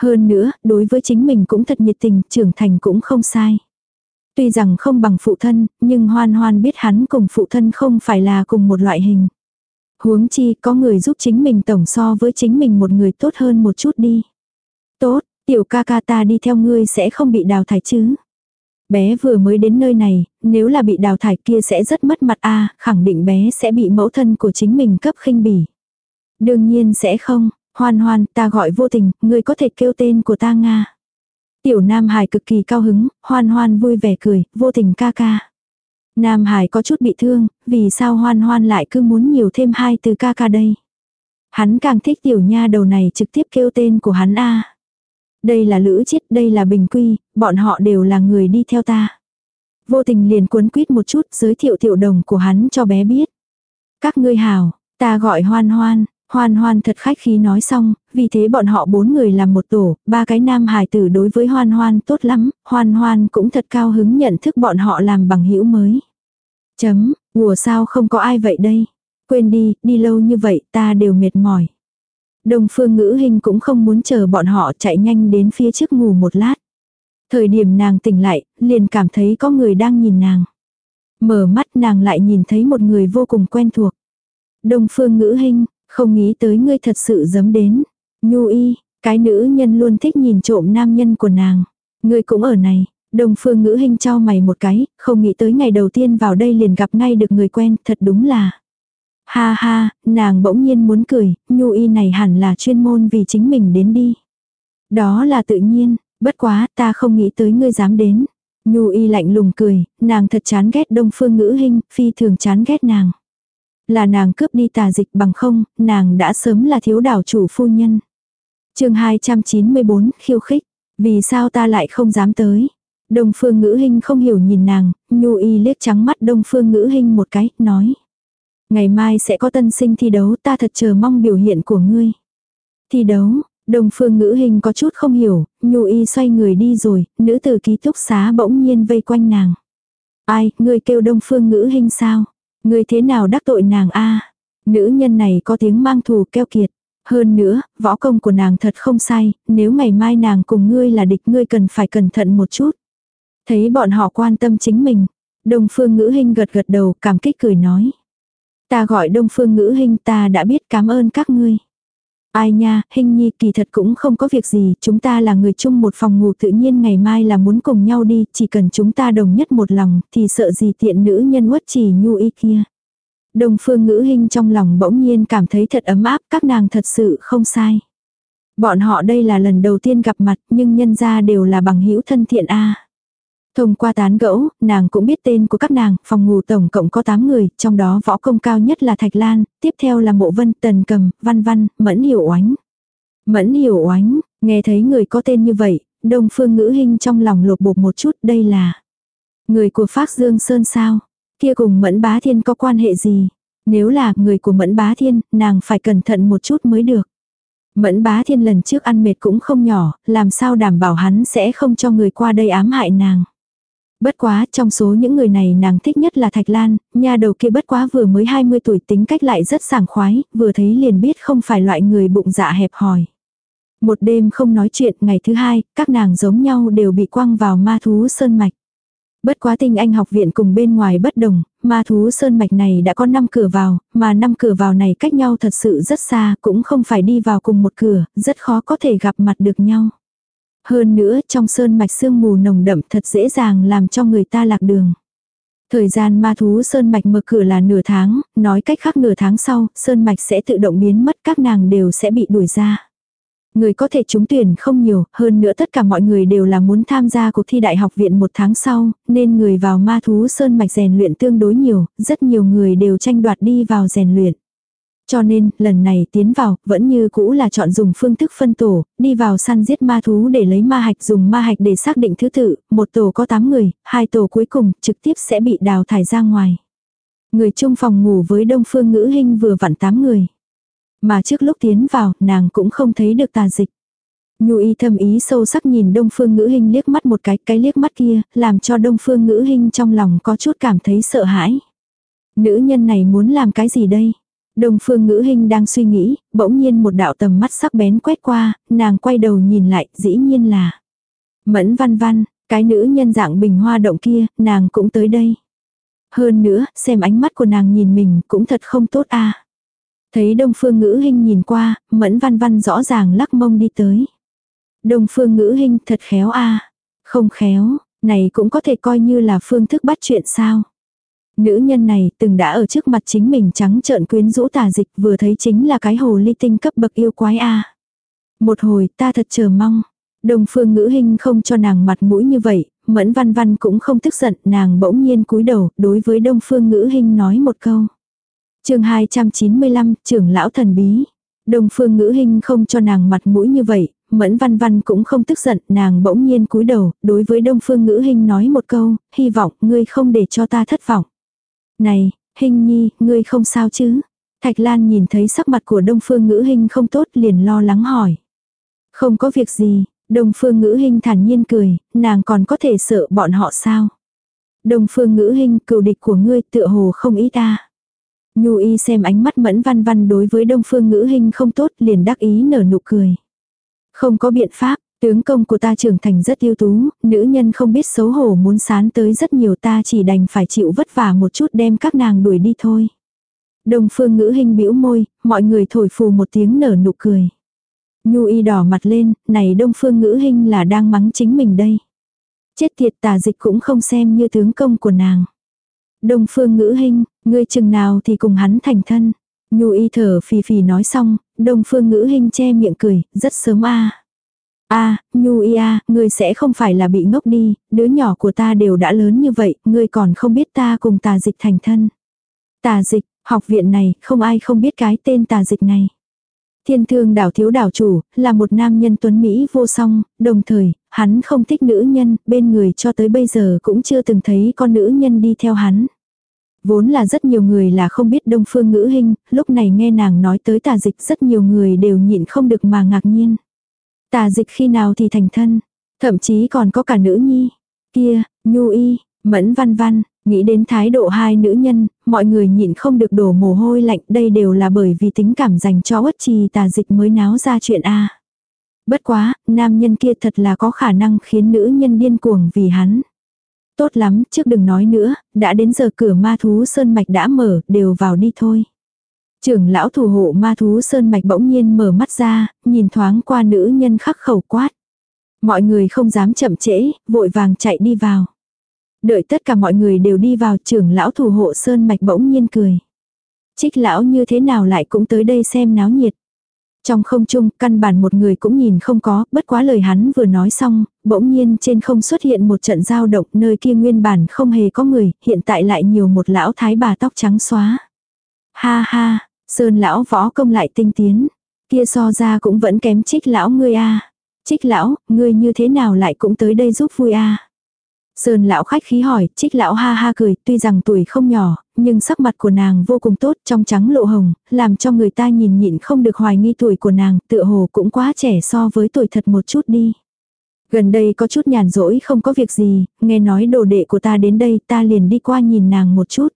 Hơn nữa, đối với chính mình cũng thật nhiệt tình, trưởng thành cũng không sai. Tuy rằng không bằng phụ thân, nhưng hoan hoan biết hắn cùng phụ thân không phải là cùng một loại hình. Huống chi có người giúp chính mình tổng so với chính mình một người tốt hơn một chút đi. Tốt, tiểu ca ca ta đi theo ngươi sẽ không bị đào thải chứ. Bé vừa mới đến nơi này, nếu là bị đào thải kia sẽ rất mất mặt a khẳng định bé sẽ bị mẫu thân của chính mình cấp khinh bỉ. Đương nhiên sẽ không, hoan hoan ta gọi vô tình, ngươi có thể kêu tên của ta Nga. Tiểu Nam Hải cực kỳ cao hứng, hoan hoan vui vẻ cười, vô tình ca ca. Nam Hải có chút bị thương, vì sao hoan hoan lại cứ muốn nhiều thêm hai từ ca ca đây. Hắn càng thích tiểu nha đầu này trực tiếp kêu tên của hắn A. Đây là Lữ Chiết, đây là Bình Quy, bọn họ đều là người đi theo ta. Vô tình liền cuốn quýt một chút giới thiệu tiểu đồng của hắn cho bé biết. Các ngươi hào, ta gọi hoan hoan, Hoan hoan thật khách khí nói xong, vì thế bọn họ bốn người làm một tổ, ba cái nam hài tử đối với hoan hoan tốt lắm, hoan hoan cũng thật cao hứng nhận thức bọn họ làm bằng hữu mới. Chấm, Ủa sao không có ai vậy đây? Quên đi, đi lâu như vậy ta đều mệt mỏi. Đồng phương ngữ hình cũng không muốn chờ bọn họ chạy nhanh đến phía trước ngủ một lát. Thời điểm nàng tỉnh lại, liền cảm thấy có người đang nhìn nàng. Mở mắt nàng lại nhìn thấy một người vô cùng quen thuộc. Đông phương ngữ hình, không nghĩ tới ngươi thật sự dám đến. Nhu y, cái nữ nhân luôn thích nhìn trộm nam nhân của nàng. Ngươi cũng ở này. Đông phương ngữ hình cho mày một cái, không nghĩ tới ngày đầu tiên vào đây liền gặp ngay được người quen, thật đúng là. Ha ha, nàng bỗng nhiên muốn cười, nhu y này hẳn là chuyên môn vì chính mình đến đi. Đó là tự nhiên, bất quá ta không nghĩ tới ngươi dám đến. Nhu y lạnh lùng cười, nàng thật chán ghét đông phương ngữ hình, phi thường chán ghét nàng. Là nàng cướp đi tà dịch bằng không, nàng đã sớm là thiếu đảo chủ phu nhân. chương 294, khiêu khích. Vì sao ta lại không dám tới? Đông phương ngữ hình không hiểu nhìn nàng, nhu y liếc trắng mắt đông phương ngữ hình một cái, nói. Ngày mai sẽ có tân sinh thi đấu ta thật chờ mong biểu hiện của ngươi. Thi đấu, Đông phương ngữ hình có chút không hiểu, nhu y xoay người đi rồi, nữ tử ký túc xá bỗng nhiên vây quanh nàng. Ai, ngươi kêu đông phương ngữ hình sao? Ngươi thế nào đắc tội nàng a Nữ nhân này có tiếng mang thù keo kiệt. Hơn nữa, võ công của nàng thật không sai, nếu ngày mai nàng cùng ngươi là địch ngươi cần phải cẩn thận một chút. Thấy bọn họ quan tâm chính mình. Đông phương ngữ hình gật gật đầu cảm kích cười nói. Ta gọi đông phương ngữ hình ta đã biết cảm ơn các ngươi. Ai nha, hình nhi kỳ thật cũng không có việc gì, chúng ta là người chung một phòng ngủ tự nhiên ngày mai là muốn cùng nhau đi, chỉ cần chúng ta đồng nhất một lòng, thì sợ gì tiện nữ nhân uất chỉ nhu y kia. Đồng phương ngữ hình trong lòng bỗng nhiên cảm thấy thật ấm áp, các nàng thật sự không sai. Bọn họ đây là lần đầu tiên gặp mặt, nhưng nhân ra đều là bằng hữu thân thiện a. Thông qua tán gẫu, nàng cũng biết tên của các nàng, phòng ngủ tổng cộng có 8 người, trong đó võ công cao nhất là Thạch Lan, tiếp theo là Mộ Vân, Tần Cầm, Văn Văn, Mẫn Hiểu Oánh. Mẫn Hiểu Oánh, nghe thấy người có tên như vậy, Đông Phương Ngữ Hinh trong lòng lột bột một chút, đây là người của Phác Dương Sơn sao? Kia cùng Mẫn Bá Thiên có quan hệ gì? Nếu là người của Mẫn Bá Thiên, nàng phải cẩn thận một chút mới được. Mẫn Bá Thiên lần trước ăn mệt cũng không nhỏ, làm sao đảm bảo hắn sẽ không cho người qua đây ám hại nàng. Bất quá, trong số những người này nàng thích nhất là Thạch Lan, nhà đầu kia bất quá vừa mới 20 tuổi tính cách lại rất sảng khoái, vừa thấy liền biết không phải loại người bụng dạ hẹp hòi. Một đêm không nói chuyện, ngày thứ hai, các nàng giống nhau đều bị quăng vào ma thú sơn mạch. Bất quá tinh anh học viện cùng bên ngoài bất đồng, ma thú sơn mạch này đã có 5 cửa vào, mà 5 cửa vào này cách nhau thật sự rất xa, cũng không phải đi vào cùng một cửa, rất khó có thể gặp mặt được nhau. Hơn nữa trong sơn mạch sương mù nồng đậm thật dễ dàng làm cho người ta lạc đường. Thời gian ma thú sơn mạch mở cửa là nửa tháng, nói cách khác nửa tháng sau, sơn mạch sẽ tự động biến mất các nàng đều sẽ bị đuổi ra. Người có thể trúng tuyển không nhiều, hơn nữa tất cả mọi người đều là muốn tham gia cuộc thi đại học viện một tháng sau, nên người vào ma thú sơn mạch rèn luyện tương đối nhiều, rất nhiều người đều tranh đoạt đi vào rèn luyện. Cho nên, lần này tiến vào, vẫn như cũ là chọn dùng phương thức phân tổ, đi vào săn giết ma thú để lấy ma hạch dùng ma hạch để xác định thứ tự, một tổ có 8 người, hai tổ cuối cùng trực tiếp sẽ bị đào thải ra ngoài. Người chung phòng ngủ với đông phương ngữ hình vừa vặn 8 người. Mà trước lúc tiến vào, nàng cũng không thấy được tà dịch. Nhu y thâm ý sâu sắc nhìn đông phương ngữ hình liếc mắt một cái, cái liếc mắt kia, làm cho đông phương ngữ hình trong lòng có chút cảm thấy sợ hãi. Nữ nhân này muốn làm cái gì đây? Đông phương ngữ hình đang suy nghĩ, bỗng nhiên một đạo tầm mắt sắc bén quét qua, nàng quay đầu nhìn lại, dĩ nhiên là Mẫn văn văn, cái nữ nhân dạng bình hoa động kia, nàng cũng tới đây. Hơn nữa, xem ánh mắt của nàng nhìn mình cũng thật không tốt a Thấy đông phương ngữ hình nhìn qua, mẫn văn văn rõ ràng lắc mông đi tới. Đông phương ngữ hình thật khéo a Không khéo, này cũng có thể coi như là phương thức bắt chuyện sao. Nữ nhân này từng đã ở trước mặt chính mình trắng trợn quyến rũ tà dịch vừa thấy chính là cái hồ ly tinh cấp bậc yêu quái a. Một hồi ta thật chờ mong. Đồng phương ngữ hình không cho nàng mặt mũi như vậy, mẫn văn văn cũng không tức giận, nàng bỗng nhiên cúi đầu, đối với đông phương ngữ hình nói một câu. chương 295, trưởng lão thần bí. Đông phương ngữ hình không cho nàng mặt mũi như vậy, mẫn văn văn cũng không tức giận, nàng bỗng nhiên cúi đầu, đối với đông phương ngữ hình nói một câu, hy vọng ngươi không để cho ta thất vọng. Này, hình nhi, ngươi không sao chứ? Thạch Lan nhìn thấy sắc mặt của Đông Phương Ngữ Hinh không tốt liền lo lắng hỏi. Không có việc gì, Đông Phương Ngữ Hinh thản nhiên cười, nàng còn có thể sợ bọn họ sao? Đông Phương Ngữ Hinh, cựu địch của ngươi tựa hồ không ý ta. Nhu y xem ánh mắt mẫn văn văn đối với Đông Phương Ngữ Hinh không tốt liền đắc ý nở nụ cười. Không có biện pháp, Tướng công của ta trưởng thành rất ưu tú, nữ nhân không biết xấu hổ muốn sán tới rất nhiều ta chỉ đành phải chịu vất vả một chút đem các nàng đuổi đi thôi. Đông phương ngữ hình bĩu môi, mọi người thổi phù một tiếng nở nụ cười. Nhu y đỏ mặt lên, này đông phương ngữ hình là đang mắng chính mình đây. Chết tiệt tà dịch cũng không xem như tướng công của nàng. Đông phương ngữ hình, ngươi chừng nào thì cùng hắn thành thân. Nhu y thở phì phì nói xong, đông phương ngữ hình che miệng cười, rất sớm a a Nhu y a, ngươi sẽ không phải là bị ngốc đi, đứa nhỏ của ta đều đã lớn như vậy, ngươi còn không biết ta cùng tà dịch thành thân. Tà dịch, học viện này, không ai không biết cái tên tà dịch này. Thiên thương đảo thiếu đảo chủ, là một nam nhân tuấn Mỹ vô song, đồng thời, hắn không thích nữ nhân, bên người cho tới bây giờ cũng chưa từng thấy con nữ nhân đi theo hắn. Vốn là rất nhiều người là không biết đông phương ngữ hình, lúc này nghe nàng nói tới tà dịch rất nhiều người đều nhịn không được mà ngạc nhiên. Tà dịch khi nào thì thành thân, thậm chí còn có cả nữ nhi. Kia, nhu y, mẫn văn văn, nghĩ đến thái độ hai nữ nhân, mọi người nhịn không được đổ mồ hôi lạnh đây đều là bởi vì tính cảm dành cho uất trì tà dịch mới náo ra chuyện A. Bất quá, nam nhân kia thật là có khả năng khiến nữ nhân điên cuồng vì hắn. Tốt lắm, trước đừng nói nữa, đã đến giờ cửa ma thú sơn mạch đã mở, đều vào đi thôi. Trưởng lão thủ hộ ma thú sơn mạch bỗng nhiên mở mắt ra, nhìn thoáng qua nữ nhân khắc khẩu quát. Mọi người không dám chậm trễ, vội vàng chạy đi vào. Đợi tất cả mọi người đều đi vào trưởng lão thủ hộ sơn mạch bỗng nhiên cười. Trích lão như thế nào lại cũng tới đây xem náo nhiệt. Trong không trung, căn bản một người cũng nhìn không có, bất quá lời hắn vừa nói xong, bỗng nhiên trên không xuất hiện một trận giao động nơi kia nguyên bản không hề có người, hiện tại lại nhiều một lão thái bà tóc trắng xóa. Ha ha, sơn lão võ công lại tinh tiến, kia so ra cũng vẫn kém trích lão ngươi a Trích lão, ngươi như thế nào lại cũng tới đây giúp vui a Sơn lão khách khí hỏi, trích lão ha ha cười, tuy rằng tuổi không nhỏ, nhưng sắc mặt của nàng vô cùng tốt, trong trắng lộ hồng, làm cho người ta nhìn nhịn không được hoài nghi tuổi của nàng, tựa hồ cũng quá trẻ so với tuổi thật một chút đi. Gần đây có chút nhàn rỗi không có việc gì, nghe nói đồ đệ của ta đến đây ta liền đi qua nhìn nàng một chút.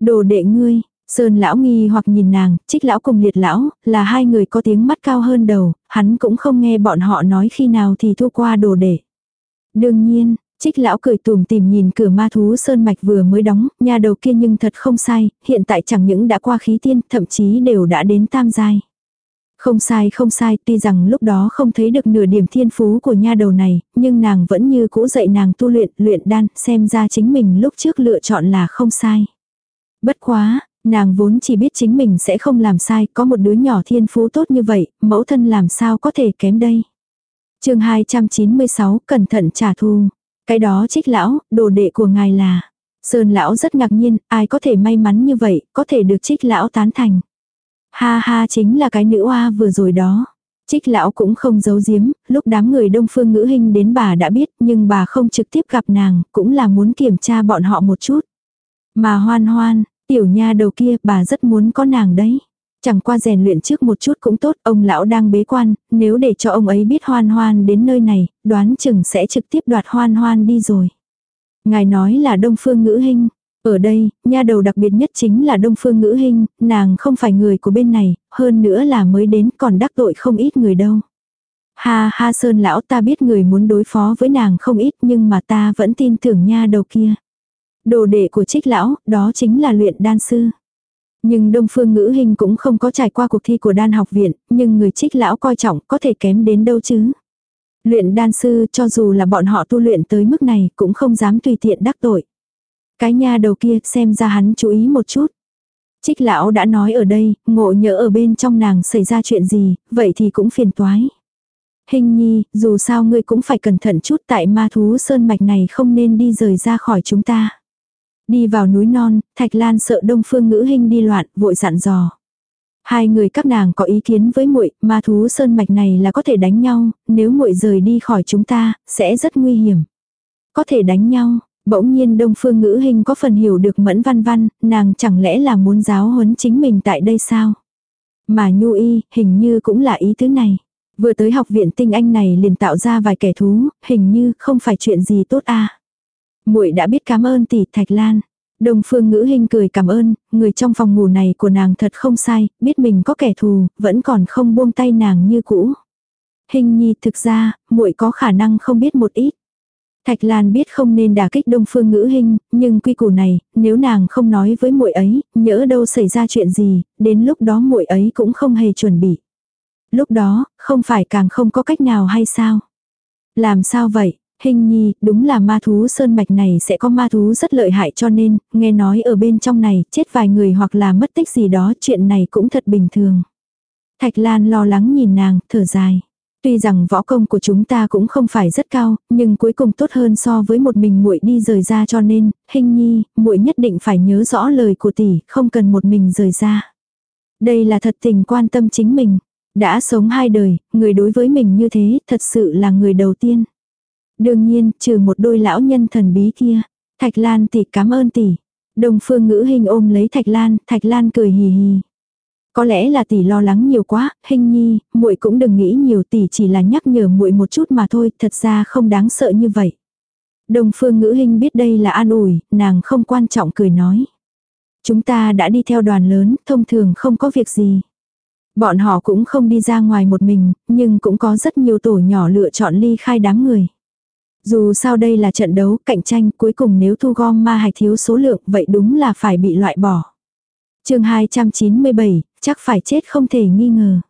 Đồ đệ ngươi, Sơn lão nghi hoặc nhìn nàng, trích lão cùng liệt lão, là hai người có tiếng mắt cao hơn đầu, hắn cũng không nghe bọn họ nói khi nào thì thu qua đồ để Đương nhiên, Trích lão cười tùm tìm nhìn cửa ma thú sơn mạch vừa mới đóng, nhà đầu kia nhưng thật không sai, hiện tại chẳng những đã qua khí tiên, thậm chí đều đã đến tam giai. Không sai không sai, tuy rằng lúc đó không thấy được nửa điểm thiên phú của nha đầu này, nhưng nàng vẫn như cũ dạy nàng tu luyện, luyện đan, xem ra chính mình lúc trước lựa chọn là không sai. Bất quá, nàng vốn chỉ biết chính mình sẽ không làm sai, có một đứa nhỏ thiên phú tốt như vậy, mẫu thân làm sao có thể kém đây. chương 296, cẩn thận trả thù. Cái đó trích lão, đồ đệ của ngài là. Sơn lão rất ngạc nhiên, ai có thể may mắn như vậy, có thể được trích lão tán thành. Ha ha chính là cái nữ oa vừa rồi đó. Trích lão cũng không giấu giếm, lúc đám người đông phương ngữ hình đến bà đã biết nhưng bà không trực tiếp gặp nàng, cũng là muốn kiểm tra bọn họ một chút. Mà hoan hoan, tiểu nha đầu kia bà rất muốn có nàng đấy. Chẳng qua rèn luyện trước một chút cũng tốt, ông lão đang bế quan, nếu để cho ông ấy biết hoan hoan đến nơi này, đoán chừng sẽ trực tiếp đoạt hoan hoan đi rồi. Ngài nói là đông phương ngữ hình. Ở đây, nha đầu đặc biệt nhất chính là đông phương ngữ hình, nàng không phải người của bên này, hơn nữa là mới đến còn đắc tội không ít người đâu. Ha ha sơn lão ta biết người muốn đối phó với nàng không ít nhưng mà ta vẫn tin tưởng nha đầu kia. Đồ đệ của trích lão, đó chính là luyện đan sư. Nhưng Đông Phương Ngữ Hình cũng không có trải qua cuộc thi của đan học viện, nhưng người trích lão coi trọng có thể kém đến đâu chứ. Luyện đan sư cho dù là bọn họ tu luyện tới mức này cũng không dám tùy tiện đắc tội. Cái nha đầu kia xem ra hắn chú ý một chút. Trích lão đã nói ở đây, ngộ nhỡ ở bên trong nàng xảy ra chuyện gì, vậy thì cũng phiền toái. Hình nhi, dù sao ngươi cũng phải cẩn thận chút tại ma thú sơn mạch này không nên đi rời ra khỏi chúng ta. Đi vào núi non, Thạch Lan sợ Đông Phương Ngữ Hinh đi loạn, vội dặn dò. Hai người các nàng có ý kiến với muội, ma thú sơn mạch này là có thể đánh nhau, nếu muội rời đi khỏi chúng ta, sẽ rất nguy hiểm. Có thể đánh nhau, bỗng nhiên Đông Phương Ngữ Hinh có phần hiểu được Mẫn Văn Văn, nàng chẳng lẽ là muốn giáo huấn chính mình tại đây sao? Mà Nhu Y, hình như cũng là ý thứ này. Vừa tới học viện tinh anh này liền tạo ra vài kẻ thú, hình như không phải chuyện gì tốt a muội đã biết cảm ơn tỷ Thạch Lan. đông phương ngữ hình cười cảm ơn, người trong phòng ngủ này của nàng thật không sai, biết mình có kẻ thù, vẫn còn không buông tay nàng như cũ. Hình nhi thực ra, muội có khả năng không biết một ít. Thạch Lan biết không nên đả kích Đông Phương Ngữ Hinh, nhưng quy củ này, nếu nàng không nói với muội ấy, nhỡ đâu xảy ra chuyện gì, đến lúc đó muội ấy cũng không hề chuẩn bị. Lúc đó, không phải càng không có cách nào hay sao? Làm sao vậy? Hình nhi, đúng là ma thú sơn mạch này sẽ có ma thú rất lợi hại cho nên, nghe nói ở bên trong này, chết vài người hoặc là mất tích gì đó, chuyện này cũng thật bình thường. Thạch Lan lo lắng nhìn nàng, thở dài. Tuy rằng võ công của chúng ta cũng không phải rất cao, nhưng cuối cùng tốt hơn so với một mình muội đi rời ra cho nên, hình nhi, muội nhất định phải nhớ rõ lời của tỷ, không cần một mình rời ra. Đây là thật tình quan tâm chính mình. Đã sống hai đời, người đối với mình như thế, thật sự là người đầu tiên. Đương nhiên, trừ một đôi lão nhân thần bí kia. Thạch Lan tỷ cảm ơn tỷ. Đồng phương ngữ hình ôm lấy Thạch Lan, Thạch Lan cười hì hì. Có lẽ là tỷ lo lắng nhiều quá, hình nhi, muội cũng đừng nghĩ nhiều tỷ chỉ là nhắc nhở muội một chút mà thôi, thật ra không đáng sợ như vậy. Đồng phương ngữ hình biết đây là an ủi, nàng không quan trọng cười nói. Chúng ta đã đi theo đoàn lớn, thông thường không có việc gì. Bọn họ cũng không đi ra ngoài một mình, nhưng cũng có rất nhiều tổ nhỏ lựa chọn ly khai đám người. Dù sao đây là trận đấu cạnh tranh cuối cùng nếu thu gom ma hạch thiếu số lượng vậy đúng là phải bị loại bỏ. chương 297, chắc phải chết không thể nghi ngờ.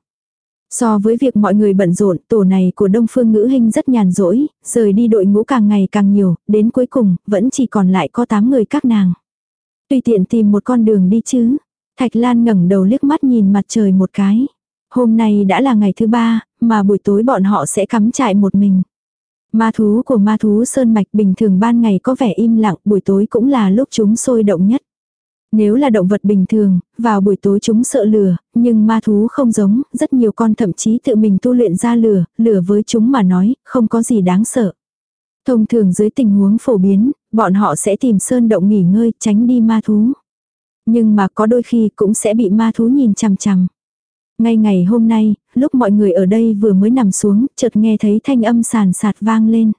So với việc mọi người bận rộn, tổ này của Đông Phương Ngữ Hinh rất nhàn rỗi, rời đi đội ngũ càng ngày càng nhiều, đến cuối cùng, vẫn chỉ còn lại có 8 người các nàng. Tùy tiện tìm một con đường đi chứ. Thạch Lan ngẩng đầu liếc mắt nhìn mặt trời một cái. Hôm nay đã là ngày thứ ba, mà buổi tối bọn họ sẽ cắm trại một mình. Ma thú của ma thú sơn mạch bình thường ban ngày có vẻ im lặng, buổi tối cũng là lúc chúng sôi động nhất. Nếu là động vật bình thường, vào buổi tối chúng sợ lửa, nhưng ma thú không giống, rất nhiều con thậm chí tự mình tu luyện ra lửa, lửa với chúng mà nói, không có gì đáng sợ. Thông thường dưới tình huống phổ biến, bọn họ sẽ tìm sơn động nghỉ ngơi, tránh đi ma thú. Nhưng mà có đôi khi cũng sẽ bị ma thú nhìn chằm chằm. Ngay ngày hôm nay, lúc mọi người ở đây vừa mới nằm xuống, chợt nghe thấy thanh âm sàn sạt vang lên.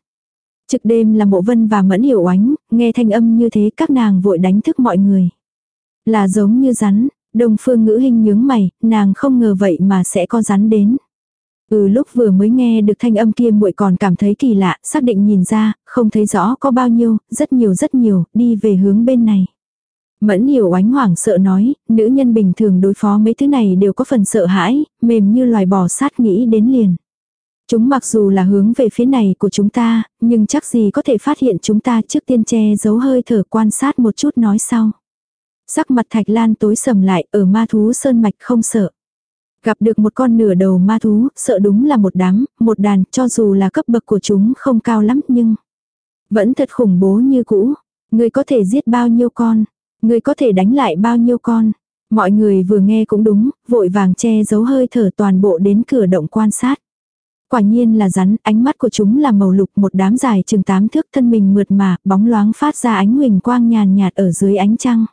Trực đêm là mộ vân và mẫn hiểu oánh, nghe thanh âm như thế các nàng vội đánh thức mọi người. Là giống như rắn, đồng phương ngữ hình nhướng mày, nàng không ngờ vậy mà sẽ có rắn đến. Ừ lúc vừa mới nghe được thanh âm kia muội còn cảm thấy kỳ lạ, xác định nhìn ra, không thấy rõ có bao nhiêu, rất nhiều rất nhiều, đi về hướng bên này. Mẫn hiểu ánh hoảng sợ nói, nữ nhân bình thường đối phó mấy thứ này đều có phần sợ hãi, mềm như loài bò sát nghĩ đến liền. Chúng mặc dù là hướng về phía này của chúng ta, nhưng chắc gì có thể phát hiện chúng ta trước tiên che giấu hơi thở quan sát một chút nói sau. Sắc mặt thạch lan tối sầm lại ở ma thú sơn mạch không sợ. Gặp được một con nửa đầu ma thú, sợ đúng là một đám, một đàn, cho dù là cấp bậc của chúng không cao lắm nhưng vẫn thật khủng bố như cũ. Người có thể giết bao nhiêu con, Người có thể đánh lại bao nhiêu con? Mọi người vừa nghe cũng đúng, vội vàng che giấu hơi thở toàn bộ đến cửa động quan sát. Quả nhiên là rắn, ánh mắt của chúng là màu lục một đám dài chừng tám thước thân mình mượt mà, bóng loáng phát ra ánh huỳnh quang nhàn nhạt ở dưới ánh trăng.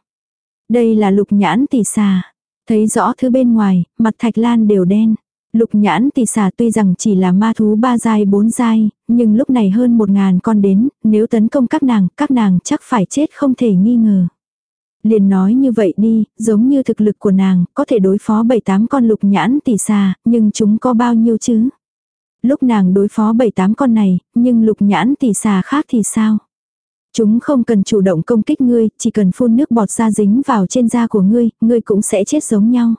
Đây là lục nhãn tỷ xà. Thấy rõ thứ bên ngoài, mặt thạch lan đều đen. Lục nhãn tỷ xà tuy rằng chỉ là ma thú ba dai bốn dai, nhưng lúc này hơn một ngàn con đến, nếu tấn công các nàng, các nàng chắc phải chết không thể nghi ngờ. Liền nói như vậy đi, giống như thực lực của nàng, có thể đối phó 7-8 con lục nhãn tỷ xà, nhưng chúng có bao nhiêu chứ? Lúc nàng đối phó 7-8 con này, nhưng lục nhãn tỷ xà khác thì sao? Chúng không cần chủ động công kích ngươi, chỉ cần phun nước bọt ra dính vào trên da của ngươi, ngươi cũng sẽ chết giống nhau.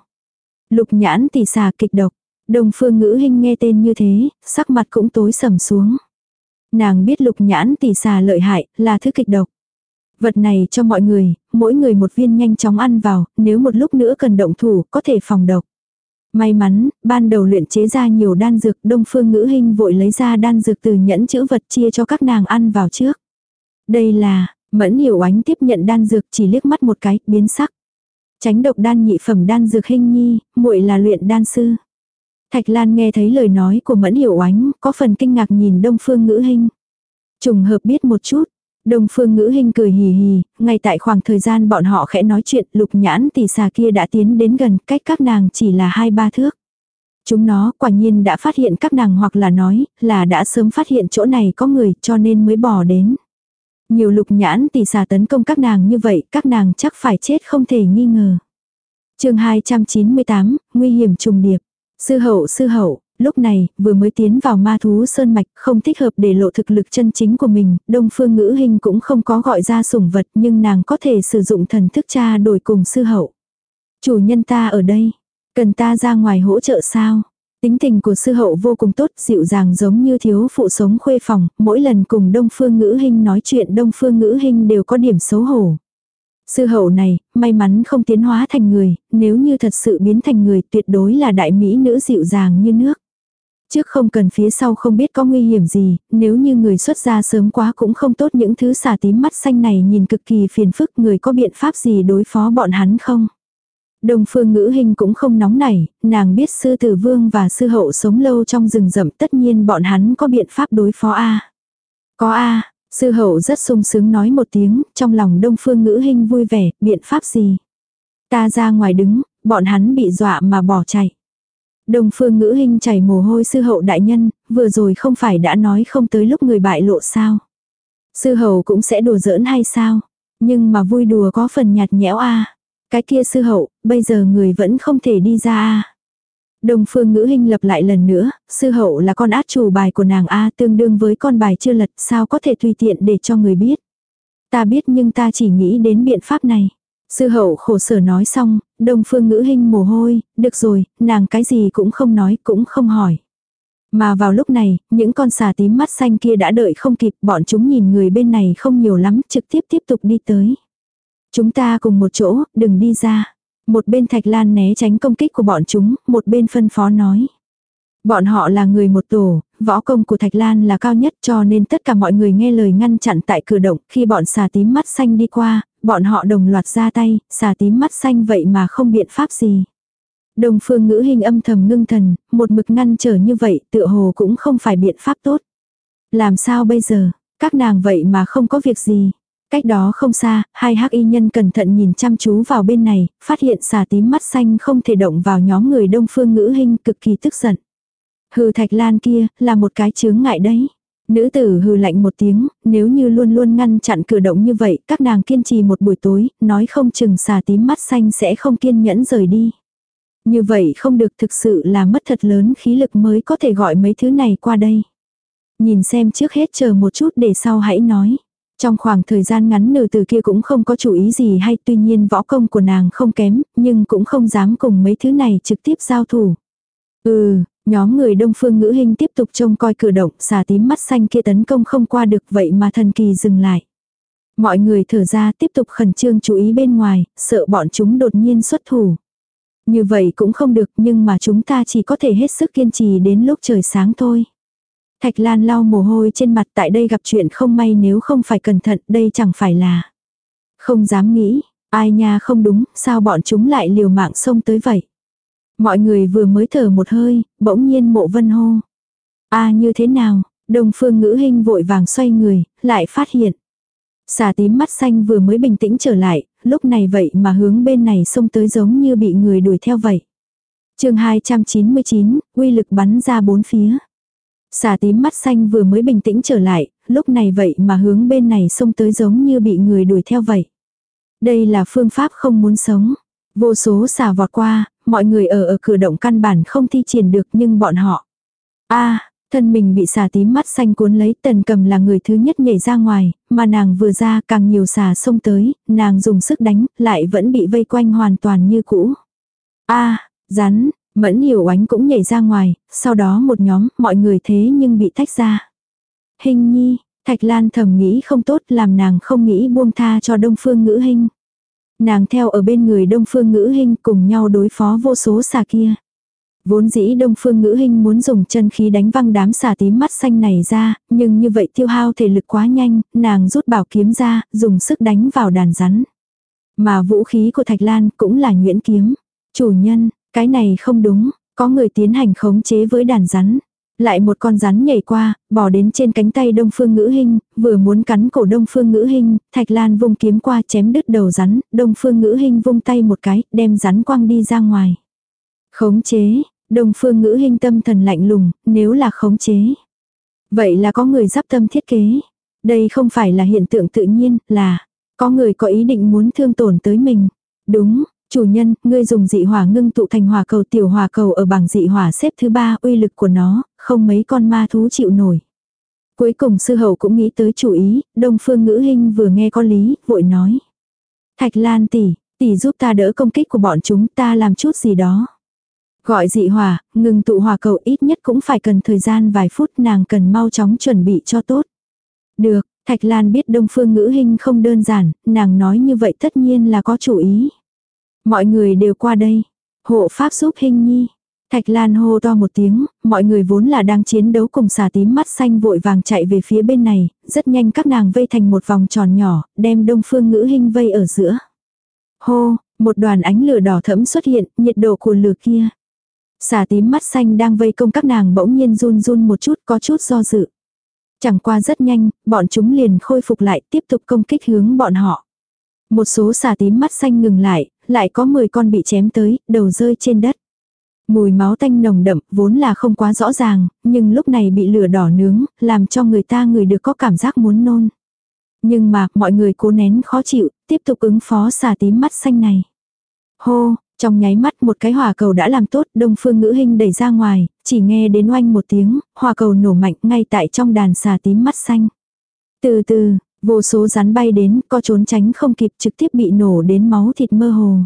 Lục nhãn tỷ xà kịch độc. Đồng phương ngữ hình nghe tên như thế, sắc mặt cũng tối sầm xuống. Nàng biết lục nhãn tỷ xà lợi hại, là thứ kịch độc. Vật này cho mọi người, mỗi người một viên nhanh chóng ăn vào, nếu một lúc nữa cần động thủ, có thể phòng độc. May mắn, ban đầu luyện chế ra nhiều đan dược, đông phương ngữ hình vội lấy ra đan dược từ nhẫn chữ vật chia cho các nàng ăn vào trước. Đây là, mẫn hiểu ánh tiếp nhận đan dược chỉ liếc mắt một cái, biến sắc. Tránh độc đan nhị phẩm đan dược hình nhi, muội là luyện đan sư. Thạch Lan nghe thấy lời nói của mẫn hiểu ánh, có phần kinh ngạc nhìn đông phương ngữ hình. Trùng hợp biết một chút, Đông phương ngữ hình cười hì hì, ngay tại khoảng thời gian bọn họ khẽ nói chuyện lục nhãn tỷ xà kia đã tiến đến gần cách các nàng chỉ là hai ba thước. Chúng nó quả nhiên đã phát hiện các nàng hoặc là nói là đã sớm phát hiện chỗ này có người cho nên mới bỏ đến. Nhiều lục nhãn tỷ xà tấn công các nàng như vậy các nàng chắc phải chết không thể nghi ngờ. chương 298, nguy hiểm trùng điệp. Sư hậu sư hậu, Lúc này, vừa mới tiến vào ma thú sơn mạch, không thích hợp để lộ thực lực chân chính của mình, đông phương ngữ hình cũng không có gọi ra sủng vật nhưng nàng có thể sử dụng thần thức cha đổi cùng sư hậu. Chủ nhân ta ở đây, cần ta ra ngoài hỗ trợ sao? Tính tình của sư hậu vô cùng tốt, dịu dàng giống như thiếu phụ sống khuê phòng, mỗi lần cùng đông phương ngữ hình nói chuyện đông phương ngữ hình đều có điểm xấu hổ. Sư hậu này, may mắn không tiến hóa thành người, nếu như thật sự biến thành người tuyệt đối là đại mỹ nữ dịu dàng như nước. Trước không cần phía sau không biết có nguy hiểm gì, nếu như người xuất ra sớm quá cũng không tốt những thứ xà tím mắt xanh này nhìn cực kỳ phiền phức người có biện pháp gì đối phó bọn hắn không. Đồng phương ngữ hình cũng không nóng nảy, nàng biết sư tử vương và sư hậu sống lâu trong rừng rậm tất nhiên bọn hắn có biện pháp đối phó A. Có A, sư hậu rất sung sướng nói một tiếng, trong lòng đông phương ngữ hình vui vẻ, biện pháp gì. Ta ra ngoài đứng, bọn hắn bị dọa mà bỏ chạy. Đông phương ngữ hình chảy mồ hôi sư hậu đại nhân, vừa rồi không phải đã nói không tới lúc người bại lộ sao. Sư hậu cũng sẽ đùa giỡn hay sao, nhưng mà vui đùa có phần nhạt nhẽo a Cái kia sư hậu, bây giờ người vẫn không thể đi ra à? a Đồng phương ngữ hình lập lại lần nữa, sư hậu là con át chủ bài của nàng A tương đương với con bài chưa lật sao có thể tùy tiện để cho người biết. Ta biết nhưng ta chỉ nghĩ đến biện pháp này. Sư hậu khổ sở nói xong, đông phương ngữ hình mồ hôi, được rồi, nàng cái gì cũng không nói, cũng không hỏi. Mà vào lúc này, những con xà tím mắt xanh kia đã đợi không kịp, bọn chúng nhìn người bên này không nhiều lắm, trực tiếp tiếp tục đi tới. Chúng ta cùng một chỗ, đừng đi ra. Một bên thạch lan né tránh công kích của bọn chúng, một bên phân phó nói. Bọn họ là người một tổ, võ công của Thạch Lan là cao nhất cho nên tất cả mọi người nghe lời ngăn chặn tại cửa động khi bọn xà tím mắt xanh đi qua, bọn họ đồng loạt ra tay, xà tím mắt xanh vậy mà không biện pháp gì. Đồng phương ngữ hình âm thầm ngưng thần, một mực ngăn trở như vậy tựa hồ cũng không phải biện pháp tốt. Làm sao bây giờ, các nàng vậy mà không có việc gì. Cách đó không xa, hai hắc y nhân cẩn thận nhìn chăm chú vào bên này, phát hiện xà tím mắt xanh không thể động vào nhóm người đông phương ngữ hình cực kỳ tức giận. Hừ thạch lan kia, là một cái chướng ngại đấy. Nữ tử hừ lạnh một tiếng, nếu như luôn luôn ngăn chặn cử động như vậy, các nàng kiên trì một buổi tối, nói không chừng xà tím mắt xanh sẽ không kiên nhẫn rời đi. Như vậy không được thực sự là mất thật lớn khí lực mới có thể gọi mấy thứ này qua đây. Nhìn xem trước hết chờ một chút để sau hãy nói. Trong khoảng thời gian ngắn nữ từ kia cũng không có chủ ý gì hay tuy nhiên võ công của nàng không kém, nhưng cũng không dám cùng mấy thứ này trực tiếp giao thủ. Ừ, Nhóm người đông phương ngữ hình tiếp tục trông coi cử động, xà tím mắt xanh kia tấn công không qua được vậy mà thần kỳ dừng lại. Mọi người thở ra tiếp tục khẩn trương chú ý bên ngoài, sợ bọn chúng đột nhiên xuất thủ. Như vậy cũng không được nhưng mà chúng ta chỉ có thể hết sức kiên trì đến lúc trời sáng thôi. Thạch Lan lau mồ hôi trên mặt tại đây gặp chuyện không may nếu không phải cẩn thận đây chẳng phải là. Không dám nghĩ, ai nha không đúng, sao bọn chúng lại liều mạng xông tới vậy. Mọi người vừa mới thở một hơi, bỗng nhiên mộ vân hô. a như thế nào, đồng phương ngữ hình vội vàng xoay người, lại phát hiện. Xà tím mắt xanh vừa mới bình tĩnh trở lại, lúc này vậy mà hướng bên này xông tới giống như bị người đuổi theo vậy. chương 299, uy lực bắn ra bốn phía. Xà tím mắt xanh vừa mới bình tĩnh trở lại, lúc này vậy mà hướng bên này xông tới giống như bị người đuổi theo vậy. Đây là phương pháp không muốn sống. Vô số xà vọt qua, mọi người ở ở cửa động căn bản không thi triển được nhưng bọn họ. a thân mình bị xà tím mắt xanh cuốn lấy tần cầm là người thứ nhất nhảy ra ngoài, mà nàng vừa ra càng nhiều xà xông tới, nàng dùng sức đánh, lại vẫn bị vây quanh hoàn toàn như cũ. a rắn, mẫn hiểu oánh cũng nhảy ra ngoài, sau đó một nhóm, mọi người thế nhưng bị tách ra. Hình nhi, Thạch Lan thầm nghĩ không tốt làm nàng không nghĩ buông tha cho đông phương ngữ hình. Nàng theo ở bên người đông phương ngữ hình cùng nhau đối phó vô số xà kia. Vốn dĩ đông phương ngữ hình muốn dùng chân khí đánh văng đám xà tím mắt xanh này ra, nhưng như vậy tiêu hao thể lực quá nhanh, nàng rút bảo kiếm ra, dùng sức đánh vào đàn rắn. Mà vũ khí của Thạch Lan cũng là nhuyễn kiếm. Chủ nhân, cái này không đúng, có người tiến hành khống chế với đàn rắn. Lại một con rắn nhảy qua, bò đến trên cánh tay đông phương ngữ hình, vừa muốn cắn cổ đông phương ngữ hình, thạch lan vung kiếm qua chém đứt đầu rắn, đông phương ngữ hình vung tay một cái, đem rắn quăng đi ra ngoài. Khống chế, đông phương ngữ hình tâm thần lạnh lùng, nếu là khống chế. Vậy là có người giáp tâm thiết kế. Đây không phải là hiện tượng tự nhiên, là có người có ý định muốn thương tổn tới mình. Đúng, Chủ nhân, ngươi dùng dị hỏa ngưng tụ thành hỏa cầu tiểu hỏa cầu ở bảng dị hỏa xếp thứ ba uy lực của nó, không mấy con ma thú chịu nổi. Cuối cùng sư hậu cũng nghĩ tới chủ ý, đông phương ngữ hình vừa nghe có lý, vội nói. Thạch Lan tỷ, tỷ giúp ta đỡ công kích của bọn chúng ta làm chút gì đó. Gọi dị hỏa, ngừng tụ hỏa cầu ít nhất cũng phải cần thời gian vài phút nàng cần mau chóng chuẩn bị cho tốt. Được, Thạch Lan biết đông phương ngữ hình không đơn giản, nàng nói như vậy tất nhiên là có chủ ý. Mọi người đều qua đây. Hộ pháp giúp hình nhi. Thạch Lan hô to một tiếng, mọi người vốn là đang chiến đấu cùng xà tím mắt xanh vội vàng chạy về phía bên này, rất nhanh các nàng vây thành một vòng tròn nhỏ, đem đông phương ngữ hình vây ở giữa. Hô, một đoàn ánh lửa đỏ thẫm xuất hiện, nhiệt độ của lửa kia. Xà tím mắt xanh đang vây công các nàng bỗng nhiên run run một chút có chút do dự. Chẳng qua rất nhanh, bọn chúng liền khôi phục lại tiếp tục công kích hướng bọn họ. Một số xà tím mắt xanh ngừng lại, lại có 10 con bị chém tới, đầu rơi trên đất. Mùi máu tanh nồng đậm vốn là không quá rõ ràng, nhưng lúc này bị lửa đỏ nướng, làm cho người ta người được có cảm giác muốn nôn. Nhưng mà, mọi người cố nén khó chịu, tiếp tục ứng phó xà tím mắt xanh này. Hô, trong nháy mắt một cái hỏa cầu đã làm tốt, đông phương ngữ hình đẩy ra ngoài, chỉ nghe đến oanh một tiếng, hỏa cầu nổ mạnh ngay tại trong đàn xà tím mắt xanh. Từ từ, vô số rắn bay đến, có trốn tránh không kịp trực tiếp bị nổ đến máu thịt mơ hồ.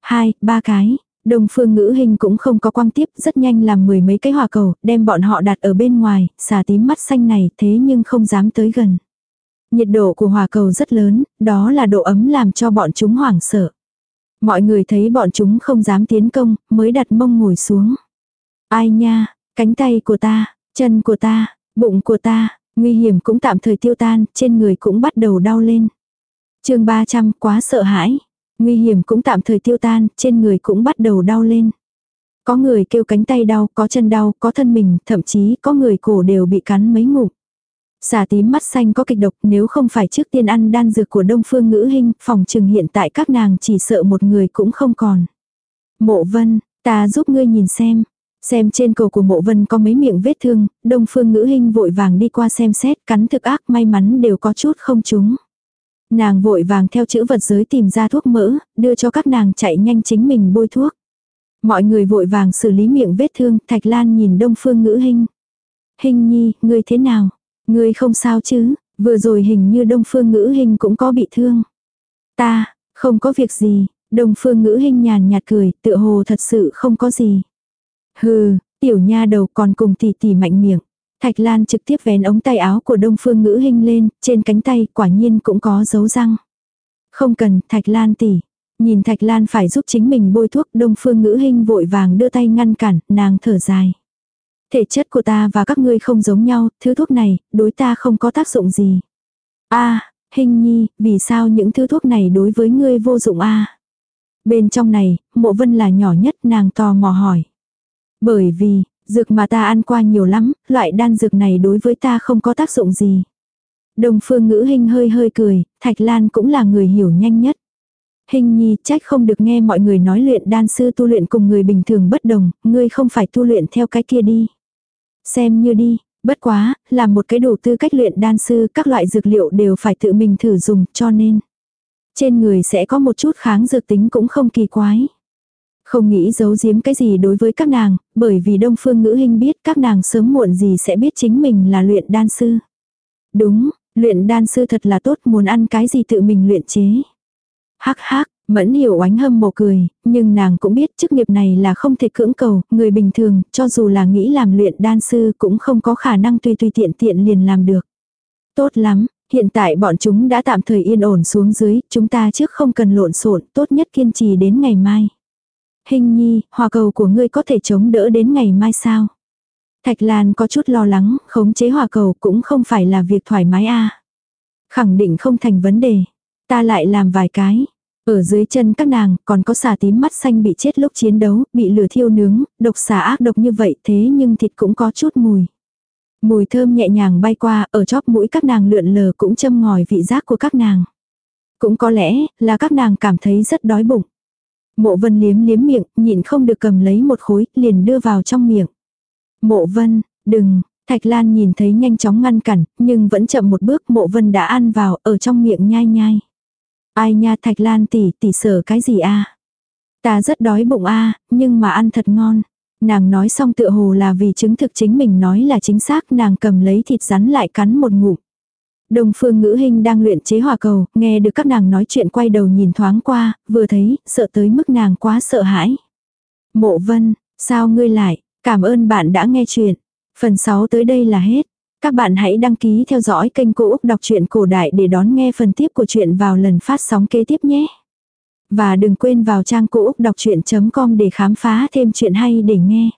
Hai, ba cái, đồng phương ngữ hình cũng không có quang tiếp, rất nhanh làm mười mấy cái hỏa cầu, đem bọn họ đặt ở bên ngoài, xà tím mắt xanh này thế nhưng không dám tới gần. Nhiệt độ của hỏa cầu rất lớn, đó là độ ấm làm cho bọn chúng hoảng sợ. Mọi người thấy bọn chúng không dám tiến công, mới đặt mông ngồi xuống. Ai nha, cánh tay của ta, chân của ta, bụng của ta, nguy hiểm cũng tạm thời tiêu tan, trên người cũng bắt đầu đau lên. chương 300 quá sợ hãi. Nguy hiểm cũng tạm thời tiêu tan, trên người cũng bắt đầu đau lên. Có người kêu cánh tay đau, có chân đau, có thân mình, thậm chí có người cổ đều bị cắn mấy ngục Xà tím mắt xanh có kịch độc nếu không phải trước tiên ăn đan dược của đông phương ngữ hình, phòng trừng hiện tại các nàng chỉ sợ một người cũng không còn. Mộ vân, ta giúp ngươi nhìn xem. Xem trên cổ của mộ vân có mấy miệng vết thương, đông phương ngữ hình vội vàng đi qua xem xét, cắn thực ác may mắn đều có chút không trúng. Nàng vội vàng theo chữ vật giới tìm ra thuốc mỡ, đưa cho các nàng chạy nhanh chính mình bôi thuốc. Mọi người vội vàng xử lý miệng vết thương, Thạch Lan nhìn Đông Phương Ngữ hình Hình nhi, ngươi thế nào? Ngươi không sao chứ? Vừa rồi hình như Đông Phương Ngữ hình cũng có bị thương. Ta, không có việc gì. Đông Phương Ngữ hình nhàn nhạt cười, tựa hồ thật sự không có gì. Hừ, tiểu nha đầu còn cùng tỷ tỷ mạnh miệng. Thạch Lan trực tiếp vén ống tay áo của Đông Phương Ngữ Hinh lên, trên cánh tay quả nhiên cũng có dấu răng. Không cần, Thạch Lan tỷ. Nhìn Thạch Lan phải giúp chính mình bôi thuốc, Đông Phương Ngữ Hinh vội vàng đưa tay ngăn cản, nàng thở dài. Thể chất của ta và các ngươi không giống nhau, thứ thuốc này, đối ta không có tác dụng gì. a à, Hình nhi, vì sao những thứ thuốc này đối với ngươi vô dụng a Bên trong này, mộ vân là nhỏ nhất nàng tò mò hỏi. Bởi vì, Dược mà ta ăn qua nhiều lắm, loại đan dược này đối với ta không có tác dụng gì. Đồng phương ngữ hình hơi hơi cười, Thạch Lan cũng là người hiểu nhanh nhất. Hình nhi trách không được nghe mọi người nói luyện đan sư tu luyện cùng người bình thường bất đồng, ngươi không phải tu luyện theo cái kia đi. Xem như đi, bất quá, là một cái đủ tư cách luyện đan sư các loại dược liệu đều phải tự mình thử dùng cho nên. Trên người sẽ có một chút kháng dược tính cũng không kỳ quái. Không nghĩ giấu giếm cái gì đối với các nàng, bởi vì đông phương ngữ hình biết các nàng sớm muộn gì sẽ biết chính mình là luyện đan sư. Đúng, luyện đan sư thật là tốt muốn ăn cái gì tự mình luyện chế. Hắc hắc, mẫn hiểu oánh hâm mộ cười, nhưng nàng cũng biết chức nghiệp này là không thể cưỡng cầu, người bình thường, cho dù là nghĩ làm luyện đan sư cũng không có khả năng tùy tùy tiện tiện liền làm được. Tốt lắm, hiện tại bọn chúng đã tạm thời yên ổn xuống dưới, chúng ta trước không cần lộn xộn, tốt nhất kiên trì đến ngày mai. Hình nhi, hòa cầu của ngươi có thể chống đỡ đến ngày mai sao? Thạch Lan có chút lo lắng, khống chế hòa cầu cũng không phải là việc thoải mái a. Khẳng định không thành vấn đề. Ta lại làm vài cái. Ở dưới chân các nàng còn có xà tím mắt xanh bị chết lúc chiến đấu, bị lửa thiêu nướng, độc xà ác độc như vậy thế nhưng thịt cũng có chút mùi. Mùi thơm nhẹ nhàng bay qua, ở chóp mũi các nàng lượn lờ cũng châm ngòi vị giác của các nàng. Cũng có lẽ là các nàng cảm thấy rất đói bụng. Mộ vân liếm liếm miệng, nhịn không được cầm lấy một khối, liền đưa vào trong miệng. Mộ vân, đừng, Thạch Lan nhìn thấy nhanh chóng ngăn cản, nhưng vẫn chậm một bước mộ vân đã ăn vào, ở trong miệng nhai nhai. Ai nha Thạch Lan tỷ tỷ sở cái gì a Ta rất đói bụng a nhưng mà ăn thật ngon. Nàng nói xong tựa hồ là vì chứng thực chính mình nói là chính xác nàng cầm lấy thịt rắn lại cắn một ngụm. Đồng phương ngữ hình đang luyện chế hỏa cầu, nghe được các nàng nói chuyện quay đầu nhìn thoáng qua, vừa thấy, sợ tới mức nàng quá sợ hãi. Mộ vân, sao ngươi lại, cảm ơn bạn đã nghe chuyện. Phần 6 tới đây là hết. Các bạn hãy đăng ký theo dõi kênh Cô Úc Đọc truyện Cổ Đại để đón nghe phần tiếp của chuyện vào lần phát sóng kế tiếp nhé. Và đừng quên vào trang Cô Úc Đọc Chuyện.com để khám phá thêm chuyện hay để nghe.